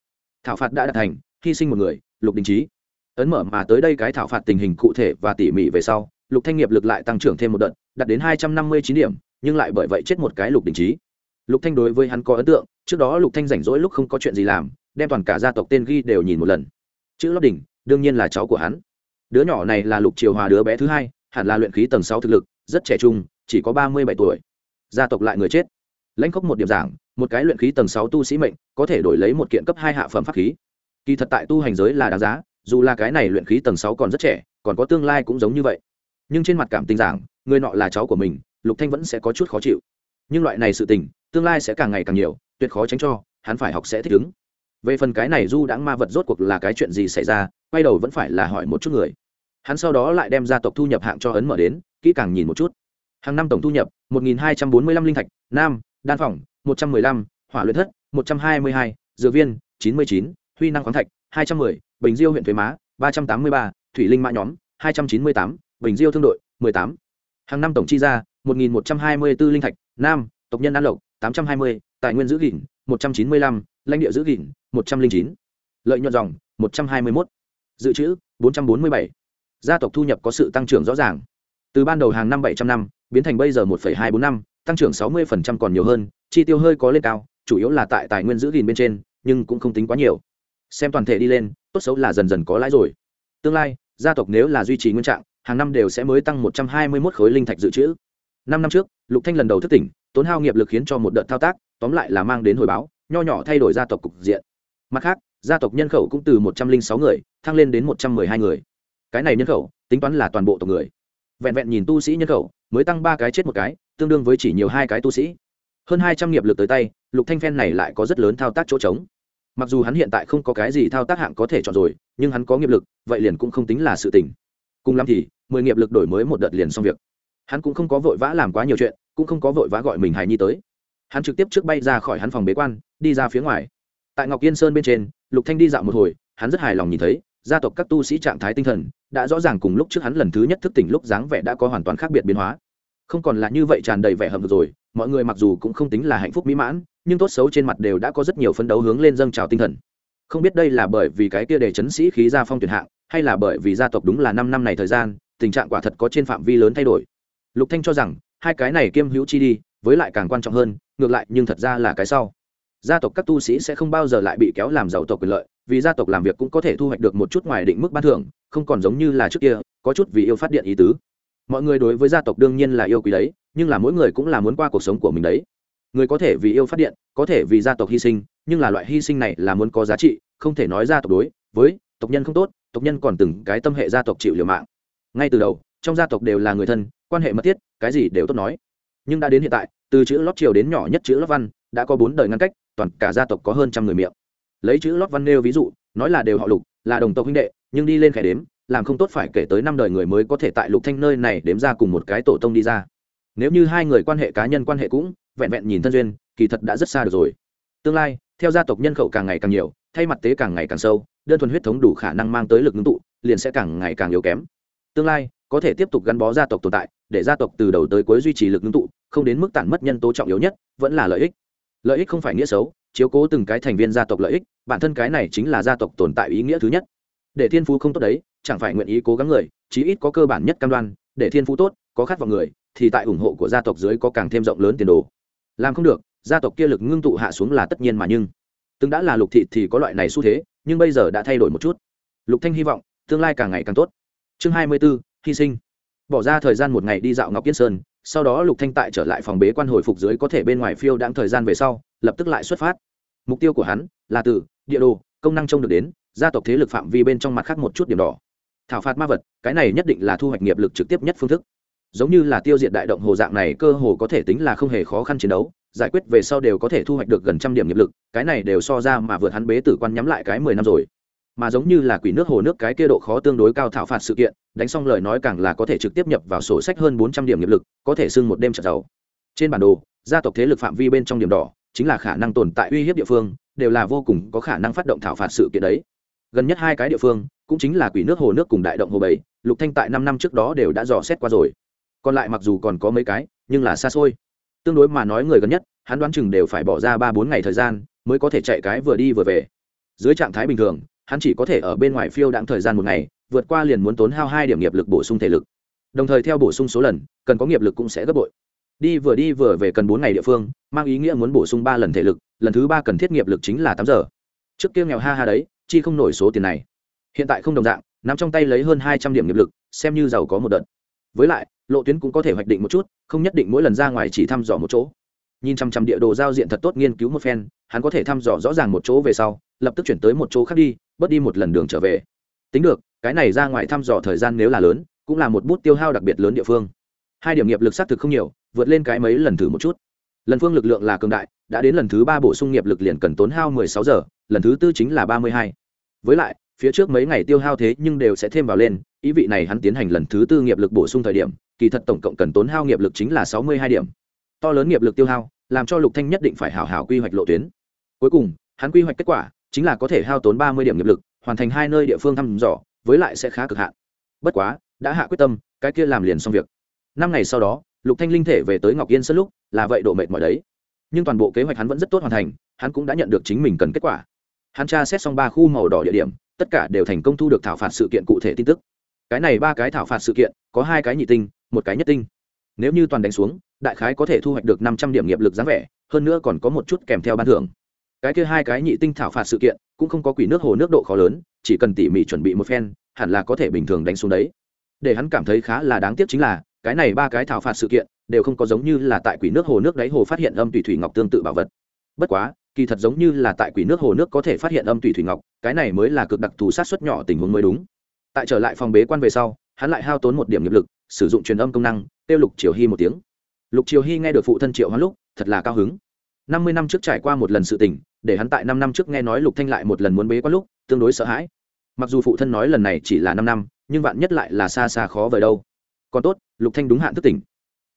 Thảo phạt đã đạt thành, hy sinh một người, lục đình trí. Ấn mở mà tới đây cái thảo phạt tình hình cụ thể và tỉ mỉ về sau, lục thanh nghiệp lực lại tăng trưởng thêm một đợt, đạt đến hai trăm năm mươi chín điểm, nhưng lại bởi vậy chết một cái lục đình trí. Lục thanh đối với hắn có ấn tượng, trước đó lục thanh rảnh rỗi lúc không có chuyện gì làm, đem toàn cả gia tộc tên ghi đều nhìn một lần. Chữ lót đỉnh, đương nhiên là cháu của hắn. Đứa nhỏ này là lục triều hòa đứa bé thứ hai, hẳn là luyện khí tầng sáu thực lực, rất trẻ trung, chỉ có ba mươi bảy tuổi. Gia tộc lại người chết lãnh khốc một điểm giảng, một cái luyện khí tầng sáu tu sĩ mệnh, có thể đổi lấy một kiện cấp hai hạ phẩm pháp khí. Kỳ thật tại tu hành giới là đáng giá, dù là cái này luyện khí tầng sáu còn rất trẻ, còn có tương lai cũng giống như vậy. Nhưng trên mặt cảm tình giảng, người nọ là cháu của mình, lục thanh vẫn sẽ có chút khó chịu. Nhưng loại này sự tình, tương lai sẽ càng ngày càng nhiều, tuyệt khó tránh cho, hắn phải học sẽ thích ứng. Về phần cái này du đãng ma vật rốt cuộc là cái chuyện gì xảy ra, quay đầu vẫn phải là hỏi một chút người. Hắn sau đó lại đem gia tộc thu nhập hạng cho ấn mở đến, kỹ càng nhìn một chút. Hàng năm tổng thu nhập, một nghìn hai trăm bốn mươi lăm linh thạch, nam đan phòng, một trăm mười lăm, hỏa luyện thất, một trăm hai mươi hai, dược viên, chín mươi chín, huy năng khoáng thạch, hai trăm mười, bình diêu huyện thuế má, ba trăm tám mươi ba, thủy linh mã nhóm, hai trăm chín mươi tám, bình diêu thương đội, mười tám. Hàng năm tổng chi ra, một nghìn một trăm hai mươi b ố linh thạch, nam, tộc nhân an lộc, tám trăm hai mươi, tài nguyên giữ gìn, một trăm chín mươi lăm, lãnh địa giữ gìn, một trăm linh chín. Lợi nhuận dòng, một trăm hai mươi mốt. Dự trữ, bốn trăm bốn mươi bảy. Gia tộc thu nhập có sự tăng trưởng rõ ràng. Từ ban đầu hàng năm bảy trăm năm, biến thành bây giờ một hai bốn năm tăng trưởng sáu mươi còn nhiều hơn, chi tiêu hơi có lên cao, chủ yếu là tại tài nguyên giữ gìn bên trên, nhưng cũng không tính quá nhiều. Xem toàn thể đi lên, tốt xấu là dần dần có lãi rồi. Tương lai, gia tộc nếu là duy trì nguyên trạng, hàng năm đều sẽ mới tăng một trăm hai mươi 121 khối linh thạch dự trữ. Năm năm trước, lục thanh lần đầu thức tỉnh, tốn hao nghiệp lực khiến cho một đợt thao tác, tóm lại là mang đến hồi báo, nho nhỏ thay đổi gia tộc cục diện. Mặt khác, gia tộc nhân khẩu cũng từ một trăm linh sáu người, thăng lên đến một trăm mười hai người. Cái này nhân khẩu, tính toán là toàn bộ tộc người. Vẹn vẹn nhìn tu sĩ nhân khẩu, mới tăng ba cái chết một cái tương đương với chỉ nhiều hai cái tu sĩ. Hơn hai trăm nghiệp lực tới tay, lục thanh phen này lại có rất lớn thao tác chỗ trống. Mặc dù hắn hiện tại không có cái gì thao tác hạng có thể chọn rồi, nhưng hắn có nghiệp lực, vậy liền cũng không tính là sự tình. Cùng lắm thì, mười nghiệp lực đổi mới một đợt liền xong việc. Hắn cũng không có vội vã làm quá nhiều chuyện, cũng không có vội vã gọi mình hài nhi tới. Hắn trực tiếp trước bay ra khỏi hắn phòng bế quan, đi ra phía ngoài. Tại ngọc yên sơn bên trên, lục thanh đi dạo một hồi, hắn rất hài lòng nhìn thấy, gia tộc các tu sĩ trạng thái tinh thần, đã rõ ràng cùng lúc trước hắn lần thứ nhất thức tỉnh lúc dáng vẻ đã có hoàn toàn khác biệt biến hóa không còn là như vậy tràn đầy vẻ hầm rồi, mọi người mặc dù cũng không tính là hạnh phúc mỹ mãn, nhưng tốt xấu trên mặt đều đã có rất nhiều phấn đấu hướng lên dâng trào tinh thần. Không biết đây là bởi vì cái kia để chấn sĩ khí gia phong tuyển hạng, hay là bởi vì gia tộc đúng là năm năm này thời gian, tình trạng quả thật có trên phạm vi lớn thay đổi. Lục thanh cho rằng, hai cái này kiêm hữu chi đi, với lại càng quan trọng hơn, ngược lại, nhưng thật ra là cái sau. Gia tộc các tu sĩ sẽ không bao giờ lại bị kéo làm giàu tộc quyền lợi, vì gia tộc làm việc cũng có thể thu hoạch được một chút ngoài định mức ban thưởng, không còn giống như là trước kia, có chút vì yêu phát điện ý tứ mọi người đối với gia tộc đương nhiên là yêu quý đấy, nhưng là mỗi người cũng là muốn qua cuộc sống của mình đấy. Người có thể vì yêu phát điện, có thể vì gia tộc hy sinh, nhưng là loại hy sinh này là muốn có giá trị, không thể nói gia tộc đối với tộc nhân không tốt, tộc nhân còn từng cái tâm hệ gia tộc chịu liều mạng. Ngay từ đầu, trong gia tộc đều là người thân, quan hệ mật thiết, cái gì đều tốt nói. Nhưng đã đến hiện tại, từ chữ lót triều đến nhỏ nhất chữ lót văn, đã có bốn đời ngăn cách, toàn cả gia tộc có hơn trăm người miệng. Lấy chữ lót văn nêu ví dụ, nói là đều họ lục, là đồng tộc huynh đệ, nhưng đi lên khẻ đếm làm không tốt phải kể tới năm đời người mới có thể tại lục thanh nơi này đếm ra cùng một cái tổ tông đi ra. Nếu như hai người quan hệ cá nhân quan hệ cũng vẹn vẹn nhìn thân duyên, kỳ thật đã rất xa được rồi. Tương lai, theo gia tộc nhân khẩu càng ngày càng nhiều, thay mặt tế càng ngày càng sâu, đơn thuần huyết thống đủ khả năng mang tới lực ngưng tụ, liền sẽ càng ngày càng yếu kém. Tương lai, có thể tiếp tục gắn bó gia tộc tồn tại, để gia tộc từ đầu tới cuối duy trì lực ngưng tụ, không đến mức tản mất nhân tố trọng yếu nhất, vẫn là lợi ích. Lợi ích không phải nghĩa xấu, chiếu cố từng cái thành viên gia tộc lợi ích, bản thân cái này chính là gia tộc tồn tại ý nghĩa thứ nhất. Để thiên phú không tốt đấy chẳng phải nguyện ý cố gắng người chí ít có cơ bản nhất cam đoan để thiên phú tốt có khát vọng người thì tại ủng hộ của gia tộc dưới có càng thêm rộng lớn tiền đồ. Làm không được gia tộc kia lực ngưng tụ hạ xuống là tất nhiên mà nhưng từng đã là lục thị thì có loại này xu thế nhưng bây giờ đã thay đổi một chút. Lục thanh hy vọng tương lai càng ngày càng tốt. Chương hai mươi 24, hy sinh. Bỏ ra thời gian một ngày đi dạo ngọc yên sơn sau đó lục thanh tại trở lại phòng bế quan hồi phục dưới có thể bên ngoài phiêu đãng thời gian về sau lập tức lại xuất phát. Mục tiêu của hắn là từ địa đồ công năng trông được đến gia tộc thế lực phạm vi bên trong mặt khác một chút điểm đỏ thảo phạt ma vật, cái này nhất định là thu hoạch nghiệp lực trực tiếp nhất phương thức. Giống như là tiêu diệt đại động hồ dạng này, cơ hồ có thể tính là không hề khó khăn chiến đấu, giải quyết về sau đều có thể thu hoạch được gần trăm điểm nghiệp lực, cái này đều so ra mà vượt hắn bế tử quan nhắm lại cái mười năm rồi. Mà giống như là quỷ nước hồ nước cái kia độ khó tương đối cao thảo phạt sự kiện, đánh xong lời nói càng là có thể trực tiếp nhập vào sổ sách hơn bốn trăm điểm nghiệp lực, có thể xưng một đêm trận giàu trên bản đồ, gia tộc thế lực phạm vi bên trong điểm đỏ, chính là khả năng tồn tại uy hiếp địa phương, đều là vô cùng có khả năng phát động thảo phạt sự kiện đấy gần nhất hai cái địa phương, cũng chính là quỷ nước hồ nước cùng đại động hồ bảy, lục thanh tại năm năm trước đó đều đã dò xét qua rồi. Còn lại mặc dù còn có mấy cái, nhưng là xa xôi. Tương đối mà nói người gần nhất, hắn đoán chừng đều phải bỏ ra ba bốn ngày thời gian, mới có thể chạy cái vừa đi vừa về. Dưới trạng thái bình thường, hắn chỉ có thể ở bên ngoài phiêu đãng thời gian một ngày, vượt qua liền muốn tốn hao hai điểm nghiệp lực bổ sung thể lực. Đồng thời theo bổ sung số lần, cần có nghiệp lực cũng sẽ gấp bội. Đi vừa đi vừa về cần bốn ngày địa phương, mang ý nghĩa muốn bổ sung ba lần thể lực, lần thứ ba cần thiết nghiệp lực chính là tám giờ trước kia nghèo ha ha đấy, chi không nổi số tiền này. Hiện tại không đồng dạng, nắm trong tay lấy hơn hai trăm điểm nghiệp lực, xem như giàu có một đợt. Với lại, lộ tuyến cũng có thể hoạch định một chút, không nhất định mỗi lần ra ngoài chỉ thăm dò một chỗ. Nhìn chăm chăm địa đồ giao diện thật tốt nghiên cứu một phen, hắn có thể thăm dò rõ ràng một chỗ về sau, lập tức chuyển tới một chỗ khác đi, bớt đi một lần đường trở về. Tính được, cái này ra ngoài thăm dò thời gian nếu là lớn, cũng là một bút tiêu hao đặc biệt lớn địa phương. Hai điểm nghiệp lực xác thực không nhiều, vượt lên cái mấy lần thử một chút lần phương lực lượng là cường đại, đã đến lần thứ ba bổ sung nghiệp lực liền cần tốn hao mười sáu giờ, lần thứ tư chính là ba mươi hai. Với lại, phía trước mấy ngày tiêu hao thế nhưng đều sẽ thêm vào lên, ý vị này hắn tiến hành lần thứ tư nghiệp lực bổ sung thời điểm, kỳ thật tổng cộng cần tốn hao nghiệp lực chính là sáu mươi hai điểm. To lớn nghiệp lực tiêu hao, làm cho lục thanh nhất định phải hảo hảo quy hoạch lộ tuyến. Cuối cùng, hắn quy hoạch kết quả, chính là có thể hao tốn ba mươi điểm nghiệp lực, hoàn thành hai nơi địa phương thăm dò, với lại sẽ khá cực hạn. Bất quá, đã hạ quyết tâm, cái kia làm liền xong việc. Năm ngày sau đó lục thanh linh thể về tới ngọc yên sân lúc là vậy độ mệt mỏi đấy. Nhưng toàn bộ kế hoạch hắn vẫn rất tốt hoàn thành, hắn cũng đã nhận được chính mình cần kết quả. Hắn tra xét xong ba khu màu đỏ địa điểm, tất cả đều thành công thu được thảo phạt sự kiện cụ thể tin tức. Cái này ba cái thảo phạt sự kiện, có hai cái nhị tinh, một cái nhất tinh. Nếu như toàn đánh xuống, đại khái có thể thu hoạch được năm trăm điểm nghiệp lực giá vẻ, hơn nữa còn có một chút kèm theo ban thưởng. Cái kia hai cái nhị tinh thảo phạt sự kiện, cũng không có quỷ nước hồ nước độ khó lớn, chỉ cần tỉ mỉ chuẩn bị một phen, hẳn là có thể bình thường đánh xuống đấy. Để hắn cảm thấy khá là đáng tiếc chính là cái này ba cái thảo phạt sự kiện đều không có giống như là tại quỷ nước hồ nước đáy hồ phát hiện âm tùy thủy ngọc tương tự bảo vật. Bất quá, kỳ thật giống như là tại quỷ nước hồ nước có thể phát hiện âm tùy thủy ngọc, cái này mới là cực đặc thù sát xuất nhỏ tình huống mới đúng. Tại trở lại phòng bế quan về sau, hắn lại hao tốn một điểm nghiệp lực, sử dụng truyền âm công năng tiêu lục triều hy một tiếng. Lục triều hy nghe được phụ thân triệu hoán lúc, thật là cao hứng. Năm mươi năm trước trải qua một lần sự tình, để hắn tại năm năm trước nghe nói lục thanh lại một lần muốn bế quan lúc, tương đối sợ hãi. Mặc dù phụ thân nói lần này chỉ là năm năm, nhưng vạn nhất lại là xa xa khó vời đâu. Còn tốt lục thanh đúng hạn thức tỉnh.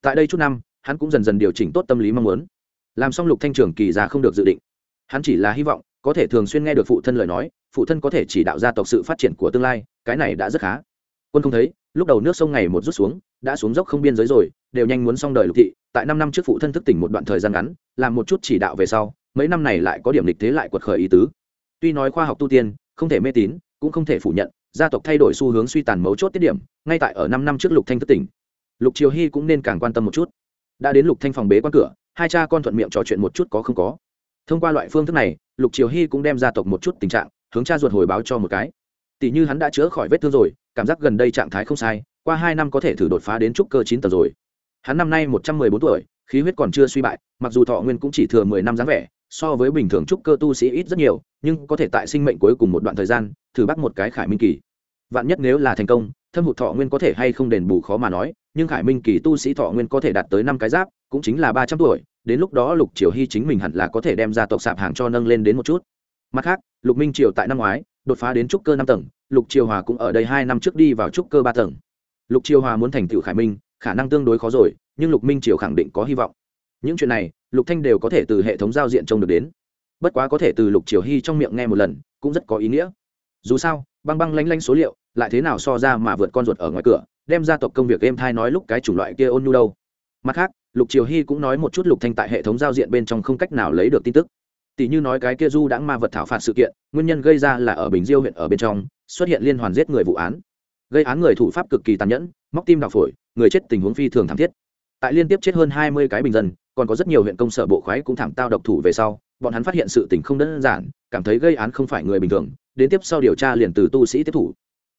Tại đây chút năm, hắn cũng dần dần điều chỉnh tốt tâm lý mong muốn. Làm xong lục thanh trưởng kỳ già không được dự định. Hắn chỉ là hy vọng, có thể thường xuyên nghe được phụ thân lời nói, phụ thân có thể chỉ đạo gia tộc sự phát triển của tương lai, cái này đã rất khá. Quân không thấy, lúc đầu nước sông ngày một rút xuống, đã xuống dốc không biên giới rồi, đều nhanh muốn xong đời lục thị, tại năm năm trước phụ thân thức tỉnh một đoạn thời gian ngắn, làm một chút chỉ đạo về sau, mấy năm này lại có điểm lịch thế lại quật khởi ý tứ. Tuy nói khoa học tu tiên, không thể mê tín, cũng không thể phủ nhận, gia tộc thay đổi xu hướng suy tàn mấu chốt tiết điểm, ngay tại ở năm năm trước lục thanh thức tỉnh lục triều hy cũng nên càng quan tâm một chút. Đã đến lục thanh phòng bế quan cửa, hai cha con thuận miệng trò chuyện một chút có không có. Thông qua loại phương thức này, lục triều hy cũng đem ra tộc một chút tình trạng, hướng cha ruột hồi báo cho một cái. Tỷ như hắn đã chữa khỏi vết thương rồi, cảm giác gần đây trạng thái không sai, qua hai năm có thể thử đột phá đến trúc cơ chín tầng rồi. Hắn năm nay một trăm mười bốn tuổi, khí huyết còn chưa suy bại, mặc dù thọ nguyên cũng chỉ thừa mười năm dáng vẻ, so với bình thường trúc cơ tu sĩ ít rất nhiều, nhưng có thể tại sinh mệnh cuối cùng một đoạn thời gian, thử bắt một cái khải minh kỳ. Vạn nhất nếu là thành công thâm hụt thọ nguyên có thể hay không đền bù khó mà nói, nhưng khải minh kỳ tu sĩ thọ nguyên có thể đạt tới năm cái giáp, cũng chính là ba trăm tuổi, đến lúc đó lục triều hy chính mình hẳn là có thể đem ra tộc sạp hàng cho nâng lên đến một chút. Mặt khác, lục minh triều tại năm ngoái, đột phá đến trúc cơ năm tầng, lục triều hòa cũng ở đây hai năm trước đi vào trúc cơ ba tầng. Lục triều hòa muốn thành tựu khải minh, khả năng tương đối khó rồi, nhưng lục minh triều khẳng định có hy vọng. Những chuyện này, lục thanh đều có thể từ hệ thống giao diện trông được đến. Bất quá có thể từ lục triều hy trong miệng nghe một lần, cũng rất có ý nghĩa. Dù sao, băng băng lanh lanh số liệu lại thế nào so ra mà vượt con ruột ở ngoài cửa, đem gia tộc công việc êm thai nói lúc cái chủng loại kia ôn nhu đâu. Mặt khác, lục triều hy cũng nói một chút lục thanh tại hệ thống giao diện bên trong không cách nào lấy được tin tức. Tỷ như nói cái kia du đãng ma vật thảo phạt sự kiện, nguyên nhân gây ra là ở bình diêu huyện ở bên trong, xuất hiện liên hoàn giết người vụ án. Gây án người thủ pháp cực kỳ tàn nhẫn, móc tim đào phổi, người chết tình huống phi thường thảm thiết. Tại liên tiếp chết hơn hai mươi cái bình dân, còn có rất nhiều huyện công sở bộ khoái cũng thảm tao độc thủ về sau, bọn hắn phát hiện sự tình không đơn giản, cảm thấy gây án không phải người bình thường, đến tiếp sau điều tra liền từ tu sĩ tiếp thủ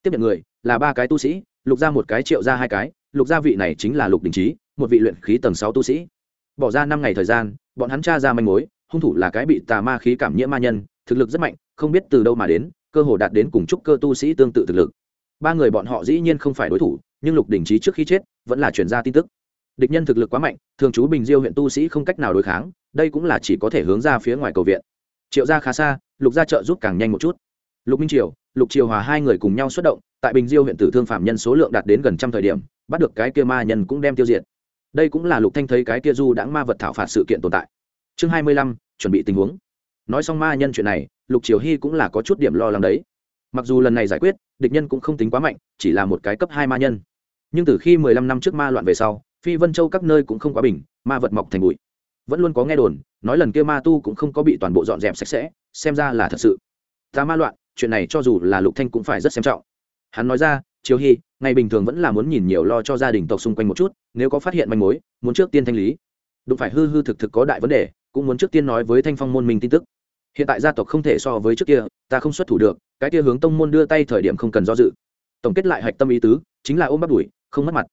tiếp nhận người, là ba cái tu sĩ, lục ra một cái, triệu ra hai cái, lục gia vị này chính là lục đình trí, một vị luyện khí tầng sáu tu sĩ. Bỏ ra năm ngày thời gian, bọn hắn tra ra manh mối, hung thủ là cái bị tà ma khí cảm nhiễm ma nhân, thực lực rất mạnh, không biết từ đâu mà đến, cơ hồ đạt đến cùng chúc cơ tu sĩ tương tự thực lực. Ba người bọn họ dĩ nhiên không phải đối thủ, nhưng lục đình trí trước khi chết, vẫn là chuyển ra tin tức. Địch nhân thực lực quá mạnh, thường trú bình diêu huyện tu sĩ không cách nào đối kháng, đây cũng là chỉ có thể hướng ra phía ngoài cầu viện. Triệu gia khá xa, lục gia trợ giúp càng nhanh một chút lục minh triều, lục triều hòa hai người cùng nhau xuất động, tại bình diêu huyện tử thương phạm nhân số lượng đạt đến gần trăm thời điểm, bắt được cái kia ma nhân cũng đem tiêu diệt. Đây cũng là lục thanh thấy cái kia du đãng ma vật thảo phạt sự kiện tồn tại. Chương hai mươi lăm, chuẩn bị tình huống. Nói xong ma nhân chuyện này, lục triều hy cũng là có chút điểm lo lắng đấy. Mặc dù lần này giải quyết, địch nhân cũng không tính quá mạnh, chỉ là một cái cấp hai ma nhân. Nhưng từ khi mười lăm năm trước ma loạn về sau, phi vân châu các nơi cũng không quá bình, ma vật mọc thành bụi. Vẫn luôn có nghe đồn, nói lần kia ma tu cũng không có bị toàn bộ dọn dẹp sạch sẽ, xem ra là thật sự. Ta ma loạn chuyện này cho dù là lục thanh cũng phải rất xem trọng. Hắn nói ra, triều hy, ngày bình thường vẫn là muốn nhìn nhiều lo cho gia đình tộc xung quanh một chút, nếu có phát hiện manh mối, muốn trước tiên thanh lý. Đụng phải hư hư thực thực có đại vấn đề, cũng muốn trước tiên nói với thanh phong môn mình tin tức. Hiện tại gia tộc không thể so với trước kia, ta không xuất thủ được, cái kia hướng tông môn đưa tay thời điểm không cần do dự. Tổng kết lại hạch tâm ý tứ, chính là ôm bắt đuổi, không mất mặt.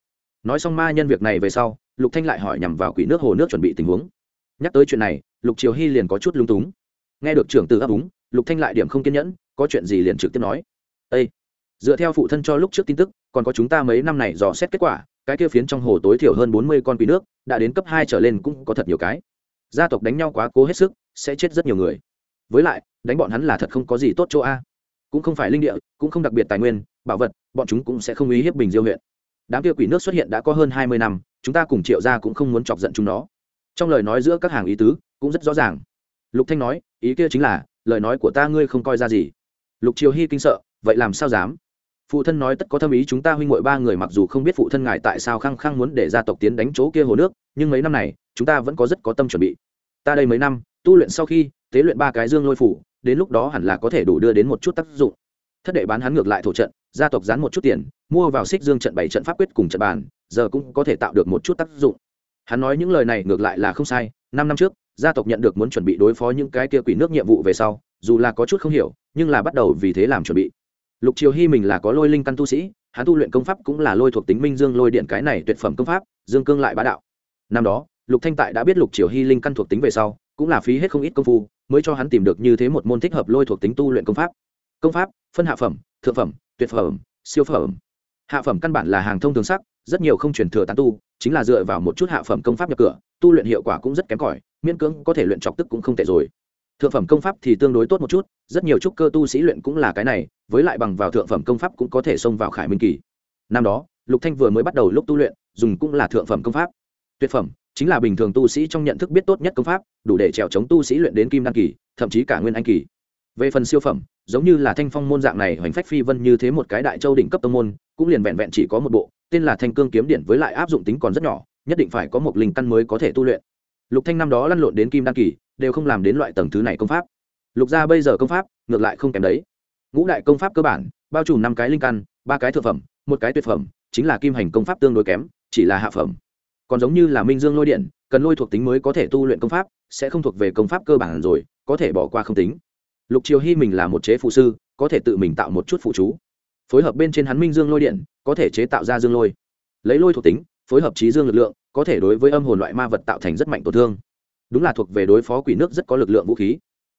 Nói xong ma nhân việc này về sau, lục thanh lại hỏi nhằm vào quỷ nước hồ nước chuẩn bị tình huống. Nhắc tới chuyện này, lục triều hy liền có chút lung túng. Nghe được trưởng từ ấp úng, lục thanh lại điểm không kiên nhẫn có chuyện gì liền trực tiếp nói. Ê! dựa theo phụ thân cho lúc trước tin tức, còn có chúng ta mấy năm này dò xét kết quả, cái kia phiến trong hồ tối thiểu hơn bốn mươi con quỷ nước, đã đến cấp hai trở lên cũng có thật nhiều cái. Gia tộc đánh nhau quá cố hết sức, sẽ chết rất nhiều người. Với lại, đánh bọn hắn là thật không có gì tốt chỗ a. Cũng không phải linh địa, cũng không đặc biệt tài nguyên, bảo vật, bọn chúng cũng sẽ không ý hiếp bình diêu huyện. Đám kia quỷ nước xuất hiện đã có hơn hai mươi năm, chúng ta cùng triệu ra cũng không muốn chọc giận chúng nó. Trong lời nói giữa các hàng ý tứ, cũng rất rõ ràng. Lục thanh nói, ý kia chính là, lời nói của ta ngươi không coi ra gì lục triều hy kinh sợ, vậy làm sao dám? Phụ thân nói tất có thâm ý chúng ta huynh ngội ba người mặc dù không biết phụ thân ngài tại sao khăng khăng muốn để gia tộc tiến đánh chỗ kia hồ nước, nhưng mấy năm này, chúng ta vẫn có rất có tâm chuẩn bị. Ta đây mấy năm, tu luyện sau khi, tế luyện ba cái dương lôi phủ, đến lúc đó hẳn là có thể đủ đưa đến một chút tác dụng. Thất đệ bán hắn ngược lại thổ trận, gia tộc dán một chút tiền, mua vào xích dương trận bảy trận pháp quyết cùng trận bàn, giờ cũng có thể tạo được một chút tác dụng. Hắn nói những lời này ngược lại là không sai, năm năm trước, gia tộc nhận được muốn chuẩn bị đối phó những cái kia quỷ nước nhiệm vụ về sau dù là có chút không hiểu, nhưng là bắt đầu vì thế làm chuẩn bị. Lục triều hy mình là có lôi linh căn tu sĩ, hắn tu luyện công pháp cũng là lôi thuộc tính minh dương lôi điện cái này tuyệt phẩm công pháp, dương cương lại bá đạo. Năm đó, lục thanh tại đã biết lục triều hy linh căn thuộc tính về sau, cũng là phí hết không ít công phu, mới cho hắn tìm được như thế một môn thích hợp lôi thuộc tính tu luyện công pháp. Công pháp, phân hạ phẩm, thượng phẩm, tuyệt phẩm, siêu phẩm. Hạ phẩm căn bản là hàng thông thường sắc, rất nhiều không truyền thừa tán tu, chính là dựa vào một chút hạ phẩm công pháp nhập cửa, tu luyện hiệu quả cũng rất kém cỏi, miễn cưỡng có thể luyện chọc tức cũng không tệ rồi thượng phẩm công pháp thì tương đối tốt một chút, rất nhiều trúc cơ tu sĩ luyện cũng là cái này, với lại bằng vào thượng phẩm công pháp cũng có thể xông vào khải minh kỳ. Năm đó, lục thanh vừa mới bắt đầu lúc tu luyện, dùng cũng là thượng phẩm công pháp. Tuyệt phẩm, chính là bình thường tu sĩ trong nhận thức biết tốt nhất công pháp, đủ để trèo chống tu sĩ luyện đến kim đăng kỳ, thậm chí cả nguyên anh kỳ. Về phần siêu phẩm, giống như là thanh phong môn dạng này, hoành phách phi vân như thế một cái đại châu đỉnh cấp tông môn, cũng liền vẹn vẹn chỉ có một bộ, tên là thanh cương kiếm điển với lại áp dụng tính còn rất nhỏ, nhất định phải có một linh căn mới có thể tu luyện. Lục thanh năm đó lăn lộn đến kim đăng kỳ đều không làm đến loại tầng thứ này công pháp. Lục gia bây giờ công pháp, ngược lại không kém đấy. Ngũ đại công pháp cơ bản, bao trùm năm cái linh căn, ba cái thượng phẩm, một cái tuyệt phẩm, chính là kim hành công pháp tương đối kém, chỉ là hạ phẩm. Còn giống như là minh dương lôi điện, cần lôi thuộc tính mới có thể tu luyện công pháp, sẽ không thuộc về công pháp cơ bản rồi, có thể bỏ qua không tính. Lục triều hy mình là một chế phụ sư, có thể tự mình tạo một chút phụ chú. Phối hợp bên trên hắn minh dương lôi điện, có thể chế tạo ra dương lôi. Lấy lôi thuộc tính, phối hợp trí dương lực lượng, có thể đối với âm hồn loại ma vật tạo thành rất mạnh tổn thương đúng là thuộc về đối phó quỷ nước rất có lực lượng vũ khí.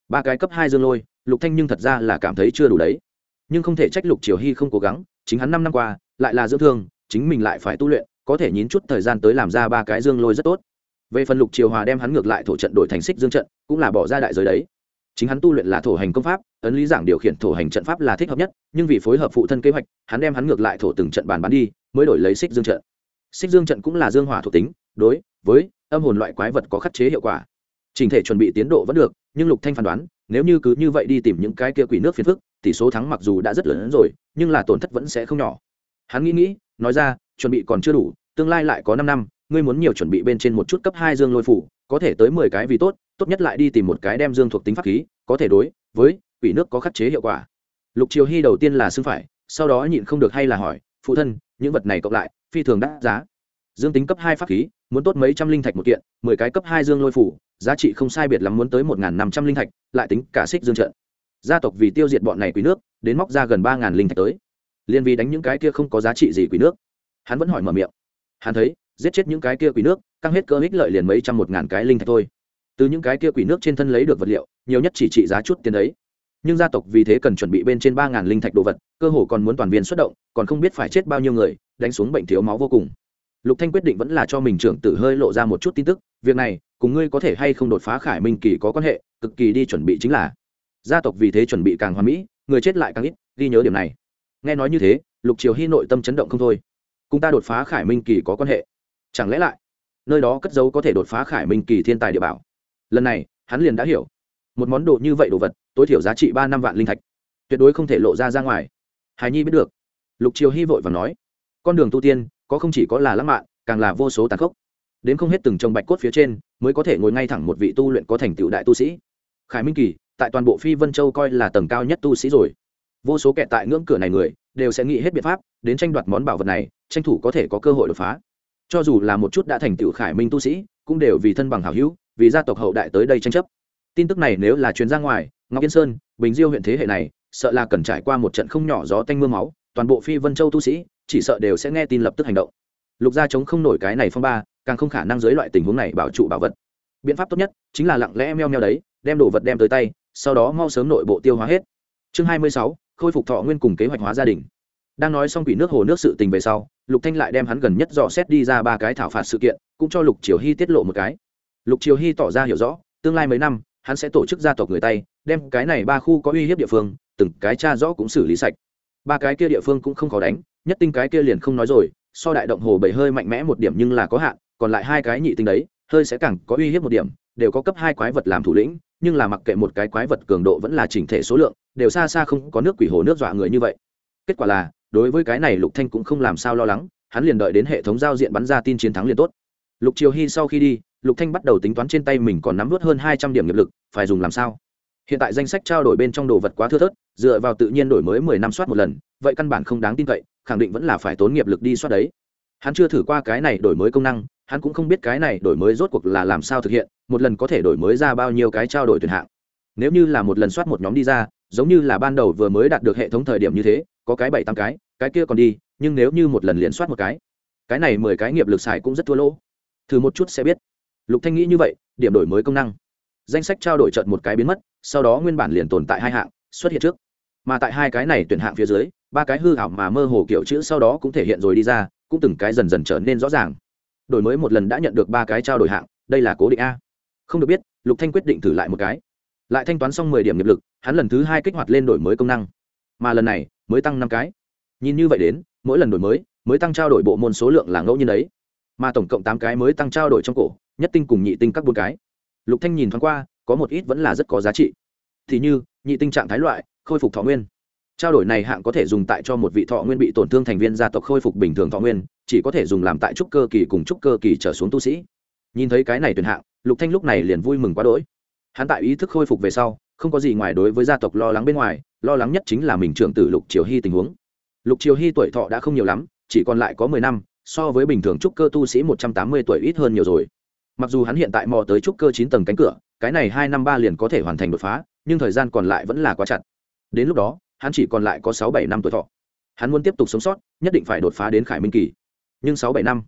Ba cái cấp hai dương lôi, lục thanh nhưng thật ra là cảm thấy chưa đủ đấy. Nhưng không thể trách lục triều hy không cố gắng, chính hắn năm năm qua, lại là dưỡng thương, chính mình lại phải tu luyện, có thể nhín chút thời gian tới làm ra ba cái dương lôi rất tốt. Về phần lục triều hòa đem hắn ngược lại thổ trận đổi thành xích dương trận, cũng là bỏ ra đại giới đấy. Chính hắn tu luyện là thổ hành công pháp, ấn lý giảng điều khiển thổ hành trận pháp là thích hợp nhất, nhưng vì phối hợp phụ thân kế hoạch, hắn đem hắn ngược lại thổ từng trận bàn bán đi, mới đổi lấy xích dương trận. Xích dương trận cũng là dương hỏa thuộc tính, đối, với âm hồn loại quái vật có khắc chế hiệu quả. Trình thể chuẩn bị tiến độ vẫn được, nhưng lục thanh phán đoán, nếu như cứ như vậy đi tìm những cái kia quỷ nước phiền phức, tỷ số thắng mặc dù đã rất lớn hơn rồi, nhưng là tổn thất vẫn sẽ không nhỏ. Hắn nghĩ nghĩ, nói ra, chuẩn bị còn chưa đủ, tương lai lại có năm năm, ngươi muốn nhiều chuẩn bị bên trên một chút cấp hai dương lôi phủ, có thể tới mười cái vì tốt tốt nhất lại đi tìm một cái đem dương thuộc tính pháp khí, có thể đối với quỷ nước có khắc chế hiệu quả. Lục triều hy đầu tiên là xưng phải, sau đó nhịn không được hay là hỏi, phụ thân, những vật này cộng lại, phi thường đắt giá dương tính cấp hai pháp khí, muốn tốt mấy trăm linh thạch một kiện, mười cái cấp hai dương lôi phủ, giá trị không sai biệt lắm muốn tới một năm trăm linh thạch, lại tính cả xích dương trận. Gia tộc vì tiêu diệt bọn này quý nước, đến móc ra gần ba linh thạch tới. Liên vì đánh những cái kia không có giá trị gì quý nước. Hắn vẫn hỏi mở miệng. Hắn thấy, giết chết những cái kia quý nước, căng hết cơ ích lợi liền mấy trăm một ngàn cái linh thạch thôi. Từ những cái kia quỷ nước trên thân lấy được vật liệu, nhiều nhất chỉ trị giá chút tiền đấy. Nhưng gia tộc vì thế cần chuẩn bị bên trên ba ngàn linh thạch đồ vật, cơ hồ còn muốn toàn viên xuất động, còn không biết phải chết bao nhiêu người, đánh xuống bệnh thiếu máu vô cùng lục thanh quyết định vẫn là cho mình trưởng tử hơi lộ ra một chút tin tức, việc này, cùng ngươi có thể hay không đột phá khải minh kỳ có quan hệ, cực kỳ đi chuẩn bị chính là. Gia tộc vì thế chuẩn bị càng hoàn mỹ, người chết lại càng ít, ghi nhớ điểm này. Nghe nói như thế, lục triều hy nội tâm chấn động không thôi. Cùng ta đột phá khải minh kỳ có quan hệ? Chẳng lẽ lại, nơi đó cất giấu có thể đột phá khải minh kỳ thiên tài địa bảo? Lần này, hắn liền đã hiểu. Một món đồ như vậy đồ vật, tối thiểu giá trị ba năm vạn linh thạch, tuyệt đối không thể lộ ra ra ngoài. Hài nhi biết được. Lục triều hy vội và nói. Con đường tu tiên có không chỉ có là lãng mạn, càng là vô số tàn khốc. Đến không hết từng trồng bạch cốt phía trên, mới có thể ngồi ngay thẳng một vị tu luyện có thành tựu đại tu sĩ. Khải minh kỳ, tại toàn bộ phi vân châu coi là tầng cao nhất tu sĩ rồi. Vô số kẻ tại ngưỡng cửa này người, đều sẽ nghĩ hết biện pháp, đến tranh đoạt món bảo vật này, tranh thủ có thể có cơ hội đột phá. Cho dù là một chút đã thành tựu khải minh tu sĩ, cũng đều vì thân bằng hảo hữu, vì gia tộc hậu đại tới đây tranh chấp. Tin tức này nếu là truyền ra ngoài, ngọc yên sơn, bình diêu huyện thế hệ này, sợ là cần trải qua một trận không nhỏ gió tanh mưa máu, toàn bộ phi vân châu tu sĩ chỉ sợ đều sẽ nghe tin lập tức hành động. Lục gia chống không nổi cái này phong ba, càng không khả năng dưới loại tình huống này bảo trụ bảo vật. Biện pháp tốt nhất chính là lặng lẽ meo meo đấy, đem đồ vật đem tới tay, sau đó mau sớm nội bộ tiêu hóa hết. Chương hai mươi sáu, khôi phục thọ nguyên cùng kế hoạch hóa gia đình. Đang nói xong quỷ nước hồ nước sự tình về sau, lục thanh lại đem hắn gần nhất dò xét đi ra ba cái thảo phạt sự kiện, cũng cho lục triều hy tiết lộ một cái. Lục triều hy tỏ ra hiểu rõ, tương lai mấy năm, hắn sẽ tổ chức gia tộc người tây, đem cái này ba khu có uy hiếp địa phương, từng cái cha rõ cũng xử lý sạch. Ba cái kia địa phương cũng không khó đánh nhất tinh cái kia liền không nói rồi, so đại động hồ bảy hơi mạnh mẽ một điểm nhưng là có hạn, còn lại hai cái nhị tinh đấy, hơi sẽ càng có uy hiếp một điểm, đều có cấp hai quái vật làm thủ lĩnh, nhưng là mặc kệ một cái quái vật cường độ vẫn là chỉnh thể số lượng, đều xa xa không có nước quỷ hồ nước dọa người như vậy. Kết quả là, đối với cái này lục thanh cũng không làm sao lo lắng, hắn liền đợi đến hệ thống giao diện bắn ra tin chiến thắng liền tốt. Lục triều hy sau khi đi, lục thanh bắt đầu tính toán trên tay mình còn nắm vớt hơn hai trăm điểm nghiệp lực, phải dùng làm sao? Hiện tại danh sách trao đổi bên trong đồ vật quá thưa thớt, dựa vào tự nhiên đổi mới mười năm soát một lần, vậy căn bản không đáng tin cậy khẳng định vẫn là phải tốn nghiệp lực đi soát đấy. Hắn chưa thử qua cái này đổi mới công năng, hắn cũng không biết cái này đổi mới rốt cuộc là làm sao thực hiện, một lần có thể đổi mới ra bao nhiêu cái trao đổi tuyển hạng. Nếu như là một lần soát một nhóm đi ra, giống như là ban đầu vừa mới đạt được hệ thống thời điểm như thế, có cái bảy tám cái cái kia còn đi, nhưng nếu như một lần liền soát một cái cái này mười cái nghiệp lực xài cũng rất thua lỗ. Thử một chút sẽ biết. Lục thanh nghĩ như vậy, điểm đổi mới công năng. Danh sách trao đổi trận một cái biến mất, sau đó nguyên bản liền tồn tại hai hạng, xuất hiện trước. Mà tại hai cái này tuyển hạng phía dưới ba cái hư ảo mà mơ hồ kiểu chữ sau đó cũng thể hiện rồi đi ra, cũng từng cái dần dần trở nên rõ ràng. Đổi mới một lần đã nhận được ba cái trao đổi hạng, đây là cố định a. Không được biết, lục thanh quyết định thử lại một cái. Lại thanh toán xong mười điểm nghiệp lực, hắn lần thứ hai kích hoạt lên đổi mới công năng. Mà lần này, mới tăng năm cái. Nhìn như vậy đến, mỗi lần đổi mới mới tăng trao đổi bộ môn số lượng là ngẫu nhiên đấy. Mà tổng cộng tám cái mới tăng trao đổi trong cổ, nhất tinh cùng nhị tinh các bốn cái. Lục thanh nhìn thoáng qua, có một ít vẫn là rất có giá trị. Thì như, nhị tinh trạng thái loại, khôi phục thọ nguyên trao đổi này hạng có thể dùng tại cho một vị thọ nguyên bị tổn thương thành viên gia tộc khôi phục bình thường thọ nguyên, chỉ có thể dùng làm tại trúc cơ kỳ cùng trúc cơ kỳ trở xuống tu sĩ. Nhìn thấy cái này tuyển hạng, lục thanh lúc này liền vui mừng quá đỗi. Hắn tại ý thức khôi phục về sau, không có gì ngoài đối với gia tộc lo lắng bên ngoài, lo lắng nhất chính là mình trưởng tử lục triều hy tình huống. Lục triều hy tuổi thọ đã không nhiều lắm, chỉ còn lại có mười năm, so với bình thường trúc cơ tu sĩ một trăm tám mươi tuổi ít hơn nhiều rồi. Mặc dù hắn hiện tại mò tới trúc cơ chín tầng cánh cửa, cái này hai năm ba liền có thể hoàn thành đột phá, nhưng thời gian còn lại vẫn là quá chặt. Đến lúc đó hắn chỉ còn lại có sáu bảy năm tuổi thọ. Hắn muốn tiếp tục sống sót nhất định phải đột phá đến khải minh kỳ. Nhưng sáu bảy năm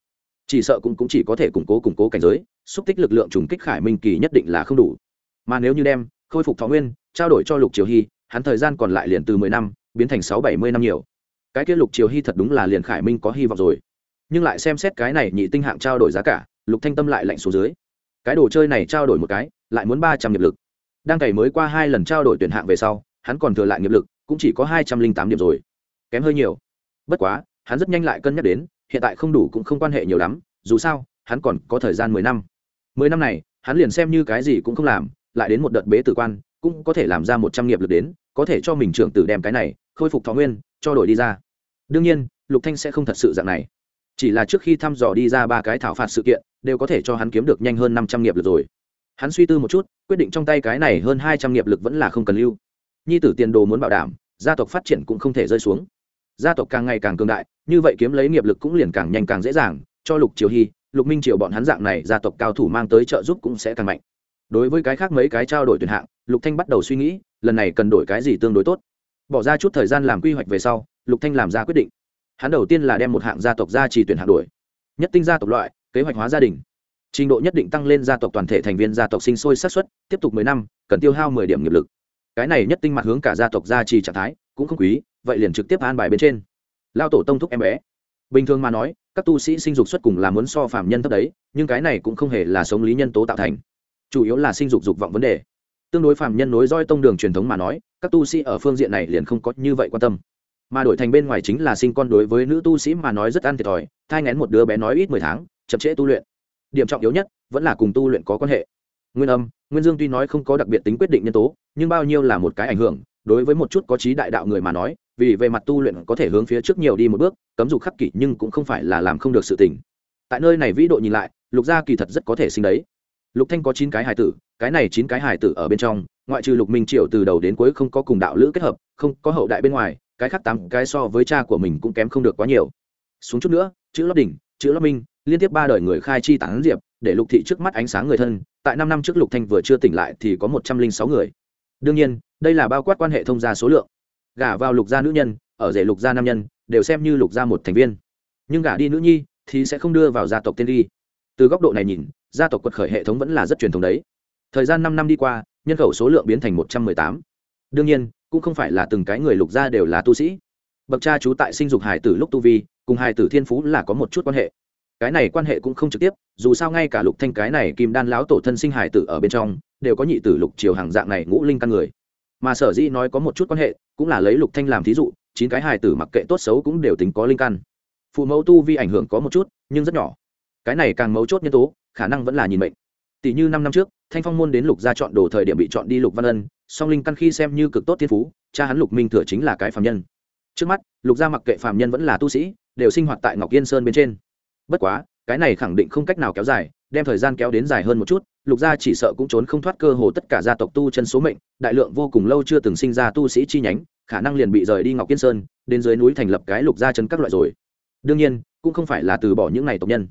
chỉ sợ cũng, cũng chỉ có thể củng cố củng cố cảnh giới xúc tích lực lượng trùng kích khải minh kỳ nhất định là không đủ. Mà nếu như đem khôi phục thọ nguyên trao đổi cho lục triều hy hắn thời gian còn lại liền từ mười năm biến thành sáu bảy mươi năm nhiều. Cái kia lục triều hy thật đúng là liền khải minh có hy vọng rồi. Nhưng lại xem xét cái này nhị tinh hạng trao đổi giá cả lục thanh tâm lại lạnh xuống dưới. Cái đồ chơi này trao đổi một cái lại muốn ba trăm nghiệp lực. Đang cày mới qua hai lần trao đổi tuyển hạng về sau hắn còn thừa lại nghiệp lực cũng chỉ có hai trăm linh tám điểm rồi. Kém hơi nhiều. Bất quá, hắn rất nhanh lại cân nhắc đến, hiện tại không đủ cũng không quan hệ nhiều lắm, dù sao, hắn còn có thời gian mười năm. Mười năm này, hắn liền xem như cái gì cũng không làm, lại đến một đợt bế tử quan, cũng có thể làm ra một trăm nghiệp lực đến, có thể cho mình trưởng tử đem cái này, khôi phục thọ nguyên, cho đổi đi ra. Đương nhiên, lục thanh sẽ không thật sự dạng này. Chỉ là trước khi thăm dò đi ra ba cái thảo phạt sự kiện, đều có thể cho hắn kiếm được nhanh hơn năm trăm nghiệp lực rồi. Hắn suy tư một chút, quyết định trong tay cái này hơn hai trăm nghiệp lực vẫn là không cần lưu nhi tử tiền đồ muốn bảo đảm, gia tộc phát triển cũng không thể rơi xuống. Gia tộc càng ngày càng cường đại, như vậy kiếm lấy nghiệp lực cũng liền càng nhanh càng dễ dàng, cho lục triều hy, lục minh triều bọn hắn dạng này gia tộc cao thủ mang tới trợ giúp cũng sẽ càng mạnh. Đối với cái khác mấy cái trao đổi tuyển hạng, lục thanh bắt đầu suy nghĩ, lần này cần đổi cái gì tương đối tốt. Bỏ ra chút thời gian làm quy hoạch về sau, lục thanh làm ra quyết định. Hắn đầu tiên là đem một hạng gia tộc gia trì tuyển hạng đổi. Nhất tinh gia tộc loại, kế hoạch hóa gia đình. Trình độ nhất định tăng lên gia tộc toàn thể thành viên gia tộc sinh sôi sát xuất tiếp tục mười năm, cần tiêu hao mười điểm nghiệp lực cái này nhất tinh mặt hướng cả gia tộc gia trì trạng thái, cũng không quý, vậy liền trực tiếp an bài bên trên. Lao tổ tông thúc em bé. Bình thường mà nói, các tu sĩ sinh dục xuất cùng là muốn so phạm nhân thấp đấy, nhưng cái này cũng không hề là sống lý nhân tố tạo thành. Chủ yếu là sinh dục dục vọng vấn đề. Tương đối phạm nhân nối roi tông đường truyền thống mà nói, các tu sĩ ở phương diện này liền không có như vậy quan tâm. Mà đổi thành bên ngoài chính là sinh con đối với nữ tu sĩ mà nói rất ăn thiệt thòi, thai ngén một đứa bé nói ít mười tháng, chậm trễ tu luyện. Điểm trọng yếu nhất vẫn là cùng tu luyện có quan hệ nguyên âm, nguyên dương tuy nói không có đặc biệt tính quyết định nhân tố, nhưng bao nhiêu là một cái ảnh hưởng, đối với một chút có trí đại đạo người mà nói, vì về mặt tu luyện có thể hướng phía trước nhiều đi một bước, cấm dục khắc kỷ nhưng cũng không phải là làm không được sự tình. Tại nơi này vĩ độ nhìn lại, lục gia kỳ thật rất có thể sinh đấy. Lục thanh có chín cái hài tử, cái này chín cái hài tử ở bên trong, ngoại trừ lục minh triệu từ đầu đến cuối không có cùng đạo lữ kết hợp, không có hậu đại bên ngoài, cái khác tám cái so với cha của mình cũng kém không được quá nhiều. Xuống chút nữa, chữ lót đỉnh, chữ lót minh, liên tiếp ba đời người khai chi tán diệp, để lục thị trước mắt ánh sáng người thân tại năm năm trước lục thanh vừa chưa tỉnh lại thì có một trăm linh sáu người. Đương nhiên, đây là bao quát quan hệ thông gia số lượng. Gả vào lục gia nữ nhân, ở rể lục gia nam nhân, đều xem như lục gia một thành viên. Nhưng gả đi nữ nhi thì sẽ không đưa vào gia tộc tiên đi. Từ góc độ này nhìn, gia tộc quật khởi hệ thống vẫn là rất truyền thống đấy. Thời gian năm năm đi qua, nhân khẩu số lượng biến thành một trăm mười tám. Đương nhiên, cũng không phải là từng cái người lục gia đều là tu sĩ. Bậc cha chú tại sinh dục hải tử lúc tu vi, cùng hải tử thiên phú là có một chút quan hệ cái này quan hệ cũng không trực tiếp, dù sao ngay cả lục thanh cái này kim đan lão tổ thân sinh hải tử ở bên trong, đều có nhị tử lục triều hàng dạng này ngũ linh căn người. Mà sở dĩ nói có một chút quan hệ, cũng là lấy lục thanh làm thí dụ, chín cái hải tử mặc kệ tốt xấu cũng đều tính có linh căn. Phụ mẫu tu vi ảnh hưởng có một chút, nhưng rất nhỏ. Cái này càng mấu chốt nhân tố, khả năng vẫn là nhìn mệnh. Tỷ như năm năm trước, thanh phong môn đến lục gia chọn đồ thời điểm bị chọn đi lục văn ân, song linh căn khi xem như cực tốt thiên phú, cha hắn lục minh thừa chính là cái phàm nhân. Trước mắt, lục gia mặc kệ phàm nhân vẫn là tu sĩ, đều sinh hoạt tại ngọc yên sơn bên trên bất quá, cái này khẳng định không cách nào kéo dài, đem thời gian kéo đến dài hơn một chút, lục gia chỉ sợ cũng trốn không thoát cơ hồ tất cả gia tộc tu chân số mệnh, đại lượng vô cùng lâu chưa từng sinh ra tu sĩ chi nhánh, khả năng liền bị rời đi ngọc kiên sơn, đến dưới núi thành lập cái lục gia chân các loại rồi. Đương nhiên, cũng không phải là từ bỏ những này tộc nhân.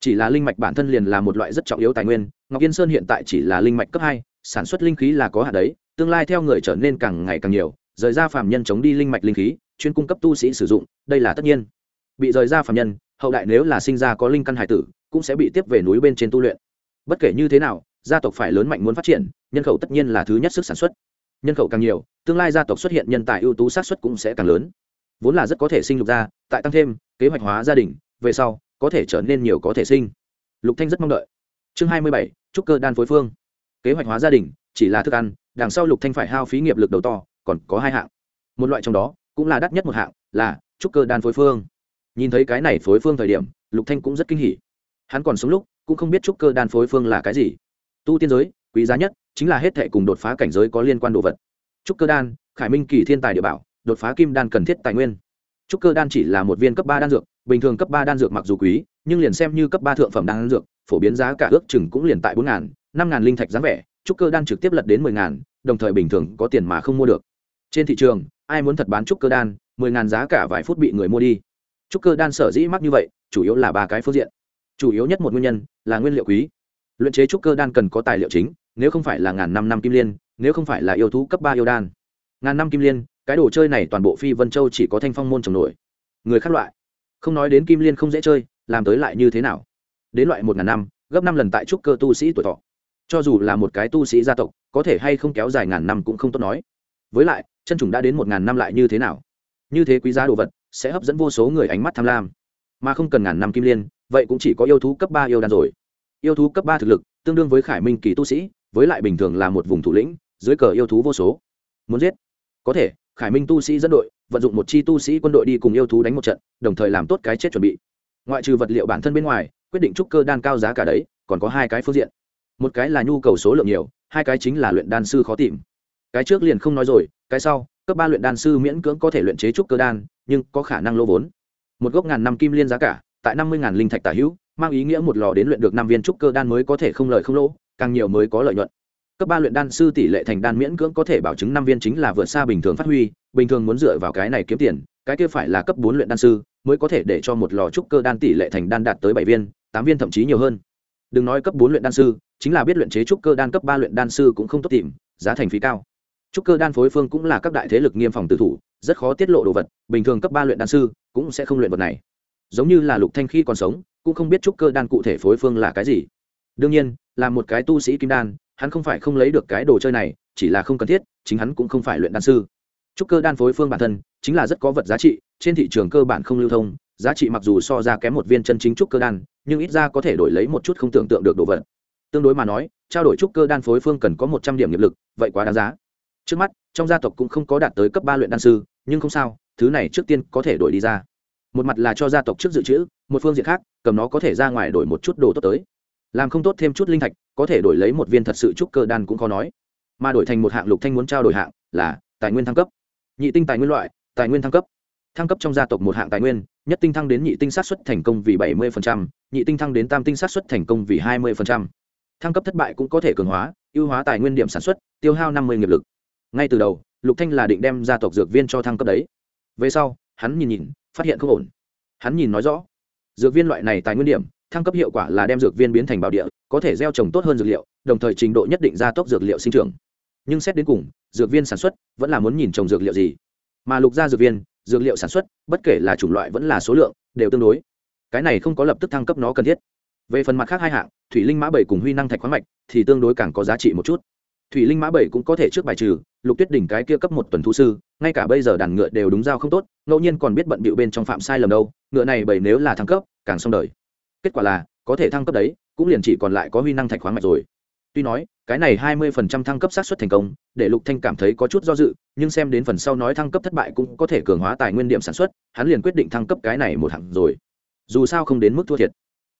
Chỉ là linh mạch bản thân liền là một loại rất trọng yếu tài nguyên, ngọc yên sơn hiện tại chỉ là linh mạch cấp hai, sản xuất linh khí là có hạn đấy, tương lai theo người trở nên càng ngày càng nhiều, rời ra phàm nhân chống đi linh mạch linh khí, chuyên cung cấp tu sĩ sử dụng, đây là tất nhiên. Bị rời ra phàm nhân hậu đại nếu là sinh ra có linh căn hải tử, cũng sẽ bị tiếp về núi bên trên tu luyện. Bất kể như thế nào, gia tộc phải lớn mạnh muốn phát triển, nhân khẩu tất nhiên là thứ nhất sức sản xuất. Nhân khẩu càng nhiều, tương lai gia tộc xuất hiện nhân tài ưu tú sát xuất cũng sẽ càng lớn. Vốn là rất có thể sinh lục gia, tại tăng thêm, kế hoạch hóa gia đình, về sau, có thể trở nên nhiều có thể sinh. Lục thanh rất mong đợi. Chương hai mươi bảy, trúc cơ đan phối phương. Kế hoạch hóa gia đình, chỉ là thức ăn, đằng sau lục thanh phải hao phí nghiệp lực đầu to, còn có hai hạng. Một loại trong đó, cũng là đắt nhất một hạng, là trúc cơ đan phối phương nhìn thấy cái này phối phương thời điểm, lục thanh cũng rất kinh hỉ. Hắn còn sống lúc, cũng không biết trúc cơ đan phối phương là cái gì. Tu tiên giới, quý giá nhất chính là hết thệ cùng đột phá cảnh giới có liên quan đồ vật. Trúc cơ đan, khải minh kỳ thiên tài địa bảo, đột phá kim đan cần thiết tài nguyên. Trúc cơ đan chỉ là một viên cấp ba đan dược, bình thường cấp ba đan dược mặc dù quý, nhưng liền xem như cấp ba thượng phẩm đan dược, phổ biến giá cả ước chừng cũng liền tại bốn ngàn, năm ngàn linh thạch giá vẻ, trúc cơ đan trực tiếp lật đến mười ngàn, đồng thời bình thường có tiền mà không mua được. Trên thị trường, ai muốn thật bán trúc cơ đan, mười ngàn giá cả vài phút bị người mua đi trúc cơ đan sở dĩ mắc như vậy, chủ yếu là ba cái phương diện. Chủ yếu nhất một nguyên nhân, là nguyên liệu quý. Luyện chế trúc cơ đan cần có tài liệu chính, nếu không phải là ngàn năm năm kim liên, nếu không phải là yêu thú cấp ba yêu đan. Ngàn năm kim liên, cái đồ chơi này toàn bộ phi vân châu chỉ có thanh phong môn trồng nổi. Người khác loại, không nói đến kim liên không dễ chơi, làm tới lại như thế nào? Đến loại một ngàn năm, gấp năm lần tại trúc cơ tu sĩ tuổi thọ. Cho dù là một cái tu sĩ gia tộc, có thể hay không kéo dài ngàn năm cũng không tốt nói. Với lại, chân trùng đã đến một ngàn năm lại như thế nào? Như thế quý giá đồ vật sẽ hấp dẫn vô số người ánh mắt tham lam. Mà không cần ngàn năm kim liên, vậy cũng chỉ có yêu thú cấp ba yêu đan rồi. Yêu thú cấp ba thực lực, tương đương với khải minh kỳ tu sĩ, với lại bình thường là một vùng thủ lĩnh, dưới cờ yêu thú vô số. Muốn giết? Có thể, khải minh tu sĩ dẫn đội, vận dụng một chi tu sĩ quân đội đi cùng yêu thú đánh một trận, đồng thời làm tốt cái chết chuẩn bị. Ngoại trừ vật liệu bản thân bên ngoài, quyết định trúc cơ đan cao giá cả đấy, còn có hai cái phương diện. Một cái là nhu cầu số lượng nhiều, hai cái chính là luyện đan sư khó tìm. Cái trước liền không nói rồi, cái sau cấp ba luyện đan sư miễn cưỡng có thể luyện chế trúc cơ đan, nhưng có khả năng lô vốn. Một gốc ngàn năm kim liên giá cả, tại năm mươi ngàn linh thạch tả hữu, mang ý nghĩa một lò đến luyện được năm viên trúc cơ đan mới có thể không lợi không lỗ, càng nhiều mới có lợi nhuận. Cấp ba luyện đan sư tỷ lệ thành đan miễn cưỡng có thể bảo chứng năm viên chính là vượt xa bình thường phát huy, bình thường muốn dựa vào cái này kiếm tiền, cái kia phải là cấp bốn luyện đan sư mới có thể để cho một lò trúc cơ đan tỷ lệ thành đan đạt tới bảy viên, tám viên thậm chí nhiều hơn. Đừng nói cấp bốn luyện đan sư, chính là biết luyện chế trúc cơ đan cấp ba luyện đan sư cũng không tốt tìm, giá thành phí cao trúc cơ đan phối phương cũng là các đại thế lực nghiêm phòng tự thủ, rất khó tiết lộ đồ vật, bình thường cấp ba luyện đan sư cũng sẽ không luyện vật này. Giống như là lục thanh khi còn sống, cũng không biết trúc cơ đan cụ thể phối phương là cái gì. Đương nhiên, là một cái tu sĩ kim đan, hắn không phải không lấy được cái đồ chơi này, chỉ là không cần thiết, chính hắn cũng không phải luyện đan sư. Trúc cơ đan phối phương bản thân chính là rất có vật giá trị, trên thị trường cơ bản không lưu thông, giá trị mặc dù so ra kém một viên chân chính trúc cơ đan, nhưng ít ra có thể đổi lấy một chút không tưởng tượng được đồ vật. Tương đối mà nói, trao đổi trúc cơ đan phối phương cần có một trăm điểm nghiệp lực, vậy quá đáng giá trước mắt trong gia tộc cũng không có đạt tới cấp ba luyện đan sư nhưng không sao thứ này trước tiên có thể đổi đi ra. Một mặt là cho gia tộc trước dự trữ một phương diện khác cầm nó có thể ra ngoài đổi một chút đồ tốt tới. Làm không tốt thêm chút linh thạch có thể đổi lấy một viên thật sự trúc cơ đan cũng khó nói. Mà đổi thành một hạng lục thanh muốn trao đổi hạng là tài nguyên thăng cấp. Nhị tinh tài nguyên loại tài nguyên thăng cấp. Thăng cấp trong gia tộc một hạng tài nguyên nhất tinh thăng đến nhị tinh sát xuất thành công vì bảy 70%, nhị tinh thăng đến tam tinh sát xuất thành công vì hai 20%. thăng cấp thất bại cũng có thể cường hóa ưu hóa tài nguyên điểm sản xuất tiêu hao năm mươi nghiệp lực ngay từ đầu, lục thanh là định đem gia tộc dược viên cho thăng cấp đấy. Về sau, hắn nhìn nhìn, phát hiện không ổn. Hắn nhìn nói rõ, dược viên loại này tài nguyên điểm, thăng cấp hiệu quả là đem dược viên biến thành bảo địa, có thể gieo trồng tốt hơn dược liệu, đồng thời trình độ nhất định gia tốc dược liệu sinh trưởng. Nhưng xét đến cùng, dược viên sản xuất vẫn là muốn nhìn trồng dược liệu gì. Mà lục gia dược viên, dược liệu sản xuất, bất kể là chủng loại vẫn là số lượng, đều tương đối. Cái này không có lập tức thăng cấp nó cần thiết. Về phần mặt khác hai hạng, thủy linh mã bảy cùng huy năng thạch khoáng mạch, thì tương đối càng có giá trị một chút thủy linh mã bảy cũng có thể trước bài trừ, lục tuyết đỉnh cái kia cấp một tuần thu sư, ngay cả bây giờ đàn ngựa đều đúng giao không tốt, ngẫu nhiên còn biết bận bịu bên trong phạm sai lầm đâu, ngựa này bảy nếu là thăng cấp, càng xong đời. Kết quả là, có thể thăng cấp đấy, cũng liền chỉ còn lại có huy năng thạch khoáng mạch rồi. Tuy nói, cái này hai mươi phần trăm thăng cấp sát xuất thành công, để lục thanh cảm thấy có chút do dự, nhưng xem đến phần sau nói thăng cấp thất bại cũng có thể cường hóa tài nguyên điểm sản xuất, hắn liền quyết định thăng cấp cái này một hạng rồi. Dù sao không đến mức thua thiệt.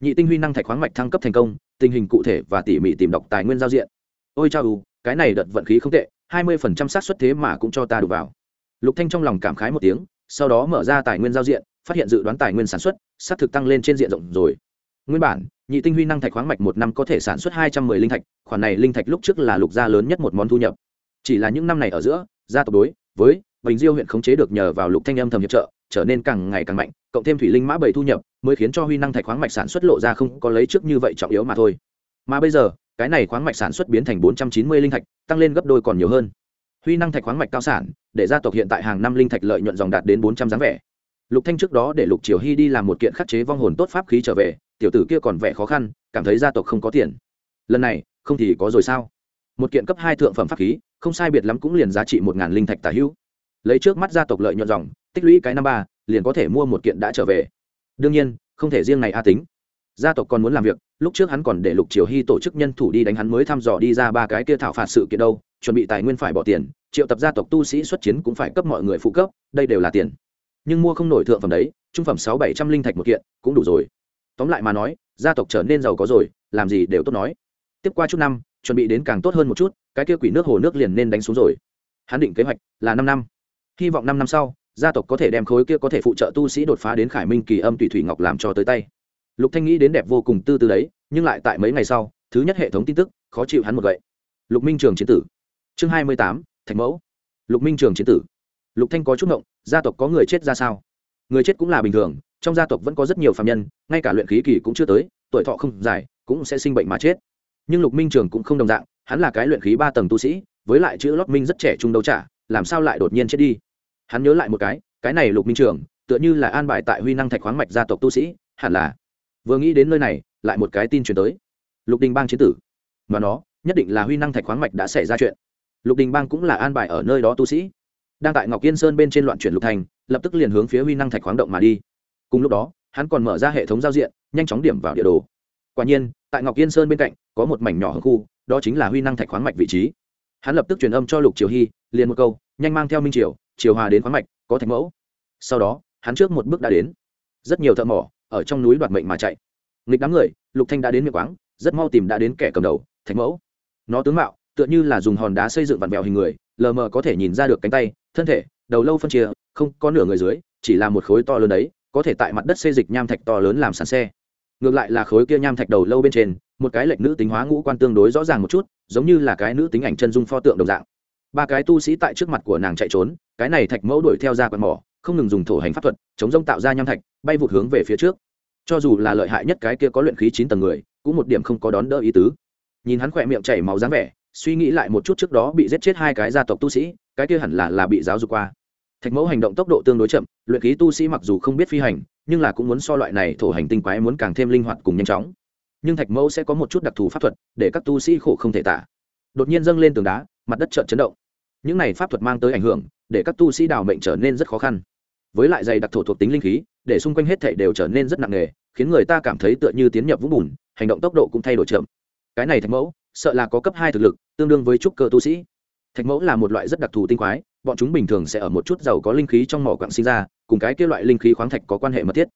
Nhị tinh huy năng thạch khoáng mạch thăng cấp thành công, tình hình cụ thể và tỉ mỉ tìm đọc tài nguyên giao diện. Ôi chao cái này đợt vận khí không tệ, hai mươi phần trăm xác suất thế mà cũng cho ta đủ vào. Lục thanh trong lòng cảm khái một tiếng, sau đó mở ra tài nguyên giao diện, phát hiện dự đoán tài nguyên sản xuất, xác thực tăng lên trên diện rộng rồi. Nguyên bản, nhị tinh huy năng thạch khoáng mạch một năm có thể sản xuất hai trăm mười linh thạch, khoản này linh thạch lúc trước là lục gia lớn nhất một món thu nhập. Chỉ là những năm này ở giữa, gia tộc đối với bình diêu huyện khống chế được nhờ vào lục thanh âm thầm hiệp trợ, trở nên càng ngày càng mạnh, cộng thêm thủy linh mã bảy thu nhập, mới khiến cho huy năng thạch khoáng mạch sản xuất lộ ra không có lấy trước như vậy trọng yếu mà thôi. Mà bây giờ cái này khoáng mạch sản xuất biến thành bốn trăm chín mươi linh thạch, tăng lên gấp đôi còn nhiều hơn. Huy năng thạch khoáng mạch cao sản, để gia tộc hiện tại hàng năm linh thạch lợi nhuận dòng đạt đến bốn trăm dáng vẻ. Lục thanh trước đó để lục triều hy đi làm một kiện khắc chế vong hồn tốt pháp khí trở về, tiểu tử kia còn vẻ khó khăn, cảm thấy gia tộc không có tiền. Lần này, không thì có rồi sao? Một kiện cấp hai thượng phẩm pháp khí, không sai biệt lắm cũng liền giá trị một ngàn linh thạch tả hữu. Lấy trước mắt gia tộc lợi nhuận dòng, tích lũy cái năm ba, liền có thể mua một kiện đã trở về. Đương nhiên, không thể riêng này a tính gia tộc còn muốn làm việc, lúc trước hắn còn để lục triều hy tổ chức nhân thủ đi đánh hắn mới thăm dò đi ra ba cái kia thảo phạt sự kiện đâu, chuẩn bị tài nguyên phải bỏ tiền, triệu tập gia tộc tu sĩ xuất chiến cũng phải cấp mọi người phụ cấp, đây đều là tiền. Nhưng mua không nổi thượng phẩm đấy, trung phẩm sáu bảy trăm linh thạch một kiện, cũng đủ rồi. Tóm lại mà nói, gia tộc trở nên giàu có rồi, làm gì đều tốt nói. Tiếp qua chút năm, chuẩn bị đến càng tốt hơn một chút, cái kia quỷ nước hồ nước liền nên đánh xuống rồi. Hắn định kế hoạch là năm năm. Hy vọng năm năm sau, gia tộc có thể đem khối kia có thể phụ trợ tu sĩ đột phá đến khải minh kỳ âm tùy thủy ngọc làm cho tới tay lục thanh nghĩ đến đẹp vô cùng tư tư đấy, nhưng lại tại mấy ngày sau, thứ nhất hệ thống tin tức, khó chịu hắn một gậy. Lục minh trường chiến tử. Chương hai mươi tám, thạch mẫu. Lục minh trường chiến tử. Lục thanh có chút ngộng, gia tộc có người chết ra sao? Người chết cũng là bình thường, trong gia tộc vẫn có rất nhiều phạm nhân, ngay cả luyện khí kỳ cũng chưa tới, tuổi thọ không dài, cũng sẽ sinh bệnh mà chết. Nhưng lục minh trường cũng không đồng dạng, hắn là cái luyện khí ba tầng tu sĩ, với lại chữ lót minh rất trẻ trung đấu trả, làm sao lại đột nhiên chết đi? Hắn nhớ lại một cái cái này lục minh trường, tựa như là an bài tại huy năng thạch khoáng mạch gia tộc tu sĩ, hẳn là vừa nghĩ đến nơi này, lại một cái tin truyền tới. Lục đình bang chiến tử. Mà nó, nhất định là huy năng thạch khoáng mạch đã xảy ra chuyện. Lục đình bang cũng là an bài ở nơi đó tu sĩ. Đang tại ngọc yên sơn bên trên loạn chuyển lục thành, lập tức liền hướng phía huy năng thạch khoáng động mà đi. Cùng lúc đó, hắn còn mở ra hệ thống giao diện, nhanh chóng điểm vào địa đồ. Quả nhiên, tại ngọc yên sơn bên cạnh, có một mảnh nhỏ hơn khu, đó chính là huy năng thạch khoáng mạch vị trí. Hắn lập tức truyền âm cho lục triều hy, liền một câu, nhanh mang theo minh triều triều hòa đến khoáng mạch, có thạch mẫu. Sau đó, hắn trước một bước đã đến. Rất nhiều thợ mỏ ở trong núi đoạt mệnh mà chạy. Nghịch đám người, lục thanh đã đến miệng quáng, rất mau tìm đã đến kẻ cầm đầu, thạch mẫu. Nó tướng mạo, tựa như là dùng hòn đá xây dựng vặn vẹo hình người, lờ mờ có thể nhìn ra được cánh tay, thân thể, đầu lâu phân chia, không có nửa người dưới, chỉ là một khối to lớn đấy, có thể tại mặt đất xây dịch nham thạch to lớn làm sàn xe. Ngược lại là khối kia nham thạch đầu lâu bên trên, một cái lệch nữ tính hóa ngũ quan tương đối rõ ràng một chút, giống như là cái nữ tính ảnh chân dung pho tượng đồng dạng. Ba cái tu sĩ tại trước mặt của nàng chạy trốn, cái này thạch mẫu đuổi theo ra quạt mỏ không ngừng dùng thổ hành pháp thuật, chống rông tạo ra nham thạch, bay vụt hướng về phía trước. Cho dù là lợi hại nhất cái kia có luyện khí chín tầng người, cũng một điểm không có đón đỡ ý tứ. Nhìn hắn khỏe miệng chảy máu dáng vẻ, suy nghĩ lại một chút trước đó bị giết chết hai cái gia tộc tu sĩ, cái kia hẳn là là bị giáo dục qua. Thạch mẫu hành động tốc độ tương đối chậm, luyện khí tu sĩ mặc dù không biết phi hành, nhưng là cũng muốn so loại này thổ hành tinh quái muốn càng thêm linh hoạt cùng nhanh chóng. Nhưng thạch mẫu sẽ có một chút đặc thù pháp thuật, để các tu sĩ khổ không thể tả. Đột nhiên dâng lên tường đá, mặt đất trợn chấn động. Những này pháp thuật mang tới ảnh hưởng, để các tu sĩ đào mệnh trở nên rất khó khăn với lại dày đặc thổ thuộc tính linh khí, để xung quanh hết thảy đều trở nên rất nặng nề, khiến người ta cảm thấy tựa như tiến nhập vũng bùn, hành động tốc độ cũng thay đổi chậm. Cái này thạch mẫu, sợ là có cấp hai thực lực, tương đương với trúc cơ tu sĩ. Thạch mẫu là một loại rất đặc thù tinh quái, bọn chúng bình thường sẽ ở một chút giàu có linh khí trong mỏ quặng sinh ra, cùng cái kia loại linh khí khoáng thạch có quan hệ mật thiết.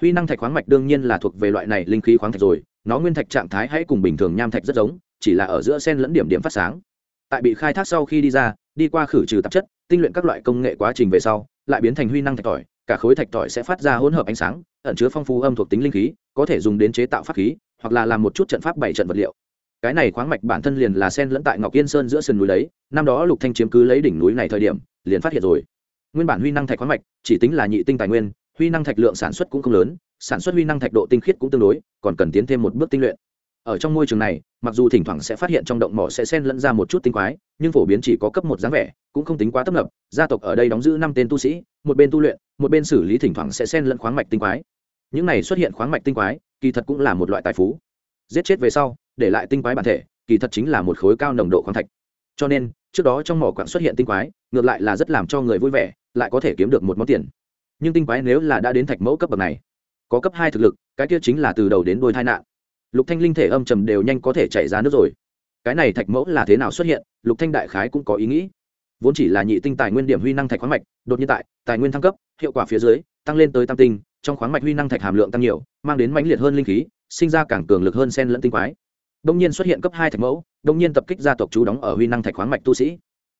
Huy năng thạch khoáng mạch đương nhiên là thuộc về loại này linh khí khoáng thạch rồi, nó nguyên thạch trạng thái hãy cùng bình thường nham thạch rất giống, chỉ là ở giữa sen lẫn điểm điểm phát sáng. Tại bị khai thác sau khi đi ra, đi qua khử trừ tạp chất, tinh luyện các loại công nghệ quá trình về sau lại biến thành huy năng thạch tỏi, cả khối thạch tỏi sẽ phát ra hỗn hợp ánh sáng, ẩn chứa phong phú âm thuộc tính linh khí, có thể dùng đến chế tạo pháp khí, hoặc là làm một chút trận pháp bảy trận vật liệu. Cái này khoáng mạch bản thân liền là sen lẫn tại ngọc yên sơn giữa sườn núi đấy, năm đó lục thanh chiếm cứ lấy đỉnh núi này thời điểm, liền phát hiện rồi. Nguyên bản huy năng thạch khoáng mạch, chỉ tính là nhị tinh tài nguyên, huy năng thạch lượng sản xuất cũng không lớn, sản xuất huy năng thạch độ tinh khiết cũng tương đối, còn cần tiến thêm một bước tinh luyện ở trong môi trường này, mặc dù thỉnh thoảng sẽ phát hiện trong động mỏ sẽ xen lẫn ra một chút tinh quái, nhưng phổ biến chỉ có cấp một dáng vẻ, cũng không tính quá tấp nập. Gia tộc ở đây đóng giữ năm tên tu sĩ, một bên tu luyện, một bên xử lý thỉnh thoảng sẽ xen lẫn khoáng mạch tinh quái. Những này xuất hiện khoáng mạch tinh quái, kỳ thật cũng là một loại tài phú. Giết chết về sau, để lại tinh quái bản thể, kỳ thật chính là một khối cao nồng độ khoáng thạch. Cho nên, trước đó trong mỏ quặng xuất hiện tinh quái, ngược lại là rất làm cho người vui vẻ, lại có thể kiếm được một món tiền. Nhưng tinh quái nếu là đã đến thạch mẫu cấp bậc này, có cấp hai thực lực, cái kia chính là từ đầu đến đôi tai nạn lục thanh linh thể âm trầm đều nhanh có thể chảy ra nước rồi. Cái này thạch mẫu là thế nào xuất hiện, lục thanh đại khái cũng có ý nghĩ. Vốn chỉ là nhị tinh tài nguyên điểm huy năng thạch khoáng mạch, đột nhiên tại, tài nguyên thăng cấp, hiệu quả phía dưới, tăng lên tới tam tinh, trong khoáng mạch huy năng thạch hàm lượng tăng nhiều, mang đến mãnh liệt hơn linh khí, sinh ra càng cường lực hơn sen lẫn tinh quái. Đông nhiên xuất hiện cấp hai thạch mẫu, đông nhiên tập kích gia tộc chú đóng ở huy năng thạch khoáng mạch tu sĩ.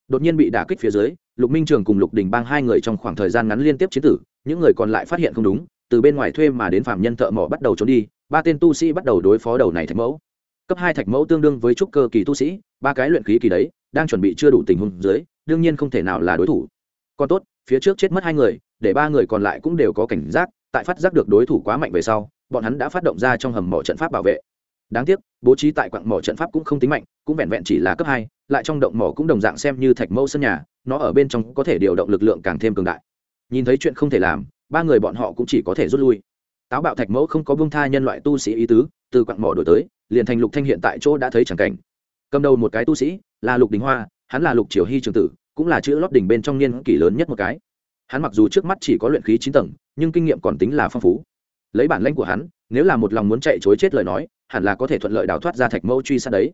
Đột nhiên bị đả kích phía dưới, lục minh trường cùng lục đình bang hai người trong khoảng thời gian ngắn liên tiếp chiến tử, những người còn lại phát hiện không đúng, từ bên ngoài thuê mà đến phạm nhân thợ mỏ bắt đầu trốn đi ba tên tu sĩ bắt đầu đối phó đầu này thạch mẫu. Cấp hai thạch mẫu tương đương với trúc cơ kỳ tu sĩ, ba cái luyện khí kỳ đấy, đang chuẩn bị chưa đủ tình huống dưới, đương nhiên không thể nào là đối thủ. Còn tốt, phía trước chết mất hai người, để ba người còn lại cũng đều có cảnh giác, tại phát giác được đối thủ quá mạnh về sau, bọn hắn đã phát động ra trong hầm mỏ trận pháp bảo vệ. Đáng tiếc, bố trí tại quặng mỏ trận pháp cũng không tính mạnh, cũng vẹn vẹn chỉ là cấp hai, lại trong động mỏ cũng đồng dạng xem như thạch mẫu sân nhà, nó ở bên trong có thể điều động lực lượng càng thêm cường đại. Nhìn thấy chuyện không thể làm, ba người bọn họ cũng chỉ có thể rút lui táo bạo thạch mẫu không có bông tha nhân loại tu sĩ ý tứ, từ quặng mỏ đổi tới, liền thành lục thanh hiện tại chỗ đã thấy chẳng cảnh. Cầm đầu một cái tu sĩ là lục đình hoa, hắn là lục triều hy trường tử, cũng là chữ lót đỉnh bên trong niên kỷ lớn nhất một cái. Hắn mặc dù trước mắt chỉ có luyện khí chín tầng, nhưng kinh nghiệm còn tính là phong phú. Lấy bản lãnh của hắn, nếu là một lòng muốn chạy chối chết lời nói, hẳn là có thể thuận lợi đào thoát ra thạch mẫu truy sát đấy.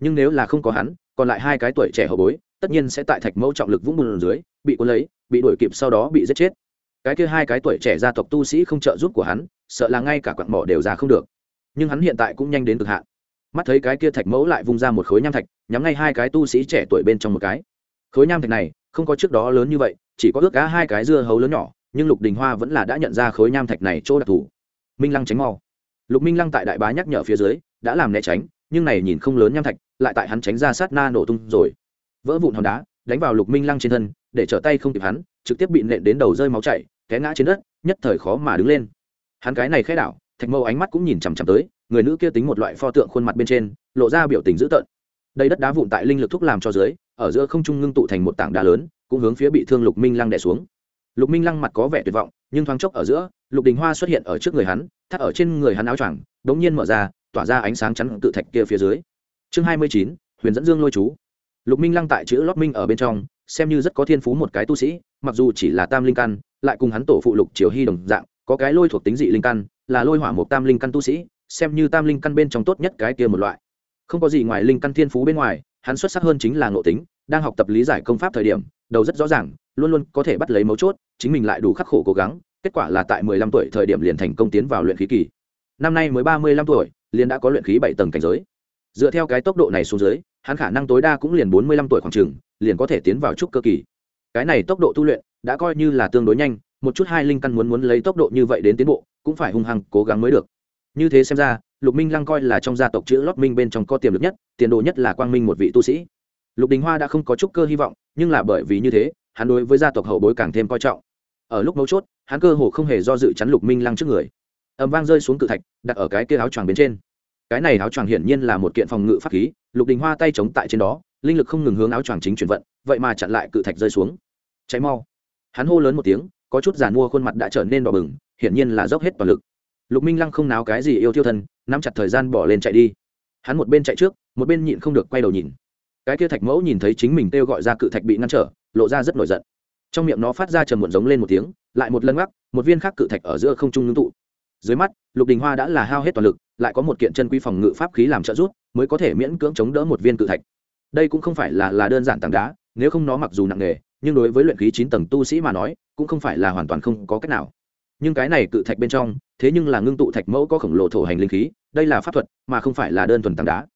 Nhưng nếu là không có hắn, còn lại hai cái tuổi trẻ hậu bối, tất nhiên sẽ tại thạch mẫu trọng lực vũng bùn dưới, bị cuốn lấy, bị đuổi kịp sau đó bị giết chết cái kia hai cái tuổi trẻ gia tộc tu sĩ không trợ giúp của hắn, sợ là ngay cả quặng mỏ đều ra không được. Nhưng hắn hiện tại cũng nhanh đến cực hạn. Mắt thấy cái kia thạch mẫu lại vung ra một khối nham thạch, nhắm ngay hai cái tu sĩ trẻ tuổi bên trong một cái. Khối nham thạch này, không có trước đó lớn như vậy, chỉ có ước cá hai cái dưa hấu lớn nhỏ, nhưng lục đình hoa vẫn là đã nhận ra khối nham thạch này chỗ đặc thù. Minh lăng tránh mau. Lục minh lăng tại đại bá nhắc nhở phía dưới, đã làm né tránh, nhưng này nhìn không lớn nham thạch, lại tại hắn tránh ra sát na nổ tung rồi. Vỡ vụn hòn đá, đánh vào lục minh lăng trên thân, để trở tay không kịp hắn, trực tiếp bị nện đến đầu rơi máu chảy té ngã trên đất, nhất thời khó mà đứng lên. Hắn cái này khẽ đảo, thạch mâu ánh mắt cũng nhìn chằm chằm tới, người nữ kia tính một loại pho tượng khuôn mặt bên trên, lộ ra biểu tình dữ tợn. Đây đất đá vụn tại linh lực thúc làm cho dưới, ở giữa không trung ngưng tụ thành một tảng đá lớn, cũng hướng phía bị thương lục minh lăng đè xuống. Lục minh lăng mặt có vẻ tuyệt vọng, nhưng thoáng chốc ở giữa, lục đình hoa xuất hiện ở trước người hắn, thắt ở trên người hắn áo choàng, đống nhiên mở ra, tỏa ra ánh sáng chắn tự thạch kia phía dưới. Chương hai mươi chín, huyền dẫn dương lôi chú. Lục minh lăng tại chữ lót minh ở bên trong, xem như rất có thiên phú một cái tu sĩ, mặc dù chỉ là tam linh căn lại cùng hắn tổ phụ lục triều hy đồng dạng, có cái lôi thuộc tính dị linh căn, là lôi hỏa một tam linh căn tu sĩ, xem như tam linh căn bên trong tốt nhất cái kia một loại. Không có gì ngoài linh căn thiên phú bên ngoài, hắn xuất sắc hơn chính là ngộ tính, đang học tập lý giải công pháp thời điểm, đầu rất rõ ràng, luôn luôn có thể bắt lấy mấu chốt, chính mình lại đủ khắc khổ cố gắng, kết quả là tại mười lăm tuổi thời điểm liền thành công tiến vào luyện khí kỳ. Năm nay mới ba mươi lăm tuổi, liền đã có luyện khí bảy tầng cảnh giới. Dựa theo cái tốc độ này xuống dưới, hắn khả năng tối đa cũng liền bốn mươi lăm tuổi khoảng trường liền có thể tiến vào trúc cơ kỳ. Cái này tốc độ tu luyện đã coi như là tương đối nhanh, một chút hai linh căn muốn muốn lấy tốc độ như vậy đến tiến bộ, cũng phải hung hăng cố gắng mới được. Như thế xem ra, lục minh lăng coi là trong gia tộc chữ lót minh bên trong có tiềm lực nhất, tiền đồ nhất là quang minh một vị tu sĩ. Lục đình hoa đã không có chút cơ hy vọng, nhưng là bởi vì như thế, hắn đối với gia tộc hậu bối càng thêm coi trọng. Ở lúc mấu chốt, hắn cơ hồ không hề do dự chắn lục minh lăng trước người. Ầm vang rơi xuống cự thạch, đặt ở cái kia áo choàng bên trên. Cái này áo choàng hiển nhiên là một kiện phòng ngự pháp khí, lục đình hoa tay chống tại trên đó, linh lực không ngừng hướng áo choàng chính chuyển vận, vậy mà chặn lại cự thạch rơi xuống. Cháy mau hắn hô lớn một tiếng, có chút giàn mua khuôn mặt đã trở nên đỏ bừng, hiển nhiên là dốc hết toàn lực. Lục minh lăng không náo cái gì yêu thiêu thân, nắm chặt thời gian bỏ lên chạy đi. Hắn một bên chạy trước, một bên nhịn không được quay đầu nhìn. Cái kia thạch mẫu nhìn thấy chính mình kêu gọi ra cự thạch bị ngăn trở, lộ ra rất nổi giận. Trong miệng nó phát ra trầm muộn giống lên một tiếng, lại một lần gác một viên khác cự thạch ở giữa không trung ngưng tụ. Dưới mắt, lục đình hoa đã là hao hết toàn lực, lại có một kiện chân quy phòng ngự pháp khí làm trợ giúp, mới có thể miễn cưỡng chống đỡ một viên cự thạch. Đây cũng không phải là là đơn giản tảng đá, nếu không nó mặc dù nặng nề nhưng đối với luyện khí chín tầng tu sĩ mà nói, cũng không phải là hoàn toàn không có cách nào. Nhưng cái này cự thạch bên trong, thế nhưng là ngưng tụ thạch mẫu có khổng lồ thổ hành linh khí, đây là pháp thuật, mà không phải là đơn thuần tảng đá.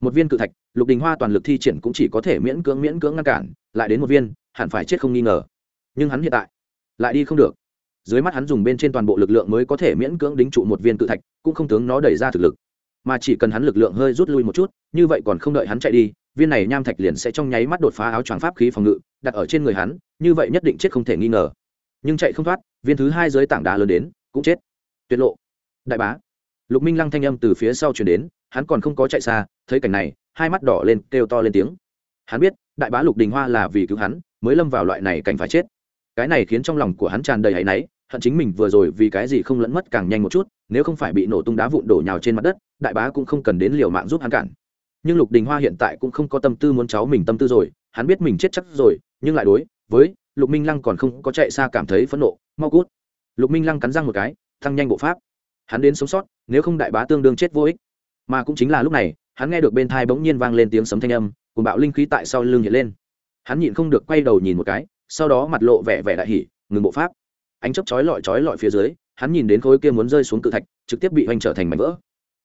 Một viên cự thạch, lục đình hoa toàn lực thi triển cũng chỉ có thể miễn cưỡng miễn cưỡng ngăn cản, lại đến một viên, hẳn phải chết không nghi ngờ. Nhưng hắn hiện tại, lại đi không được. Dưới mắt hắn dùng bên trên toàn bộ lực lượng mới có thể miễn cưỡng đính trụ một viên cự thạch, cũng không tướng nó đẩy ra thực lực. Mà chỉ cần hắn lực lượng hơi rút lui một chút, như vậy còn không đợi hắn chạy đi, viên này nham thạch liền sẽ trong nháy mắt đột phá áo choàng pháp khí phòng ngự đặt ở trên người hắn, như vậy nhất định chết không thể nghi ngờ. Nhưng chạy không thoát, viên thứ hai dưới tảng đá lớn đến, cũng chết. Tuyệt lộ. Đại bá. Lục minh lăng thanh âm từ phía sau chuyển đến, hắn còn không có chạy xa, thấy cảnh này, hai mắt đỏ lên, kêu to lên tiếng. Hắn biết, đại bá lục đình hoa là vì cứu hắn, mới lâm vào loại này cảnh phải chết. Cái này khiến trong lòng của hắn tràn đầy áy náy, hận chính mình vừa rồi vì cái gì không lẫn mất càng nhanh một chút, nếu không phải bị nổ tung đá vụn đổ nhào trên mặt đất, đại bá cũng không cần đến liều mạng giúp hắn cản. Nhưng lục đình hoa hiện tại cũng không có tâm tư muốn cháu mình tâm tư rồi, hắn biết mình chết chắc rồi nhưng lại đối với lục minh lăng còn không có chạy xa cảm thấy phẫn nộ, mau cút. Lục minh lăng cắn răng một cái thăng nhanh bộ pháp. Hắn đến sống sót, nếu không đại bá tương đương chết vô ích. Mà cũng chính là lúc này, hắn nghe được bên thai bỗng nhiên vang lên tiếng sấm thanh âm cùng bạo linh khí tại sau lưng hiện lên. Hắn nhịn không được quay đầu nhìn một cái, sau đó mặt lộ vẻ vẻ đại hỉ, ngừng bộ pháp. Ánh chớp chói lọi chói lọi phía dưới, hắn nhìn đến khối kia muốn rơi xuống cự thạch, trực tiếp bị hoành trở thành mảnh vỡ.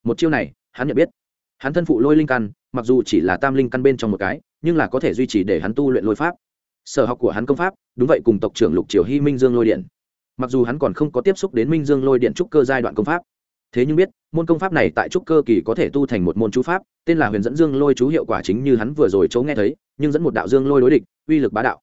Một chiêu này, hắn nhận biết. Hắn thân phụ lôi linh căn, mặc dù chỉ là tam linh căn bên trong một cái, nhưng là có thể duy trì để hắn tu luyện lôi pháp sở học của hắn công pháp, đúng vậy cùng tộc trưởng lục triều hy minh dương lôi điện. Mặc dù hắn còn không có tiếp xúc đến minh dương lôi điện trúc cơ giai đoạn công pháp. Thế nhưng biết, môn công pháp này tại trúc cơ kỳ có thể tu thành một môn chú pháp, tên là huyền dẫn dương lôi chú hiệu quả chính như hắn vừa rồi chỗ nghe thấy, nhưng dẫn một đạo dương lôi đối địch, uy lực bá đạo.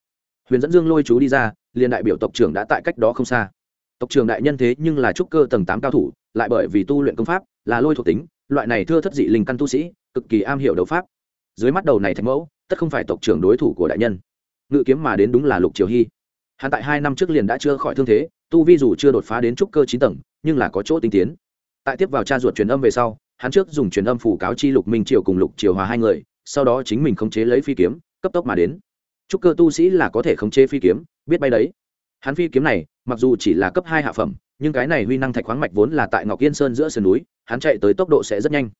Huyền dẫn dương lôi chú đi ra, liền đại biểu tộc trưởng đã tại cách đó không xa. Tộc trưởng đại nhân thế nhưng là trúc cơ tầng tám cao thủ, lại bởi vì tu luyện công pháp, là lôi thuộc tính, loại này thưa thất dị linh căn tu sĩ, cực kỳ am hiểu đấu pháp. Dưới mắt đầu này thạch mẫu, tất không phải tộc trưởng đối thủ của đại nhân ngự kiếm mà đến đúng là lục triều hy. Hắn tại hai năm trước liền đã chưa khỏi thương thế, tu vi dù chưa đột phá đến trúc cơ chín tầng, nhưng là có chỗ tinh tiến. Tại tiếp vào cha ruột truyền âm về sau, hắn trước dùng truyền âm phủ cáo chi lục minh triều cùng lục triều hòa hai người, sau đó chính mình khống chế lấy phi kiếm, cấp tốc mà đến. Trúc cơ tu sĩ là có thể khống chế phi kiếm, biết bay đấy. Hắn phi kiếm này, mặc dù chỉ là cấp hai hạ phẩm, nhưng cái này huy năng thạch khoáng mạch vốn là tại ngọc yên sơn giữa sườn núi, hắn chạy tới tốc độ sẽ rất nhanh.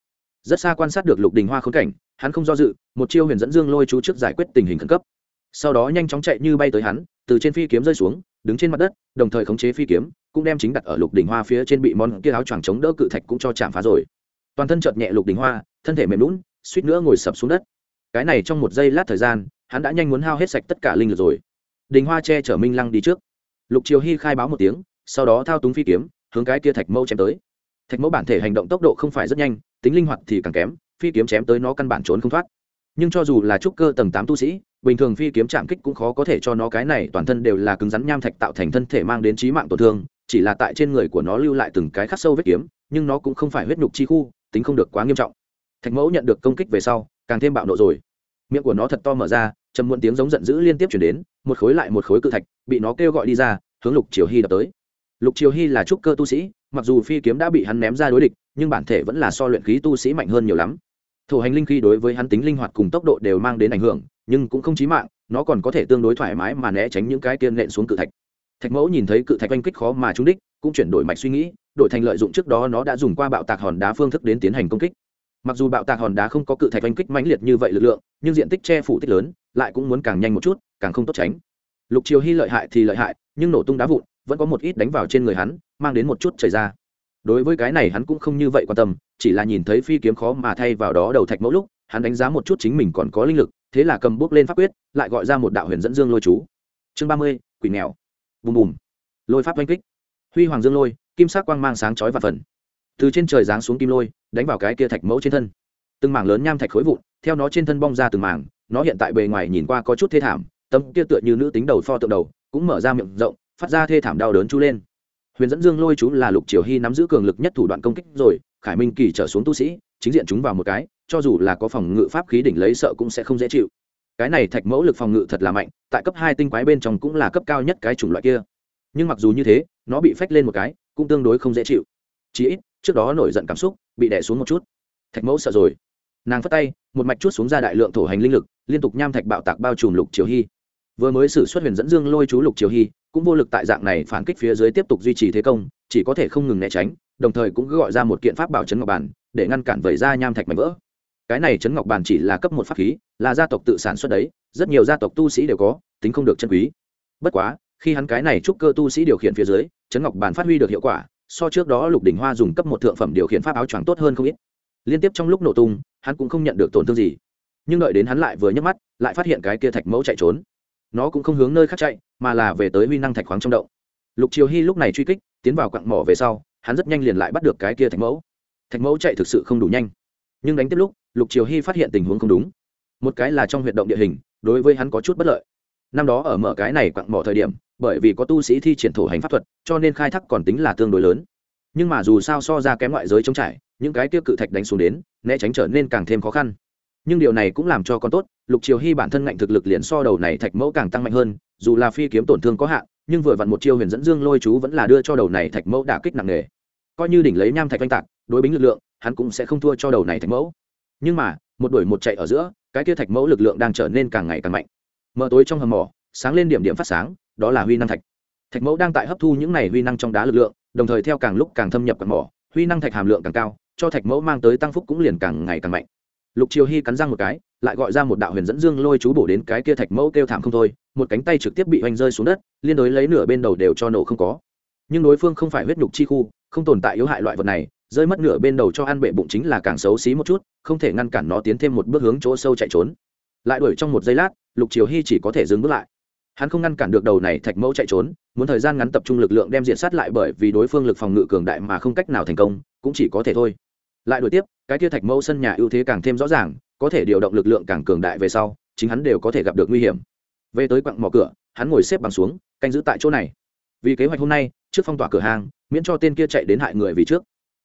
Rất xa quan sát được lục đình hoa khốn cảnh, hắn không do dự, một chiêu huyền dẫn dương lôi chú trước giải quyết tình hình khẩn cấp sau đó nhanh chóng chạy như bay tới hắn, từ trên phi kiếm rơi xuống, đứng trên mặt đất, đồng thời khống chế phi kiếm, cũng đem chính đặt ở lục đỉnh hoa phía trên bị món kia áo choàng chống đỡ cự thạch cũng cho chạm phá rồi. Toàn thân chợt nhẹ lục đỉnh hoa, thân thể mềm lún suýt nữa ngồi sập xuống đất. Cái này trong một giây lát thời gian, hắn đã nhanh muốn hao hết sạch tất cả linh lực rồi. Đình hoa che chở minh lăng đi trước. Lục triều hy khai báo một tiếng, sau đó thao túng phi kiếm, hướng cái kia thạch mâu chém tới. Thạch mẫu bản thể hành động tốc độ không phải rất nhanh, tính linh hoạt thì càng kém, phi kiếm chém tới nó căn bản trốn không thoát nhưng cho dù là trúc cơ tầng tám tu sĩ, bình thường phi kiếm chạm kích cũng khó có thể cho nó cái này, toàn thân đều là cứng rắn nham thạch tạo thành thân thể mang đến trí mạng tổn thương, chỉ là tại trên người của nó lưu lại từng cái khắc sâu vết kiếm, nhưng nó cũng không phải huyết nhục chi khu, tính không được quá nghiêm trọng. Thạch mẫu nhận được công kích về sau, càng thêm bạo nộ rồi. Miệng của nó thật to mở ra chầm muộn tiếng giống giận dữ liên tiếp chuyển đến, một khối lại một khối cự thạch, bị nó kêu gọi đi ra, hướng lục triều hy đập tới. Lục triều hy là trúc cơ tu sĩ, mặc dù phi kiếm đã bị hắn ném ra đối địch, nhưng bản thể vẫn là so luyện khí tu sĩ mạnh hơn nhiều lắm thổ hành linh khi đối với hắn tính linh hoạt cùng tốc độ đều mang đến ảnh hưởng, nhưng cũng không chí mạng, nó còn có thể tương đối thoải mái mà né tránh những cái tiên nện xuống cự thạch. Thạch mẫu nhìn thấy cự thạch oanh kích khó mà trúng đích, cũng chuyển đổi mạch suy nghĩ, đổi thành lợi dụng trước đó nó đã dùng qua bạo tạc hòn đá phương thức đến tiến hành công kích. Mặc dù bạo tạc hòn đá không có cự thạch oanh kích mãnh liệt như vậy lực lượng, nhưng diện tích che phủ tích lớn, lại cũng muốn càng nhanh một chút, càng không tốt tránh. Lục triều hy lợi hại thì lợi hại, nhưng nổ tung đá vụn vẫn có một ít đánh vào trên người hắn, mang đến một chút chảy ra. Đối với cái này hắn cũng không như vậy quan tâm chỉ là nhìn thấy phi kiếm khó mà thay vào đó đầu thạch mẫu lúc, hắn đánh giá một chút chính mình còn có linh lực, thế là cầm bút lên pháp quyết, lại gọi ra một đạo huyền dẫn dương lôi chú. Chương ba mươi, quỷ nghèo. Bùm bùm. Lôi pháp oanh kích. Huy hoàng dương lôi, kim sắc quang mang sáng chói và phần. Từ trên trời giáng xuống kim lôi, đánh vào cái kia thạch mẫu trên thân. Từng mảng lớn nham thạch khối vụn, theo nó trên thân bong ra từng mảng, nó hiện tại bề ngoài nhìn qua có chút thê thảm tâm kia tựa như nữ tính đầu pho tượng đầu, cũng mở ra miệng rộng, phát ra thê thảm đau đớn chú lên. Huyền dẫn dương lôi chú là lục triều hy nắm giữ cường lực nhất thủ đoạn công kích rồi khải minh kỳ trở xuống tu sĩ, chính diện chúng vào một cái, cho dù là có phòng ngự pháp khí đỉnh lấy sợ cũng sẽ không dễ chịu. Cái này thạch mẫu lực phòng ngự thật là mạnh, tại cấp hai tinh quái bên trong cũng là cấp cao nhất cái chủng loại kia. Nhưng mặc dù như thế, nó bị phách lên một cái, cũng tương đối không dễ chịu. Chí ít, trước đó nổi giận cảm xúc, bị đẻ xuống một chút. Thạch mẫu sợ rồi. Nàng phất tay, một mạch chút xuống ra đại lượng thổ hành linh lực, liên tục nham thạch bạo tạc bao trùm lục triều hy. Vừa mới xử xuất huyền dẫn dương lôi chú lục triều hy, cũng vô lực tại dạng này phản kích phía dưới tiếp tục duy trì thế công, chỉ có thể không ngừng né tránh đồng thời cũng gọi ra một kiện pháp bảo chấn ngọc bản, để ngăn cản vẩy ra nham thạch mảnh vỡ. Cái này chấn ngọc bản chỉ là cấp một pháp khí, là gia tộc tự sản xuất đấy, rất nhiều gia tộc tu sĩ đều có, tính không được chân quý. Bất quá, khi hắn cái này trúc cơ tu sĩ điều khiển phía dưới, chấn ngọc bản phát huy được hiệu quả, so trước đó lục đỉnh hoa dùng cấp một thượng phẩm điều khiển pháp áo choàng tốt hơn không ít. Liên tiếp trong lúc nổ tung, hắn cũng không nhận được tổn thương gì. Nhưng đợi đến hắn lại vừa nhấc mắt, lại phát hiện cái kia thạch mẫu chạy trốn. Nó cũng không hướng nơi khác chạy, mà là về tới huy năng thạch khoáng trong động. Lục triều hy lúc này truy kích, tiến vào quặng mỏ về sau hắn rất nhanh liền lại bắt được cái kia thạch mẫu. Thạch mẫu chạy thực sự không đủ nhanh. Nhưng đánh tiếp lúc, lục triều hy phát hiện tình huống không đúng. Một cái là trong huyệt động địa hình, đối với hắn có chút bất lợi. Năm đó ở mở cái này quặng bỏ thời điểm, bởi vì có tu sĩ thi triển thổ hành pháp thuật, cho nên khai thác còn tính là tương đối lớn. Nhưng mà dù sao so ra kém ngoại giới trống trải, những cái tiêu cự thạch đánh xuống đến, né tránh trở nên càng thêm khó khăn. Nhưng điều này cũng làm cho con tốt, lục triều hy bản thân ngạnh thực lực liền so đầu này thạch mẫu càng tăng mạnh hơn, dù là phi kiếm tổn thương có hạn nhưng vừa vặn một chiêu huyền dẫn dương lôi chú vẫn là đưa cho đầu này thạch mẫu đả kích nặng nề. Coi như đỉnh lấy nham thạch oanh tạc, đối bính lực lượng, hắn cũng sẽ không thua cho đầu này thạch mẫu. Nhưng mà, một đuổi một chạy ở giữa, cái kia thạch mẫu lực lượng đang trở nên càng ngày càng mạnh. Mờ tối trong hầm mỏ, sáng lên điểm điểm phát sáng, đó là huy năng thạch. Thạch mẫu đang tại hấp thu những này huy năng trong đá lực lượng, đồng thời theo càng lúc càng thâm nhập càng mỏ, huy năng thạch hàm lượng càng cao, cho thạch mẫu mang tới tăng phúc cũng liền càng ngày càng mạnh. Lục triều hy cắn răng một cái lại gọi ra một đạo huyền dẫn dương lôi chú bổ đến cái kia thạch mẫu kêu thảm không thôi, một cánh tay trực tiếp bị hoành rơi xuống đất, liên đối lấy nửa bên đầu đều cho nổ không có. Nhưng đối phương không phải huyết nhục chi khu, không tồn tại yếu hại loại vật này, rơi mất nửa bên đầu cho ăn bệ bụng chính là càng xấu xí một chút, không thể ngăn cản nó tiến thêm một bước hướng chỗ sâu chạy trốn. Lại đuổi trong một giây lát, lục triều hy chỉ có thể dừng bước lại. Hắn không ngăn cản được đầu này thạch mẫu chạy trốn, muốn thời gian ngắn tập trung lực lượng đem diện sát lại bởi vì đối phương lực phòng ngự cường đại mà không cách nào thành công, cũng chỉ có thể thôi. Lại đuổi tiếp, cái kia thạch mẫu sân nhà ưu thế càng thêm rõ ràng có thể điều động lực lượng càng cường đại về sau, chính hắn đều có thể gặp được nguy hiểm. Về tới quặng mỏ cửa, hắn ngồi xếp bằng xuống, canh giữ tại chỗ này. Vì kế hoạch hôm nay, trước phong tỏa cửa hàng, miễn cho tên kia chạy đến hại người vì trước.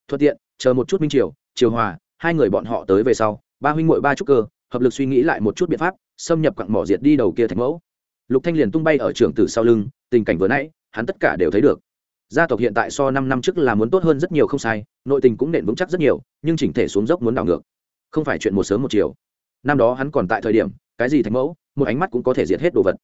Thuận tiện, chờ một chút minh triều triều hòa, hai người bọn họ tới về sau, ba huynh muội ba trúc cơ, hợp lực suy nghĩ lại một chút biện pháp, xâm nhập quặng mỏ diệt đi đầu kia thạch mẫu. Lục thanh liền tung bay ở trường tử sau lưng, tình cảnh vừa nãy, hắn tất cả đều thấy được. Gia tộc hiện tại so năm năm trước là muốn tốt hơn rất nhiều không sai, nội tình cũng nện vững chắc rất nhiều, nhưng chỉnh thể xuống dốc muốn đảo ngược không phải chuyện một sớm một chiều. Năm đó hắn còn tại thời điểm, cái gì thạch mẫu, một ánh mắt cũng có thể diệt hết đồ vật.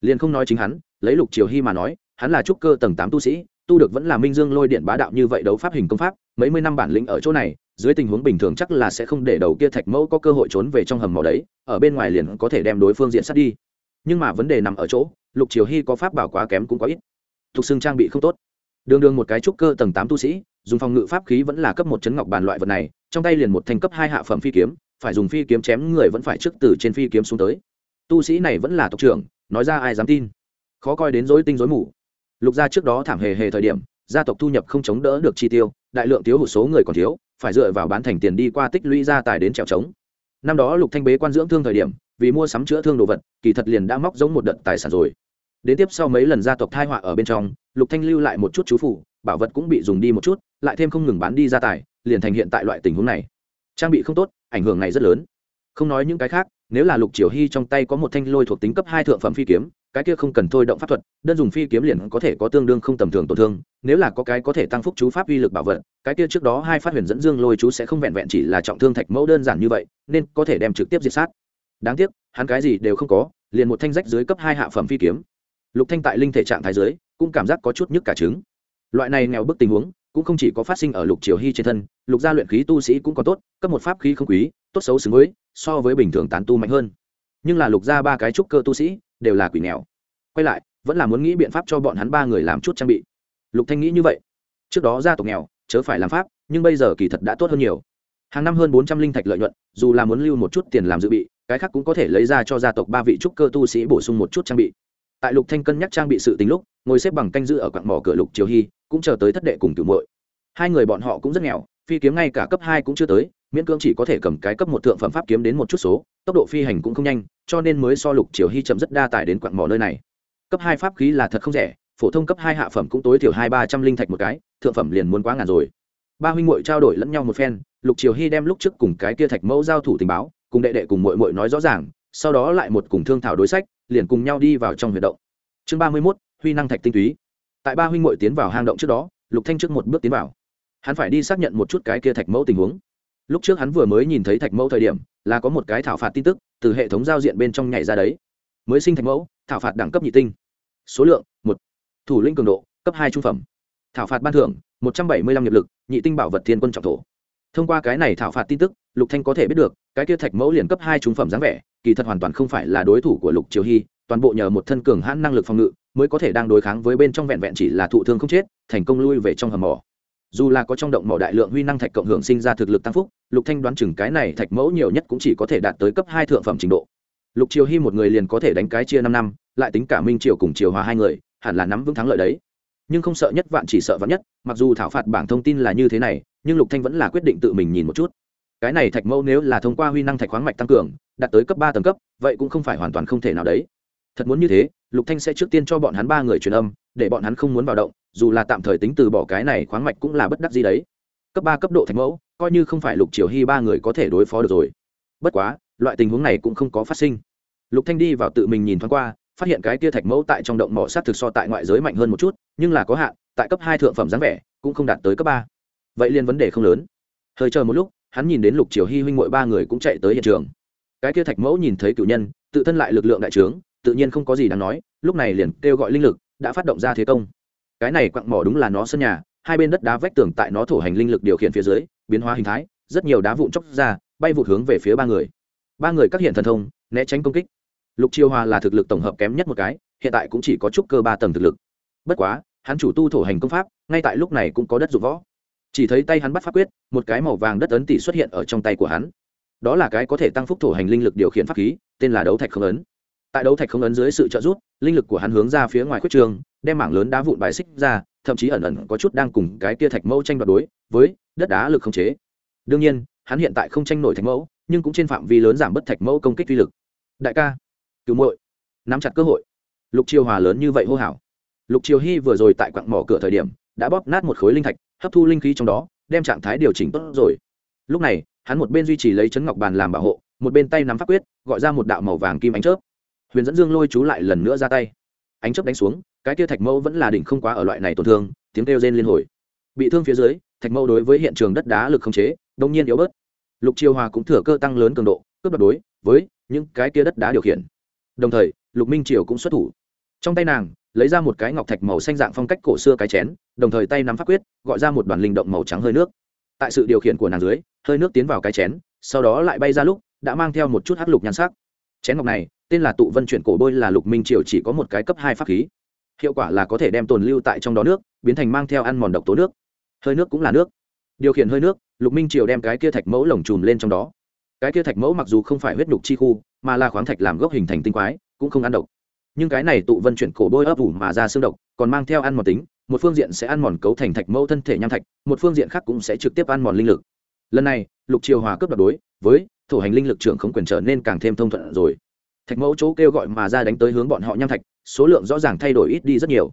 Liền không nói chính hắn, lấy lục triều hy mà nói, hắn là trúc cơ tầng tám tu sĩ, tu được vẫn là minh dương lôi điện bá đạo như vậy đấu pháp hình công pháp, mấy mươi năm bản lĩnh ở chỗ này, dưới tình huống bình thường chắc là sẽ không để đầu kia thạch mẫu có cơ hội trốn về trong hầm mỏ đấy, ở bên ngoài liền có thể đem đối phương diện sát đi. Nhưng mà vấn đề nằm ở chỗ, lục triều hy có pháp bảo quá kém cũng có ít. Thuộc xương trang bị không tốt. Đường đường một cái trúc cơ tầng tám tu sĩ dùng phòng ngự pháp khí vẫn là cấp một chấn ngọc bàn loại vật này, trong tay liền một thành cấp hai hạ phẩm phi kiếm, phải dùng phi kiếm chém người vẫn phải trước từ trên phi kiếm xuống tới. Tu sĩ này vẫn là tộc trưởng, nói ra ai dám tin. Khó coi đến dối tinh dối mù. Lục gia trước đó thảm hề hề thời điểm, gia tộc thu nhập không chống đỡ được chi tiêu, đại lượng thiếu hụt số người còn thiếu, phải dựa vào bán thành tiền đi qua tích lũy gia tài đến trèo trống. Năm đó lục thanh bế quan dưỡng thương thời điểm, vì mua sắm chữa thương đồ vật, kỳ thật liền đã móc giống một đợt tài sản rồi đến tiếp sau mấy lần gia tộc thai họa ở bên trong, lục thanh lưu lại một chút chú phủ, bảo vật cũng bị dùng đi một chút, lại thêm không ngừng bán đi gia tài, liền thành hiện tại loại tình huống này. Trang bị không tốt, ảnh hưởng này rất lớn. Không nói những cái khác, nếu là lục triều hy trong tay có một thanh lôi thuộc tính cấp hai thượng phẩm phi kiếm, cái kia không cần thôi động pháp thuật, đơn dùng phi kiếm liền có thể có tương đương không tầm thường tổn thương, nếu là có cái có thể tăng phúc chú pháp uy lực bảo vật, cái kia trước đó hai phát huyền dẫn dương lôi chú sẽ không vẹn vẹn chỉ là trọng thương thạch mẫu đơn giản như vậy, nên có thể đem trực tiếp diệt sát. Đáng tiếc, hắn cái gì đều không có, liền một thanh rách dưới cấp hai hạ phẩm phi kiếm lục thanh tại linh thể trạng thái dưới, cũng cảm giác có chút nhức cả trứng. Loại này nghèo bức tình huống, cũng không chỉ có phát sinh ở lục triều hy trên thân, lục gia luyện khí tu sĩ cũng có tốt, cấp một pháp khí không quý, tốt xấu xứng với, so với bình thường tán tu mạnh hơn. Nhưng là lục gia ba cái trúc cơ tu sĩ, đều là quỷ nghèo. Quay lại, vẫn là muốn nghĩ biện pháp cho bọn hắn ba người làm chút trang bị. Lục thanh nghĩ như vậy. Trước đó gia tộc nghèo, chớ phải làm pháp, nhưng bây giờ kỳ thật đã tốt hơn nhiều. Hàng năm hơn bốn trăm linh thạch lợi nhuận, dù là muốn lưu một chút tiền làm dự bị, cái khác cũng có thể lấy ra cho gia tộc ba vị trúc cơ tu sĩ bổ sung một chút trang bị tại lục thanh cân nhắc trang bị sự tính lúc, ngồi xếp bằng canh giữ ở quặng mỏ cửa lục triều hy, cũng chờ tới thất đệ cùng tử muội. Hai người bọn họ cũng rất nghèo, phi kiếm ngay cả cấp hai cũng chưa tới, miễn cưỡng chỉ có thể cầm cái cấp một thượng phẩm pháp kiếm đến một chút số, tốc độ phi hành cũng không nhanh, cho nên mới so lục triều hy chậm rất đa tải đến quặng mỏ nơi này. Cấp hai pháp khí là thật không rẻ, phổ thông cấp hai hạ phẩm cũng tối thiểu hai ba trăm linh thạch một cái, thượng phẩm liền muốn quá ngàn rồi. Ba huynh muội trao đổi lẫn nhau một phen, lục triều hy đem lúc trước cùng cái kia thạch mẫu giao thủ tình báo, cùng đệ đệ cùng muội muội nói rõ ràng, sau đó lại một cùng thương thảo đối sách liền cùng nhau đi vào trong huyệt động. Chương ba mươi mốt, huy năng thạch tinh túy. Tại ba huynh muội tiến vào hang động trước đó, lục thanh trước một bước tiến vào. Hắn phải đi xác nhận một chút cái kia thạch mẫu tình huống. Lúc trước hắn vừa mới nhìn thấy thạch mẫu thời điểm, là có một cái thảo phạt tin tức từ hệ thống giao diện bên trong nhảy ra đấy. Mới sinh thạch mẫu, thảo phạt đẳng cấp nhị tinh. Số lượng, một. Thủ lĩnh cường độ, cấp hai trung phẩm. Thảo phạt ban thưởng, một trăm bảy mươi lăm nghiệp lực, nhị tinh bảo vật thiên quân trọng thổ. Thông qua cái này thảo phạt tin tức lục thanh có thể biết được, cái kia thạch mẫu liền cấp hai trung phẩm dáng vẻ, kỳ thật hoàn toàn không phải là đối thủ của lục triều hy, toàn bộ nhờ một thân cường hãn năng lực phòng ngự, mới có thể đang đối kháng với bên trong vẹn vẹn chỉ là thụ thương không chết, thành công lui về trong hầm mỏ. Dù là có trong động mỏ đại lượng huy năng thạch cộng hưởng sinh ra thực lực tăng phúc, lục thanh đoán chừng cái này thạch mẫu nhiều nhất cũng chỉ có thể đạt tới cấp hai thượng phẩm trình độ. Lục triều hy một người liền có thể đánh cái chia năm năm, lại tính cả minh triều cùng triều hòa hai người, hẳn là nắm vững thắng lợi đấy. Nhưng không sợ nhất vạn chỉ sợ vạn nhất, mặc dù thảo phạt bảng thông tin là như thế này, nhưng lục thanh vẫn là quyết định tự mình nhìn một chút cái này thạch mẫu nếu là thông qua huy năng thạch khoáng mạch tăng cường, đạt tới cấp ba tầng cấp, vậy cũng không phải hoàn toàn không thể nào đấy. Thật muốn như thế, lục thanh sẽ trước tiên cho bọn hắn ba người truyền âm, để bọn hắn không muốn vào động, dù là tạm thời tính từ bỏ cái này khoáng mạch cũng là bất đắc gì đấy. Cấp ba cấp độ thạch mẫu, coi như không phải lục triều hy ba người có thể đối phó được rồi. Bất quá, loại tình huống này cũng không có phát sinh. Lục thanh đi vào tự mình nhìn thoáng qua, phát hiện cái kia thạch mẫu tại trong động mỏ sát thực so tại ngoại giới mạnh hơn một chút, nhưng là có hạn, tại cấp hai thượng phẩm dáng vẻ, cũng không đạt tới cấp ba. Vậy liên vấn đề không lớn. Hơi chờ một lúc hắn nhìn đến lục triều hy huynh mỗi ba người cũng chạy tới hiện trường. Cái kia thạch mẫu nhìn thấy cựu nhân, tự thân lại lực lượng đại trướng, tự nhiên không có gì đáng nói, lúc này liền kêu gọi linh lực, đã phát động ra thế công. Cái này quặng mỏ đúng là nó sân nhà, hai bên đất đá vách tường tại nó thổ hành linh lực điều khiển phía dưới, biến hóa hình thái, rất nhiều đá vụn chóc ra, bay vụt hướng về phía ba người. Ba người các hiện thần thông, né tránh công kích. Lục chiêu hòa là thực lực tổng hợp kém nhất một cái, hiện tại cũng chỉ có chút cơ ba tầng thực lực. Bất quá, hắn chủ tu thổ hành công pháp, ngay tại lúc này cũng có đất dụng võ chỉ thấy tay hắn bắt pháp quyết, một cái màu vàng đất ấn tỷ xuất hiện ở trong tay của hắn. Đó là cái có thể tăng phúc thổ hành linh lực điều khiển pháp khí, tên là đấu thạch không ấn. Tại đấu thạch không ấn dưới sự trợ giúp, linh lực của hắn hướng ra phía ngoài khuất trường, đem mảng lớn đá vụn bài xích ra, thậm chí ẩn ẩn có chút đang cùng cái kia thạch mẫu tranh đoạt đối với đất đá lực không chế. Đương nhiên, hắn hiện tại không tranh nổi thạch mẫu, nhưng cũng trên phạm vi lớn giảm bớt thạch mẫu công kích uy lực. Đại ca, cứu muội, nắm chặt cơ hội. Lục chiêu hòa lớn như vậy hô hào. Lục triều hy vừa rồi tại quặng mỏ cửa thời điểm, đã bóp nát một khối linh thạch hấp thu linh khí trong đó, đem trạng thái điều chỉnh tốt rồi. Lúc này, hắn một bên duy trì lấy chấn ngọc bàn làm bảo hộ, một bên tay nắm pháp quyết, gọi ra một đạo màu vàng kim ánh chớp. Huyền dẫn dương lôi chú lại lần nữa ra tay. Ánh chớp đánh xuống, cái tia thạch mẫu vẫn là đỉnh không quá ở loại này tổn thương, tiếng kêu rên liên hồi. Bị thương phía dưới, thạch mẫu đối với hiện trường đất đá lực không chế, đông nhiên yếu bớt. Lục Chiêu hòa cũng thừa cơ tăng lớn cường độ, cướp đoạt đối với những cái kia đất đá điều khiển. Đồng thời, lục minh triều cũng xuất thủ. Trong tay nàng lấy ra một cái ngọc thạch màu xanh dạng phong cách cổ xưa cái chén, đồng thời tay nắm pháp quyết, gọi ra một đoàn linh động màu trắng hơi nước. Tại sự điều khiển của nàng dưới, hơi nước tiến vào cái chén, sau đó lại bay ra lúc, đã mang theo một chút hắc lục nhan sắc. Chén ngọc này, tên là tụ vân chuyển cổ bôi là lục minh triều chỉ có một cái cấp hai pháp khí. Hiệu quả là có thể đem tồn lưu tại trong đó nước, biến thành mang theo ăn mòn độc tố nước. Hơi nước cũng là nước. Điều khiển hơi nước, lục minh triều đem cái kia thạch mẫu lồng chùm lên trong đó. Cái kia thạch mẫu mặc dù không phải huyết nhục chi khu, mà là khoáng thạch làm gốc hình thành tinh quái, cũng không ăn độc nhưng cái này tụ vân chuyển cổ bôi ấp ủ mà ra xương độc, còn mang theo ăn mòn tính, một phương diện sẽ ăn mòn cấu thành thạch mẫu thân thể nham thạch, một phương diện khác cũng sẽ trực tiếp ăn mòn linh lực. Lần này, lục triều hòa cướp đoạt đối với thủ hành linh lực trưởng không quyền trở nên càng thêm thông thuận rồi. Thạch mẫu chỗ kêu gọi mà ra đánh tới hướng bọn họ nham thạch, số lượng rõ ràng thay đổi ít đi rất nhiều.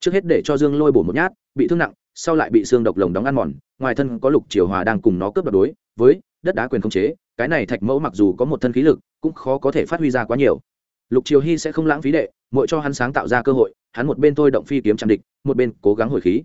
Trước hết để cho dương lôi bổ một nhát, bị thương nặng, sau lại bị xương độc lồng đóng ăn mòn, ngoài thân có lục triều hòa đang cùng nó cướp đoạt đối với đất đá quyền không chế, cái này thạch mẫu mặc dù có một thân khí lực, cũng khó có thể phát huy ra quá nhiều lục triều hy sẽ không lãng phí đệ mỗi cho hắn sáng tạo ra cơ hội, hắn một bên thôi động phi kiếm chạm địch, một bên cố gắng hồi khí.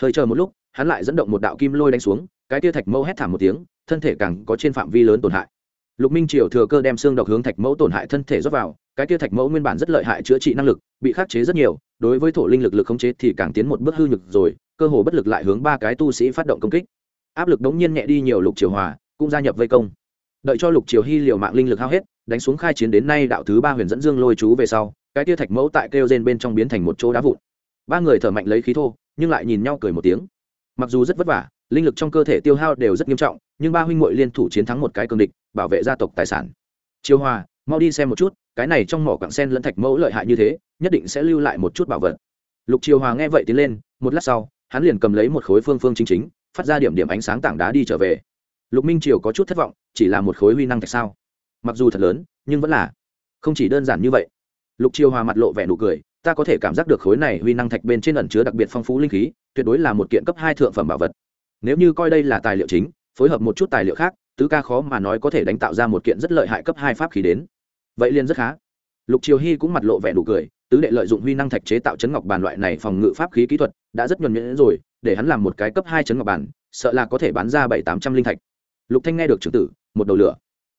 Hơi chờ một lúc, hắn lại dẫn động một đạo kim lôi đánh xuống, cái tia thạch mẫu hét thảm một tiếng, thân thể càng có trên phạm vi lớn tổn hại. Lục minh triều thừa cơ đem xương độc hướng thạch mẫu tổn hại thân thể rót vào, cái tia thạch mẫu nguyên bản rất lợi hại chữa trị năng lực, bị khắc chế rất nhiều, đối với thổ linh lực lực khống chế thì càng tiến một bước hư nhược rồi, cơ hồ bất lực lại hướng ba cái tu sĩ phát động công kích. Áp lực đống nhiên nhẹ đi nhiều lục triều hòa, cũng gia nhập vây công. Đợi cho lục triều hy liều mạng linh lực hao hết đánh xuống khai chiến đến nay đạo thứ ba huyền dẫn dương lôi chú về sau, cái tia thạch mẫu tại kêu gen bên trong biến thành một chỗ đá vụn. Ba người thở mạnh lấy khí thô, nhưng lại nhìn nhau cười một tiếng. Mặc dù rất vất vả, linh lực trong cơ thể tiêu hao đều rất nghiêm trọng, nhưng ba huynh muội liên thủ chiến thắng một cái cường địch, bảo vệ gia tộc tài sản. Chiêu hòa mau đi xem một chút, cái này trong mỏ quặng sen lẫn thạch mẫu lợi hại như thế, nhất định sẽ lưu lại một chút bảo vật. Lục chiêu hòa nghe vậy tiến lên, một lát sau, hắn liền cầm lấy một khối phương phương chính chính, phát ra điểm điểm ánh sáng tảng đá đi trở về. Lục minh triều có chút thất vọng, chỉ là một khối huy năng thạch sao? Mặc dù thật lớn, nhưng vẫn là không chỉ đơn giản như vậy. Lục Chiêu hòa mặt lộ vẻ nụ cười, ta có thể cảm giác được khối này huy năng thạch bên trên ẩn chứa đặc biệt phong phú linh khí, tuyệt đối là một kiện cấp hai thượng phẩm bảo vật. Nếu như coi đây là tài liệu chính, phối hợp một chút tài liệu khác, tứ ca khó mà nói có thể đánh tạo ra một kiện rất lợi hại cấp hai pháp khí đến. Vậy liền rất khá. Lục triều hy cũng mặt lộ vẻ nụ cười, tứ đệ lợi dụng huy năng thạch chế tạo chấn ngọc bàn loại này phòng ngự pháp khí kỹ thuật, đã rất nhuần nhuyễn rồi, để hắn làm một cái cấp hai chấn ngọc bàn, sợ là có thể bán ra bảy tám trăm linh thạch. Lục thanh nghe được trưởng tử, một đầu lửa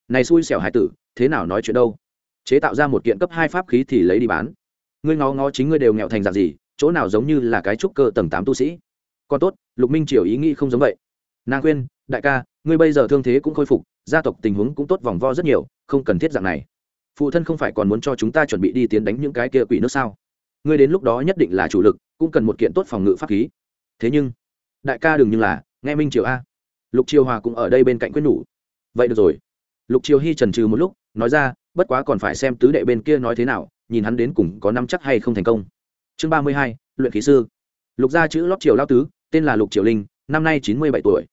này xui xẻo hải tử, thế nào nói chuyện đâu? Chế tạo ra một kiện cấp hai pháp khí thì lấy đi bán. Ngươi ngó ngó chính ngươi đều nghèo thành dạng gì, chỗ nào giống như là cái trúc cơ tầng tám tu sĩ. Còn tốt, lục minh triều ý nghĩ không giống vậy. Nàng khuyên, đại ca, ngươi bây giờ thương thế cũng khôi phục, gia tộc tình huống cũng tốt vòng vo rất nhiều, không cần thiết dạng này. Phụ thân không phải còn muốn cho chúng ta chuẩn bị đi tiến đánh những cái kia quỷ nước sao? Ngươi đến lúc đó nhất định là chủ lực, cũng cần một kiện tốt phòng ngự pháp khí. Thế nhưng, đại ca đừng như là, nghe minh triều a. Lục triều hòa cũng ở đây bên cạnh quyết nhủ. Vậy được rồi lục triều hy trần trừ một lúc, nói ra, bất quá còn phải xem tứ đệ bên kia nói thế nào, nhìn hắn đến cùng có năm chắc hay không thành công. Chương ba mươi hai, luyện khí sư. Lục gia chữ lót triều lao tứ, tên là lục triều linh, năm nay chín mươi bảy tuổi.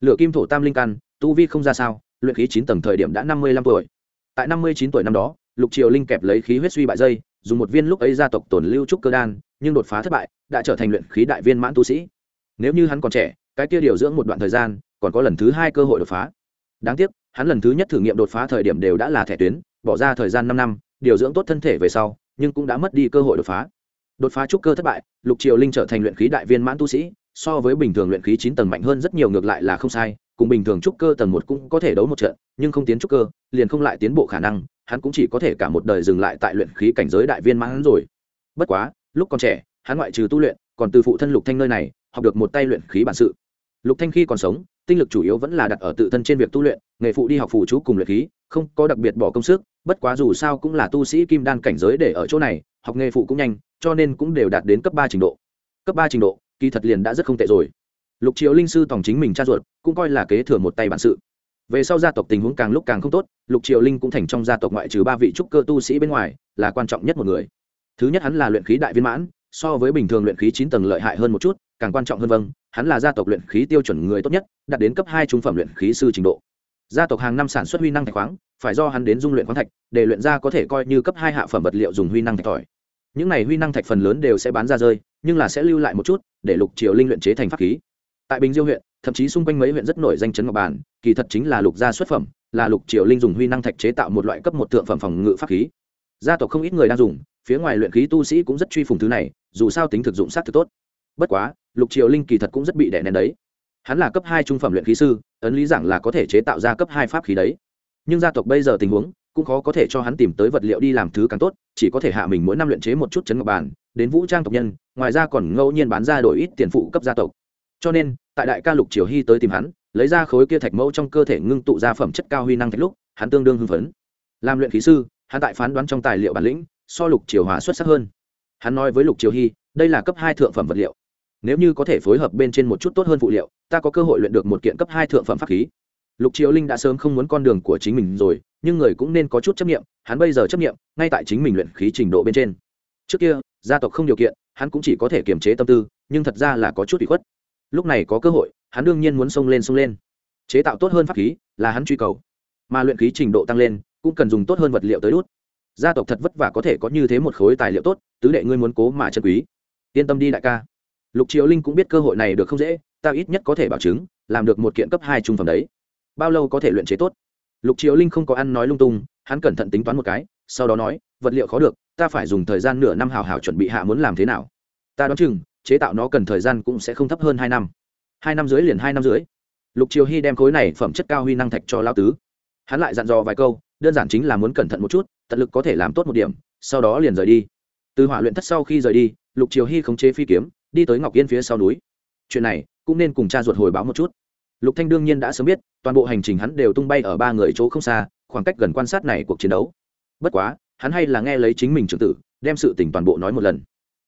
Lựa kim thổ tam linh căn, tu vi không ra sao, luyện khí chín tầng thời điểm đã năm mươi lăm tuổi. Tại năm mươi chín tuổi năm đó, lục triều linh kẹp lấy khí huyết suy bại dây, dùng một viên lúc ấy gia tộc tổn lưu trúc cơ đan, nhưng đột phá thất bại, đã trở thành luyện khí đại viên mãn tu sĩ. Nếu như hắn còn trẻ, cái kia điều dưỡng một đoạn thời gian, còn có lần thứ hai cơ hội đột phá. Đáng tiếc hắn lần thứ nhất thử nghiệm đột phá thời điểm đều đã là thẻ tuyến, bỏ ra thời gian năm năm, điều dưỡng tốt thân thể về sau, nhưng cũng đã mất đi cơ hội đột phá. Đột phá trúc cơ thất bại, lục triều linh trở thành luyện khí đại viên mãn tu sĩ, so với bình thường luyện khí chín tầng mạnh hơn rất nhiều ngược lại là không sai, cùng bình thường trúc cơ tầng một cũng có thể đấu một trận, nhưng không tiến trúc cơ, liền không lại tiến bộ khả năng, hắn cũng chỉ có thể cả một đời dừng lại tại luyện khí cảnh giới đại viên mãn rồi. Bất quá, lúc còn trẻ, hắn ngoại trừ tu luyện, còn từ phụ thân lục thanh nơi này, học được một tay luyện khí bản sự. Lục thanh khi còn sống tinh lực chủ yếu vẫn là đặt ở tự thân trên việc tu luyện, nghề phụ đi học phụ chú cùng luyện khí, không có đặc biệt bỏ công sức, bất quá dù sao cũng là tu sĩ kim đan cảnh giới để ở chỗ này, học nghề phụ cũng nhanh, cho nên cũng đều đạt đến cấp ba trình độ. Cấp ba trình độ, kỳ thật liền đã rất không tệ rồi. Lục triệu linh sư tổng chính mình cha ruột, cũng coi là kế thừa một tay bản sự. Về sau gia tộc tình huống càng lúc càng không tốt, lục triệu linh cũng thành trong gia tộc ngoại trừ ba vị trúc cơ tu sĩ bên ngoài, là quan trọng nhất một người. Thứ nhất hắn là luyện khí đại viên mãn, so với bình thường luyện khí chín tầng lợi hại hơn một chút, càng quan trọng hơn vâng hắn là gia tộc luyện khí tiêu chuẩn người tốt nhất, đạt đến cấp hai trung phẩm luyện khí sư trình độ. Gia tộc hàng năm sản xuất huy năng thạch khoáng, phải do hắn đến dung luyện khoáng thạch, để luyện ra có thể coi như cấp hai hạ phẩm vật liệu dùng huy năng thạch thỏi. Những này huy năng thạch phần lớn đều sẽ bán ra rơi, nhưng là sẽ lưu lại một chút, để lục triều linh luyện chế thành pháp khí. Tại bình diêu huyện, thậm chí xung quanh mấy huyện rất nổi danh chấn ngọc bản, kỳ thật chính là lục gia xuất phẩm, là lục triều linh dùng huy năng thạch chế tạo một loại cấp một thượng phẩm phòng ngự pháp khí. Gia tộc không ít người đang dùng, phía ngoài luyện khí tu sĩ cũng rất truy phùng thứ này, dù sao tính thực dụng sát thực tốt bất quá, lục triều linh kỳ thật cũng rất bị đè nén đấy. Hắn là cấp hai trung phẩm luyện khí sư, ấn lý giảng là có thể chế tạo ra cấp hai pháp khí đấy. Nhưng gia tộc bây giờ tình huống, cũng khó có thể cho hắn tìm tới vật liệu đi làm thứ càng tốt, chỉ có thể hạ mình mỗi năm luyện chế một chút chấn ngọc bàn đến vũ trang tộc nhân, ngoài ra còn ngẫu nhiên bán ra đổi ít tiền phụ cấp gia tộc. Cho nên, tại đại ca lục triều hy tới tìm hắn, lấy ra khối kia thạch mẫu trong cơ thể ngưng tụ ra phẩm chất cao huy năng thạch lúc, hắn tương đương hưng phấn. Làm luyện khí sư, hắn tại phán đoán trong tài liệu bản lĩnh, so lục triều hòa xuất sắc hơn. Hắn nói với lục triều hy, đây là cấp hai thượng phẩm vật liệu nếu như có thể phối hợp bên trên một chút tốt hơn phụ liệu, ta có cơ hội luyện được một kiện cấp hai thượng phẩm pháp khí. Lục triều linh đã sớm không muốn con đường của chính mình rồi, nhưng người cũng nên có chút chấp nghiệm hắn bây giờ chấp nghiệm ngay tại chính mình luyện khí trình độ bên trên. Trước kia, gia tộc không điều kiện, hắn cũng chỉ có thể kiềm chế tâm tư, nhưng thật ra là có chút bị khuất. Lúc này có cơ hội, hắn đương nhiên muốn xông lên xông lên. Chế tạo tốt hơn pháp khí là hắn truy cầu, mà luyện khí trình độ tăng lên, cũng cần dùng tốt hơn vật liệu tới đốt. Gia tộc thật vất vả có thể có như thế một khối tài liệu tốt, tứ đệ ngươi muốn cố mà chân quý. Yên tâm đi đại ca lục triều linh cũng biết cơ hội này được không dễ, ta ít nhất có thể bảo chứng, làm được một kiện cấp hai trung phẩm đấy. Bao lâu có thể luyện chế tốt? Lục triều linh không có ăn nói lung tung, hắn cẩn thận tính toán một cái, sau đó nói, vật liệu khó được, ta phải dùng thời gian nửa năm hào hào chuẩn bị hạ muốn làm thế nào. Ta đoán chừng, chế tạo nó cần thời gian cũng sẽ không thấp hơn hai năm. Hai năm dưới liền hai năm dưới lục triều hy đem khối này phẩm chất cao huy năng thạch cho lao tứ. Hắn lại dặn dò vài câu, đơn giản chính là muốn cẩn thận một chút, tận lực có thể làm tốt một điểm, sau đó liền rời đi. Từ hỏa luyện thất sau khi rời đi, lục triều hy khống chế phi kiếm đi tới ngọc yên phía sau núi. Chuyện này cũng nên cùng cha ruột hồi báo một chút. Lục thanh đương nhiên đã sớm biết, toàn bộ hành trình hắn đều tung bay ở ba người chỗ không xa, khoảng cách gần quan sát này cuộc chiến đấu. Bất quá, hắn hay là nghe lấy chính mình trưởng tử, đem sự tình toàn bộ nói một lần.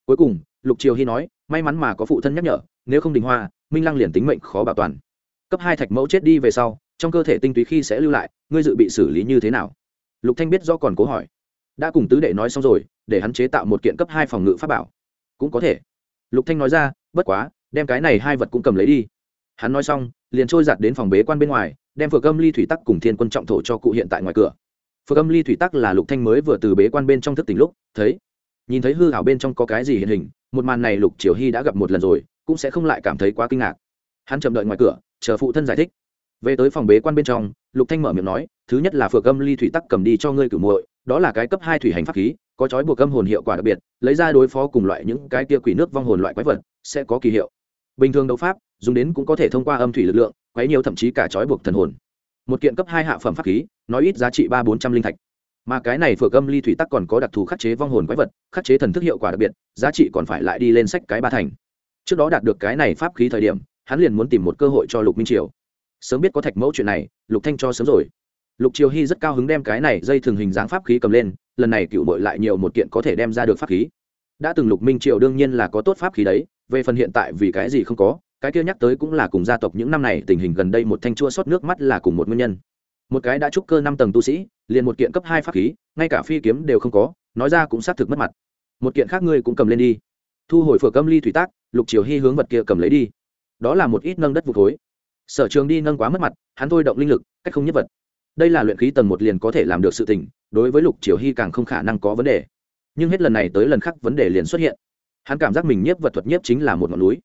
Cuối cùng, lục triều hy nói, may mắn mà có phụ thân nhắc nhở, nếu không đình hoa, minh lăng liền tính mệnh khó bảo toàn. Cấp hai thạch mẫu chết đi về sau, trong cơ thể tinh túy khi sẽ lưu lại, ngươi dự bị xử lý như thế nào? Lục thanh biết do còn cố hỏi. Đã cùng tứ đệ nói xong rồi, để hắn chế tạo một kiện cấp hai phòng ngự pháp bảo. Cũng có thể lục thanh nói ra, bất quá, đem cái này hai vật cũng cầm lấy đi. Hắn nói xong, liền trôi giặt đến phòng bế quan bên ngoài, đem phượng âm ly thủy tắc cùng thiên quân trọng thổ cho cụ hiện tại ngoài cửa. Phượng âm ly thủy tắc là lục thanh mới vừa từ bế quan bên trong thức tỉnh lúc, thấy, nhìn thấy hư hảo bên trong có cái gì hiện hình, một màn này lục triều hy đã gặp một lần rồi, cũng sẽ không lại cảm thấy quá kinh ngạc. Hắn chậm đợi ngoài cửa, chờ phụ thân giải thích. Về tới phòng bế quan bên trong, lục thanh mở miệng nói, thứ nhất là phượng âm ly thủy tắc cầm đi cho ngươi cửu muội, đó là cái cấp hai thủy hành pháp khí có chói buộc âm hồn hiệu quả đặc biệt, lấy ra đối phó cùng loại những cái tia quỷ nước vong hồn loại quái vật, sẽ có kỳ hiệu. Bình thường đấu pháp, dùng đến cũng có thể thông qua âm thủy lực lượng, quấy nhiều thậm chí cả chói buộc thần hồn. Một kiện cấp hai hạ phẩm pháp khí, nói ít giá trị ba bốn trăm linh thạch. Mà cái này phược âm ly thủy tắc còn có đặc thù khắc chế vong hồn quái vật, khắc chế thần thức hiệu quả đặc biệt, giá trị còn phải lại đi lên sách cái ba thành. Trước đó đạt được cái này pháp khí thời điểm, hắn liền muốn tìm một cơ hội cho lục minh triều. Sớm biết có thạch mẫu chuyện này, lục thanh cho sớm rồi. Lục triều hy rất cao hứng đem cái này dây thường hình dáng pháp khí cầm lên lần này cựu bội lại nhiều một kiện có thể đem ra được pháp khí. Đã từng lục minh triều đương nhiên là có tốt pháp khí đấy, về phần hiện tại vì cái gì không có, cái kia nhắc tới cũng là cùng gia tộc những năm này tình hình gần đây một thanh chua xót nước mắt là cùng một nguyên nhân. Một cái đã trúc cơ năm tầng tu sĩ, liền một kiện cấp hai pháp khí, ngay cả phi kiếm đều không có, nói ra cũng xác thực mất mặt. Một kiện khác ngươi cũng cầm lên đi. Thu hồi phở câm ly thủy tác, lục triều hy hướng vật kia cầm lấy đi. Đó là một ít nâng đất vụ thối. Sở trường đi nâng quá mất mặt, hắn thôi động linh lực, cách không nhất vật đây là luyện khí tầng một liền có thể làm được sự tình, đối với lục triều hy càng không khả năng có vấn đề. Nhưng hết lần này tới lần khác vấn đề liền xuất hiện. Hắn cảm giác mình nhiếp vật thuật nhiếp chính là một ngọn núi.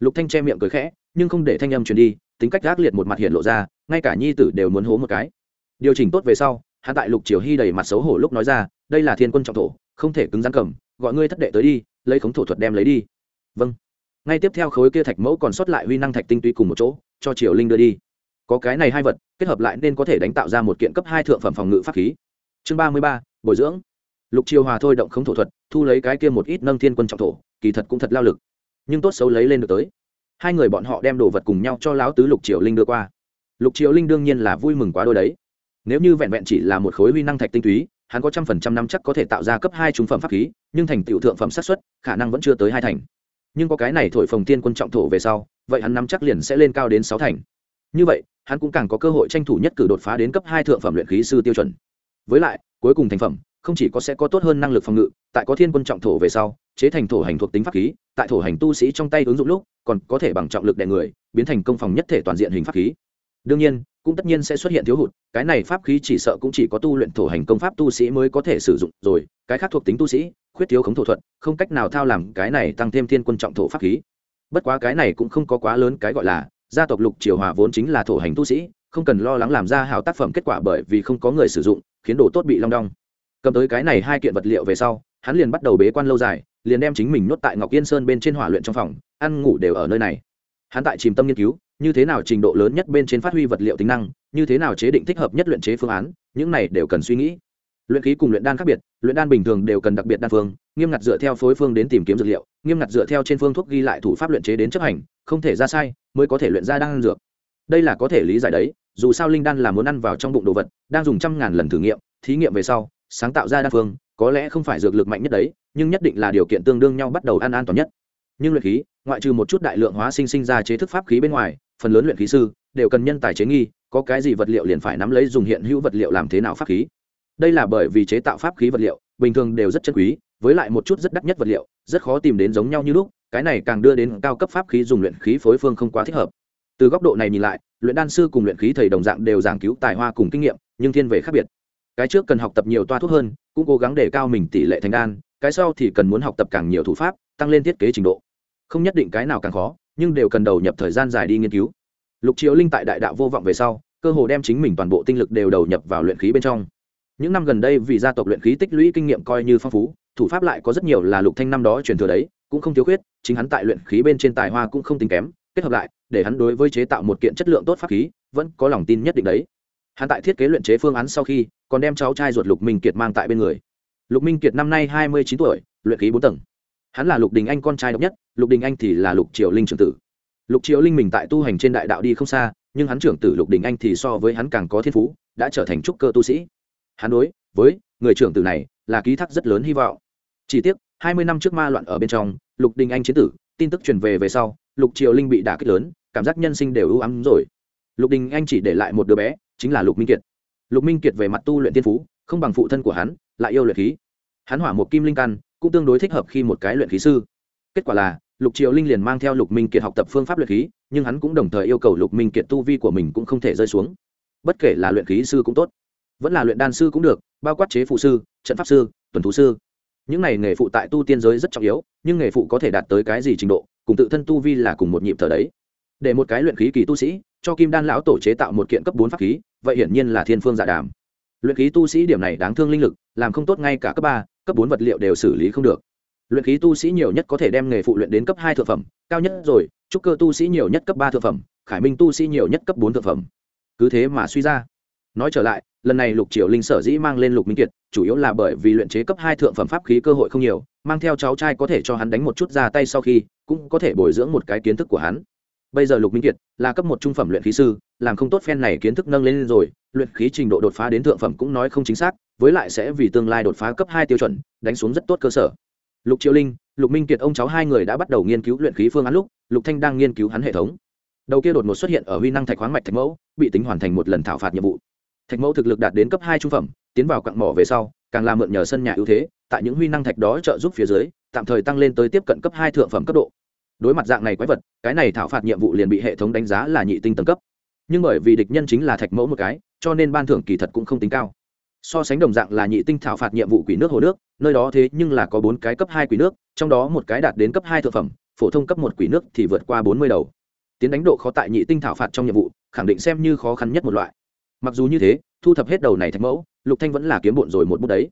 Lục thanh che miệng cười khẽ, nhưng không để thanh âm truyền đi, tính cách gác liệt một mặt hiện lộ ra, ngay cả nhi tử đều muốn hố một cái. Điều chỉnh tốt về sau, hắn tại lục triều hy đầy mặt xấu hổ lúc nói ra, đây là thiên quân trọng thổ, không thể cứng rắn cầm, gọi ngươi thất đệ tới đi, lấy khống thổ thuật đem lấy đi. Vâng. Ngay tiếp theo khối kia thạch mẫu còn sót lại huy năng thạch tinh túy cùng một chỗ, cho triều linh đưa đi có cái này hai vật, kết hợp lại nên có thể đánh tạo ra một kiện cấp hai thượng phẩm phòng ngự pháp khí. Chương ba mươi ba, bồi dưỡng. Lục triều hòa thôi động không thổ thuật, thu lấy cái kia một ít nâng thiên quân trọng thổ, kỳ thật cũng thật lao lực. Nhưng tốt xấu lấy lên được tới. Hai người bọn họ đem đồ vật cùng nhau cho lão tứ lục triều linh đưa qua. Lục triều linh đương nhiên là vui mừng quá đôi đấy. Nếu như vẹn vẹn chỉ là một khối huy năng thạch tinh túy, hắn có trăm phần trăm năm chắc có thể tạo ra cấp hai trung phẩm pháp khí, nhưng thành tựu thượng phẩm sát xuất khả năng vẫn chưa tới hai thành. Nhưng có cái này thổi phồng tiên quân trọng thổ về sau, vậy hắn năm chắc liền sẽ lên cao đến sáu thành như vậy, hắn cũng càng có cơ hội tranh thủ nhất cử đột phá đến cấp hai thượng phẩm luyện khí sư tiêu chuẩn. Với lại, cuối cùng thành phẩm, không chỉ có sẽ có tốt hơn năng lực phòng ngự, tại có thiên quân trọng thổ về sau, chế thành thổ hành thuộc tính pháp khí, tại thổ hành tu sĩ trong tay ứng dụng lúc, còn có thể bằng trọng lực đè người, biến thành công phòng nhất thể toàn diện hình pháp khí. Đương nhiên, cũng tất nhiên sẽ xuất hiện thiếu hụt, cái này pháp khí chỉ sợ cũng chỉ có tu luyện thổ hành công pháp tu sĩ mới có thể sử dụng rồi, cái khác thuộc tính tu sĩ, khuyết thiếu khống thổ thuật, không cách nào thao làm cái này tăng thêm thiên quân trọng thổ pháp khí. Bất quá cái này cũng không có quá lớn cái gọi là gia tộc lục triều hòa vốn chính là thổ hành tu sĩ, không cần lo lắng làm ra hảo tác phẩm kết quả bởi vì không có người sử dụng, khiến đồ tốt bị long đong. Cầm tới cái này hai kiện vật liệu về sau, hắn liền bắt đầu bế quan lâu dài, liền đem chính mình nuốt tại ngọc yên sơn bên trên hỏa luyện trong phòng, ăn ngủ đều ở nơi này. Hắn tại chìm tâm nghiên cứu, như thế nào trình độ lớn nhất bên trên phát huy vật liệu tính năng, như thế nào chế định thích hợp nhất luyện chế phương án, những này đều cần suy nghĩ. Luyện khí cùng luyện đan khác biệt, luyện đan bình thường đều cần đặc biệt đan phương nghiêm ngặt dựa theo phối phương đến tìm kiếm dược liệu, nghiêm ngặt dựa theo trên phương thuốc ghi lại thủ pháp luyện chế đến chấp hành, không thể ra sai, mới có thể luyện ra đan dược. Đây là có thể lý giải đấy, dù sao linh đan là muốn ăn vào trong bụng đồ vật, đang dùng trăm ngàn lần thử nghiệm, thí nghiệm về sau, sáng tạo ra đan phương, có lẽ không phải dược lực mạnh nhất đấy, nhưng nhất định là điều kiện tương đương nhau bắt đầu ăn an toàn nhất. Nhưng luyện khí, ngoại trừ một chút đại lượng hóa sinh sinh ra chế thức pháp khí bên ngoài, phần lớn luyện khí sư đều cần nhân tài chế nghi, có cái gì vật liệu liền phải nắm lấy dùng hiện hữu vật liệu làm thế nào pháp khí. Đây là bởi vì chế tạo pháp khí vật liệu, bình thường đều rất chân quý với lại một chút rất đắt nhất vật liệu, rất khó tìm đến giống nhau như lúc, cái này càng đưa đến cao cấp pháp khí dùng luyện khí phối phương không quá thích hợp. Từ góc độ này nhìn lại, luyện đan sư cùng luyện khí thầy đồng dạng đều giảng cứu tài hoa cùng kinh nghiệm, nhưng thiên về khác biệt. Cái trước cần học tập nhiều toa thuốc hơn, cũng cố gắng để cao mình tỷ lệ thành đan, cái sau thì cần muốn học tập càng nhiều thủ pháp, tăng lên thiết kế trình độ. Không nhất định cái nào càng khó, nhưng đều cần đầu nhập thời gian dài đi nghiên cứu. Lục triệu linh tại đại đạo vô vọng về sau, cơ hồ đem chính mình toàn bộ tinh lực đều đầu nhập vào luyện khí bên trong. Những năm gần đây vì gia tộc luyện khí tích lũy kinh nghiệm coi như phong phú thủ pháp lại có rất nhiều là lục thanh năm đó truyền thừa đấy, cũng không thiếu khuyết, chính hắn tại luyện khí bên trên tài hoa cũng không tính kém, kết hợp lại, để hắn đối với chế tạo một kiện chất lượng tốt pháp khí, vẫn có lòng tin nhất định đấy. Hắn tại thiết kế luyện chế phương án sau khi, còn đem cháu trai ruột lục minh kiệt mang tại bên người. Lục minh kiệt năm nay hai mươi chín tuổi, luyện khí bốn tầng. Hắn là lục đình anh con trai độc nhất, lục đình anh thì là lục triều linh trưởng tử. Lục triều linh mình tại tu hành trên đại đạo đi không xa, nhưng hắn trưởng tử lục đình anh thì so với hắn càng có thiên phú, đã trở thành trúc cơ tu sĩ. Hắn đối với người trưởng tử này là ký thác rất lớn hy vọng. Chỉ tiếc, hai mươi năm trước ma loạn ở bên trong, lục đình anh chiến tử, tin tức truyền về về sau, lục triều linh bị đả kích lớn, cảm giác nhân sinh đều ưu ám rồi. Lục đình anh chỉ để lại một đứa bé, chính là lục minh kiệt. Lục minh kiệt về mặt tu luyện tiên phú, không bằng phụ thân của hắn, lại yêu luyện khí. Hắn hỏa một kim linh căn, cũng tương đối thích hợp khi một cái luyện khí sư. Kết quả là, lục triều linh liền mang theo lục minh kiệt học tập phương pháp luyện khí, nhưng hắn cũng đồng thời yêu cầu lục minh kiệt tu vi của mình cũng không thể rơi xuống. Bất kể là luyện khí sư cũng tốt vẫn là luyện đan sư cũng được, bao quát chế phụ sư, trận pháp sư, tuần thú sư. Những này nghề phụ tại tu tiên giới rất trọng yếu, nhưng nghề phụ có thể đạt tới cái gì trình độ, cùng tự thân tu vi là cùng một nhịp thở đấy. Để một cái luyện khí kỳ tu sĩ, cho kim đan lão tổ chế tạo một kiện cấp bốn pháp khí, vậy hiển nhiên là thiên phương dạ đàm. Luyện khí tu sĩ điểm này đáng thương linh lực, làm không tốt ngay cả cấp ba, cấp bốn vật liệu đều xử lý không được. Luyện khí tu sĩ nhiều nhất có thể đem nghề phụ luyện đến cấp hai thượng phẩm, cao nhất rồi, trúc cơ tu sĩ nhiều nhất cấp ba thượng phẩm, khải minh tu sĩ nhiều nhất cấp bốn thượng phẩm. Cứ thế mà suy ra nói trở lại, lần này lục triều linh sở dĩ mang lên lục minh kiệt, chủ yếu là bởi vì luyện chế cấp hai thượng phẩm pháp khí cơ hội không nhiều, mang theo cháu trai có thể cho hắn đánh một chút ra tay sau khi, cũng có thể bồi dưỡng một cái kiến thức của hắn. Bây giờ lục minh kiệt là cấp một trung phẩm luyện khí sư, làm không tốt phen này kiến thức nâng lên rồi, luyện khí trình độ đột phá đến thượng phẩm cũng nói không chính xác, với lại sẽ vì tương lai đột phá cấp hai tiêu chuẩn, đánh xuống rất tốt cơ sở. Lục triều linh, lục minh kiệt ông cháu hai người đã bắt đầu nghiên cứu luyện khí phương án lúc, lục thanh đang nghiên cứu hắn hệ thống. Đầu kia đột ngột xuất hiện ở huy năng thạch khoáng mạch thạch mẫu, bị tính hoàn thành một lần thảo phạt nhiệm vụ thạch mẫu thực lực đạt đến cấp hai trung phẩm, tiến vào cặn mỏ về sau, càng làm mượn nhờ sân nhà ưu thế, tại những huy năng thạch đó trợ giúp phía dưới, tạm thời tăng lên tới tiếp cận cấp hai thượng phẩm cấp độ. Đối mặt dạng này quái vật, cái này thảo phạt nhiệm vụ liền bị hệ thống đánh giá là nhị tinh tầng cấp. Nhưng bởi vì địch nhân chính là thạch mẫu một cái, cho nên ban thưởng kỳ thật cũng không tính cao. So sánh đồng dạng là nhị tinh thảo phạt nhiệm vụ quỷ nước hồ nước, nơi đó thế nhưng là có bốn cái cấp hai quỷ nước, trong đó một cái đạt đến cấp hai thượng phẩm, phổ thông cấp một quỷ nước thì vượt qua bốn mươi đầu. Tiến đánh độ khó tại nhị tinh thảo phạt trong nhiệm vụ, khẳng định xem như khó khăn nhất một loại mặc dù như thế, thu thập hết đầu này thạch mẫu, lục thanh vẫn là kiếm bộn rồi một bút đấy.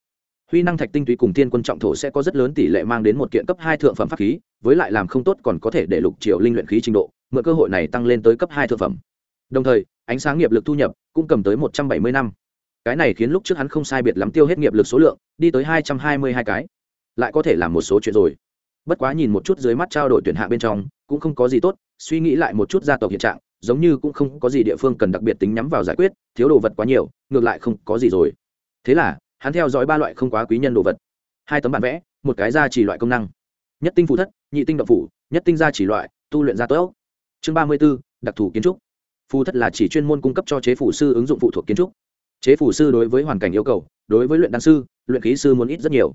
Huy năng thạch tinh túy cùng thiên quân trọng thổ sẽ có rất lớn tỷ lệ mang đến một kiện cấp hai thượng phẩm pháp khí, với lại làm không tốt còn có thể để lục triều linh luyện khí trình độ, mượn cơ hội này tăng lên tới cấp hai thượng phẩm. Đồng thời, ánh sáng nghiệp lực thu nhập cũng cầm tới một trăm bảy mươi năm. Cái này khiến lúc trước hắn không sai biệt lắm tiêu hết nghiệp lực số lượng, đi tới hai trăm hai mươi hai cái. Lại có thể làm một số chuyện rồi. Bất quá nhìn một chút dưới mắt trao đổi tuyển hạ bên trong, cũng không có gì tốt, suy nghĩ lại một chút gia tộc hiện trạng giống như cũng không có gì địa phương cần đặc biệt tính nhắm vào giải quyết, thiếu đồ vật quá nhiều, ngược lại không có gì rồi. Thế là, hắn theo dõi ba loại không quá quý nhân đồ vật. Hai tấm bản vẽ, một cái gia chỉ loại công năng. Nhất tinh phụ thất, nhị tinh động phủ, nhất tinh gia chỉ loại, tu luyện gia tốt chương ba mươi b ố đặc thù kiến trúc. Phù thất là chỉ chuyên môn cung cấp cho chế phủ sư ứng dụng phụ thuộc kiến trúc. Chế phủ sư đối với hoàn cảnh yêu cầu, đối với luyện đan sư, luyện khí sư muốn ít rất nhiều.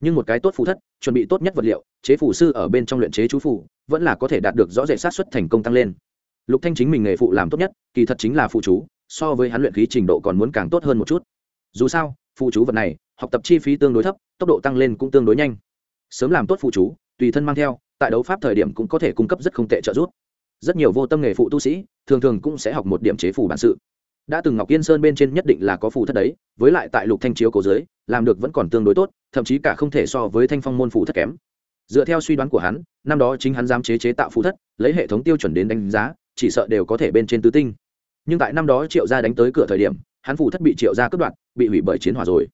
Nhưng một cái tốt phù thất, chuẩn bị tốt nhất vật liệu, chế phủ sư ở bên trong luyện chế chú phủ vẫn là có thể đạt được rõ rệt sát xuất thành công tăng lên lục thanh chính mình nghề phụ làm tốt nhất, kỳ thật chính là phụ chú, so với hắn luyện khí trình độ còn muốn càng tốt hơn một chút. Dù sao, phụ chú vật này, học tập chi phí tương đối thấp, tốc độ tăng lên cũng tương đối nhanh. Sớm làm tốt phụ chú, tùy thân mang theo, tại đấu pháp thời điểm cũng có thể cung cấp rất không tệ trợ giúp. Rất nhiều vô tâm nghề phụ tu sĩ, thường thường cũng sẽ học một điểm chế phù bản sự. Đã từng ngọc yên sơn bên trên nhất định là có phù thất đấy, với lại tại lục thanh chiếu cổ dưới, làm được vẫn còn tương đối tốt, thậm chí cả không thể so với thanh phong môn phù thất kém. Dựa theo suy đoán của hắn, năm đó chính hắn dám chế chế tạo phù thất, lấy hệ thống tiêu chuẩn đến đánh giá chỉ sợ đều có thể bên trên tứ tinh. Nhưng tại năm đó triệu gia đánh tới cửa thời điểm, hắn phủ thất bị triệu gia cướp đoạt, bị hủy bởi chiến hỏa rồi.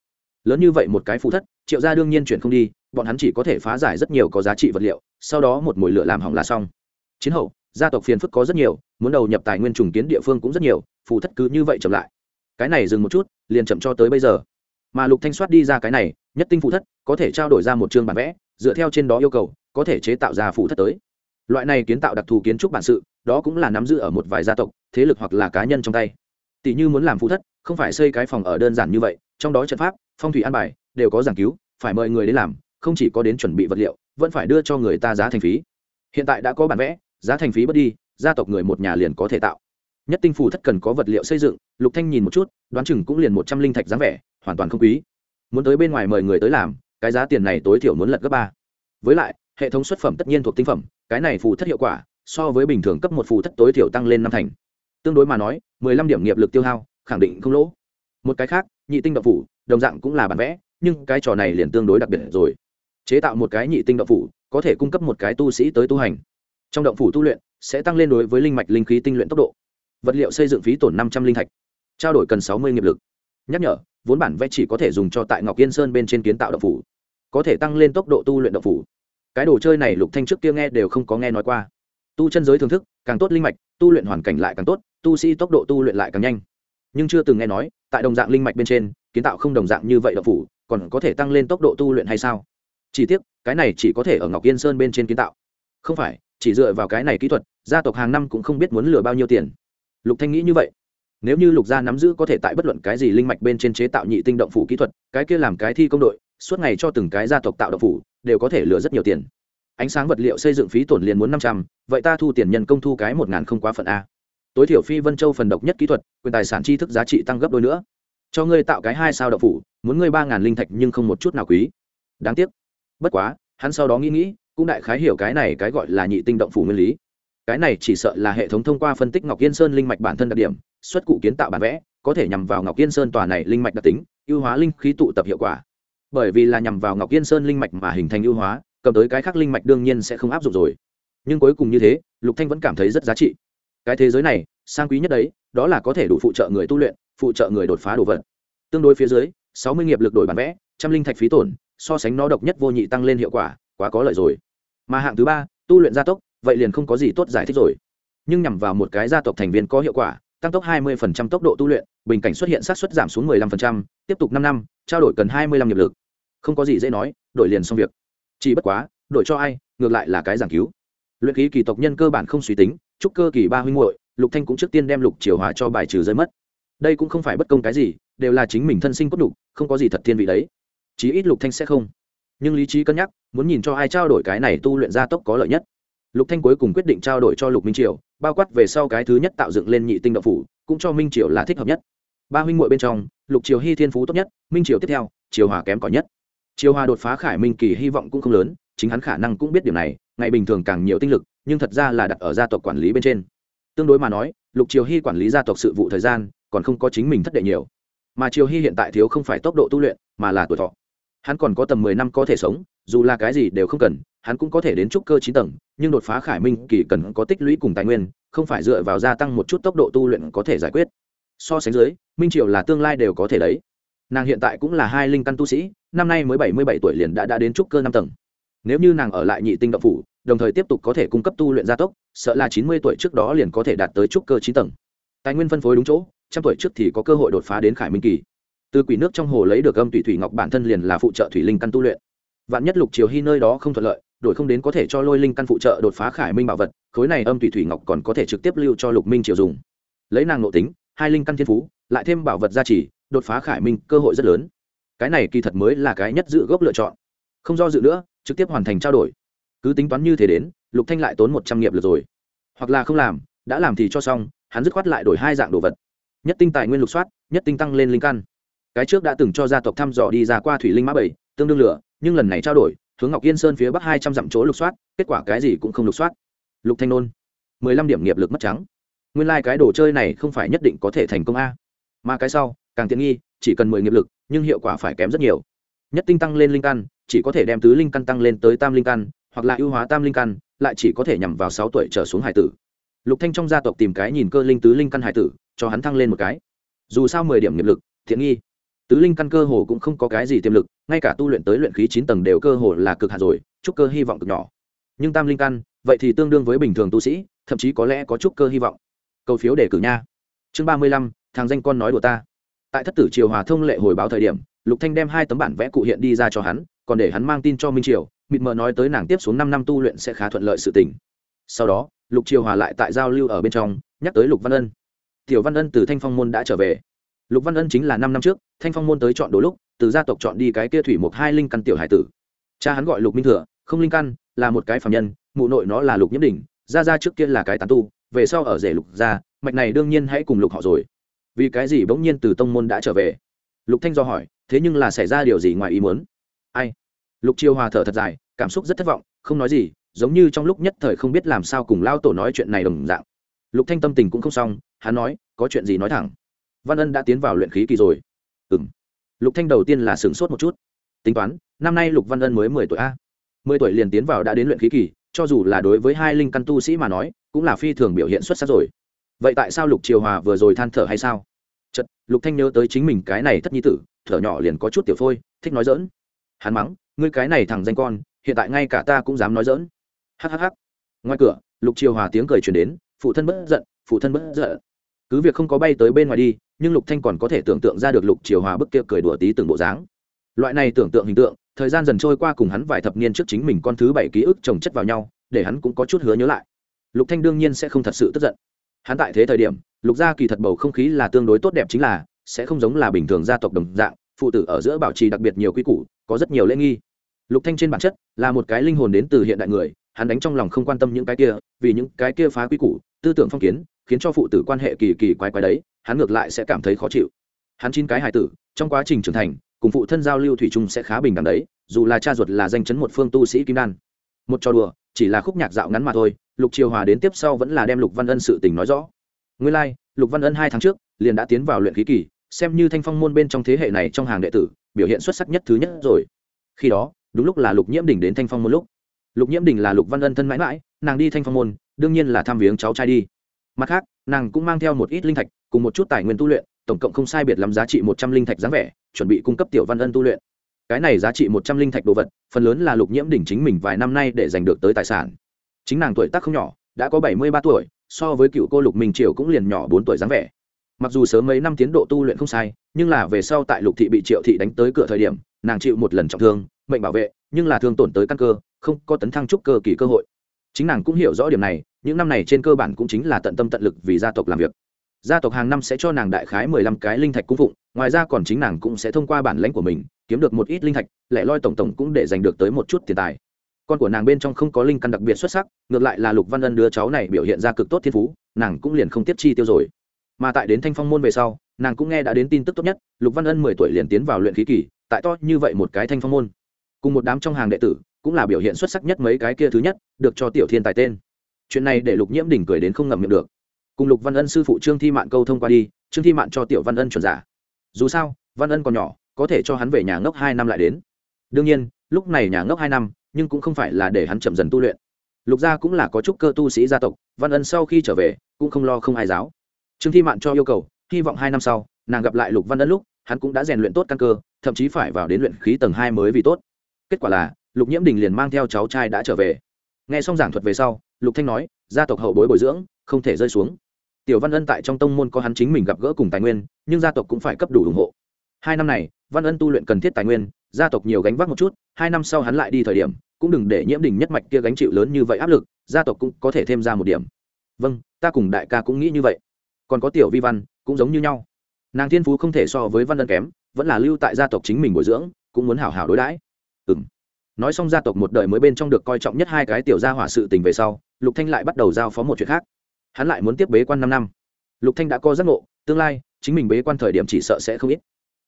Lớn như vậy một cái phủ thất, triệu gia đương nhiên chuyển không đi, bọn hắn chỉ có thể phá giải rất nhiều có giá trị vật liệu, sau đó một mồi lửa làm hỏng là xong. Chiến hậu, gia tộc phiền phức có rất nhiều, muốn đầu nhập tài nguyên trùng kiến địa phương cũng rất nhiều, phủ thất cứ như vậy chậm lại. Cái này dừng một chút, liền chậm cho tới bây giờ. Mà lục thanh soát đi ra cái này, nhất tinh phủ thất, có thể trao đổi ra một chương bản vẽ, dựa theo trên đó yêu cầu, có thể chế tạo ra phủ thất tới loại này kiến tạo đặc thù kiến trúc bản sự, đó cũng là nắm giữ ở một vài gia tộc, thế lực hoặc là cá nhân trong tay. Tỷ như muốn làm phú thất, không phải xây cái phòng ở đơn giản như vậy, trong đó trận pháp, phong thủy an bài, đều có giảng cứu, phải mời người đến làm, không chỉ có đến chuẩn bị vật liệu, vẫn phải đưa cho người ta giá thành phí. Hiện tại đã có bản vẽ, giá thành phí bớt đi, gia tộc người một nhà liền có thể tạo. Nhất tinh phù thất cần có vật liệu xây dựng, lục thanh nhìn một chút, đoán chừng cũng liền một trăm linh thạch dáng vẻ, hoàn toàn không quý. Muốn tới bên ngoài mời người tới làm, cái giá tiền này tối thiểu muốn lật gấp ba. Với lại, hệ thống xuất phẩm tất nhiên thuộc tinh phẩm cái này phù thất hiệu quả, so với bình thường cấp một phù thất tối thiểu tăng lên năm thành. Tương đối mà nói, mười lăm điểm nghiệp lực tiêu hao, khẳng định không lỗ. Một cái khác, nhị tinh đậu phủ, đồng dạng cũng là bản vẽ, nhưng cái trò này liền tương đối đặc biệt rồi. Chế tạo một cái nhị tinh đậu phủ, có thể cung cấp một cái tu sĩ tới tu hành. Trong động phủ tu luyện, sẽ tăng lên đối với linh mạch linh khí tinh luyện tốc độ. Vật liệu xây dựng phí tổn năm trăm linh thạch, trao đổi cần sáu mươi nghiệp lực. Nhắc nhở, vốn bản vẽ chỉ có thể dùng cho tại ngọc yên sơn bên trên kiến tạo động phủ, có thể tăng lên tốc độ tu luyện động phủ cái đồ chơi này lục thanh trước kia nghe đều không có nghe nói qua. Tu chân giới thưởng thức, càng tốt linh mạch, tu luyện hoàn cảnh lại càng tốt, tu sĩ tốc độ tu luyện lại càng nhanh. Nhưng chưa từng nghe nói, tại đồng dạng linh mạch bên trên, kiến tạo không đồng dạng như vậy động phủ, còn có thể tăng lên tốc độ tu luyện hay sao? Chỉ tiếc, cái này chỉ có thể ở ngọc yên sơn bên trên kiến tạo. Không phải, chỉ dựa vào cái này kỹ thuật, gia tộc hàng năm cũng không biết muốn lừa bao nhiêu tiền. Lục thanh nghĩ như vậy. Nếu như lục gia nắm giữ có thể tại bất luận cái gì linh mạch bên trên chế tạo nhị tinh động phủ kỹ thuật, cái kia làm cái thi công đội suốt ngày cho từng cái gia tộc tạo động phủ, đều có thể lừa rất nhiều tiền. Ánh sáng vật liệu xây dựng phí tổn liền muốn năm trăm, vậy ta thu tiền nhân công thu cái một ngàn không quá phận a. Tối thiểu phi vân châu phần độc nhất kỹ thuật, quyền tài sản tri thức giá trị tăng gấp đôi nữa. Cho ngươi tạo cái hai sao động phủ, muốn ngươi ba ngàn linh thạch nhưng không một chút nào quý. Đáng tiếc. Bất quá, hắn sau đó nghĩ nghĩ, cũng đại khái hiểu cái này cái gọi là nhị tinh động phủ nguyên lý. Cái này chỉ sợ là hệ thống thông qua phân tích ngọc yên sơn linh mạch bản thân đặc điểm, xuất cụ kiến tạo bản vẽ, có thể nhằm vào ngọc yên sơn tòa này linh mạch đặc tính, ưu hóa linh khí tụ tập hiệu quả bởi vì là nhằm vào ngọc yên sơn linh mạch mà hình thành ưu hóa cầm tới cái khác linh mạch đương nhiên sẽ không áp dụng rồi. Nhưng cuối cùng như thế lục thanh vẫn cảm thấy rất giá trị. Cái thế giới này sang quý nhất đấy đó là có thể đủ phụ trợ người tu luyện phụ trợ người đột phá đồ vật. Tương đối phía dưới sáu mươi nghiệp lực đổi bản vẽ trăm linh thạch phí tổn so sánh nó độc nhất vô nhị tăng lên hiệu quả quá có lợi rồi. Mà hạng thứ ba tu luyện gia tốc vậy liền không có gì tốt giải thích rồi. Nhưng nhằm vào một cái gia tộc thành viên có hiệu quả tăng tốc 20% tốc độ tu luyện bình cảnh xuất hiện sát suất giảm xuống 15%, tiếp tục năm năm trao đổi cần 25 nghiệp lực không có gì dễ nói đổi liền xong việc. Chỉ bất quá đổi cho ai ngược lại là cái giảng cứu. Luyện khí kỳ tộc nhân cơ bản không suy tính chúc cơ kỳ ba huynh muội lục thanh cũng trước tiên đem lục triều hòa cho bài trừ rơi mất. Đây cũng không phải bất công cái gì đều là chính mình thân sinh cốt đủ, không có gì thật thiên vị đấy. Chí ít lục thanh sẽ không. Nhưng lý trí cân nhắc muốn nhìn cho ai trao đổi cái này tu luyện gia tốc có lợi nhất. Lục thanh cuối cùng quyết định trao đổi cho lục minh triều bao quát về sau cái thứ nhất tạo dựng lên nhị tinh động phủ cũng cho minh triều là thích hợp nhất. Ba huynh muội bên trong lục triều hy thiên phú tốt nhất minh triều tiếp theo triều hòa kém cỏi nhất triều hòa đột phá khải minh kỳ hy vọng cũng không lớn, chính hắn khả năng cũng biết điều này, ngày bình thường càng nhiều tinh lực, nhưng thật ra là đặt ở gia tộc quản lý bên trên. Tương đối mà nói, lục triều hy quản lý gia tộc sự vụ thời gian, còn không có chính mình thất đệ nhiều. Mà triều hy hiện tại thiếu không phải tốc độ tu luyện, mà là tuổi thọ. Hắn còn có tầm mười năm có thể sống, dù là cái gì đều không cần, hắn cũng có thể đến trúc cơ chín tầng, nhưng đột phá khải minh kỳ cần có tích lũy cùng tài nguyên, không phải dựa vào gia tăng một chút tốc độ tu luyện có thể giải quyết. So sánh dưới, minh triều là tương lai đều có thể đấy nàng hiện tại cũng là hai linh căn tu sĩ, năm nay mới bảy mươi bảy tuổi liền đã đã đến trúc cơ năm tầng. Nếu như nàng ở lại nhị tinh động phủ, đồng thời tiếp tục có thể cung cấp tu luyện gia tốc, sợ là chín mươi tuổi trước đó liền có thể đạt tới trúc cơ chín tầng. Tài nguyên phân phối đúng chỗ, trăm tuổi trước thì có cơ hội đột phá đến khải minh kỳ. Từ quỷ nước trong hồ lấy được âm thủy thủy ngọc bản thân liền là phụ trợ thủy linh căn tu luyện. Vạn nhất lục triều hy nơi đó không thuận lợi, đổi không đến có thể cho lôi linh căn phụ trợ đột phá khải minh bảo vật, khối này âm thủy thủy ngọc còn có thể trực tiếp lưu cho lục minh triều dùng. Lấy nàng nội tính, hai linh căn thiên phú, lại thêm bảo vật gia trì đột phá khải minh cơ hội rất lớn. Cái này kỳ thật mới là cái nhất dự gốc lựa chọn. Không do dự nữa, trực tiếp hoàn thành trao đổi. Cứ tính toán như thế đến, lục thanh lại tốn một trăm nghiệp lượt rồi. Hoặc là không làm, đã làm thì cho xong, hắn dứt khoát lại đổi hai dạng đồ vật. Nhất tinh tài nguyên lục soát, nhất tinh tăng lên linh căn. Cái trước đã từng cho gia tộc thăm dò đi ra qua thủy linh mã bảy, tương đương lửa, nhưng lần này trao đổi, hướng ngọc yên sơn phía bắc hai trăm dặm chỗ lục soát, kết quả cái gì cũng không lục soát. Lục thanh nôn, mười lăm điểm nghiệp lực mất trắng. Nguyên lai、like、cái đồ chơi này không phải nhất định có thể thành công a. Mà cái sau càng tiện nghi, chỉ cần mười nghiệp lực, nhưng hiệu quả phải kém rất nhiều. Nhất tinh tăng lên linh căn, chỉ có thể đem tứ linh căn tăng lên tới tam linh căn, hoặc là ưu hóa tam linh căn, lại chỉ có thể nhằm vào sáu tuổi trở xuống hải tử. Lục thanh trong gia tộc tìm cái nhìn cơ linh tứ linh căn hải tử, cho hắn thăng lên một cái. Dù sao mười điểm nghiệp lực, thiện nghi. Tứ linh căn cơ hồ cũng không có cái gì tiềm lực, ngay cả tu luyện tới luyện khí chín tầng đều cơ hồ là cực hạt rồi, trúc cơ hy vọng cực nhỏ. Nhưng tam linh căn, vậy thì tương đương với bình thường tu sĩ, thậm chí có lẽ có chút cơ hy vọng. Cầu phiếu đề cử nha. Chương ba mươi lăm, thằng danh con nói của ta tại thất tử triều hòa thông lệ hồi báo thời điểm, lục thanh đem hai tấm bản vẽ cụ hiện đi ra cho hắn, còn để hắn mang tin cho minh triều, mịt mờ nói tới nàng tiếp xuống năm năm tu luyện sẽ khá thuận lợi sự tình. Sau đó, lục triều hòa lại tại giao lưu ở bên trong, nhắc tới lục văn ân. Tiểu văn ân từ thanh phong môn đã trở về. Lục văn ân chính là năm năm trước, thanh phong môn tới chọn đồ lúc, từ gia tộc chọn đi cái kia thủy một hai linh căn tiểu hải tử. Cha hắn gọi lục minh thừa, không linh căn, là một cái phạm nhân, mụ nội nó là lục nhiễm đỉnh, gia gia trước kia là cái tán tu, về sau ở rể lục gia, mạch này đương nhiên hãy cùng lục họ rồi vì cái gì bỗng nhiên từ tông môn đã trở về? Lục thanh do hỏi, thế nhưng là xảy ra điều gì ngoài ý muốn? Ai? Lục chiêu hòa thở thật dài, cảm xúc rất thất vọng, không nói gì, giống như trong lúc nhất thời không biết làm sao cùng lao tổ nói chuyện này đồng dạng. Lục thanh tâm tình cũng không xong, hắn nói, có chuyện gì nói thẳng. Văn ân đã tiến vào luyện khí kỳ rồi. Ừm. Lục thanh đầu tiên là sửng sốt một chút. Tính toán, năm nay lục văn ân mới mười tuổi a. Mười tuổi liền tiến vào đã đến luyện khí kỳ, cho dù là đối với hai linh căn tu sĩ mà nói, cũng là phi thường biểu hiện xuất sắc rồi vậy tại sao lục triều hòa vừa rồi than thở hay sao? Chật lục thanh nhớ tới chính mình cái này thất nhi tử, thở nhỏ liền có chút tiểu phôi, thích nói dỡn hắn mắng, ngươi cái này thằng danh con, hiện tại ngay cả ta cũng dám nói dỡn hhh ngoài cửa, lục triều hòa tiếng cười truyền đến, phụ thân bất giận, phụ thân bất giận. Cứ việc không có bay tới bên ngoài đi, nhưng lục thanh còn có thể tưởng tượng ra được lục triều hòa bức kia cười đùa tí từng bộ dáng. Loại này tưởng tượng hình tượng, thời gian dần trôi qua cùng hắn vài thập niên trước chính mình con thứ bảy ký ức chồng chất vào nhau, để hắn cũng có chút hứa nhớ lại. Lục thanh đương nhiên sẽ không thật sự tức giận hắn tại thế thời điểm, lục gia kỳ thật bầu không khí là tương đối tốt đẹp chính là, sẽ không giống là bình thường gia tộc đồng dạng, phụ tử ở giữa bảo trì đặc biệt nhiều quy củ, có rất nhiều lễ nghi. Lục thanh trên bản chất là một cái linh hồn đến từ hiện đại người, hắn đánh trong lòng không quan tâm những cái kia, vì những cái kia phá quy củ, tư tưởng phong kiến, khiến cho phụ tử quan hệ kỳ kỳ quái quái đấy, hắn ngược lại sẽ cảm thấy khó chịu. Hắn chín cái hài tử, trong quá trình trưởng thành, cùng phụ thân giao lưu thủy chung sẽ khá bình đẳng đấy, dù là cha ruột là danh chấn một phương tu sĩ kim đan. Một trò đùa chỉ là khúc nhạc dạo ngắn mà thôi lục triều hòa đến tiếp sau vẫn là đem lục văn ân sự tình nói rõ. Nguyên lai、like, lục văn ân hai tháng trước liền đã tiến vào luyện khí kỳ xem như thanh phong môn bên trong thế hệ này trong hàng đệ tử biểu hiện xuất sắc nhất thứ nhất rồi. Khi đó đúng lúc là lục nhiễm đình đến thanh phong môn lúc. Lục nhiễm đình là lục văn ân thân mãi mãi nàng đi thanh phong môn đương nhiên là thăm viếng cháu trai đi. Mặt khác nàng cũng mang theo một ít linh thạch cùng một chút tài nguyên tu luyện tổng cộng không sai biệt lắm giá trị một trăm linh thạch dáng vẻ chuẩn bị cung cấp tiểu văn ân tu luyện cái này giá trị một trăm linh thạch đồ vật, phần lớn là lục nhiễm đỉnh chính mình vài năm nay để giành được tới tài sản. Chính nàng tuổi tác không nhỏ, đã có bảy mươi ba tuổi, so với cựu cô lục minh triều cũng liền nhỏ bốn tuổi dáng vẻ. Mặc dù sớm mấy năm tiến độ tu luyện không sai, nhưng là về sau tại lục thị bị triệu thị đánh tới cửa thời điểm, nàng chịu một lần trọng thương, mệnh bảo vệ, nhưng là thương tổn tới căn cơ, không có tấn thăng trúc cơ kỳ cơ hội. Chính nàng cũng hiểu rõ điểm này, những năm này trên cơ bản cũng chính là tận tâm tận lực vì gia tộc làm việc. Gia tộc hàng năm sẽ cho nàng đại khái mười lăm cái linh thạch cung phụng, ngoài ra còn chính nàng cũng sẽ thông qua bản lãnh của mình kiếm được một ít linh thạch, lẻ loi tổng tổng cũng để giành được tới một chút tiền tài. Con của nàng bên trong không có linh căn đặc biệt xuất sắc, ngược lại là lục văn ân đứa cháu này biểu hiện ra cực tốt thiên phú, nàng cũng liền không tiếp chi tiêu rồi. Mà tại đến thanh phong môn về sau, nàng cũng nghe đã đến tin tức tốt nhất, lục văn ân mười tuổi liền tiến vào luyện khí kỳ, tại to như vậy một cái thanh phong môn. Cùng một đám trong hàng đệ tử, cũng là biểu hiện xuất sắc nhất mấy cái kia thứ nhất, được cho tiểu thiên tài tên. Chuyện này để lục nhiễm đỉnh cười đến không ngậm miệng được. Cùng lục văn ân sư phụ trương thi mạn câu thông qua đi, trương thi mạn cho tiểu văn ân chuẩn giả. Dù sao, văn ân còn nhỏ có thể cho hắn về nhà ngốc hai năm lại đến. Đương nhiên, lúc này nhà ngốc hai năm, nhưng cũng không phải là để hắn chậm dần tu luyện. Lục gia cũng là có chút cơ tu sĩ gia tộc, văn ân sau khi trở về, cũng không lo không ai giáo. Trương thi mạn cho yêu cầu, hy vọng hai năm sau, nàng gặp lại lục văn ân lúc, hắn cũng đã rèn luyện tốt căn cơ, thậm chí phải vào đến luyện khí tầng hai mới vì tốt. Kết quả là, lục nhiễm đình liền mang theo cháu trai đã trở về. Nghe xong giảng thuật về sau, lục thanh nói, gia tộc hậu bối bồi dưỡng, không thể rơi xuống. Tiểu văn ân tại trong tông môn có hắn chính mình gặp gỡ cùng tài nguyên, nhưng gia tộc cũng phải cấp đủ ủng hộ hai năm này, văn ân tu luyện cần thiết tài nguyên, gia tộc nhiều gánh vác một chút, hai năm sau hắn lại đi thời điểm, cũng đừng để nhiễm đình nhất mạch kia gánh chịu lớn như vậy áp lực, gia tộc cũng có thể thêm ra một điểm. Vâng ta cùng đại ca cũng nghĩ như vậy. Còn có tiểu vi văn, cũng giống như nhau. Nàng thiên phú không thể so với văn ân kém, vẫn là lưu tại gia tộc chính mình bồi dưỡng, cũng muốn hảo hảo đối đãi. Ừ m nói xong gia tộc một đời mới bên trong được coi trọng nhất hai cái tiểu gia hỏa sự tình về sau, lục thanh lại bắt đầu giao phó một chuyện khác. Hắn lại muốn tiếp bế quan năm năm. Lục thanh đã có giác ngộ, tương lai, chính mình bế quan thời điểm chỉ sợ sẽ không ít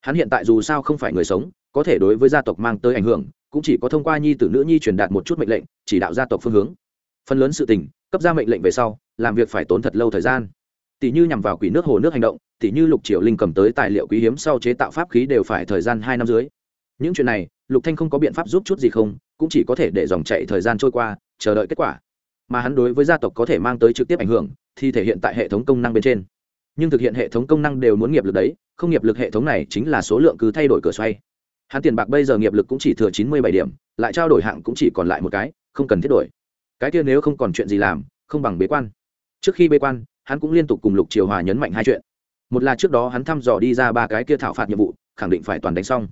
hắn hiện tại dù sao không phải người sống, có thể đối với gia tộc mang tới ảnh hưởng, cũng chỉ có thông qua nhi tử nữ nhi truyền đạt một chút mệnh lệnh, chỉ đạo gia tộc phương hướng. Phần lớn sự tình, cấp ra mệnh lệnh về sau, làm việc phải tốn thật lâu thời gian. Tỷ như nhằm vào quỷ nước hồ nước hành động, tỷ như lục triệu linh cầm tới tài liệu quý hiếm sau chế tạo pháp khí đều phải thời gian hai năm dưới. Những chuyện này, lục thanh không có biện pháp giúp chút gì không, cũng chỉ có thể để dòng chạy thời gian trôi qua, chờ đợi kết quả. Mà hắn đối với gia tộc có thể mang tới trực tiếp ảnh hưởng thì thể hiện tại hệ thống công năng bên trên nhưng thực hiện hệ thống công năng đều muốn nghiệp lực đấy, không nghiệp lực hệ thống này chính là số lượng cứ thay đổi cửa xoay. Hắn tiền bạc bây giờ nghiệp lực cũng chỉ thừa chín mươi bảy điểm, lại trao đổi hạng cũng chỉ còn lại một cái, không cần thiết đổi. Cái kia nếu không còn chuyện gì làm, không bằng bế quan. Trước khi bế quan, hắn cũng liên tục cùng lục triều hòa nhấn mạnh hai chuyện. Một là trước đó hắn thăm dò đi ra ba cái kia thảo phạt nhiệm vụ, khẳng định phải toàn đánh xong.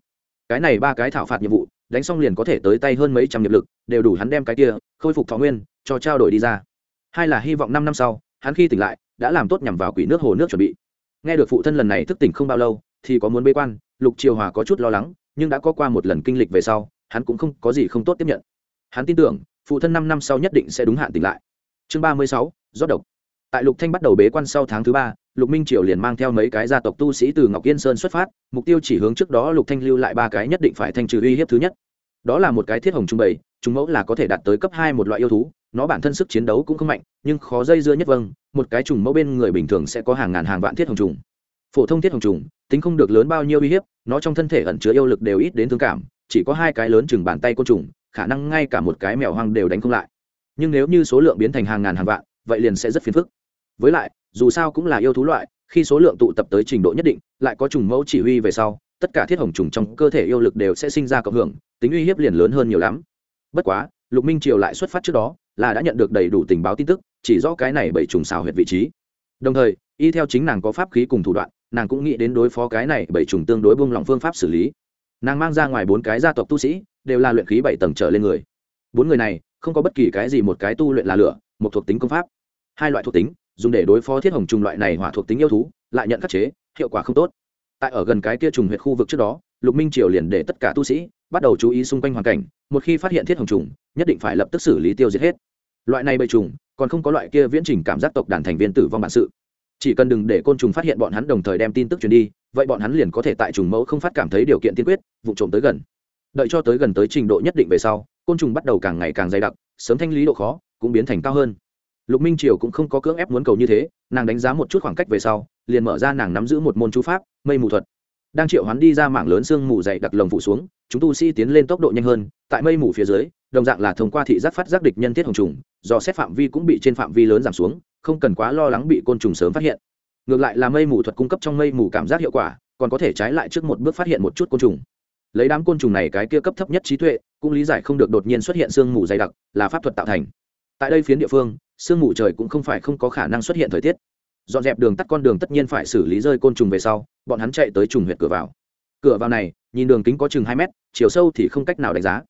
Cái này ba cái thảo phạt nhiệm vụ, đánh xong liền có thể tới tay hơn mấy trăm nghiệp lực, đều đủ hắn đem cái kia, khôi phục thọ nguyên, cho trao đổi đi ra. Hai là hy vọng năm năm sau hắn khi tỉnh lại, đã làm tốt nhằm vào quỷ nước hồ nước chuẩn bị. Nghe được phụ thân lần này thức tỉnh không bao lâu, thì có muốn bế quan, lục triều hòa có chút lo lắng, nhưng đã có qua một lần kinh lịch về sau, hắn cũng không có gì không tốt tiếp nhận. Hắn tin tưởng, phụ thân năm năm sau nhất định sẽ đúng hạn tỉnh lại. Chương ba mươi sáu, rót độc. Tại lục thanh bắt đầu bế quan sau tháng thứ ba, lục minh triều liền mang theo mấy cái gia tộc tu sĩ từ ngọc yên sơn xuất phát, mục tiêu chỉ hướng trước đó lục thanh lưu lại ba cái nhất định phải thanh trừ uy hiếp thứ nhất đó là một cái thiết hồng trung bày chúng mẫu là có thể đạt tới cấp hai một loại yêu thú, nó bản thân sức chiến đấu cũng không mạnh, nhưng khó dây dưa nhất vâng một cái trùng mẫu bên người bình thường sẽ có hàng ngàn hàng vạn thiết hồng trùng. Phổ thông thiết hồng trùng, tính không được lớn bao nhiêu uy hiếp, nó trong thân thể ẩn chứa yêu lực đều ít đến thương cảm, chỉ có hai cái lớn chừng bàn tay côn trùng, khả năng ngay cả một cái mèo hoang đều đánh không lại. Nhưng nếu như số lượng biến thành hàng ngàn hàng vạn, vậy liền sẽ rất phiền phức. Với lại, dù sao cũng là yêu thú loại, khi số lượng tụ tập tới trình độ nhất định, lại có trùng mẫu chỉ huy về sau tất cả thiết hồng trùng trong cơ thể yêu lực đều sẽ sinh ra cộng hưởng, tính uy hiếp liền lớn hơn nhiều lắm. Bất quá, lục minh triều lại xuất phát trước đó, là đã nhận được đầy đủ tình báo tin tức, chỉ rõ cái này bảy trùng xào huyệt vị trí. Đồng thời, y theo chính nàng có pháp khí cùng thủ đoạn, nàng cũng nghĩ đến đối phó cái này bảy trùng tương đối buông lỏng phương pháp xử lý. Nàng mang ra ngoài bốn cái gia tộc tu sĩ, đều là luyện khí bảy tầng trở lên người. Bốn người này, không có bất kỳ cái gì một cái tu luyện là lửa, một thuộc tính công pháp. Hai loại thuộc tính, dùng để đối phó thiết hồng trùng loại này hỏa thuộc tính yêu thú, lại nhận khắc chế, hiệu quả không tốt tại ở gần cái kia trùng huyệt khu vực trước đó, lục minh triều liền để tất cả tu sĩ bắt đầu chú ý xung quanh hoàn cảnh, một khi phát hiện thiết hồng trùng, nhất định phải lập tức xử lý tiêu diệt hết. Loại này bầy trùng, còn không có loại kia viễn trình cảm giác tộc đàn thành viên tử vong bản sự. Chỉ cần đừng để côn trùng phát hiện bọn hắn đồng thời đem tin tức truyền đi, vậy bọn hắn liền có thể tại trùng mẫu không phát cảm thấy điều kiện tiên quyết, vụ trộm tới gần. Đợi cho tới gần tới trình độ nhất định về sau, côn trùng bắt đầu càng ngày càng dày đặc, sớm thanh lý độ khó cũng biến thành cao hơn. Lục minh triều cũng không có cưỡng ép muốn cầu như thế, nàng đánh giá một chút khoảng cách về sau liền mở ra nàng nắm giữ một môn chú pháp, mây mù thuật. Đang triệu hoán đi ra mảng lớn xương mù dày đặc lồng phụ xuống, chúng tu sĩ tiến lên tốc độ nhanh hơn, tại mây mù phía dưới, đồng dạng là thông qua thị giác phát giác địch nhân thiết hồng trùng, do xét phạm vi cũng bị trên phạm vi lớn giảm xuống, không cần quá lo lắng bị côn trùng sớm phát hiện. Ngược lại là mây mù thuật cung cấp trong mây mù cảm giác hiệu quả, còn có thể trái lại trước một bước phát hiện một chút côn trùng. Lấy đám côn trùng này cái kia cấp thấp nhất trí tuệ, cũng lý giải không được đột nhiên xuất hiện sương mù dày đặc là pháp thuật tạo thành. Tại đây phiến địa phương sương mù trời cũng không phải không có khả năng xuất hiện thời tiết dọn dẹp đường tắt con đường tất nhiên phải xử lý rơi côn trùng về sau, bọn hắn chạy tới trùng huyệt cửa vào. Cửa vào này, nhìn đường kính có chừng hai mét, chiều sâu thì không cách nào đánh giá.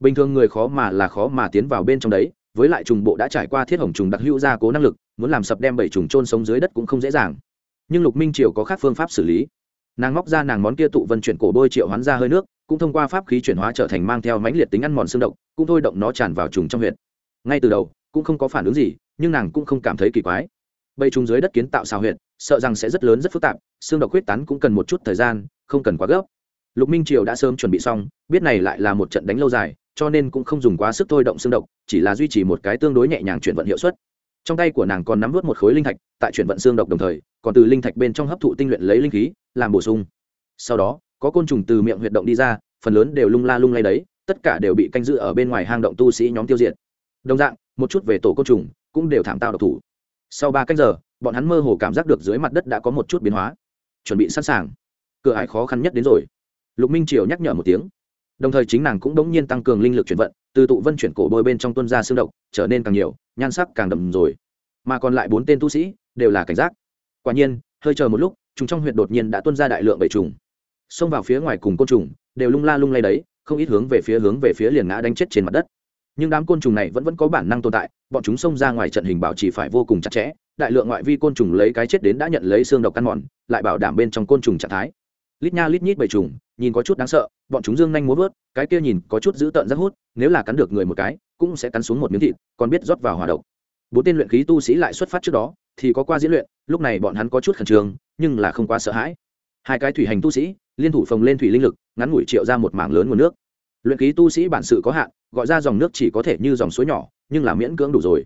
Bình thường người khó mà là khó mà tiến vào bên trong đấy, với lại trùng bộ đã trải qua thiết hồng trùng đặc hữu gia cố năng lực, muốn làm sập đem bảy trùng trôn sống dưới đất cũng không dễ dàng. Nhưng lục minh triều có khác phương pháp xử lý. Nàng móc ra nàng món kia tụ vân chuyển cổ bôi triệu hoán ra hơi nước, cũng thông qua pháp khí chuyển hóa trở thành mang theo mãnh liệt tính ăn mòn xương động cũng thôi động nó tràn vào trùng trong huyệt. Ngay từ đầu, cũng không có phản ứng gì, nhưng nàng cũng không cảm thấy kỳ quái bây chung dưới đất kiến tạo xào huyệt, sợ rằng sẽ rất lớn, rất phức tạp, xương độc huyết tán cũng cần một chút thời gian, không cần quá gấp. Lục minh triều đã sớm chuẩn bị xong, biết này lại là một trận đánh lâu dài, cho nên cũng không dùng quá sức thôi động xương độc, chỉ là duy trì một cái tương đối nhẹ nhàng chuyển vận hiệu suất. Trong tay của nàng còn nắm vớt một khối linh thạch, tại chuyển vận xương độc đồng thời, còn từ linh thạch bên trong hấp thụ tinh luyện lấy linh khí, làm bổ sung. Sau đó, có côn trùng từ miệng huyệt động đi ra, phần lớn đều lung la lung lay đấy, tất cả đều bị canh giữ ở bên ngoài hang động tu sĩ nhóm tiêu diệt. Đồng dạng, một chút về tổ côn trùng cũng đều thảm tạo độc thủ sau ba cách giờ, bọn hắn mơ hồ cảm giác được dưới mặt đất đã có một chút biến hóa. Chuẩn bị sẵn sàng. Cửa hải khó khăn nhất đến rồi. Lục minh triều nhắc nhở một tiếng. Đồng thời chính nàng cũng đống nhiên tăng cường linh lực chuyển vận, từ tụ vân chuyển cổ bôi bên trong tuân ra xương độc, trở nên càng nhiều, nhan sắc càng đậm rồi. Mà còn lại bốn tên tu sĩ, đều là cảnh giác. Quả nhiên, hơi chờ một lúc chúng trong huyện đột nhiên đã tuân ra đại lượng bầy trùng. Xông vào phía ngoài cùng côn trùng, đều lung la lung lay đấy, không ít hướng về phía hướng về phía liền ngã đánh chết trên mặt đất nhưng đám côn trùng này vẫn vẫn có bản năng tồn tại, bọn chúng xông ra ngoài trận hình bảo trì phải vô cùng chặt chẽ, đại lượng ngoại vi côn trùng lấy cái chết đến đã nhận lấy xương độc căn mòn, lại bảo đảm bên trong côn trùng trạng thái. Lít nha lít nhít bầy trùng, nhìn có chút đáng sợ, bọn chúng dương nhanh muốn vớt, cái kia nhìn có chút dữ tợn rất hút, nếu là cắn được người một cái, cũng sẽ cắn xuống một miếng thịt, còn biết rót vào hòa độc. Bốn tên luyện khí tu sĩ lại xuất phát trước đó, thì có qua diễn luyện, lúc này bọn hắn có chút khẩn trương, nhưng là không quá sợ hãi. Hai cái thủy hành tu sĩ, liên thủ phồng lên thủy linh lực, ngắn ngủi triệu ra một mảng lớn nguồn nước luyện ký tu sĩ bản sự có hạn, gọi ra dòng nước chỉ có thể như dòng suối nhỏ, nhưng là miễn cưỡng đủ rồi.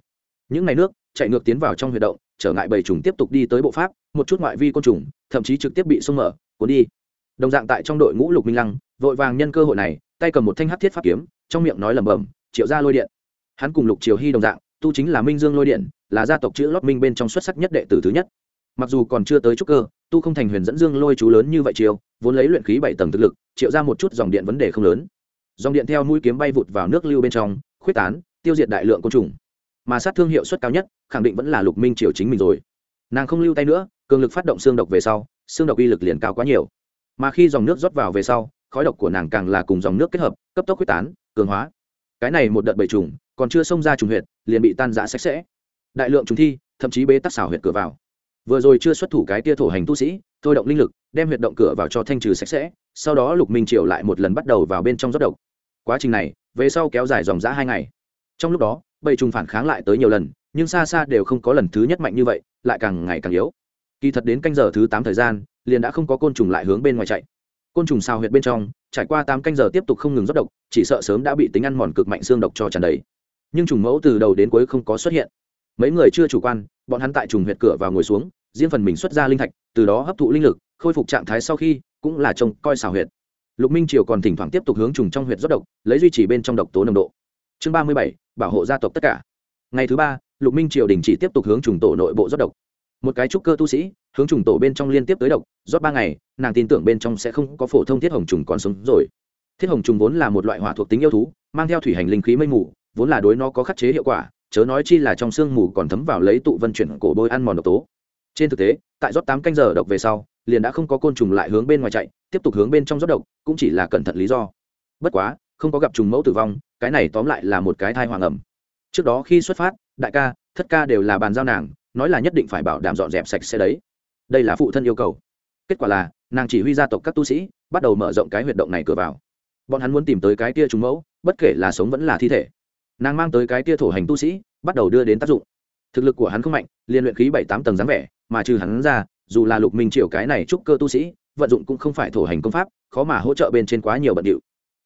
Những ngày nước, chạy ngược tiến vào trong huy động, trở ngại bầy trùng tiếp tục đi tới bộ pháp, một chút ngoại vi côn trùng, thậm chí trực tiếp bị sông mở, cuốn đi. Đồng dạng tại trong đội ngũ lục minh lăng, vội vàng nhân cơ hội này, tay cầm một thanh hát thiết pháp kiếm, trong miệng nói lẩm bẩm, triệu ra lôi điện. Hắn cùng lục triều hy đồng dạng, tu chính là minh dương lôi điện, là gia tộc chữ lót minh bên trong xuất sắc nhất đệ tử thứ nhất. Mặc dù còn chưa tới trúc cơ, tu không thành huyền dẫn dương lôi chú lớn như vậy chiều vốn lấy luyện khí bảy tầng thực lực, triệu ra một chút dòng điện vấn đề không lớn dòng điện theo mũi kiếm bay vụt vào nước lưu bên trong, khuyết tán, tiêu diệt đại lượng côn trùng. Mà sát thương hiệu suất cao nhất, khẳng định vẫn là lục minh triều chính mình rồi. Nàng không lưu tay nữa, cường lực phát động xương độc về sau, xương độc uy lực liền cao quá nhiều. Mà khi dòng nước rót vào về sau, khói độc của nàng càng là cùng dòng nước kết hợp, cấp tốc quyết tán, cường hóa. Cái này một đợt bầy trùng, còn chưa xông ra trùng huyệt, liền bị tan rã sạch sẽ. Đại lượng trùng thi, thậm chí bế tắc xảo huyệt cửa vào. Vừa rồi chưa xuất thủ cái tia thổ hành tu sĩ, thôi động linh lực, đem huyệt động cửa vào cho thanh trừ sạch sẽ, sau đó lục minh triều lại một lần bắt đầu vào bên trong rót độc quá trình này, về sau kéo dài dòng dã hai ngày. Trong lúc đó, bầy trùng phản kháng lại tới nhiều lần, nhưng xa xa đều không có lần thứ nhất mạnh như vậy, lại càng ngày càng yếu. Kỳ thật đến canh giờ thứ tám thời gian, liền đã không có côn trùng lại hướng bên ngoài chạy. Côn trùng sao huyệt bên trong, trải qua tám canh giờ tiếp tục không ngừng rót độc, chỉ sợ sớm đã bị tính ăn mòn cực mạnh xương độc cho tràn đầy. Nhưng trùng mẫu từ đầu đến cuối không có xuất hiện. Mấy người chưa chủ quan, bọn hắn tại trùng huyệt cửa vào ngồi xuống, riêng phần mình xuất ra linh thạch, từ đó hấp thụ linh lực, khôi phục trạng thái sau khi, cũng là trông coi xào huyệt lục minh triều còn thỉnh thoảng tiếp tục hướng trùng trong huyệt rót độc, lấy duy trì bên trong độc tố nồng độ. Chương ba mươi bảy, bảo hộ gia tộc tất cả. Ngày thứ ba, lục minh triều đình chỉ tiếp tục hướng trùng tổ nội bộ rót độc. Một cái trúc cơ tu sĩ, hướng trùng tổ bên trong liên tiếp tới độc rót ba ngày, nàng tin tưởng bên trong sẽ không có phổ thông thiết hồng trùng còn sống rồi. Thiết hồng trùng vốn là một loại hỏa thuộc tính yêu thú, mang theo thủy hành linh khí mây mù, vốn là đối nó có khắc chế hiệu quả, chớ nói chi là trong sương mù còn thấm vào lấy tụ vân chuyển cổ bôi ăn mòn độc tố. Trên thực tế, tại rót tám canh giờ độc về sau, liền đã không có côn trùng lại hướng bên ngoài chạy tiếp tục hướng bên trong rót độc, cũng chỉ là cẩn thận lý do. Bất quá, không có gặp trùng mẫu tử vong, cái này tóm lại là một cái thai hoàng ẩm. Trước đó khi xuất phát, đại ca, thất ca đều là bàn giao nàng, nói là nhất định phải bảo đảm dọn dẹp sạch sẽ đấy. Đây là phụ thân yêu cầu. Kết quả là, nàng chỉ huy gia tộc các tu sĩ, bắt đầu mở rộng cái huyệt động này cửa vào. Bọn hắn muốn tìm tới cái kia trùng mẫu, bất kể là sống vẫn là thi thể. Nàng mang tới cái kia thổ hành tu sĩ, bắt đầu đưa đến tác dụng. Thực lực của hắn không mạnh, liên luyện khí bảy tám tầng dáng vẻ, mà trừ hắn ra, dù là lục minh triều cái này trúc cơ tu sĩ vận dụng cũng không phải thổ hành công pháp, khó mà hỗ trợ bên trên quá nhiều bận điệu.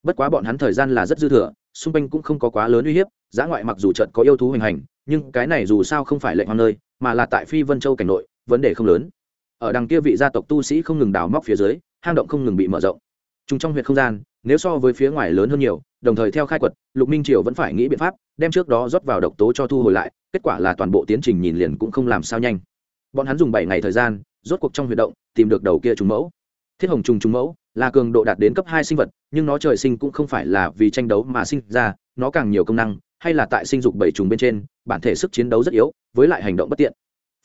Bất quá bọn hắn thời gian là rất dư thừa, xung quanh cũng không có quá lớn uy hiếp giã ngoại mặc dù trận có yêu thú hành hành, nhưng cái này dù sao không phải lệnh hoang nơi, mà là tại phi vân châu cảnh nội, vấn đề không lớn. Ở đằng kia vị gia tộc tu sĩ không ngừng đào móc phía dưới, hang động không ngừng bị mở rộng. Chúng trong huyện không gian, nếu so với phía ngoài lớn hơn nhiều, đồng thời theo khai quật, lục minh triều vẫn phải nghĩ biện pháp, đem trước đó rót vào độc tố cho thu hồi lại, kết quả là toàn bộ tiến trình nhìn liền cũng không làm sao nhanh. Bọn hắn dùng bảy ngày thời gian, rốt cuộc trong huyệt động, tìm được đầu kia trùng mẫu thiết hồng trùng trùng mẫu, là cường độ đạt đến cấp hai sinh vật, nhưng nó trời sinh cũng không phải là vì tranh đấu mà sinh ra, nó càng nhiều công năng, hay là tại sinh dục bảy trùng bên trên, bản thể sức chiến đấu rất yếu, với lại hành động bất tiện.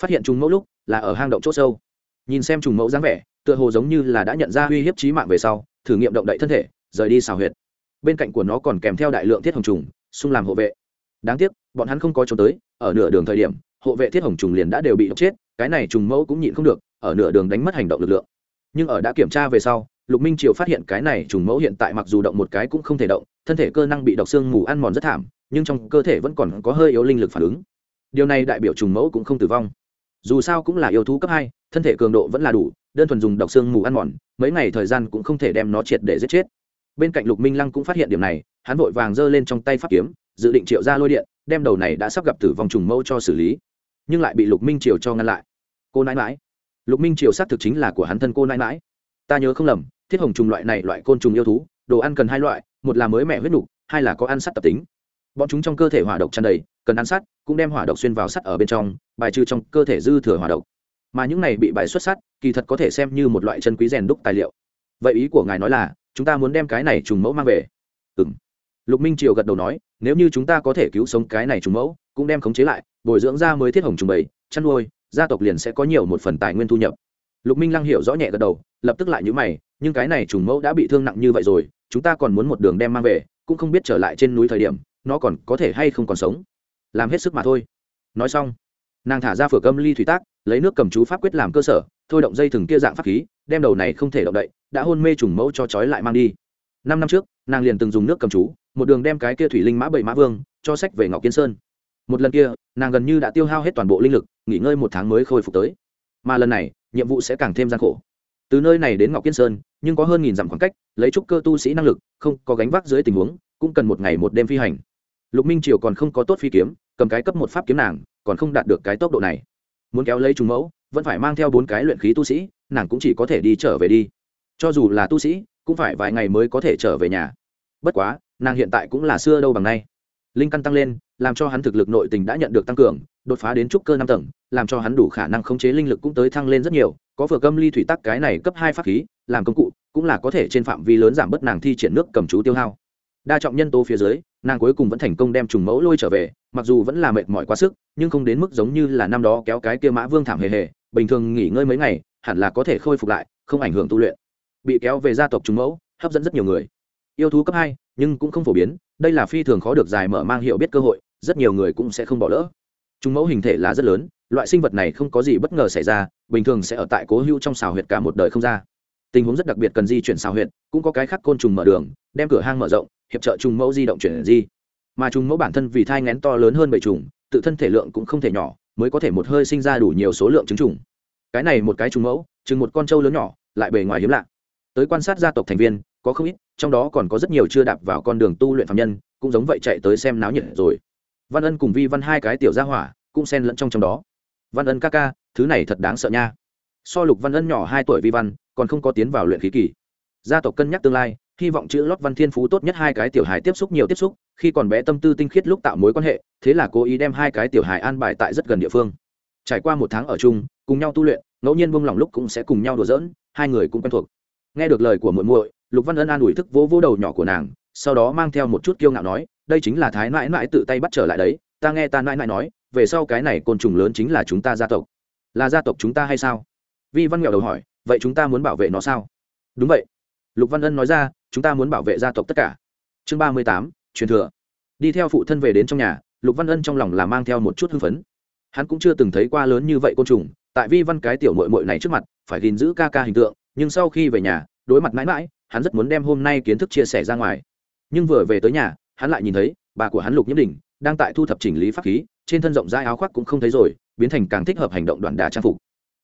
Phát hiện trùng mẫu lúc, là ở hang động c h ỗ sâu. Nhìn xem trùng mẫu dáng vẻ, tựa hồ giống như là đã nhận ra uy hiếp trí mạng về sau, thử nghiệm động đậy thân thể, rời đi xào huyệt. Bên cạnh của nó còn kèm theo đại lượng thiết hồng trùng, xung làm hộ vệ. Đáng tiếc, bọn hắn không có trốn tới, ở nửa đường thời điểm, hộ vệ thiết hồng trùng liền đã đều bị độc chết, cái này trùng mẫu cũng nhịn không được, ở nửa đường đánh mất hành động lực lượng nhưng ở đã kiểm tra về sau, lục minh triều phát hiện cái này trùng mẫu hiện tại mặc dù động một cái cũng không thể động, thân thể cơ năng bị độc xương mù ăn mòn rất thảm, nhưng trong cơ thể vẫn còn có hơi yếu linh lực phản ứng. Điều này đại biểu trùng mẫu cũng không tử vong. Dù sao cũng là yêu thú cấp hai, thân thể cường độ vẫn là đủ, đơn thuần dùng độc xương mù ăn mòn, mấy ngày thời gian cũng không thể đem nó triệt để giết chết. Bên cạnh lục minh lăng cũng phát hiện điểm này, hắn vội vàng giơ lên trong tay pháp kiếm, dự định triệu ra lôi điện, đem đầu này đã sắp gặp tử vong trùng mẫu cho xử lý. Nhưng lại bị lục minh triều cho ngăn lại. Cô nãi mãi lục minh triều xác thực chính là của hắn thân cô nãi mãi ta nhớ không lầm, thiết hồng trùng loại này loại côn trùng yêu thú, đồ ăn cần hai loại, một là mới mẹ huyết nục, hai là có ăn sắt tập tính. Bọn chúng trong cơ thể hỏa độc tràn đầy, cần ăn sắt, cũng đem hỏa độc xuyên vào sắt ở bên trong, bài trừ trong cơ thể dư thừa hỏa độc. Mà những này bị bài xuất sắt, kỳ thật có thể xem như một loại chân quý rèn đúc tài liệu. Vậy ý của ngài nói là, chúng ta muốn đem cái này trùng mẫu mang về. Ừ m lục minh triều gật đầu nói, nếu như chúng ta có thể cứu sống cái này trùng mẫu, cũng đem khống chế lại, bồi dưỡng ra mới thiết hồng trùng bầy, chăn nuôi gia tộc liền sẽ có nhiều một phần tài nguyên thu nhập. Lục minh lăng hiểu rõ nhẹ gật đầu, lập tức lại nhữ mày, nhưng cái này trùng mẫu đã bị thương nặng như vậy rồi, chúng ta còn muốn một đường đem mang về, cũng không biết trở lại trên núi thời điểm, nó còn có thể hay không còn sống. Làm hết sức mà thôi. Nói xong, nàng thả ra phửa cơm ly thủy tác, lấy nước cầm chú pháp quyết làm cơ sở, thôi động dây thừng kia dạng pháp khí, đem đầu này không thể động đậy, đã hôn mê trùng mẫu cho trói lại mang đi. Năm năm trước, nàng liền từng dùng nước cầm chú, một đường đem cái kia thủy linh mã bảy mã vương, cho sách về ngọc kiên sơn một lần kia, nàng gần như đã tiêu hao hết toàn bộ linh lực, nghỉ ngơi một tháng mới khôi phục tới. Mà lần này, nhiệm vụ sẽ càng thêm gian khổ. Từ nơi này đến ngọc kiên sơn, nhưng có hơn nghìn dặm khoảng cách, lấy trúc cơ tu sĩ năng lực, không có gánh vác dưới tình huống, cũng cần một ngày một đêm phi hành. Lục minh triều còn không có tốt phi kiếm, cầm cái cấp một pháp kiếm nàng, còn không đạt được cái tốc độ này. Muốn kéo lấy trùng mẫu, vẫn phải mang theo bốn cái luyện khí tu sĩ, nàng cũng chỉ có thể đi trở về đi. Cho dù là tu sĩ, cũng phải vài ngày mới có thể trở về nhà. Bất quá, nàng hiện tại cũng là xưa đâu bằng nay linh căn tăng lên, làm cho hắn thực lực nội tình đã nhận được tăng cường, đột phá đến trúc cơ năm tầng, làm cho hắn đủ khả năng khống chế linh lực cũng tới thăng lên rất nhiều, có vừa câm ly thủy tắc cái này cấp hai pháp khí, làm công cụ, cũng là có thể trên phạm vi lớn giảm bớt nàng thi triển nước cầm chú tiêu hao. Đa trọng nhân tố phía dưới, nàng cuối cùng vẫn thành công đem trùng mẫu lôi trở về, mặc dù vẫn là mệt mỏi quá sức, nhưng không đến mức giống như là năm đó kéo cái kia mã vương thảm hề hề, bình thường nghỉ ngơi mấy ngày, hẳn là có thể khôi phục lại, không ảnh hưởng tu luyện. Bị kéo về gia tộc trùng mẫu, hấp dẫn rất nhiều người. Yêu thú cấp hai, nhưng cũng không phổ biến đây là phi thường khó được dài mở mang hiệu biết cơ hội, rất nhiều người cũng sẽ không bỏ lỡ. Trùng mẫu hình thể là rất lớn, loại sinh vật này không có gì bất ngờ xảy ra, bình thường sẽ ở tại cố hữu trong xào huyệt cả một đời không ra. Tình huống rất đặc biệt cần di chuyển xào huyệt, cũng có cái khác côn trùng mở đường, đem cửa hang mở rộng, hiệp trợ trùng mẫu di động chuyển di. Mà trùng mẫu bản thân vì thai ngén to lớn hơn bầy trùng tự thân thể lượng cũng không thể nhỏ, mới có thể một hơi sinh ra đủ nhiều số lượng trứng trùng. Cái này một cái trùng mẫu, chừng một con trâu lớn nhỏ, lại bề ngoài hiếm lạ. Tới quan sát gia tộc thành viên, có không ít trong đó còn có rất nhiều chưa đạp vào con đường tu luyện phạm nhân, cũng giống vậy chạy tới xem náo nhiệt rồi. Văn ân cùng vi văn hai cái tiểu gia hỏa, cũng xen lẫn trong trong đó. Văn ân ca ca, thứ này thật đáng sợ nha. So lục văn ân nhỏ hai tuổi vi văn, còn không có tiến vào luyện khí kỳ. Gia tộc cân nhắc tương lai, hy vọng chữ lót văn thiên phú tốt nhất hai cái tiểu hài tiếp xúc nhiều tiếp xúc, khi còn bé tâm tư tinh khiết lúc tạo mối quan hệ, thế là cố ý đem hai cái tiểu hài an bài tại rất gần địa phương. Trải qua một tháng ở chung, cùng nhau tu luyện, ngẫu nhiên buông lỏng lúc cũng sẽ cùng nhau đùa giỡn, hai người cũng quen thuộc. Nghe được lời của muội muội lục văn ân an ủi thức vỗ vỗ đầu nhỏ của nàng, sau đó mang theo một chút kiêu ngạo nói, đây chính là thái mãi mãi tự tay bắt trở lại đấy, ta nghe ta mãi mãi nói, về sau cái này côn trùng lớn chính là chúng ta gia tộc. Là gia tộc chúng ta hay sao? Vi văn nghèo đầu hỏi, vậy chúng ta muốn bảo vệ nó sao? Đúng vậy. Lục văn ân nói ra, chúng ta muốn bảo vệ gia tộc tất cả. Chương ba mươi tám, truyền thừa. Đi theo phụ thân về đến trong nhà, lục văn ân trong lòng là mang theo một chút hưng phấn. Hắn cũng chưa từng thấy qua lớn như vậy côn trùng, tại vi văn cái tiểu mội mội này trước mặt, phải gìn giữ ca ca hình tượng, nhưng sau khi về nhà, đối mặt mãi mãi hắn rất muốn đem hôm nay kiến thức chia sẻ ra ngoài. Nhưng vừa về tới nhà, hắn lại nhìn thấy, bà của hắn lục nhiễm đình đang tại thu thập chỉnh lý pháp khí, trên thân rộng rãi áo khoác cũng không thấy rồi, biến thành càng thích hợp hành động đoạn đà trang phục.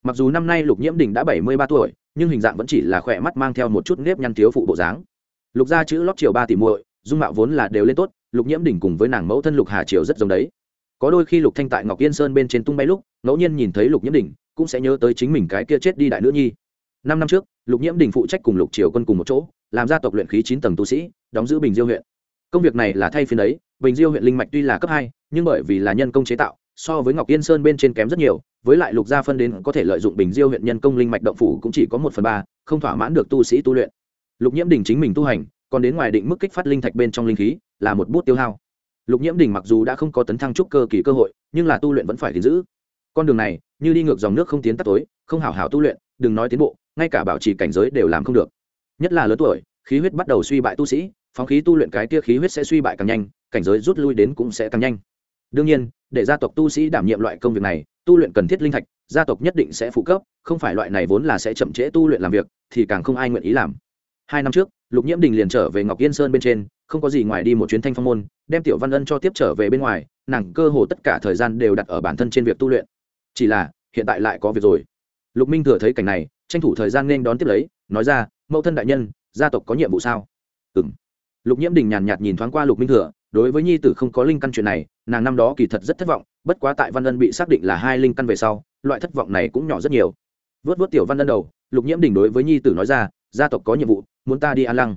Mặc dù năm nay lục nhiễm đình đã bảy mươi ba tuổi, nhưng hình dạng vẫn chỉ là khỏe mắt mang theo một chút nếp nhăn thiếu phụ bộ dáng. Lục gia chữ lót chiều ba tỷ muội, dung mạo vốn là đều lên tốt, lục nhiễm đình cùng với nàng mẫu thân lục hà triều rất giống đấy. Có đôi khi lục thanh tại ngọc yên sơn bên trên tung bay lúc, ngẫu nhiên nhìn thấy lục nhiễm đình, cũng sẽ nhớ tới chính mình cái kia chết đi đại nữ nhi năm năm trước, lục nhiễm đình phụ trách cùng lục triều quân cùng một chỗ, làm gia tộc luyện khí chín tầng tu sĩ, đóng giữ bình diêu huyện. Công việc này là thay phiên ấy. bình diêu huyện linh mạch tuy là cấp hai, nhưng bởi vì là nhân công chế tạo, so với ngọc yên sơn bên trên kém rất nhiều, với lại lục gia phân đến có thể lợi dụng bình diêu huyện nhân công linh mạch động phủ cũng chỉ có một phần ba, không thỏa mãn được tu sĩ tu luyện. Lục nhiễm đình chính mình tu hành, còn đến ngoài định mức kích phát linh thạch bên trong linh khí, là một bút tiêu hao. Lục nhiễm đình mặc dù đã không có tấn thăng trúc cơ kỳ cơ hội, nhưng là tu luyện vẫn phải gìn giữ. Con đường này, như đi ngược dòng nước không tiến tắt tối, không hảo hảo tu luyện, đừng nói tiến bộ ngay cả bảo trì cảnh giới đều làm không được. Nhất là lớn tuổi, khí huyết bắt đầu suy bại tu sĩ, phóng khí tu luyện cái tia khí huyết sẽ suy bại càng nhanh, cảnh giới rút lui đến cũng sẽ càng nhanh. Đương nhiên, để gia tộc tu sĩ đảm nhiệm loại công việc này, tu luyện cần thiết linh thạch, gia tộc nhất định sẽ phụ cấp, không phải loại này vốn là sẽ chậm trễ tu luyện làm việc, thì càng không ai nguyện ý làm. Hai năm trước, lục nhiễm đình liền trở về ngọc yên sơn bên trên, không có gì ngoài đi một chuyến thanh phong môn, đem tiểu văn ân cho tiếp trở về bên ngoài, nàng cơ hồ tất cả thời gian đều đặt ở bản thân trên việc tu luyện. Chỉ là, hiện tại lại có việc rồi. Lục minh thừa thấy cảnh này tranh thủ thời gian nên đón tiếp lấy, nói ra, mẫu thân đại nhân, gia tộc có nhiệm vụ sao? Ừ m lục nhiễm đình nhàn nhạt nhìn thoáng qua lục minh thừa, đối với nhi tử không có linh căn chuyện này, nàng năm đó kỳ thật rất thất vọng, bất quá tại văn ân bị xác định là hai linh căn về sau, loại thất vọng này cũng nhỏ rất nhiều. Vớt vớt tiểu văn ân đầu, lục nhiễm đình đối với nhi tử nói ra, gia tộc có nhiệm vụ, muốn ta đi an lăng.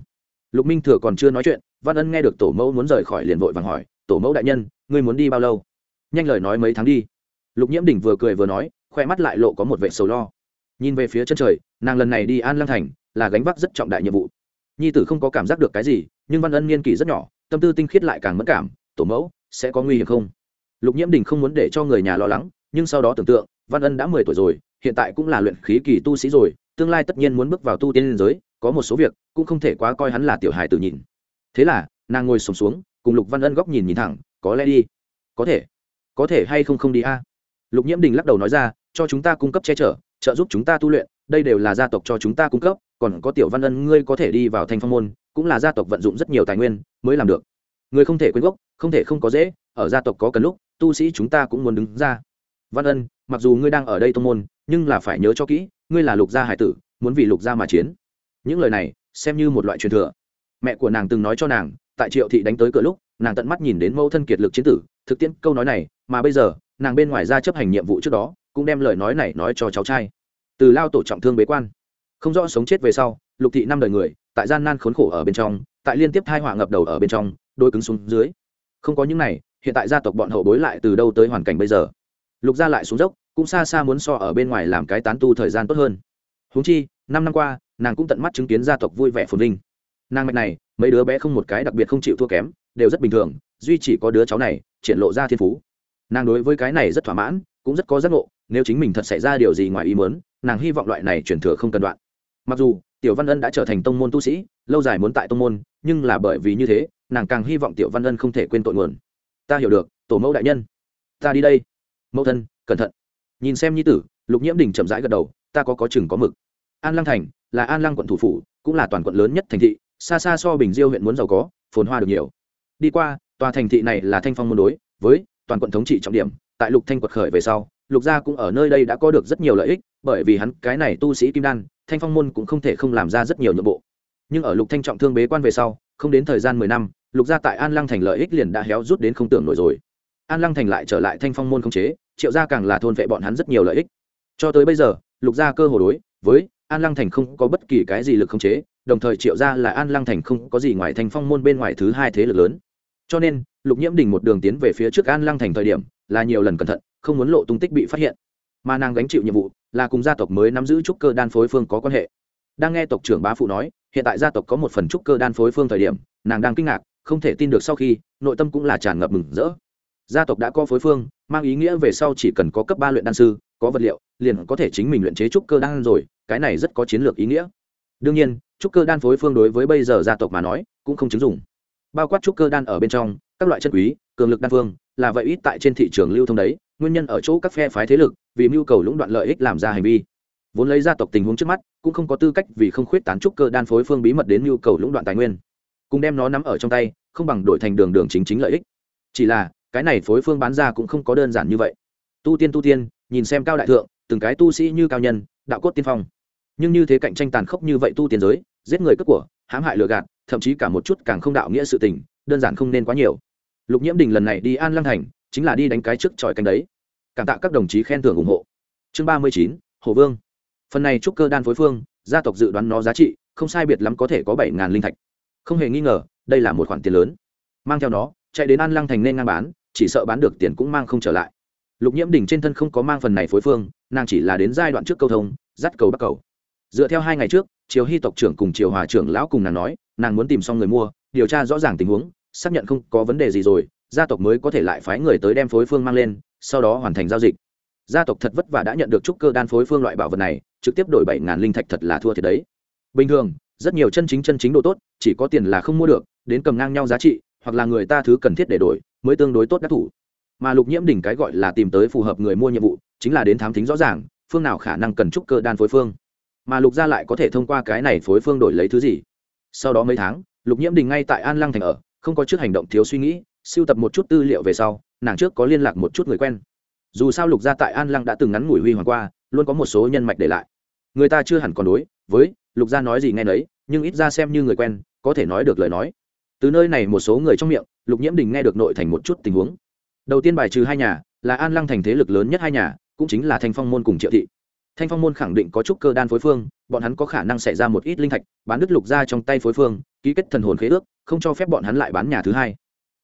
Lục minh thừa còn chưa nói chuyện, văn ân nghe được tổ mẫu muốn rời khỏi liền vội vàng hỏi, tổ mẫu đại nhân, ngươi muốn đi bao lâu? Nhanh lời nói mấy tháng đi. Lục nhiễm đình vừa cười vừa nói, khoe mắt lại lộ có một vệ sầu lo nhìn về phía chân trời nàng lần này đi an lăng thành là gánh vác rất trọng đại nhiệm vụ. Nhi tử không có cảm giác được cái gì nhưng văn ân niên kỷ rất nhỏ tâm tư tinh khiết lại càng mất cảm tổ mẫu sẽ có nguy hiểm không? Lục nhiễm đình không muốn để cho người nhà lo lắng nhưng sau đó tưởng tượng văn ân đã mười tuổi rồi hiện tại cũng là luyện khí kỳ tu sĩ rồi tương lai tất nhiên muốn bước vào tu tiên liên giới có một số việc cũng không thể quá coi hắn là tiểu hài tự nhìn. Thế là nàng ngồi sùng xuống, xuống cùng lục văn ân góc nhìn nhìn thẳng có lẽ đi. Có thể. Có thể hay không không đi a? Lục nhiễm đình lắc đầu nói ra cho chúng ta cung cấp che chở trợ giúp chúng ta tu luyện, đây đều là gia tộc cho chúng ta cung cấp, còn có tiểu văn ân ngươi có thể đi vào thanh phong môn, cũng là gia tộc vận dụng rất nhiều tài nguyên mới làm được. Người không thể quên gốc, không thể không có dễ, ở gia tộc có cần lúc, tu sĩ chúng ta cũng muốn đứng ra. Văn ân, mặc dù ngươi đang ở đây tông môn, nhưng là phải nhớ cho kỹ, ngươi là lục gia hải tử, muốn vì lục gia mà chiến. Những lời này, xem như một loại truyền thừa. Mẹ của nàng từng nói cho nàng, tại triệu thị đánh tới cửa lúc, nàng tận mắt nhìn đến mẫu thân kiệt lực chiến tử, thực tiễn câu nói này, mà bây giờ, nàng bên ngoài ra chấp hành nhiệm vụ trước đó cũng đem lời nói này nói cho cháu trai. Từ lao tổ trọng thương bế quan. Không rõ sống chết về sau, lục thị năm đời người, tại gian nan khốn khổ ở bên trong, tại liên tiếp thai họa ngập đầu ở bên trong, đôi cứng xuống dưới. Không có những này, hiện tại gia tộc bọn hậu bối lại từ đâu tới hoàn cảnh bây giờ? Lục gia lại xuống dốc, cũng xa xa muốn so ở bên ngoài làm cái tán tu thời gian tốt hơn. Húng chi, năm năm qua, nàng cũng tận mắt chứng kiến gia tộc vui vẻ phồn vinh. Nàng mạch này, mấy đứa bé không một cái đặc biệt không chịu thua kém, đều rất bình thường, duy chỉ có đứa cháu này, triển lộ ra thiên phú. Nàng đối với cái này rất thỏa mãn cũng rất có giác ngộ, nếu chính mình thật xảy ra điều gì ngoài ý muốn, nàng hy vọng loại này chuyển thừa không cần đoạn. Mặc dù, tiểu văn ân đã trở thành tông môn tu sĩ, lâu dài muốn tại tông môn, nhưng là bởi vì như thế, nàng càng hy vọng tiểu văn ân không thể quên tội nguồn. Ta hiểu được, tổ mẫu đại nhân. Ta đi đây. Mẫu thân, cẩn thận. Nhìn xem nhi tử, lục nhiễm đình chậm rãi gật đầu, ta có có chừng có mực. An lăng thành, là an lăng quận thủ phủ, cũng là toàn quận lớn nhất thành thị, xa xa so bình diêu huyện muốn giàu có, phồn hoa được nhiều. Đi qua, tòa thành thị này là thanh phong môn đối, với toàn quận thống trị trọng điểm tại lục thanh quật khởi về sau, lục gia cũng ở nơi đây đã có được rất nhiều lợi ích, bởi vì hắn, cái này tu sĩ kim đan, thanh phong môn cũng không thể không làm ra rất nhiều nhượng bộ. Nhưng ở lục thanh trọng thương bế quan về sau, không đến thời gian mười năm, lục gia tại an lăng thành lợi ích liền đã héo rút đến không tưởng nổi rồi. An lăng thành lại trở lại thanh phong môn không chế, triệu gia càng là thôn vệ bọn hắn rất nhiều lợi ích. Cho tới bây giờ, lục gia cơ hồ đối với an lăng thành không có bất kỳ cái gì lực không chế, đồng thời triệu gia là an lăng thành không có gì ngoài thanh phong môn bên ngoài thứ hai thế lực lớn. Cho nên lục nhiễm đình một đường tiến về phía trước an lăng thành thời điểm, là nhiều lần cẩn thận, không muốn lộ tung tích bị phát hiện. Mà nàng gánh chịu nhiệm vụ, là cùng gia tộc mới nắm giữ trúc cơ đan phối phương có quan hệ. Đang nghe tộc trưởng bá phụ nói, hiện tại gia tộc có một phần trúc cơ đan phối phương thời điểm, nàng đang kinh ngạc, không thể tin được sau khi, nội tâm cũng là tràn ngập mừng rỡ. Gia tộc đã có phối phương, mang ý nghĩa về sau chỉ cần có cấp ba luyện đan sư, có vật liệu, liền có thể chính mình luyện chế trúc cơ đan rồi, cái này rất có chiến lược ý nghĩa. Đương nhiên, trúc cơ đan phối phương đối với bây giờ gia tộc mà nói, cũng không chứng dụng. Bao quát trúc cơ đan ở bên trong các loại chân quý, cường lực đan phương, là vậy ít tại trên thị trường lưu thông đấy, nguyên nhân ở chỗ các phe phái thế lực vì mưu cầu lũng đoạn lợi ích làm ra hành vi. Vốn lấy gia tộc tình huống trước mắt, cũng không có tư cách vì không khuyết tán trúc cơ đan phối phương bí mật đến mưu cầu lũng đoạn tài nguyên. Cùng đem nó nắm ở trong tay, không bằng đổi thành đường đường chính chính lợi ích. Chỉ là, cái này phối phương bán ra cũng không có đơn giản như vậy. Tu tiên tu tiên, nhìn xem cao đại thượng, từng cái tu sĩ như cao nhân, đạo cốt tiên phong. Nhưng như thế cạnh tranh tàn khốc như vậy tu tiên giới, giết người cướp của, hãm hại lừa gạt, thậm chí cả một chút càng không đạo nghĩa sự tình, đơn giản không nên quá nhiều lục nhiễm đình lần này đi an lăng thành, chính là đi đánh cái trước tròi canh đấy. Cảm tạ các đồng chí khen thưởng ủng hộ. Chương ba mươi chín, hồ vương. Phần này trúc cơ đan phối phương, gia tộc dự đoán nó giá trị, không sai biệt lắm có thể có bảy ngàn linh thạch. Không hề nghi ngờ, đây là một khoản tiền lớn. Mang theo nó, chạy đến an lăng thành nên ngang bán, chỉ sợ bán được tiền cũng mang không trở lại. Lục nhiễm đỉnh trên thân không có mang phần này phối phương, nàng chỉ là đến giai đoạn trước câu thông, dắt cầu bắt cầu. Dựa theo hai ngày trước, triều hy tộc trưởng cùng triều hòa trưởng lão cùng nàng nói, nàng muốn tìm xong người mua, điều tra rõ ràng tình huống xác nhận không có vấn đề gì rồi, gia tộc mới có thể lại phái người tới đem phối phương mang lên, sau đó hoàn thành giao dịch. Gia tộc thật vất vả đã nhận được trúc cơ đan phối phương loại bảo vật này, trực tiếp đổi bảy ngàn linh thạch thật là thua thiệt đấy. Bình thường, rất nhiều chân chính chân chính độ tốt, chỉ có tiền là không mua được, đến cầm ngang nhau giá trị, hoặc là người ta thứ cần thiết để đổi, mới tương đối tốt đắc thủ. Mà lục nhiễm đỉnh cái gọi là tìm tới phù hợp người mua nhiệm vụ, chính là đến thám thính rõ ràng, phương nào khả năng cần trúc cơ đan phối phương. Mà lục gia lại có thể thông qua cái này phối phương đổi lấy thứ gì. Sau đó mấy tháng, lục nhiễm đình ngay tại an lăng thành ở không có trước hành động thiếu suy nghĩ siêu tập một chút tư liệu về sau, nàng trước có liên lạc một chút người quen. Dù sao lục gia tại an lăng đã từng ngắn ngủi huy hoàng qua, luôn có một số nhân mạch để lại. Người ta chưa hẳn còn đối với lục gia nói gì nghe nấy, nhưng ít ra xem như người quen, có thể nói được lời nói. Từ nơi này một số người trong miệng, lục nhiễm đình nghe được nội thành một chút tình huống. Đầu tiên bài trừ hai nhà, là an lăng thành thế lực lớn nhất hai nhà, cũng chính là thanh phong môn cùng triệu thị thanh phong môn khẳng định có chút cơ đan phối phương, bọn hắn có khả năng xảy ra một ít linh thạch, bán đứt lục ra trong tay phối phương, ký kết thần hồn khế ước, không cho phép bọn hắn lại bán nhà thứ hai.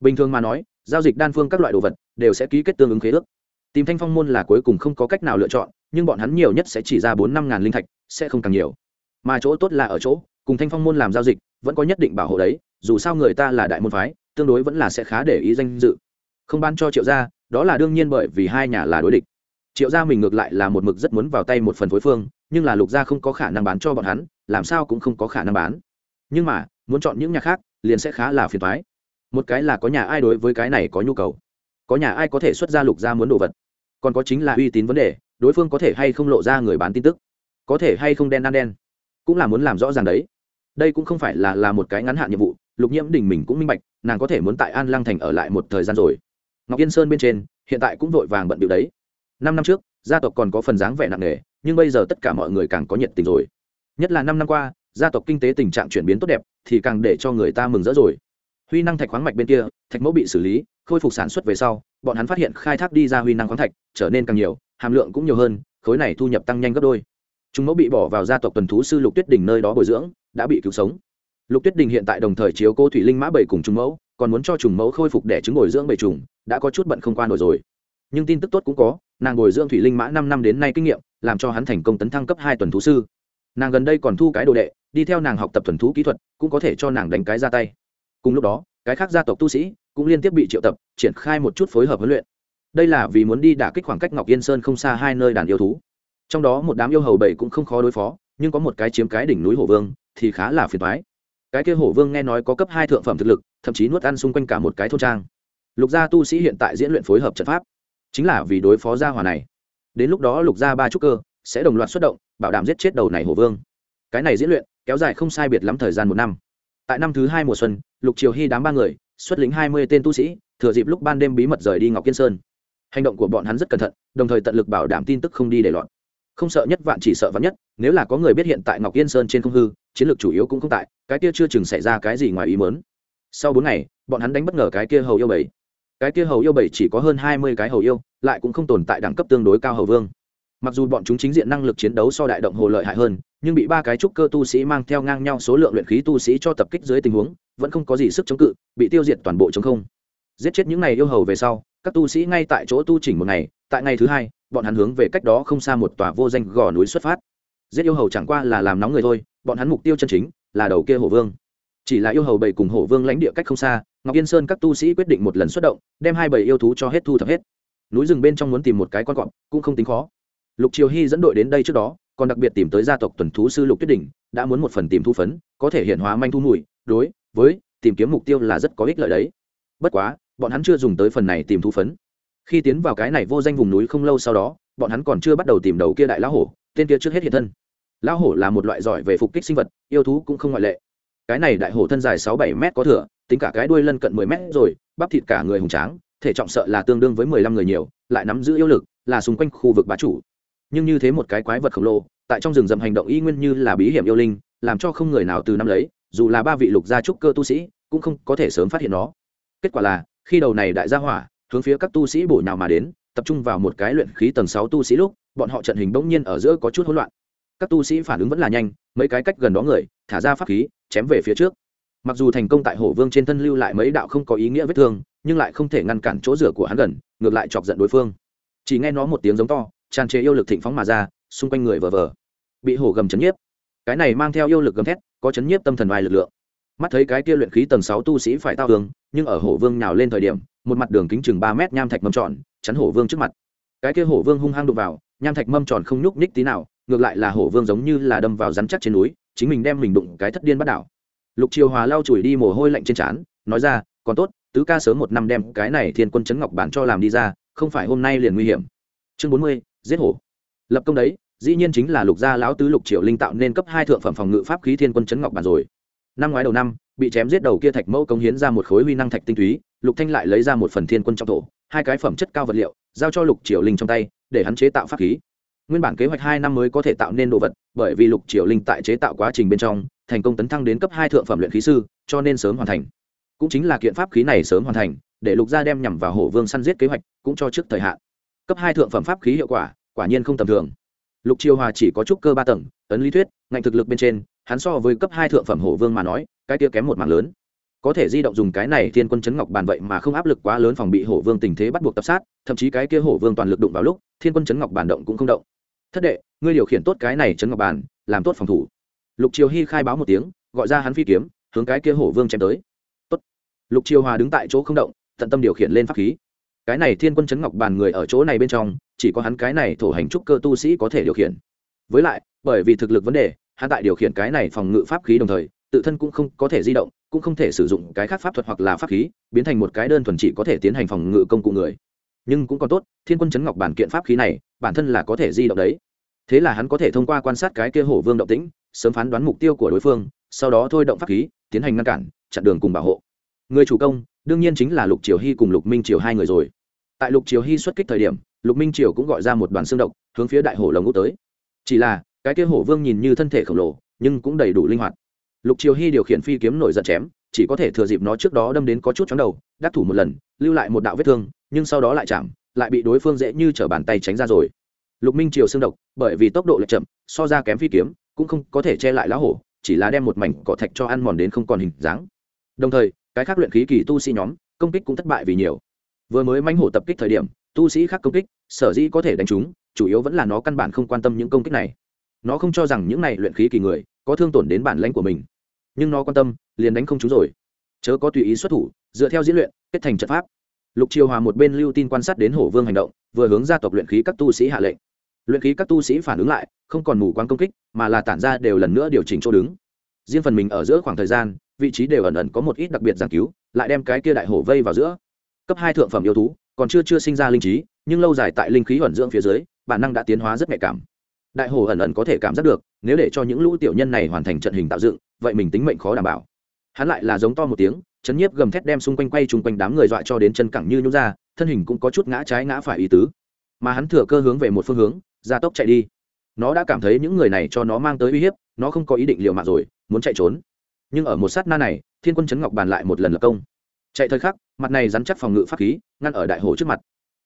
Bình thường mà nói, giao dịch đan phương các loại đồ vật, đều sẽ ký kết tương ứng khế ước. Tìm thanh phong môn là cuối cùng không có cách nào lựa chọn, nhưng bọn hắn nhiều nhất sẽ chỉ ra bốn năm ngàn linh thạch, sẽ không càng nhiều. Mà chỗ tốt là ở chỗ, cùng thanh phong môn làm giao dịch, vẫn có nhất định bảo hộ đấy, dù sao người ta là đại môn phái, tương đối vẫn là sẽ khá để ý danh dự. Không bán cho triệu gia, đó là đương nhiên bởi vì hai nhà là đối địch triệu gia mình ngược lại là một mực rất muốn vào tay một phần phối phương, nhưng là lục gia không có khả năng bán cho bọn hắn, làm sao cũng không có khả năng bán. Nhưng mà, muốn chọn những nhà khác, liền sẽ khá là phiền thoái một cái là có nhà ai đối với cái này có nhu cầu. Có nhà ai có thể xuất ra lục gia muốn đồ vật. Còn có chính là uy tín vấn đề, đối phương có thể hay không lộ ra người bán tin tức. Có thể hay không đen ăn đen. Cũng là muốn làm rõ ràng đấy. Đây cũng không phải là là một cái ngắn hạn nhiệm vụ, lục nhiễm đình mình cũng minh bạch, nàng có thể muốn tại an lăng thành ở lại một thời gian rồi. Ngọc yên sơn bên trên, hiện tại cũng vội vàng bận điệu đấy năm năm trước, gia tộc còn có phần dáng vẻ nặng nề, nhưng bây giờ tất cả mọi người càng có nhiệt tình rồi. Nhất là năm năm qua, gia tộc kinh tế tình trạng chuyển biến tốt đẹp, thì càng để cho người ta mừng rỡ rồi. Huy năng thạch khoáng mạch bên kia, thạch mẫu bị xử lý, khôi phục sản xuất về sau, bọn hắn phát hiện khai thác đi ra huy năng khoáng thạch, trở nên càng nhiều, hàm lượng cũng nhiều hơn, khối này thu nhập tăng nhanh gấp đôi. Chúng mẫu bị bỏ vào gia tộc tuần thú sư lục tuyết đình nơi đó bồi dưỡng, đã bị cứu sống. Lục tuyết đình hiện tại đồng thời chiếu cô thủy linh mã bảy cùng trùng mẫu, còn muốn cho trùng mẫu khôi phục để trứng bồi dưỡng bảy trùng, đã có chút bận không qua nổi rồi nhưng tin tức tốt cũng có, nàng bồi dưỡng thủy linh mã năm năm đến nay kinh nghiệm, làm cho hắn thành công tấn thăng cấp hai tuần thú sư. Nàng gần đây còn thu cái đồ đệ, đi theo nàng học tập thuần thú kỹ thuật, cũng có thể cho nàng đánh cái ra tay. Cùng lúc đó, cái khác gia tộc tu sĩ cũng liên tiếp bị triệu tập, triển khai một chút phối hợp huấn luyện. Đây là vì muốn đi đả kích khoảng cách ngọc yên sơn không xa hai nơi đàn yêu thú. Trong đó một đám yêu hầu bảy cũng không khó đối phó, nhưng có một cái chiếm cái đỉnh núi hổ vương thì khá là phiền thoái cái kia hổ vương nghe nói có cấp hai thượng phẩm thực lực, thậm chí nuốt ăn xung quanh cả một cái thôn trang. Lục gia tu sĩ hiện tại diễn luyện phối hợp trận pháp chính là vì đối phó gia hỏa này. Đến lúc đó lục gia ba trúc cơ sẽ đồng loạt xuất động, bảo đảm giết chết đầu này hổ vương. Cái này diễn luyện kéo dài không sai biệt lắm thời gian một năm. Tại năm thứ hai mùa xuân, lục triều hy đám ba người, xuất lính hai mươi tên tu sĩ, thừa dịp lúc ban đêm bí mật rời đi ngọc kiên sơn. Hành động của bọn hắn rất cẩn thận, đồng thời tận lực bảo đảm tin tức không đi để lọt không sợ nhất vạn chỉ sợ vạn nhất, nếu là có người biết hiện tại ngọc yên sơn trên không hư, chiến lược chủ yếu cũng không tại, cái kia chưa chừng xảy ra cái gì ngoài ý mớn sau bốn ngày, bọn hắn đánh bất ngờ cái kia hầu yêu bảy cái kia hầu yêu bảy chỉ có hơn hai mươi cái hầu yêu, lại cũng không tồn tại đẳng cấp tương đối cao hầu vương. Mặc dù bọn chúng chính diện năng lực chiến đấu so đại động hồ lợi hại hơn, nhưng bị ba cái trúc cơ tu sĩ mang theo ngang nhau số lượng luyện khí tu sĩ cho tập kích dưới tình huống, vẫn không có gì sức chống cự, bị tiêu diệt toàn bộ chống không. Giết chết những này yêu hầu về sau, các tu sĩ ngay tại chỗ tu chỉnh một ngày, tại ngày thứ hai, bọn hắn hướng về cách đó không xa một tòa vô danh gò núi xuất phát. Giết yêu hầu chẳng qua là làm nóng người thôi, bọn hắn mục tiêu chân chính là đầu kia hổ vương. Chỉ là yêu hầu bảy cùng hổ vương lãnh địa cách không xa ngọc yên sơn các tu sĩ quyết định một lần xuất động, đem hai bầy yêu thú cho hết thu thập hết. Núi rừng bên trong muốn tìm một cái con cọp, cũng không tính khó. Lục triều hy dẫn đội đến đây trước đó, còn đặc biệt tìm tới gia tộc tuần thú sư lục tuyết đình đã muốn một phần tìm thu phấn, có thể hiện hóa manh thu mùi, đối với tìm kiếm mục tiêu là rất có ích lợi đấy. Bất quá, bọn hắn chưa dùng tới phần này tìm thu phấn. Khi tiến vào cái này vô danh vùng núi không lâu sau đó, bọn hắn còn chưa bắt đầu tìm đầu kia đại lão hổ, tên kia trước hết hiện thân. Lão hổ là một loại giỏi về phục kích sinh vật, yêu thú cũng không ngoại lệ. Cái này đại hổ thân dài sáu bảy mét có thừa tính cả cái đuôi lân cận mười mét rồi, bắp thịt cả người hùng tráng, thể trọng sợ là tương đương với mười lăm người nhiều, lại nắm giữ yêu lực, là xung quanh khu vực bá chủ. Nhưng như thế một cái quái vật khổng lồ, tại trong rừng rậm hành động y nguyên như là bí hiểm yêu linh, làm cho không người nào từ năm lấy, dù là ba vị lục gia trúc cơ tu sĩ, cũng không có thể sớm phát hiện nó. Kết quả là, khi đầu này đại gia hỏa, hướng phía các tu sĩ bổ nhào mà đến, tập trung vào một cái luyện khí tầng sáu tu sĩ lúc, bọn họ trận hình bỗng nhiên ở giữa có chút hỗn loạn. Các tu sĩ phản ứng vẫn là nhanh, mấy cái cách gần đó người, thả ra pháp khí, chém về phía trước mặc dù thành công tại hổ vương trên thân lưu lại mấy đạo không có ý nghĩa vết thương, nhưng lại không thể ngăn cản chỗ rửa của hắn gần, ngược lại chọc giận đối phương. Chỉ nghe nó một tiếng giống to, tràn trề yêu lực thịnh phóng mà ra, xung quanh người vờ vờ. Bị hổ gầm chấn nhiếp. Cái này mang theo yêu lực gầm thét, có chấn nhiếp tâm thần vài lực lượng. Mắt thấy cái kia luyện khí tầng sáu tu sĩ phải tao tường nhưng ở hổ vương nhào lên thời điểm, một mặt đường kính chừng ba mét nham thạch mâm tròn, chắn hổ vương trước mặt. Cái kia hổ vương hung hăng đụng vào, nham thạch mâm tròn không nhúc nhích tí nào, ngược lại là hổ vương giống như là đâm vào rắn chắc trên núi, chính mình đem mình đụng cái thất điên bắt đảo lục triều hòa lau chùi đi mồ hôi lạnh trên trán, nói ra, còn tốt, tứ ca sớm một năm đem cái này thiên quân chấn ngọc bản cho làm đi ra, không phải hôm nay liền nguy hiểm. Chương bốn mươi, giết hổ. Lập công đấy, dĩ nhiên chính là lục gia lão tứ lục triệu linh tạo nên cấp hai thượng phẩm phòng ngự pháp khí thiên quân chấn ngọc bản rồi. Năm ngoái đầu năm, bị chém giết đầu kia thạch mẫu công hiến ra một khối huy năng thạch tinh túy, lục thanh lại lấy ra một phần thiên quân trong thổ, hai cái phẩm chất cao vật liệu, giao cho lục triều linh trong tay, để hắn chế tạo pháp khí. Nguyên bản kế hoạch hai năm mới có thể tạo nên đồ vật, bởi vì lục triều linh tại chế tạo quá trình bên trong thành công tấn thăng đến cấp hai thượng phẩm luyện khí sư, cho nên sớm hoàn thành. Cũng chính là kiện pháp khí này sớm hoàn thành, để lục gia đem nhằm vào hổ vương săn giết kế hoạch, cũng cho trước thời hạn. Cấp hai thượng phẩm pháp khí hiệu quả quả nhiên không tầm thường. Lục triều hòa chỉ có chút cơ ba tầng, ấn lý thuyết, ngạnh thực lực bên trên, hắn so với cấp hai thượng phẩm hổ vương mà nói, cái kia kém một mảng lớn. Có thể di động dùng cái này thiên quân chấn ngọc bàn vậy mà không áp lực quá lớn phòng bị hổ vương tình thế bắt buộc tập sát, thậm chí cái kia hổ vương toàn lực đụng vào lúc, thiên quân chấn ngọc bàn động cũng không động. Thất đệ, ngươi điều khiển tốt cái này chấn ngọc bàn, làm tốt phòng thủ lục triều hy khai báo một tiếng, gọi ra hắn phi kiếm, hướng cái kia hổ vương chém tới. Tốt. lục triều hòa đứng tại chỗ không động, tận tâm điều khiển lên pháp khí. Cái này thiên quân chấn ngọc bàn người ở chỗ này bên trong, chỉ có hắn cái này thổ hành trúc cơ tu sĩ có thể điều khiển. Với lại, bởi vì thực lực vấn đề, hắn tại điều khiển cái này phòng ngự pháp khí đồng thời, tự thân cũng không có thể di động, cũng không thể sử dụng cái khác pháp thuật hoặc là pháp khí, biến thành một cái đơn thuần chỉ có thể tiến hành phòng ngự công cụ người. Nhưng cũng còn tốt, thiên quân chấn ngọc bản kiện pháp khí này, bản thân là có thể di động đấy. Thế là hắn có thể thông qua quan sát cái kia hổ vương động tĩnh sớm phán đoán mục tiêu của đối phương, sau đó thôi động pháp khí, tiến hành ngăn cản, chặn đường cùng bảo hộ. Người chủ công, đương nhiên chính là lục triều hy cùng lục minh triều hai người rồi. Tại lục triều hy xuất kích thời điểm, lục minh triều cũng gọi ra một đoàn xương độc, hướng phía đại hổ lồng ngũ tới. Chỉ là, cái kia hổ vương nhìn như thân thể khổng lồ, nhưng cũng đầy đủ linh hoạt. Lục triều hy điều khiển phi kiếm nổi giận chém, chỉ có thể thừa dịp nó trước đó đâm đến có chút chóng đầu, đắc thủ một lần, lưu lại một đạo vết thương, nhưng sau đó lại chạm, lại bị đối phương dễ như t bàn tay tránh ra rồi. Lục minh triều xương độc, bởi vì tốc độ lệch chậm, so ra kém phi kiếm cũng không có thể che lại lá hổ, chỉ là đem một mảnh cỏ thạch cho ăn mòn đến không còn hình dáng. Đồng thời, cái khác luyện khí kỳ tu sĩ nhóm, công kích cũng thất bại vì nhiều. Vừa mới mánh hổ tập kích thời điểm, tu sĩ khác công kích, sở dĩ có thể đánh chúng, chủ yếu vẫn là nó căn bản không quan tâm những công kích này. Nó không cho rằng những này luyện khí kỳ người, có thương tổn đến bản lãnh của mình. Nhưng nó quan tâm, liền đánh không chúng rồi. Chớ có tùy ý xuất thủ, dựa theo diễn luyện, kết thành trận pháp. Lục triều hòa một bên lưu tin quan sát đến hổ vương hành động, vừa hướng gia tộc luyện khí các tu sĩ hạ lệnh luyện khí các tu sĩ phản ứng lại, không còn mù quáng công kích, mà là tản ra đều lần nữa điều chỉnh chỗ đứng. Riêng phần mình ở giữa khoảng thời gian, vị trí đều ẩn ẩn có một ít đặc biệt giảng cứu, lại đem cái kia đại hổ vây vào giữa. Cấp hai thượng phẩm yêu thú, còn chưa chưa sinh ra linh trí, nhưng lâu dài tại linh khí ẩn dưỡng phía dưới, bản năng đã tiến hóa rất nhạy cảm. Đại hổ ẩn ẩn có thể cảm giác được, nếu để cho những lũ tiểu nhân này hoàn thành trận hình tạo dựng, vậy mình tính mệnh khó đảm bảo. Hắn lại là giống to một tiếng, chấn nhiếp gầm thét đem xung quanh quay chung quanh đám người dọa cho đến chân cẳng như nhũ ra, thân hình cũng có chút ngã trái ngã phải ý tứ. Mà hắn thừa cơ hướng về một phương hướng gia tốc chạy đi. Nó đã cảm thấy những người này cho nó mang tới uy hiếp, nó không có ý định liều mạng rồi, muốn chạy trốn. Nhưng ở một sát na này, thiên quân chấn ngọc bàn lại một lần lập công. Chạy thời khắc, mặt này rắn chắc phòng ngự pháp khí, ngăn ở đại hồ trước mặt.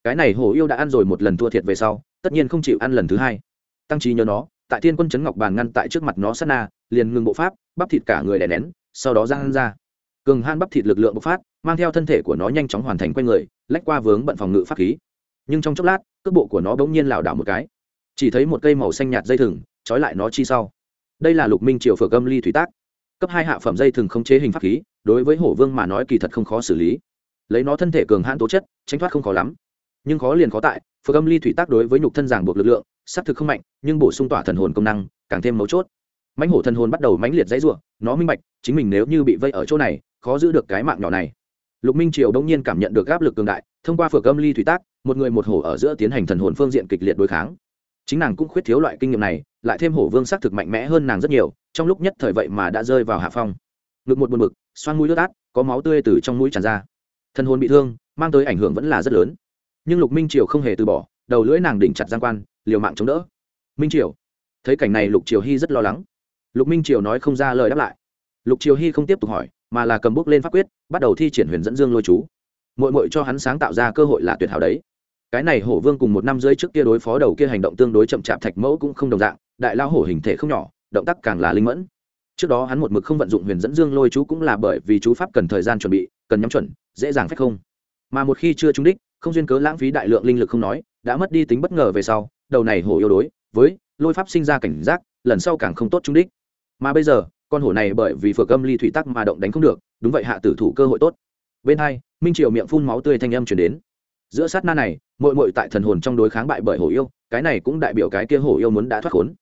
Cái này hồ yêu đã ăn rồi một lần thua thiệt về sau, tất nhiên không chịu ăn lần thứ hai. Tăng trí nhớ nó, tại thiên quân chấn ngọc bàn ngăn tại trước mặt nó sát na, liền ngừng bộ pháp, bắp thịt cả người đè nén, sau đó ra ăn ra. Cường han bắp thịt lực lượng bộc phát, mang theo thân thể của nó nhanh chóng hoàn thành quanh người, lách qua vướng bận phòng ngự pháp khí. Nhưng trong chốc lát, cước bộ của nó bỗng nhiên lảo đảo một cái chỉ thấy một cây màu xanh nhạt dây thừng, trói lại nó chi sau. Đây là lục minh triều phở gâm ly thủy tác. Cấp hai hạ phẩm dây thừng không chế hình pháp khí, đối với hổ vương mà nói kỳ thật không khó xử lý. Lấy nó thân thể cường hãn tố chất, tránh thoát không khó lắm. Nhưng khó liền khó tại phở gâm ly thủy tác đối với nhục thân giảng buộc lực lượng xác thực không mạnh, nhưng bổ sung tỏa thần hồn công năng, càng thêm mấu chốt. Mãnh hổ thần hồn bắt đầu mãnh liệt dãy rủa, nó minh bạch, chính mình nếu như bị vây ở chỗ này, khó giữ được cái mạng nhỏ này. Lục minh triều đông nhiên cảm nhận được áp lực cường đại, thông qua phở gâm ly thủy tác, một người một hổ ở giữa tiến hành thần hồn phương diện kịch liệt đối kháng chính nàng cũng khuyết thiếu loại kinh nghiệm này, lại thêm hổ vương xác thực mạnh mẽ hơn nàng rất nhiều, trong lúc nhất thời vậy mà đã rơi vào hạ phong. Ngực một buồn bực xoan mũi ướt át, có máu tươi từ trong mũi tràn ra. Thân hôn bị thương, mang tới ảnh hưởng vẫn là rất lớn. Nhưng lục minh triều không hề từ bỏ, đầu lưỡi nàng đỉnh chặt giang quan, liều mạng chống đỡ. Minh triều, thấy cảnh này lục triều hy rất lo lắng. Lục minh triều nói không ra lời đáp lại. Lục triều hy không tiếp tục hỏi, mà là cầm bút lên pháp quyết, bắt đầu thi triển huyền dẫn dương lôi chú. Mội mội cho hắn sáng tạo ra cơ hội là tuyệt hảo đấy cái này hổ vương cùng một năm rưỡi trước kia đối phó đầu kia hành động tương đối chậm chạp thạch mẫu cũng không đồng dạng, đại lao hổ hình thể không nhỏ, động tác càng là linh mẫn. Trước đó hắn một mực không vận dụng huyền dẫn dương lôi chú cũng là bởi vì chú pháp cần thời gian chuẩn bị, cần nhắm chuẩn, dễ dàng phép không. Mà một khi chưa trúng đích, không duyên cớ lãng phí đại lượng linh lực không nói, đã mất đi tính bất ngờ về sau, đầu này hổ yêu đối, với lôi pháp sinh ra cảnh giác, lần sau càng không tốt trúng đích. Mà bây giờ, con hổ này bởi vì phược âm ly thủy tắc mà động đánh không được, đúng vậy hạ tử thủ cơ hội tốt. Bên hai, minh triều miệng phun máu tươi thanh âm chuyển đến giữa sát na này mội mội tại thần hồn trong đối kháng bại bởi hổ yêu, cái này cũng đại biểu cái kia hổ yêu muốn đã thoát khốn.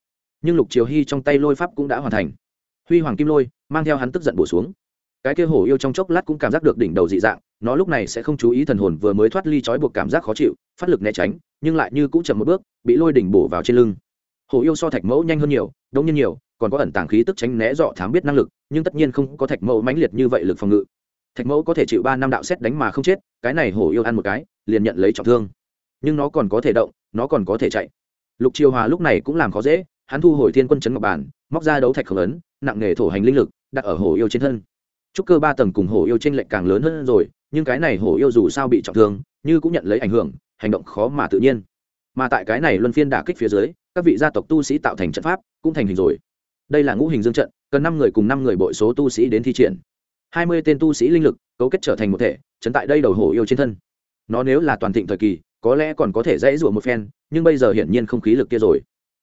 Nhưng lục triều hy trong tay lôi pháp cũng đã hoàn thành. Huy hoàng kim lôi, mang theo hắn tức giận bổ xuống. Cái kia hổ yêu trong chốc lát cũng cảm giác được đỉnh đầu dị dạng, nó lúc này sẽ không chú ý thần hồn vừa mới thoát ly trói buộc cảm giác khó chịu, phát lực né tránh, nhưng lại như cũng chậm một bước, bị lôi đỉnh bổ vào trên lưng. Hổ yêu so thạch mẫu nhanh hơn nhiều đông nhiên nhiều, còn có ẩn tàng khí tức tránh né dọ thám biết năng lực, nhưng tất nhiên không có thạch mẫu mãnh liệt như vậy lực phòng ngự. Thạch mẫu có thể chịu ba năm đạo xét đánh mà không chết, cái này hổ yêu ăn một cái liền nhận lấy trọng thương. Nhưng nó còn có thể động nó còn có thể chạy. Lục triều hòa lúc này cũng làm khó dễ hắn thu hồi thiên quân Trấn ngọc bản móc ra đấu thạch khổng lớn, nặng nghề thổ hành linh lực đặt ở hổ yêu trên thân. Trúc cơ ba tầng cùng hổ yêu trên lệnh càng lớn hơn rồi nhưng cái này hổ yêu dù sao bị trọng thương như cũng nhận lấy ảnh hưởng hành động khó mà tự nhiên. Mà tại cái này luân phiên đả kích phía dưới các vị gia tộc tu sĩ tạo thành trận pháp cũng thành hình rồi. Đây là ngũ hình dương trận cần năm người cùng năm người bội số tu sĩ đến thi triển. Hai mươi tên tu sĩ linh lực cấu kết trở thành một thể trấn tại đây đầu hổ yêu trên thân nó nếu là toàn thịnh thời kỳ, có lẽ còn có thể dễ dụa một phen, nhưng bây giờ hiển nhiên không khí lực kia rồi.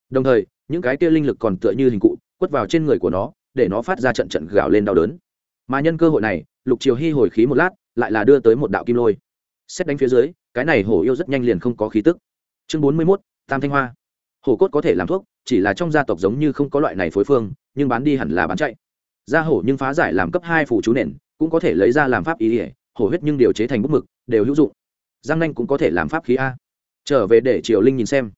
Đồng thời, những cái kia linh lực còn tựa như hình cụ, quất vào trên người của nó, để nó phát ra trận trận gào lên đau đớn. Mà nhân cơ hội này, lục triều hy hồi khí một lát, lại là đưa tới một đạo kim lôi. Xét đánh phía dưới, cái này hổ yêu rất nhanh liền không có khí tức. Chương bốn mươi mốt, tam thanh hoa. Hổ cốt có thể làm thuốc, chỉ là trong gia tộc giống như không có loại này phối phương, nhưng bán đi hẳn là bán chạy. Gia hổ nhưng phá giải làm cấp hai phủ chú nền, cũng có thể lấy ra làm pháp ý ỉa hổ huyết nhưng điều chế thành bút mực, đều hữu dụng giang nanh cũng có thể làm pháp khí a. Trở về để triều linh nhìn xem.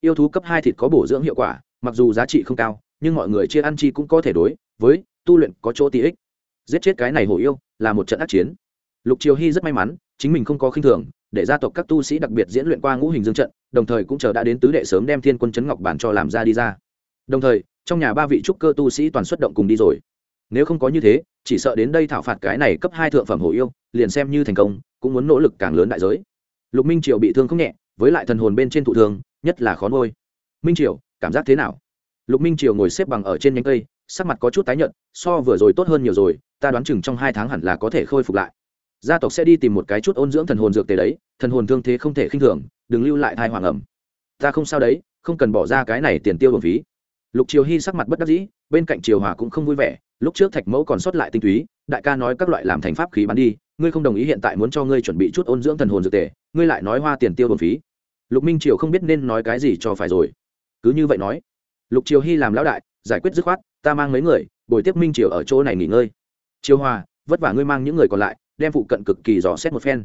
Yêu thú cấp hai thịt có bổ dưỡng hiệu quả, mặc dù giá trị không cao, nhưng mọi người chia ăn chi cũng có thể đối với tu luyện có chỗ tí ích. Giết chết cái này hổ yêu là một trận ác chiến. Lục triều hy rất may mắn, chính mình không có khinh thường, để gia tộc các tu sĩ đặc biệt diễn luyện qua ngũ hình dương trận, đồng thời cũng chờ đã đến tứ đệ sớm đem thiên quân chấn ngọc bản cho làm ra đi ra. Đồng thời, trong nhà ba vị trúc cơ tu sĩ toàn xuất động cùng đi rồi. Nếu không có như thế, chỉ sợ đến đây thảo phạt cái này cấp hai thượng phẩm hổ yêu, liền xem như thành công, cũng muốn nỗ lực càng lớn đại giới lục minh triều bị thương không nhẹ, với lại thần hồn bên trên thụ thương, nhất là khó nuôi. Minh triều, cảm giác thế nào? Lục minh triều ngồi xếp bằng ở trên nhánh cây, sắc mặt có chút tái nhợt, so vừa rồi tốt hơn nhiều rồi, ta đoán chừng trong hai tháng hẳn là có thể khôi phục lại. Gia tộc sẽ đi tìm một cái chút ôn dưỡng thần hồn dược tề đấy, thần hồn thương thế không thể khinh thường, đừng lưu lại thai hoàng ẩm. Ta không sao đấy, không cần bỏ ra cái này tiền tiêu bổng phí. Lục triều hy sắc mặt bất đắc dĩ, bên cạnh triều hòa cũng không vui vẻ, lúc trước thạch mẫu còn sót lại tinh túy, đại ca nói các loại làm thành pháp khí bán đi ngươi không đồng ý hiện tại muốn cho ngươi chuẩn bị chút ôn dưỡng thần hồn dược tề, ngươi lại nói hoa tiền tiêu hồn phí. Lục minh triều không biết nên nói cái gì cho phải rồi. Cứ như vậy nói. Lục triều hy làm lão đại, giải quyết dứt khoát, ta mang mấy người buổi tiếp minh triều ở chỗ này nghỉ ngơi. Triều hòa, vất vả ngươi mang những người còn lại, đem phụ cận cực kỳ dò xét một phen.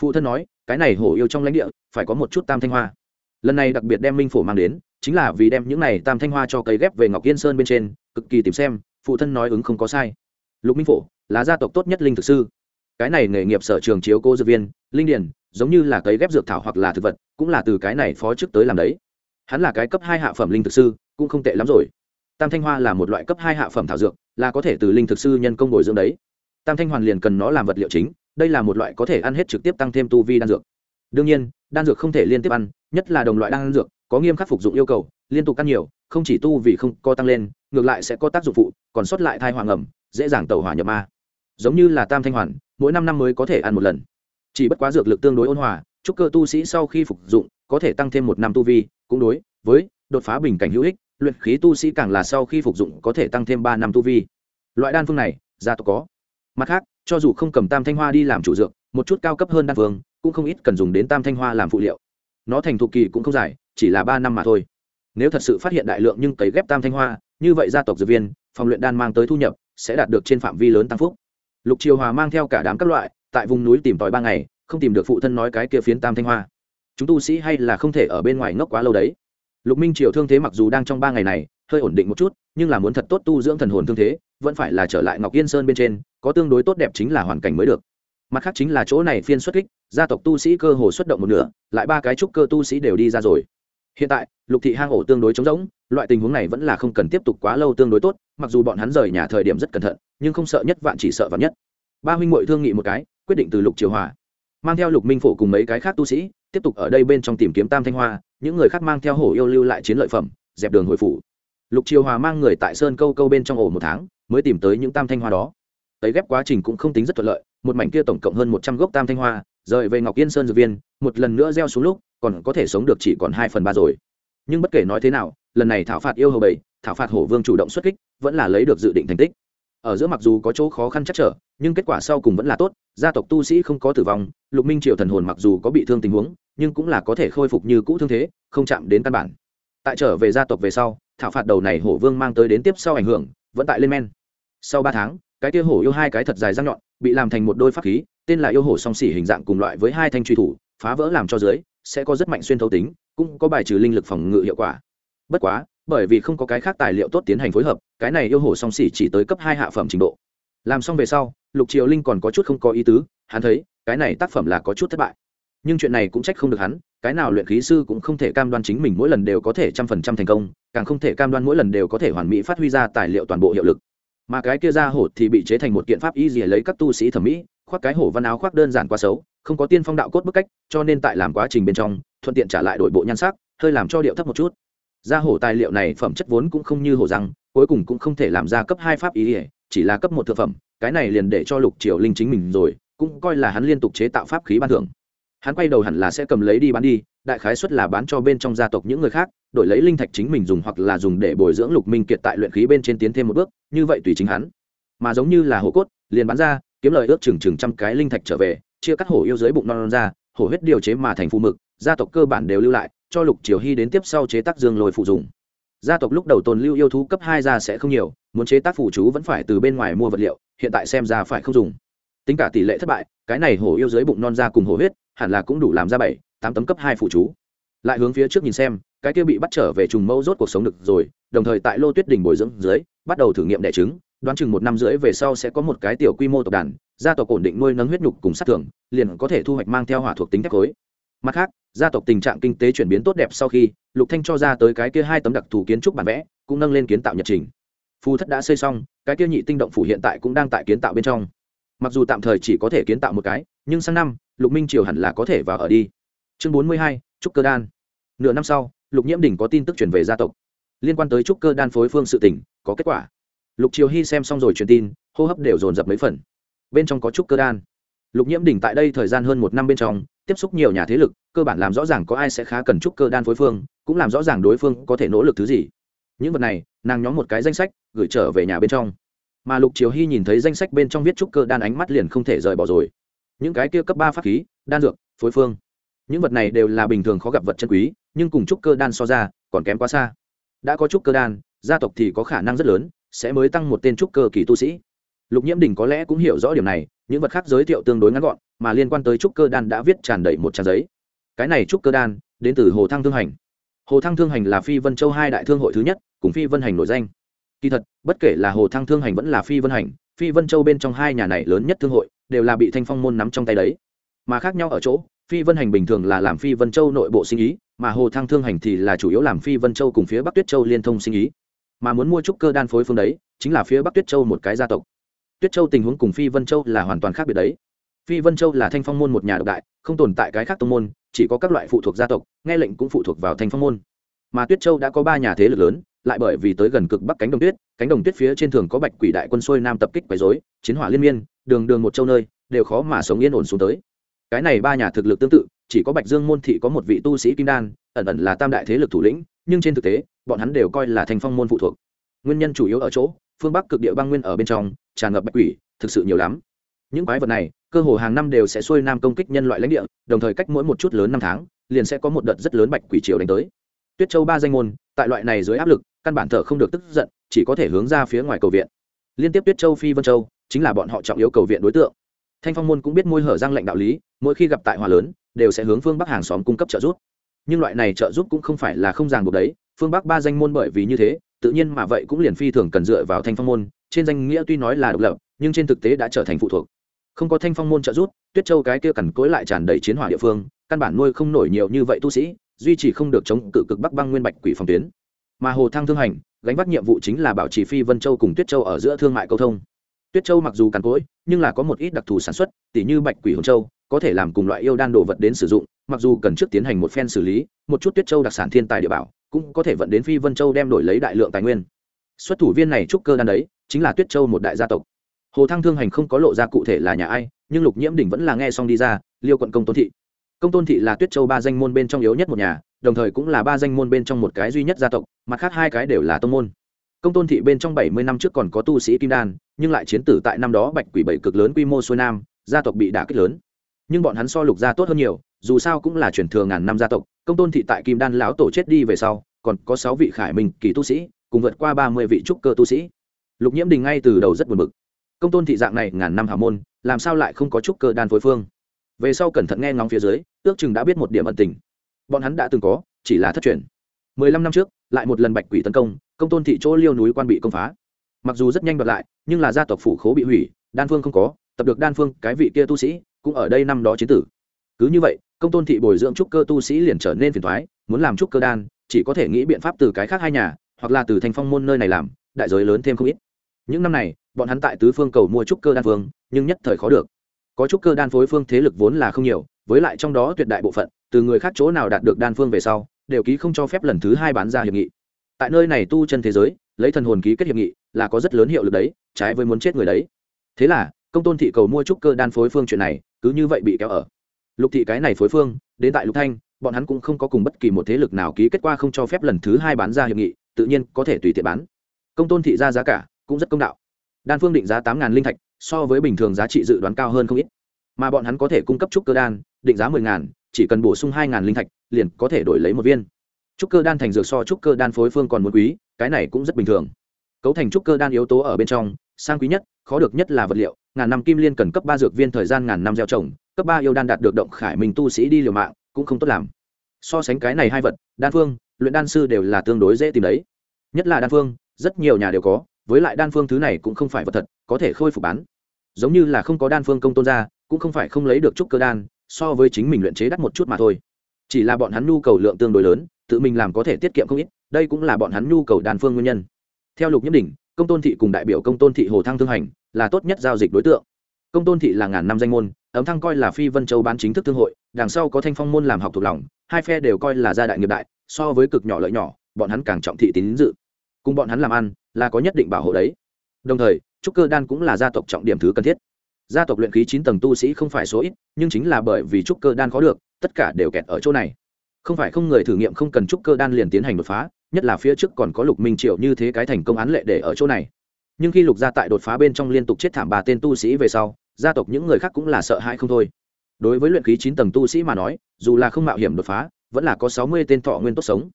Phụ thân nói, cái này hổ yêu trong lãnh địa, phải có một chút tam thanh hoa. Lần này đặc biệt đem minh phổ mang đến, chính là vì đem những này tam thanh hoa cho cấy ghép về ngọc yên sơn bên trên, cực kỳ tìm xem, phụ thân nói ứng không có sai. Lục minh phổ, là gia tộc tốt nhất linh thực sư cái này nghề nghiệp sở trường chiếu cô dược viên, linh điển giống như là cấy ghép dược thảo hoặc là thực vật, cũng là từ cái này phó chức tới làm đấy. Hắn là cái cấp hai hạ phẩm linh thực sư, cũng không tệ lắm rồi. Tam thanh hoa là một loại cấp hai hạ phẩm thảo dược, là có thể từ linh thực sư nhân công bồi dưỡng đấy. Tam thanh hoàn liền cần nó làm vật liệu chính, đây là một loại có thể ăn hết trực tiếp tăng thêm tu vi đan dược. Đương nhiên, đan dược không thể liên tiếp ăn, nhất là đồng loại đan dược, có nghiêm khắc phục dụng yêu cầu, liên tục ăn nhiều, không chỉ tu vì không co tăng lên, ngược lại sẽ có tác dụng phụ, còn sót lại thai hoàng ẩm, dễ dàng tẩu hỏa nhập ma. Giống như là tam thanh hoàn mỗi năm năm mới có thể ăn một lần. Chỉ bất quá dược lực tương đối ôn hòa, chúc cơ tu sĩ sau khi phục dụng, có thể tăng thêm một năm tu vi. Cũng đối với đột phá bình cảnh hữu ích, luyện khí tu sĩ càng là sau khi phục dụng có thể tăng thêm ba năm tu vi. Loại đan phương này, gia tộc có. Mặt khác, cho dù không cầm tam thanh hoa đi làm chủ dược, một chút cao cấp hơn đan phương, cũng không ít cần dùng đến tam thanh hoa làm phụ liệu. Nó thành thục kỳ cũng không dài, chỉ là ba năm mà thôi. Nếu thật sự phát hiện đại lượng nhưng cấy ghép tam thanh hoa, như vậy gia tộc dược viên, phòng luyện đan mang tới thu nhập, sẽ đạt được trên phạm vi lớn tăng phúc lục triều hòa mang theo cả đám các loại, tại vùng núi tìm tòi ba ngày, không tìm được phụ thân nói cái kia phiến tam thanh hoa. Chúng tu sĩ hay là không thể ở bên ngoài ngốc quá lâu đấy. Lục minh triều thương thế mặc dù đang trong ba ngày này, hơi ổn định một chút, nhưng là muốn thật tốt tu dưỡng thần hồn thương thế, vẫn phải là trở lại ngọc yên sơn bên trên, có tương đối tốt đẹp chính là hoàn cảnh mới được. Mặt khác chính là chỗ này phiên xuất kích, gia tộc tu sĩ cơ hồ xuất động một nửa, lại ba cái trúc cơ tu sĩ đều đi ra rồi hiện tại, lục thị hang ổ tương đối trống rỗng, loại tình huống này vẫn là không cần tiếp tục quá lâu tương đối tốt, mặc dù bọn hắn rời nhà thời điểm rất cẩn thận, nhưng không sợ nhất vạn chỉ sợ vạn nhất. Ba huynh muội thương nghị một cái, quyết định từ lục triều hòa. Mang theo lục minh phổ cùng mấy cái khác tu sĩ, tiếp tục ở đây bên trong tìm kiếm tam thanh hoa, những người khác mang theo hổ yêu lưu lại chiến lợi phẩm, dẹp đường hồi phủ. Lục triều hòa mang người tại sơn câu câu bên trong ổ một tháng, mới tìm tới những tam thanh hoa đó. Ấy ghép quá trình cũng không tính rất thuận lợi, một mảnh kia tổng cộng hơn một trăm gốc tam thanh hoa, rời về ngọc yên sơn dược viên, một lần nữa gieo xuống lúc còn có thể sống được chỉ còn hai phần ba rồi. Nhưng bất kể nói thế nào, lần này thảo phạt yêu hầu bảy, thảo phạt hổ vương chủ động xuất kích, vẫn là lấy được dự định thành tích. Ở giữa mặc dù có chỗ khó khăn chắc trở, nhưng kết quả sau cùng vẫn là tốt, gia tộc tu sĩ không có tử vong, lục minh triều thần hồn mặc dù có bị thương tình huống, nhưng cũng là có thể khôi phục như cũ thương thế, không chạm đến căn bản. Tại trở về gia tộc về sau, thảo phạt đầu này hổ vương mang tới đến tiếp sau ảnh hưởng, vẫn tại lên men. Sau ba tháng, cái tia hổ yêu hai cái thật dài răng nhọn, bị làm thành một đôi pháp khí, tên là yêu hổ song xỉ hình dạng cùng loại với hai thanh truy thủ, phá vỡ làm cho dưới sẽ có rất mạnh xuyên thấu tính, cũng có bài trừ linh lực phòng ngự hiệu quả. Bất quá, bởi vì không có cái khác tài liệu tốt tiến hành phối hợp, cái này yêu hổ song xỉ chỉ tới cấp hai hạ phẩm trình độ. Làm xong về sau, lục triều linh còn có chút không có ý tứ, hắn thấy, cái này tác phẩm là có chút thất bại. Nhưng chuyện này cũng trách không được hắn, cái nào luyện khí sư cũng không thể cam đoan chính mình mỗi lần đều có thể trăm phần trăm thành công, càng không thể cam đoan mỗi lần đều có thể hoàn mỹ phát huy ra tài liệu toàn bộ hiệu lực. Mà cái kia ra hổ thì bị chế thành một kiện pháp y dìa lấy các tu sĩ thẩm mỹ, khoác cái hổ văn áo khoác đơn giản quá xấu không có tiên phong đạo cốt bức cách, cho nên tại làm quá trình bên trong, thuận tiện trả lại đội bộ nhan sắc, hơi làm cho điệu thấp một chút. Ra hổ tài liệu này phẩm chất vốn cũng không như hổ răng, cuối cùng cũng không thể làm ra cấp hai pháp ý ỉa chỉ là cấp một thực phẩm, cái này liền để cho lục triều linh chính mình rồi, cũng coi là hắn liên tục chế tạo pháp khí ban thưởng. Hắn quay đầu hẳn là sẽ cầm lấy đi bán đi, đại khái xuất là bán cho bên trong gia tộc những người khác, đổi lấy linh thạch chính mình dùng hoặc là dùng để bồi dưỡng lục minh kiệt tại luyện khí bên trên tiến thêm một bước, như vậy tùy chính hắn. Mà giống như là hổ cốt, liền bán ra, kiếm lời ước chừng chừng trăm cái linh thạch trở về chia cắt hổ yêu dưới bụng non, non ra hổ huyết điều chế mà thành phù mực gia tộc cơ bản đều lưu lại cho lục triều hy đến tiếp sau chế tác dương lôi phụ dùng. Gia tộc lúc đầu tồn lưu yêu thú cấp hai ra sẽ không nhiều muốn chế tác phụ chú vẫn phải từ bên ngoài mua vật liệu hiện tại xem ra phải không dùng. Tính cả tỷ lệ thất bại cái này hổ yêu dưới bụng non ra cùng hổ huyết hẳn là cũng đủ làm ra bảy tám tấm cấp hai phụ chú. Lại hướng phía trước nhìn xem cái kia bị bắt trở về trùng mẫu rốt cuộc sống được rồi đồng thời tại lô tuyết đỉnh bồi dưỡng dưới bắt đầu thử nghiệm đẻ trứng đoán chừng một năm rưỡi về sau sẽ có một cái tiểu quy mô tộc đàn gia tộc ổn định nuôi nấng huyết nhục cùng sát thưởng, liền có thể thu hoạch mang theo hỏa thuộc tính thép khối. Mặt khác, gia tộc tình trạng kinh tế chuyển biến tốt đẹp sau khi, lục thanh cho ra tới cái kia hai tấm đặc thù kiến trúc bản vẽ, cũng nâng lên kiến tạo nhật trình. Phù thất đã xây xong, cái kia nhị tinh động phủ hiện tại cũng đang tại kiến tạo bên trong. Mặc dù tạm thời chỉ có thể kiến tạo một cái, nhưng sang năm, lục minh triều hẳn là có thể vào ở đi. Chương bốn mươi hai, trúc cơ đan. Nửa năm sau, lục nhiễm đỉnh có tin tức chuyển về gia tộc. Liên quan tới trúc cơ đan phối phương sự tỉnh có kết quả. Lục triều hy xem xong rồi truyền tin, hô hấp đều dồn dập mấy phần bên trong có trúc cơ đan. Lục nhiễm đỉnh tại đây thời gian hơn một năm bên trong, tiếp xúc nhiều nhà thế lực, cơ bản làm rõ ràng có ai sẽ khá cần trúc cơ đan phối phương, cũng làm rõ ràng đối phương có thể nỗ lực thứ gì. Những vật này, nàng nhóm một cái danh sách, gửi trở về nhà bên trong. Mà lục triều hy nhìn thấy danh sách bên trong viết trúc cơ đan ánh mắt liền không thể rời bỏ rồi. Những cái kia cấp ba pháp khí, đan dược, phối phương, những vật này đều là bình thường khó gặp vật chân quý, nhưng cùng trúc cơ đan so ra, còn kém quá xa. Đã có trúc cơ đan, gia tộc thì có khả năng rất lớn, sẽ mới tăng một tên trúc cơ kỳ tu sĩ lục nhiễm đình có lẽ cũng hiểu rõ điểm này, những vật khác giới thiệu tương đối ngắn gọn, mà liên quan tới trúc cơ đan đã viết tràn đầy một trang giấy. Cái này trúc cơ đan, đến từ hồ thăng thương hành. Hồ thăng thương hành là phi vân châu hai đại thương hội thứ nhất, cùng phi vân hành nổi danh. Kỳ thật, bất kể là hồ thăng thương hành vẫn là phi vân hành, phi vân châu bên trong hai nhà này lớn nhất thương hội, đều là bị thanh phong môn nắm trong tay đấy. Mà khác nhau ở chỗ, phi vân hành bình thường là làm phi vân châu nội bộ sinh ý, mà hồ thăng thương hành thì là chủ yếu làm phi vân châu cùng phía bắc tuyết châu liên thông sinh ý. Mà muốn mua trúc cơ đan phối phương đấy, chính là phía bắc tuyết châu một cái gia tộc tuyết châu tình huống cùng phi vân châu là hoàn toàn khác biệt đấy. Phi vân châu là thanh phong môn một nhà độc đại, không tồn tại cái khác tông môn, chỉ có các loại phụ thuộc gia tộc, nghe lệnh cũng phụ thuộc vào thanh phong môn. Mà tuyết châu đã có ba nhà thế lực lớn, lại bởi vì tới gần cực bắc cánh đồng tuyết, cánh đồng tuyết phía trên thường có bạch quỷ đại quân xuôi nam tập kích quấy dối chiến hỏa liên miên, đường đường một châu nơi, đều khó mà sống yên ổn xuống tới. Cái này ba nhà thực lực tương tự, chỉ có bạch dương môn thị có một vị tu sĩ kim đan, ẩn ẩn là tam đại thế lực thủ lĩnh, nhưng trên thực tế, bọn hắn đều coi là thành phong môn phụ thuộc. Nguyên nhân chủ yếu ở chỗ phương bắc cực địa băng nguyên ở bên trong, tràn ngập bạch quỷ, thực sự nhiều lắm. Những quái vật này, cơ hồ hàng năm đều sẽ xuôi nam công kích nhân loại lãnh địa, đồng thời cách mỗi một chút lớn năm tháng, liền sẽ có một đợt rất lớn bạch quỷ triều đánh tới. Tuyết châu ba danh môn, tại loại này dưới áp lực, căn bản thở không được tức giận, chỉ có thể hướng ra phía ngoài cầu viện. Liên tiếp tuyết châu phi vân châu, chính là bọn họ trọng yếu cầu viện đối tượng. Thanh phong môn cũng biết môi hở giang lệnh đạo lý, mỗi khi gặp tại hòa lớn, đều sẽ hướng phương bắc hàng xóm cung cấp trợ giúp. Nhưng loại này trợ giúp cũng không phải là không ràng buộc đấy, phương bắc ba danh môn bởi vì như thế tự nhiên mà vậy cũng liền phi thường cần dựa vào thanh phong môn, trên danh nghĩa tuy nói là độc lập, nhưng trên thực tế đã trở thành phụ thuộc. Không có thanh phong môn trợ giúp, tuyết châu cái kia cằn cối lại tràn đầy chiến hỏa địa phương, căn bản nuôi không nổi nhiều như vậy tu sĩ, duy trì không được chống cự cực bắc băng nguyên bạch quỷ phòng tuyến. Mà hồ thăng thương hành, gánh vác nhiệm vụ chính là bảo trì phi vân châu cùng tuyết châu ở giữa thương mại cầu thông. Tuyết châu mặc dù cằn cỗi, nhưng là có một ít đặc thù sản xuất, tỉ như bạch quỷ hồng châu, có thể làm cùng loại yêu đan đồ vật đến sử dụng, mặc dù cần trước tiến hành một phen xử lý, một chút tuyết châu đặc sản thiên tài địa bảo cũng có thể vận đến phi vân châu đem đổi lấy đại lượng tài nguyên. Xuất thủ viên này trúc cơ đan đấy, chính là tuyết châu một đại gia tộc. Hồ thăng thương hành không có lộ ra cụ thể là nhà ai, nhưng lục nhiễm đỉnh vẫn là nghe xong đi ra, liêu quận công tôn thị. Công tôn thị là tuyết châu ba danh môn bên trong yếu nhất một nhà, đồng thời cũng là ba danh môn bên trong một cái duy nhất gia tộc, mặt khác hai cái đều là tông môn. Công tôn thị bên trong bảy mươi năm trước còn có tu sĩ kim đan, nhưng lại chiến tử tại năm đó bạch quỷ bảy cực lớn quy mô xuôi nam, gia tộc bị đả kích lớn. Nhưng bọn hắn so lục gia tốt hơn nhiều, dù sao cũng là truyền thừa ngàn năm gia tộc công tôn thị tại kim đan lão tổ chết đi về sau, còn có sáu vị khải minh kỳ tu sĩ, cùng vượt qua ba mươi vị trúc cơ tu sĩ. Lục nhiễm đình ngay từ đầu rất buồn bực. Công tôn thị dạng này ngàn năm hào môn, làm sao lại không có trúc cơ đan phối phương? Về sau cẩn thận nghe ngóng phía dưới, ước chừng đã biết một điểm ẩn tình. Bọn hắn đã từng có, chỉ là thất truyền. mười lăm năm trước, lại một lần bạch quỷ tấn công công tôn thị chỗ liêu núi quan bị công phá. Mặc dù rất nhanh đoạt lại, nhưng là gia tộc phủ khố bị hủy, đan phương không có, tập được đan phương cái vị kia tu sĩ, cũng ở đây năm đó chiến tử. Cứ như vậy công tôn thị bồi dưỡng trúc cơ tu sĩ liền trở nên phiền thoái, muốn làm trúc cơ đan, chỉ có thể nghĩ biện pháp từ cái khác hai nhà, hoặc là từ thành phong môn nơi này làm, đại giới lớn thêm không ít. Những năm này, bọn hắn tại tứ phương cầu mua trúc cơ đan phương nhưng nhất thời khó được. Có trúc cơ đan phối phương thế lực vốn là không nhiều, với lại trong đó tuyệt đại bộ phận, từ người khác chỗ nào đạt được đan phương về sau, đều ký không cho phép lần thứ hai bán ra hiệp nghị. Tại nơi này tu chân thế giới, lấy thần hồn ký kết hiệp nghị là có rất lớn hiệu lực đấy, trái với muốn chết người đấy. Thế là, công tôn thị cầu mua trúc cơ đan phối phương chuyện này, cứ như vậy bị kéo ở lục thị cái này phối phương, đến tại lục thanh, bọn hắn cũng không có cùng bất kỳ một thế lực nào ký kết qua không cho phép lần thứ hai bán ra hiệp nghị, tự nhiên có thể tùy tiện bán. Công tôn thị ra giá cả cũng rất công đạo. Đan phương định giá tám linh thạch, so với bình thường giá trị dự đoán cao hơn không ít. Mà bọn hắn có thể cung cấp trúc cơ đan, định giá mười ngàn, chỉ cần bổ sung hai ngàn linh thạch, liền có thể đổi lấy một viên. Trúc cơ đan thành dược so trúc cơ đan phối phương còn muốn quý, cái này cũng rất bình thường. Cấu thành trúc cơ đan yếu tố ở bên trong, sang quý nhất, khó được nhất là vật liệu, ngàn năm kim liên cần cấp ba dược viên thời gian ngàn năm gieo trồng cấp ba yêu đan đạt được động khải mình tu sĩ đi liều mạng, cũng không tốt làm. So sánh cái này hai vật, đan phương, luyện đan sư đều là tương đối dễ tìm đấy. Nhất là đan phương, rất nhiều nhà đều có, với lại đan phương thứ này cũng không phải vật thật, có thể khôi phục bán. Giống như là không có đan phương công tôn ra, cũng không phải không lấy được trúc cơ đan, so với chính mình luyện chế đắt một chút mà thôi. Chỉ là bọn hắn nhu cầu lượng tương đối lớn, tự mình làm có thể tiết kiệm không ít, đây cũng là bọn hắn nhu cầu đan phương nguyên nhân. Theo lục nhất đỉnh, công tôn thị cùng đại biểu công tôn thị hồ thăng thương hành, là tốt nhất giao dịch đối tượng. Công tôn thị là ngàn năm danh môn ấm thăng coi là phi vân châu bán chính thức thương hội, đằng sau có thanh phong môn làm học thuộc lòng, hai phe đều coi là gia đại nghiệp đại, so với cực nhỏ lợi nhỏ, bọn hắn càng trọng thị tín dự. Cùng bọn hắn làm ăn, là có nhất định bảo hộ đấy. Đồng thời, trúc cơ đan cũng là gia tộc trọng điểm thứ cần thiết. Gia tộc luyện khí chín tầng tu sĩ không phải số ít, nhưng chính là bởi vì trúc cơ đan khó được, tất cả đều kẹt ở chỗ này. Không phải không người thử nghiệm không cần trúc cơ đan liền tiến hành đột phá, nhất là phía trước còn có lục minh triệu như thế cái thành công án lệ để ở chỗ này. Nhưng khi lục gia tại đột phá bên trong liên tục chết thảm bà tên tu sĩ về sau gia tộc những người khác cũng là sợ hãi không thôi. Đối với luyện khí chín tầng tu sĩ mà nói, dù là không mạo hiểm đột phá, vẫn là có sáu mươi tên thọ nguyên tốt sống.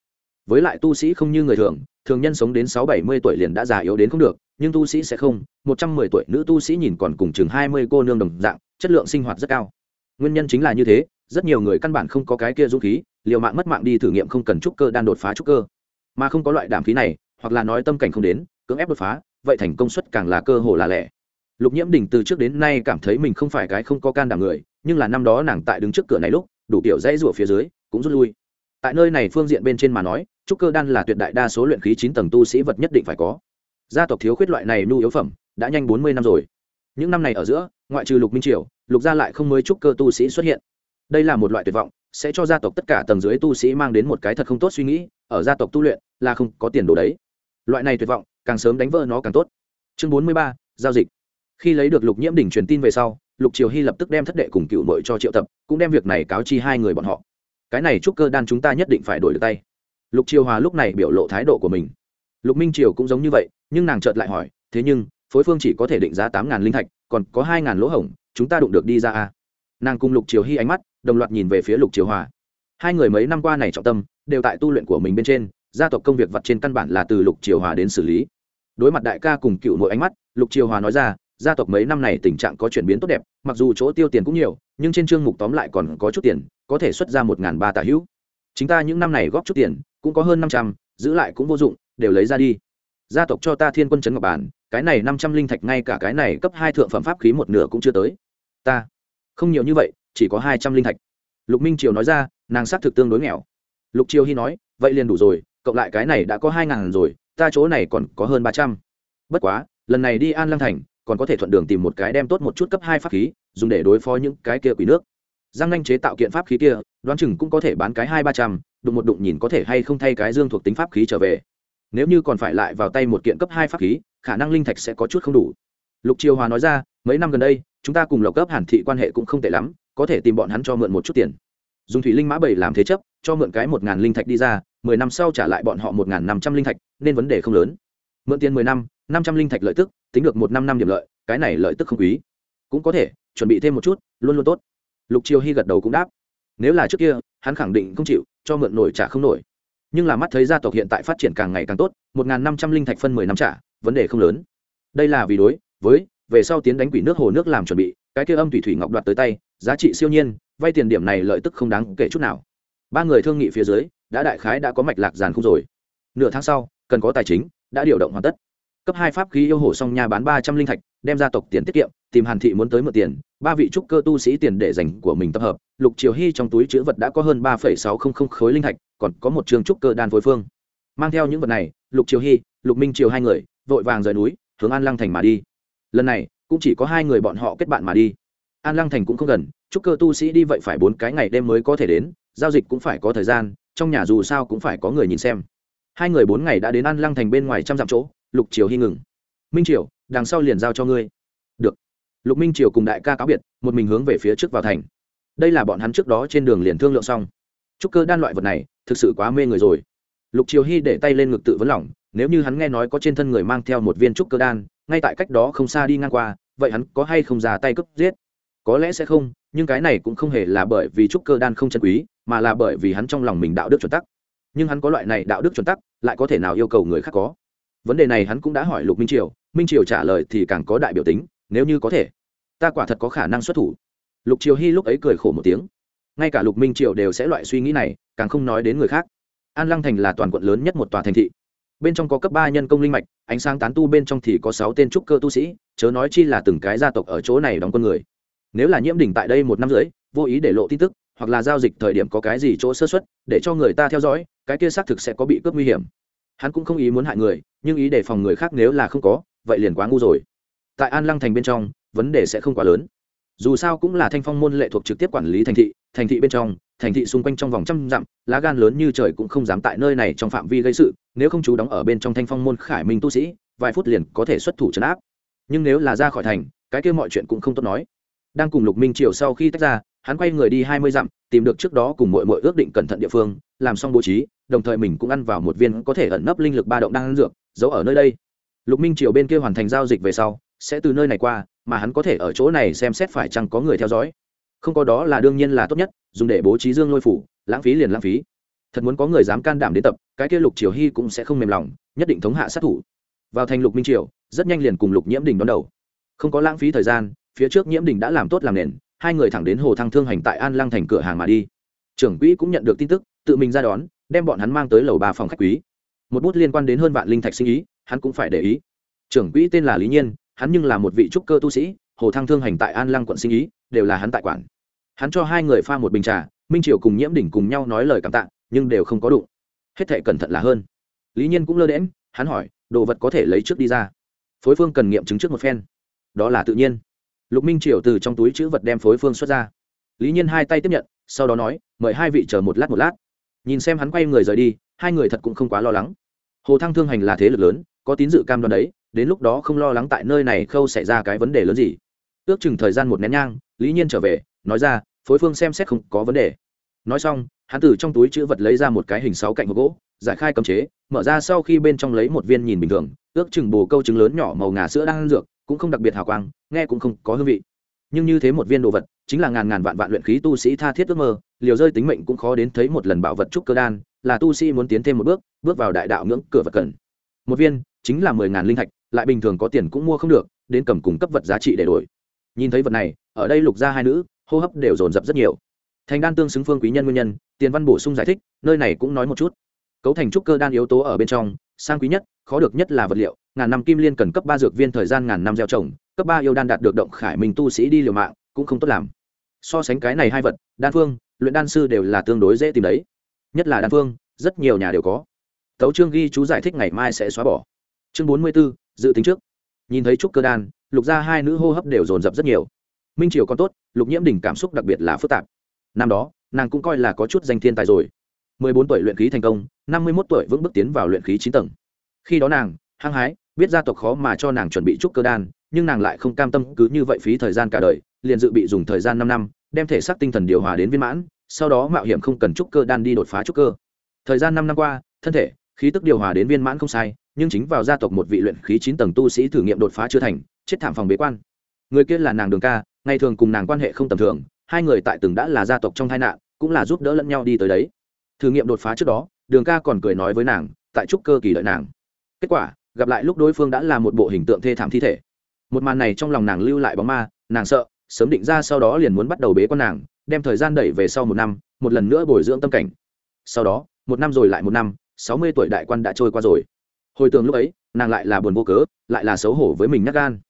Với lại tu sĩ không như người thường thường nhân sống đến sáu bảy mươi tuổi liền đã già yếu đến không được, nhưng tu sĩ sẽ không. Một trăm mười tuổi nữ tu sĩ nhìn còn cùng chừng hai mươi cô nương đồng dạng, chất lượng sinh hoạt rất cao. Nguyên nhân chính là như thế, rất nhiều người căn bản không có cái kia dũng khí, liều mạng mất mạng đi thử nghiệm không cần trúc cơ, đan đột phá trúc cơ. Mà không có loại đảm khí này, hoặc là nói tâm cảnh không đến, cưỡng ép đột phá, vậy thành công suất càng là cơ hồ là lẻ lục nhiễm đình từ trước đến nay cảm thấy mình không phải cái không có can đảm người, nhưng là năm đó nàng tại đứng trước cửa này lúc, đủ kiểu dãy rủa phía dưới, cũng rút lui. Tại nơi này phương diện bên trên mà nói, trúc cơ đan là tuyệt đại đa số luyện khí chín tầng tu sĩ vật nhất định phải có. Gia tộc thiếu khuyết loại này nhu yếu phẩm, đã nhanh bốn mươi năm rồi. Những năm này ở giữa, ngoại trừ lục minh triều, lục gia lại không mới trúc cơ tu sĩ xuất hiện. Đây là một loại tuyệt vọng, sẽ cho gia tộc tất cả tầng dưới tu sĩ mang đến một cái thật không tốt suy nghĩ, ở gia tộc tu luyện là không có tiền đồ đấy. Loại này tuyệt vọng, càng sớm đánh vỡ nó càng tốt. Chương bốn mươi ba, giao dịch khi lấy được lục nhiễm đỉnh truyền tin về sau, lục triều hy lập tức đem thất đệ cùng cựu mội cho triệu tập, cũng đem việc này cáo chi hai người bọn họ. Cái này chúc cơ đan chúng ta nhất định phải đổi được tay. Lục triều hòa lúc này biểu lộ thái độ của mình. Lục minh triều cũng giống như vậy, nhưng nàng chợt lại hỏi, thế nhưng, phối phương chỉ có thể định giá tám ngàn linh thạch, còn có hai ngàn lỗ hổng, chúng ta đụng được đi ra à? nàng cùng lục triều hy ánh mắt, đồng loạt nhìn về phía lục triều hòa. Hai người mấy năm qua này trọng tâm, đều tại tu luyện của mình bên trên, gia tộc công việc vặt trên căn bản là từ lục triều hòa đến xử lý. Đối mặt đại ca cùng cựu mỗi ánh mắt, lục triều hòa nói ra gia tộc mấy năm này tình trạng có chuyển biến tốt đẹp, mặc dù chỗ tiêu tiền cũng nhiều, nhưng trên chương mục tóm lại còn có chút tiền, có thể xuất ra một ngàn ba tả hữu. Chính ta những năm này góp chút tiền, cũng có hơn năm trăm, giữ lại cũng vô dụng, đều lấy ra đi. Gia tộc cho ta thiên quân trấn ngọc bản, cái này năm trăm linh thạch ngay cả cái này cấp hai thượng phẩm pháp khí một nửa cũng chưa tới. Ta, không nhiều như vậy, chỉ có hai trăm linh thạch. Lục minh triều nói ra, nàng xác thực tương đối nghèo. Lục triều hy nói, vậy liền đủ rồi, cộng lại cái này đã có hai ngàn rồi, ta chỗ này còn có hơn ba trăm. Bất quá, lần này đi an lăng thành còn có thể thuận đường tìm một cái đem tốt một chút cấp hai pháp khí, dùng để đối phó những cái kia quỷ nước. Giang nanh chế tạo kiện pháp khí kia, đoán chừng cũng có thể bán cái hai ba trăm, đụng một đụng nhìn có thể hay không thay cái dương thuộc tính pháp khí trở về. Nếu như còn phải lại vào tay một kiện cấp hai pháp khí, khả năng linh thạch sẽ có chút không đủ. Lục triều hòa nói ra, mấy năm gần đây, chúng ta cùng lộc cấp hàn thị quan hệ cũng không tệ lắm, có thể tìm bọn hắn cho mượn một chút tiền. Dùng thủy linh mã bảy làm thế chấp, cho mượn cái một ngàn linh thạch đi ra, mười năm sau trả lại bọn họ một ngàn năm trăm linh thạch, nên vấn đề không lớn. Mượn tiền mười năm năm trăm linh thạch lợi tức, tính được một năm năm điểm lợi, cái này lợi tức không quý. Cũng có thể, chuẩn bị thêm một chút, luôn luôn tốt. Lục triều hy gật đầu cũng đáp. Nếu là trước kia, hắn khẳng định không chịu, cho mượn nổi trả không nổi. Nhưng là mắt thấy gia tộc hiện tại phát triển càng ngày càng tốt, một n g h n năm trăm linh thạch phân mười năm trả, vấn đề không lớn. Đây là vì đối với, về sau tiến đánh quỷ nước hồ nước làm chuẩn bị, cái kia âm thủy thủy ngọc đoạt tới tay, giá trị siêu nhiên, vay tiền điểm này lợi tức không đáng kể chút nào. Ba người thương nghị phía dưới, đã đại khái đã có mạch lạc giàn không rồi. Nửa tháng sau, cần có tài chính, đã điều động hoàn tất cấp hai pháp khí yêu hổ song nha bán ba trăm linh thạch, đem gia tộc tiền tiết kiệm, tìm hàn thị muốn tới mượn tiền, ba vị trúc cơ tu sĩ tiền để dành của mình tập hợp, lục triều hy trong túi chữ vật đã có hơn ba sáu trăm linh khối linh thạch, còn có một trường trúc cơ đan phối phương. Mang theo những vật này, lục triều hy, lục minh triều hai người, vội vàng rời núi, hướng an lăng thành mà đi. Lần này, cũng chỉ có hai người bọn họ kết bạn mà đi. An lăng thành cũng không gần, trúc cơ tu sĩ đi vậy phải bốn cái ngày đêm mới có thể đến, giao dịch cũng phải có thời gian, trong nhà dù sao cũng phải có người nhìn xem. Hai người bốn ngày đã đến an lăng thành bên ngoài trăm dặm chỗ lục triều hy ngừng. Minh triều, đằng sau liền giao cho ngươi. Được. Lục minh triều cùng đại ca cáo biệt, một mình hướng về phía trước vào thành. Đây là bọn hắn trước đó trên đường liền thương lượng xong. Trúc cơ đan loại vật này, thực sự quá mê người rồi. Lục triều hy để tay lên ngực tự vấn lỏng nếu như hắn nghe nói có trên thân người mang theo một viên trúc cơ đan, ngay tại cách đó không xa đi ngang qua, vậy hắn có hay không ra tay cướp giết? Có lẽ sẽ không, nhưng cái này cũng không hề là bởi vì trúc cơ đan không chân quý, mà là bởi vì hắn trong lòng mình đạo đức chuẩn tắc. Nhưng hắn có loại này đạo đức chuẩn tắc, lại có thể nào yêu cầu người khác có? Vấn đề này hắn cũng đã hỏi lục minh triều minh triều trả lời thì càng có đại biểu tính, nếu như có thể, ta quả thật có khả năng xuất thủ. Lục triều hy lúc ấy cười khổ một tiếng. Ngay cả lục minh triều đều sẽ loại suy nghĩ này, càng không nói đến người khác. An lăng thành là toàn quận lớn nhất một tòa thành thị. Bên trong có cấp ba nhân công linh mạch, ánh sáng tán tu bên trong thì có sáu tên trúc cơ tu sĩ, chớ nói chi là từng cái gia tộc ở chỗ này đóng quân người. Nếu là nhiễm đỉnh tại đây một năm rưỡi, vô ý để lộ tin tức, hoặc là giao dịch thời điểm có cái gì chỗ sơ xuất để cho người ta theo dõi, cái kia xác thực sẽ có bị cướp nguy hiểm hắn cũng không ý muốn hại người, nhưng ý đề phòng người khác nếu là không có, vậy liền quá ngu rồi. Tại an lăng thành bên trong, vấn đề sẽ không quá lớn. Dù sao cũng là thanh phong môn lệ thuộc trực tiếp quản lý thành thị thành thị bên trong, thành thị xung quanh trong vòng trăm dặm, lá gan lớn như trời cũng không dám tại nơi này trong phạm vi gây sự, nếu không chú đóng ở bên trong thanh phong môn khải minh tu sĩ, vài phút liền có thể xuất thủ trấn áp. Nhưng nếu là ra khỏi thành, cái kia mọi chuyện cũng không tốt nói. Đang cùng lục minh triều sau khi tách ra, hắn quay người đi hai mươi dặm, tìm được trước đó cùng mọi mọi ước định cẩn thận địa phương làm xong bố trí, đồng thời mình cũng ăn vào một viên có thể ẩn nấp linh lực ba động đang ăn dược, giấu ở nơi đây. Lục minh triều bên kia hoàn thành giao dịch về sau, sẽ từ nơi này qua, mà hắn có thể ở chỗ này xem xét phải chăng có người theo dõi. Không có đó là đương nhiên là tốt nhất, dùng để bố trí dương lôi phủ, lãng phí liền lãng phí. Thật muốn có người dám can đảm đến tập, cái kia lục triều hy cũng sẽ không mềm lòng, nhất định thống hạ sát thủ. Vào thành lục minh triều, rất nhanh liền cùng lục nhiễm đình đón đầu. Không có lãng phí thời gian, phía trước nhiễm đình đã làm tốt làm nền, hai người thẳng đến hồ thăng thương hành tại an lăng thành cửa hàng mà đi. Trưởng quỹ cũng nhận được tin tức tự mình ra đón, đem bọn hắn mang tới lầu ba phòng khách quý. Một bút liên quan đến hơn vạn linh thạch sinh ý, hắn cũng phải để ý. Trưởng quỹ tên là lý nhiên, hắn nhưng là một vị trúc cơ tu sĩ, hồ thăng thương hành tại an lăng quận sinh ý, đều là hắn tại quản. Hắn cho hai người pha một bình trà, minh triều cùng nhiễm đỉnh cùng nhau nói lời cảm tạ, nhưng đều không có đụng. Hết thệ cẩn thận là hơn. Lý nhiên cũng lơ đễm hắn hỏi, đồ vật có thể lấy trước đi ra. Phối phương cần nghiệm chứng trước một phen. Đó là tự nhiên. Lục minh triều từ trong túi chữ vật đem phối phương xuất ra. Lý nhiên hai tay tiếp nhận, sau đó nói, mời hai vị chờ một lát một lát nhìn xem hắn quay người rời đi, hai người thật cũng không quá lo lắng. Hồ thăng thương hành là thế lực lớn, có tín dự cam đoan đấy, đến lúc đó không lo lắng tại nơi này khâu xảy ra cái vấn đề lớn gì. Ước chừng thời gian một nén nhang, lý nhiên trở về, nói ra, phối phương xem xét không có vấn đề. Nói xong, hắn từ trong túi chữ vật lấy ra một cái hình sáu cạnh hộp gỗ, giải khai cấm chế, mở ra sau khi bên trong lấy một viên nhìn bình thường, ước chừng bồ câu trứng lớn nhỏ màu ngà sữa đang ăn dược, cũng không đặc biệt hào quang, nghe cũng không có hương vị. Nhưng như thế một viên đồ vật, chính là ngàn ngàn vạn vạn luyện khí tu sĩ tha thiết ước mơ liều rơi tính mệnh cũng khó đến thấy một lần bảo vật trúc cơ đan, là tu sĩ muốn tiến thêm một bước bước vào đại đạo ngưỡng cửa vật cần. Một viên, chính là mười ngàn linh thạch, lại bình thường có tiền cũng mua không được, đến cầm cùng cấp vật giá trị để đổi. Nhìn thấy vật này, ở đây lục ra hai nữ, hô hấp đều dồn dập rất nhiều. Thành đan tương xứng phương quý nhân nguyên nhân, tiền văn bổ sung giải thích, nơi này cũng nói một chút. Cấu thành trúc cơ đan yếu tố ở bên trong, sang quý nhất, khó được nhất là vật liệu, ngàn năm kim liên cần cấp ba dược viên thời gian ngàn năm gieo trồng, cấp ba yêu đan đạt được động khải mình tu sĩ đi liều mạng, cũng không tốt làm. So sánh cái này hai vật, đan phương luyện đan sư đều là tương đối dễ tìm đấy. Nhất là đan phương, rất nhiều nhà đều có. Tấu chương ghi chú giải thích ngày mai sẽ xóa bỏ. Chương bốn mươi b ố dự tính trước. Nhìn thấy trúc cơ đan, lục ra hai nữ hô hấp đều dồn dập rất nhiều. Minh triều còn tốt, lục nhiễm đỉnh cảm xúc đặc biệt là phức tạp. Năm đó, nàng cũng coi là có chút danh thiên tài rồi. mười bốn tuổi luyện khí thành công, năm mươi mốt tuổi vững bước tiến vào luyện khí chín tầng. Khi đó nàng, hăng hái, biết gia tộc khó mà cho nàng chuẩn bị trúc cơ đan, nhưng nàng lại không cam tâm cứ như vậy phí thời gian cả đời, liền dự bị dùng thời gian năm năm đem thể xác tinh thần điều hòa đến viên mãn, sau đó mạo hiểm không cần trúc cơ đan đi đột phá trúc cơ. Thời gian năm năm qua, thân thể, khí tức điều hòa đến viên mãn không sai, nhưng chính vào gia tộc một vị luyện khí chín tầng tu sĩ thử nghiệm đột phá chưa thành, chết thảm phòng bế quan. Người kia là nàng đường ca, ngày thường cùng nàng quan hệ không tầm thường, hai người tại từng đã là gia tộc trong tai nạn, cũng là giúp đỡ lẫn nhau đi tới đấy. Thử nghiệm đột phá trước đó, đường ca còn cười nói với nàng, tại trúc cơ kỳ đợi nàng. Kết quả, gặp lại lúc đối phương đã là một bộ hình tượng thê thảm thi thể. Một màn này trong lòng nàng lưu lại bóng ma, nàng sợ sớm định ra sau đó liền muốn bắt đầu bế con nàng, đem thời gian đẩy về sau một năm, một lần nữa bồi dưỡng tâm cảnh. Sau đó, một năm rồi lại một năm, sáu mươi tuổi đại quan đã trôi qua rồi. Hồi tưởng lúc ấy, nàng lại là buồn vô cớ, lại là xấu hổ với mình nhắc gan.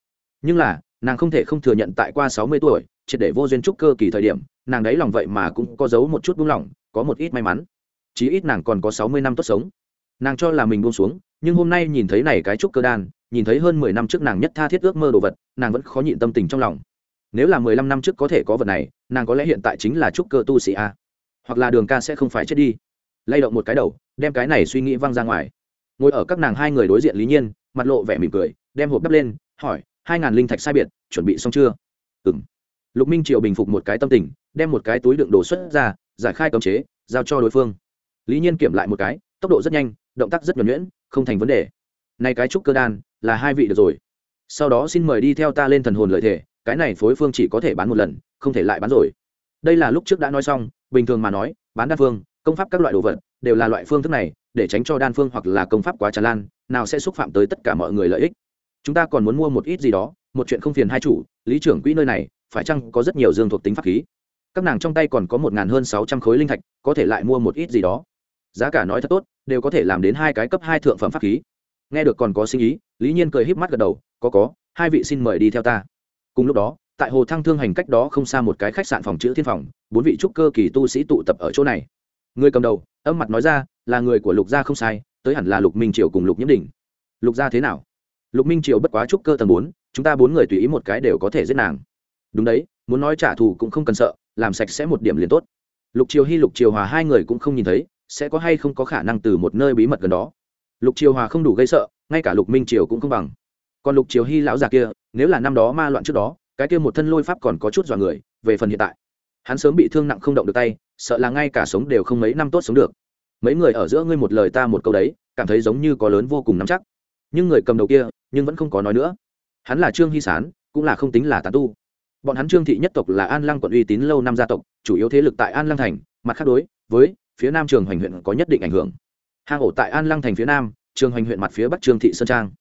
Nhưng là, nàng không thể không thừa nhận tại qua sáu mươi tuổi, triệt để vô duyên trúc cơ kỳ thời điểm, nàng đấy lòng vậy mà cũng có giấu một chút buông lỏng, có một ít may mắn. Chí ít nàng còn có sáu mươi năm tốt sống. Nàng cho là mình buông xuống, nhưng hôm nay nhìn thấy này cái trúc cơ đan, nhìn thấy hơn mười năm trước nàng nhất tha thiết ước mơ đồ vật, nàng vẫn khó nhịn tâm tình trong lòng nếu là mười lăm năm trước có thể có vật này, nàng có lẽ hiện tại chính là trúc cơ tu sĩ a. Hoặc là đường ca sẽ không phải chết đi. Lay động một cái đầu, đem cái này suy nghĩ văng ra ngoài. Ngồi ở các nàng hai người đối diện lý nhiên, mặt lộ vẻ mỉm cười, đem hộp đắp lên, hỏi, hai ngàn linh thạch sai biệt, chuẩn bị xong chưa? Ừ m lục minh triều bình phục một cái tâm tình, đem một cái túi đựng đồ xuất ra, giải khai cấm chế, giao cho đối phương. Lý nhiên kiểm lại một cái, tốc độ rất nhanh, động tác rất nhuẩn nhuyễn, không thành vấn đề. Này cái trúc cơ đan, là hai vị được rồi. Sau đó xin mời đi theo ta lên thần hồn lợi thể cái này phối phương chỉ có thể bán một lần, không thể lại bán rồi. Đây là lúc trước đã nói xong, bình thường mà nói, bán đan phương, công pháp các loại đồ vật, đều là loại phương thức này, để tránh cho đan phương hoặc là công pháp quá tràn lan, nào sẽ xúc phạm tới tất cả mọi người lợi ích. Chúng ta còn muốn mua một ít gì đó, một chuyện không phiền hai chủ, lý trưởng quỹ nơi này, phải chăng có rất nhiều dương thuộc tính pháp khí? Các nàng trong tay còn có một ngàn hơn sáu trăm khối linh thạch, có thể lại mua một ít gì đó. Giá cả nói thật tốt, đều có thể làm đến hai cái cấp hai thượng phẩm pháp khí. Nghe được còn có sinh ý, lý nhiên cười híp mắt gật đầu, có có, hai vị xin mời đi theo ta cùng lúc đó, tại hồ thăng thương hành cách đó không xa một cái khách sạn phòng chữ thiên phòng, bốn vị trúc cơ kỳ tu sĩ tụ tập ở chỗ này. Người cầm đầu, âm mặt nói ra, là người của lục gia không sai, tới hẳn là lục minh triều cùng lục nhiễm đình lục gia thế nào? Lục minh triều bất quá trúc cơ tầng bốn, chúng ta bốn người tùy ý một cái đều có thể giết nàng. Đúng đấy, muốn nói trả thù cũng không cần sợ, làm sạch sẽ một điểm liền tốt. Lục triều hy lục triều hòa hai người cũng không nhìn thấy, sẽ có hay không có khả năng từ một nơi bí mật gần đó. Lục triều hòa không đủ gây sợ, ngay cả lục minh triều cũng không bằng còn lục triều hy lão già kia, nếu là năm đó ma loạn trước đó, cái kia một thân lôi pháp còn có chút dọa người, về phần hiện tại, hắn sớm bị thương nặng không động được tay, sợ là ngay cả sống đều không mấy năm tốt sống được. Mấy người ở giữa ngươi một lời ta một câu đấy, cảm thấy giống như có lớn vô cùng nắm chắc. Nhưng người cầm đầu kia, nhưng vẫn không có nói nữa. Hắn là trương hy sán, cũng là không tính là tán tu. Bọn hắn trương thị nhất tộc là an lăng quận uy tín lâu năm gia tộc, chủ yếu thế lực tại an lăng thành, mặt khác đối với phía nam trường hoành huyện có nhất định ảnh hưởng. Hang ổ tại an lăng thành phía nam, trường hoành huyện mặt phía bắc trương thị sơn trang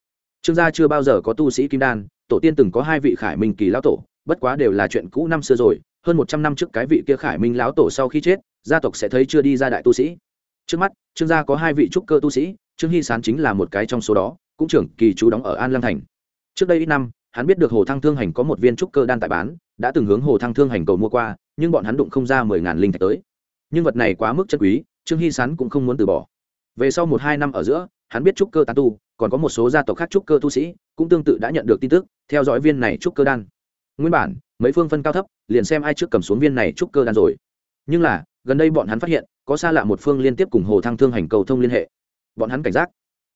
trương gia chưa bao giờ có tu sĩ kim đan, tổ tiên từng có hai vị khải minh kỳ lão tổ, bất quá đều là chuyện cũ năm xưa rồi, hơn một trăm năm trước cái vị kia khải minh lão tổ sau khi chết, gia tộc sẽ thấy chưa đi ra đại tu sĩ. Trước mắt, trương gia có hai vị trúc cơ tu sĩ, trương hy sán chính là một cái trong số đó, cũng trưởng kỳ chú đóng ở an lăng thành. Trước đây ít năm, hắn biết được hồ thăng thương hành có một viên trúc cơ đan tại bán, đã từng hướng hồ thăng thương hành cầu mua qua, nhưng bọn hắn đụng không ra mười ngàn linh thạch tới. Nhưng vật này quá mức chân quý, trương hy sán cũng không muốn từ bỏ. Về sau một hai năm ở giữa, hắn biết trúc cơ tán tu còn có một số gia tộc khác trúc cơ tu sĩ cũng tương tự đã nhận được tin tức, theo dõi viên này trúc cơ đan. Nguyên bản, mấy phương phân cao thấp, liền xem ai trước cầm xuống viên này trúc cơ đan rồi. Nhưng là, gần đây bọn hắn phát hiện, có xa lạ một phương liên tiếp cùng hồ thăng thương hành cầu thông liên hệ. Bọn hắn cảnh giác.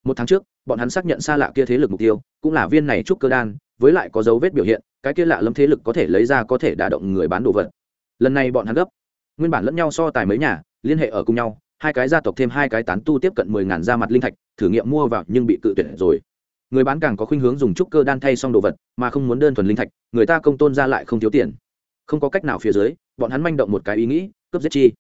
Một tháng trước, bọn hắn xác nhận xa lạ kia thế lực mục tiêu, cũng là viên này trúc cơ đan, với lại có dấu vết biểu hiện, cái kia lạ lâm thế lực có thể lấy ra có thể đả động người bán đồ vật. Lần này bọn hắn gấp. Nguyên bản lẫn nhau so tài mấy nhà, liên hệ ở cùng nhau hai cái gia tộc thêm hai cái tán tu tiếp cận mười ngàn da mặt linh thạch, thử nghiệm mua vào nhưng bị cự tuyệt rồi. Người bán càng có khuynh hướng dùng trúc cơ đan thay xong đồ vật, mà không muốn đơn thuần linh thạch, người ta công tôn ra lại không thiếu tiền. Không có cách nào phía dưới, bọn hắn manh động một cái ý nghĩ, cướp giết chi.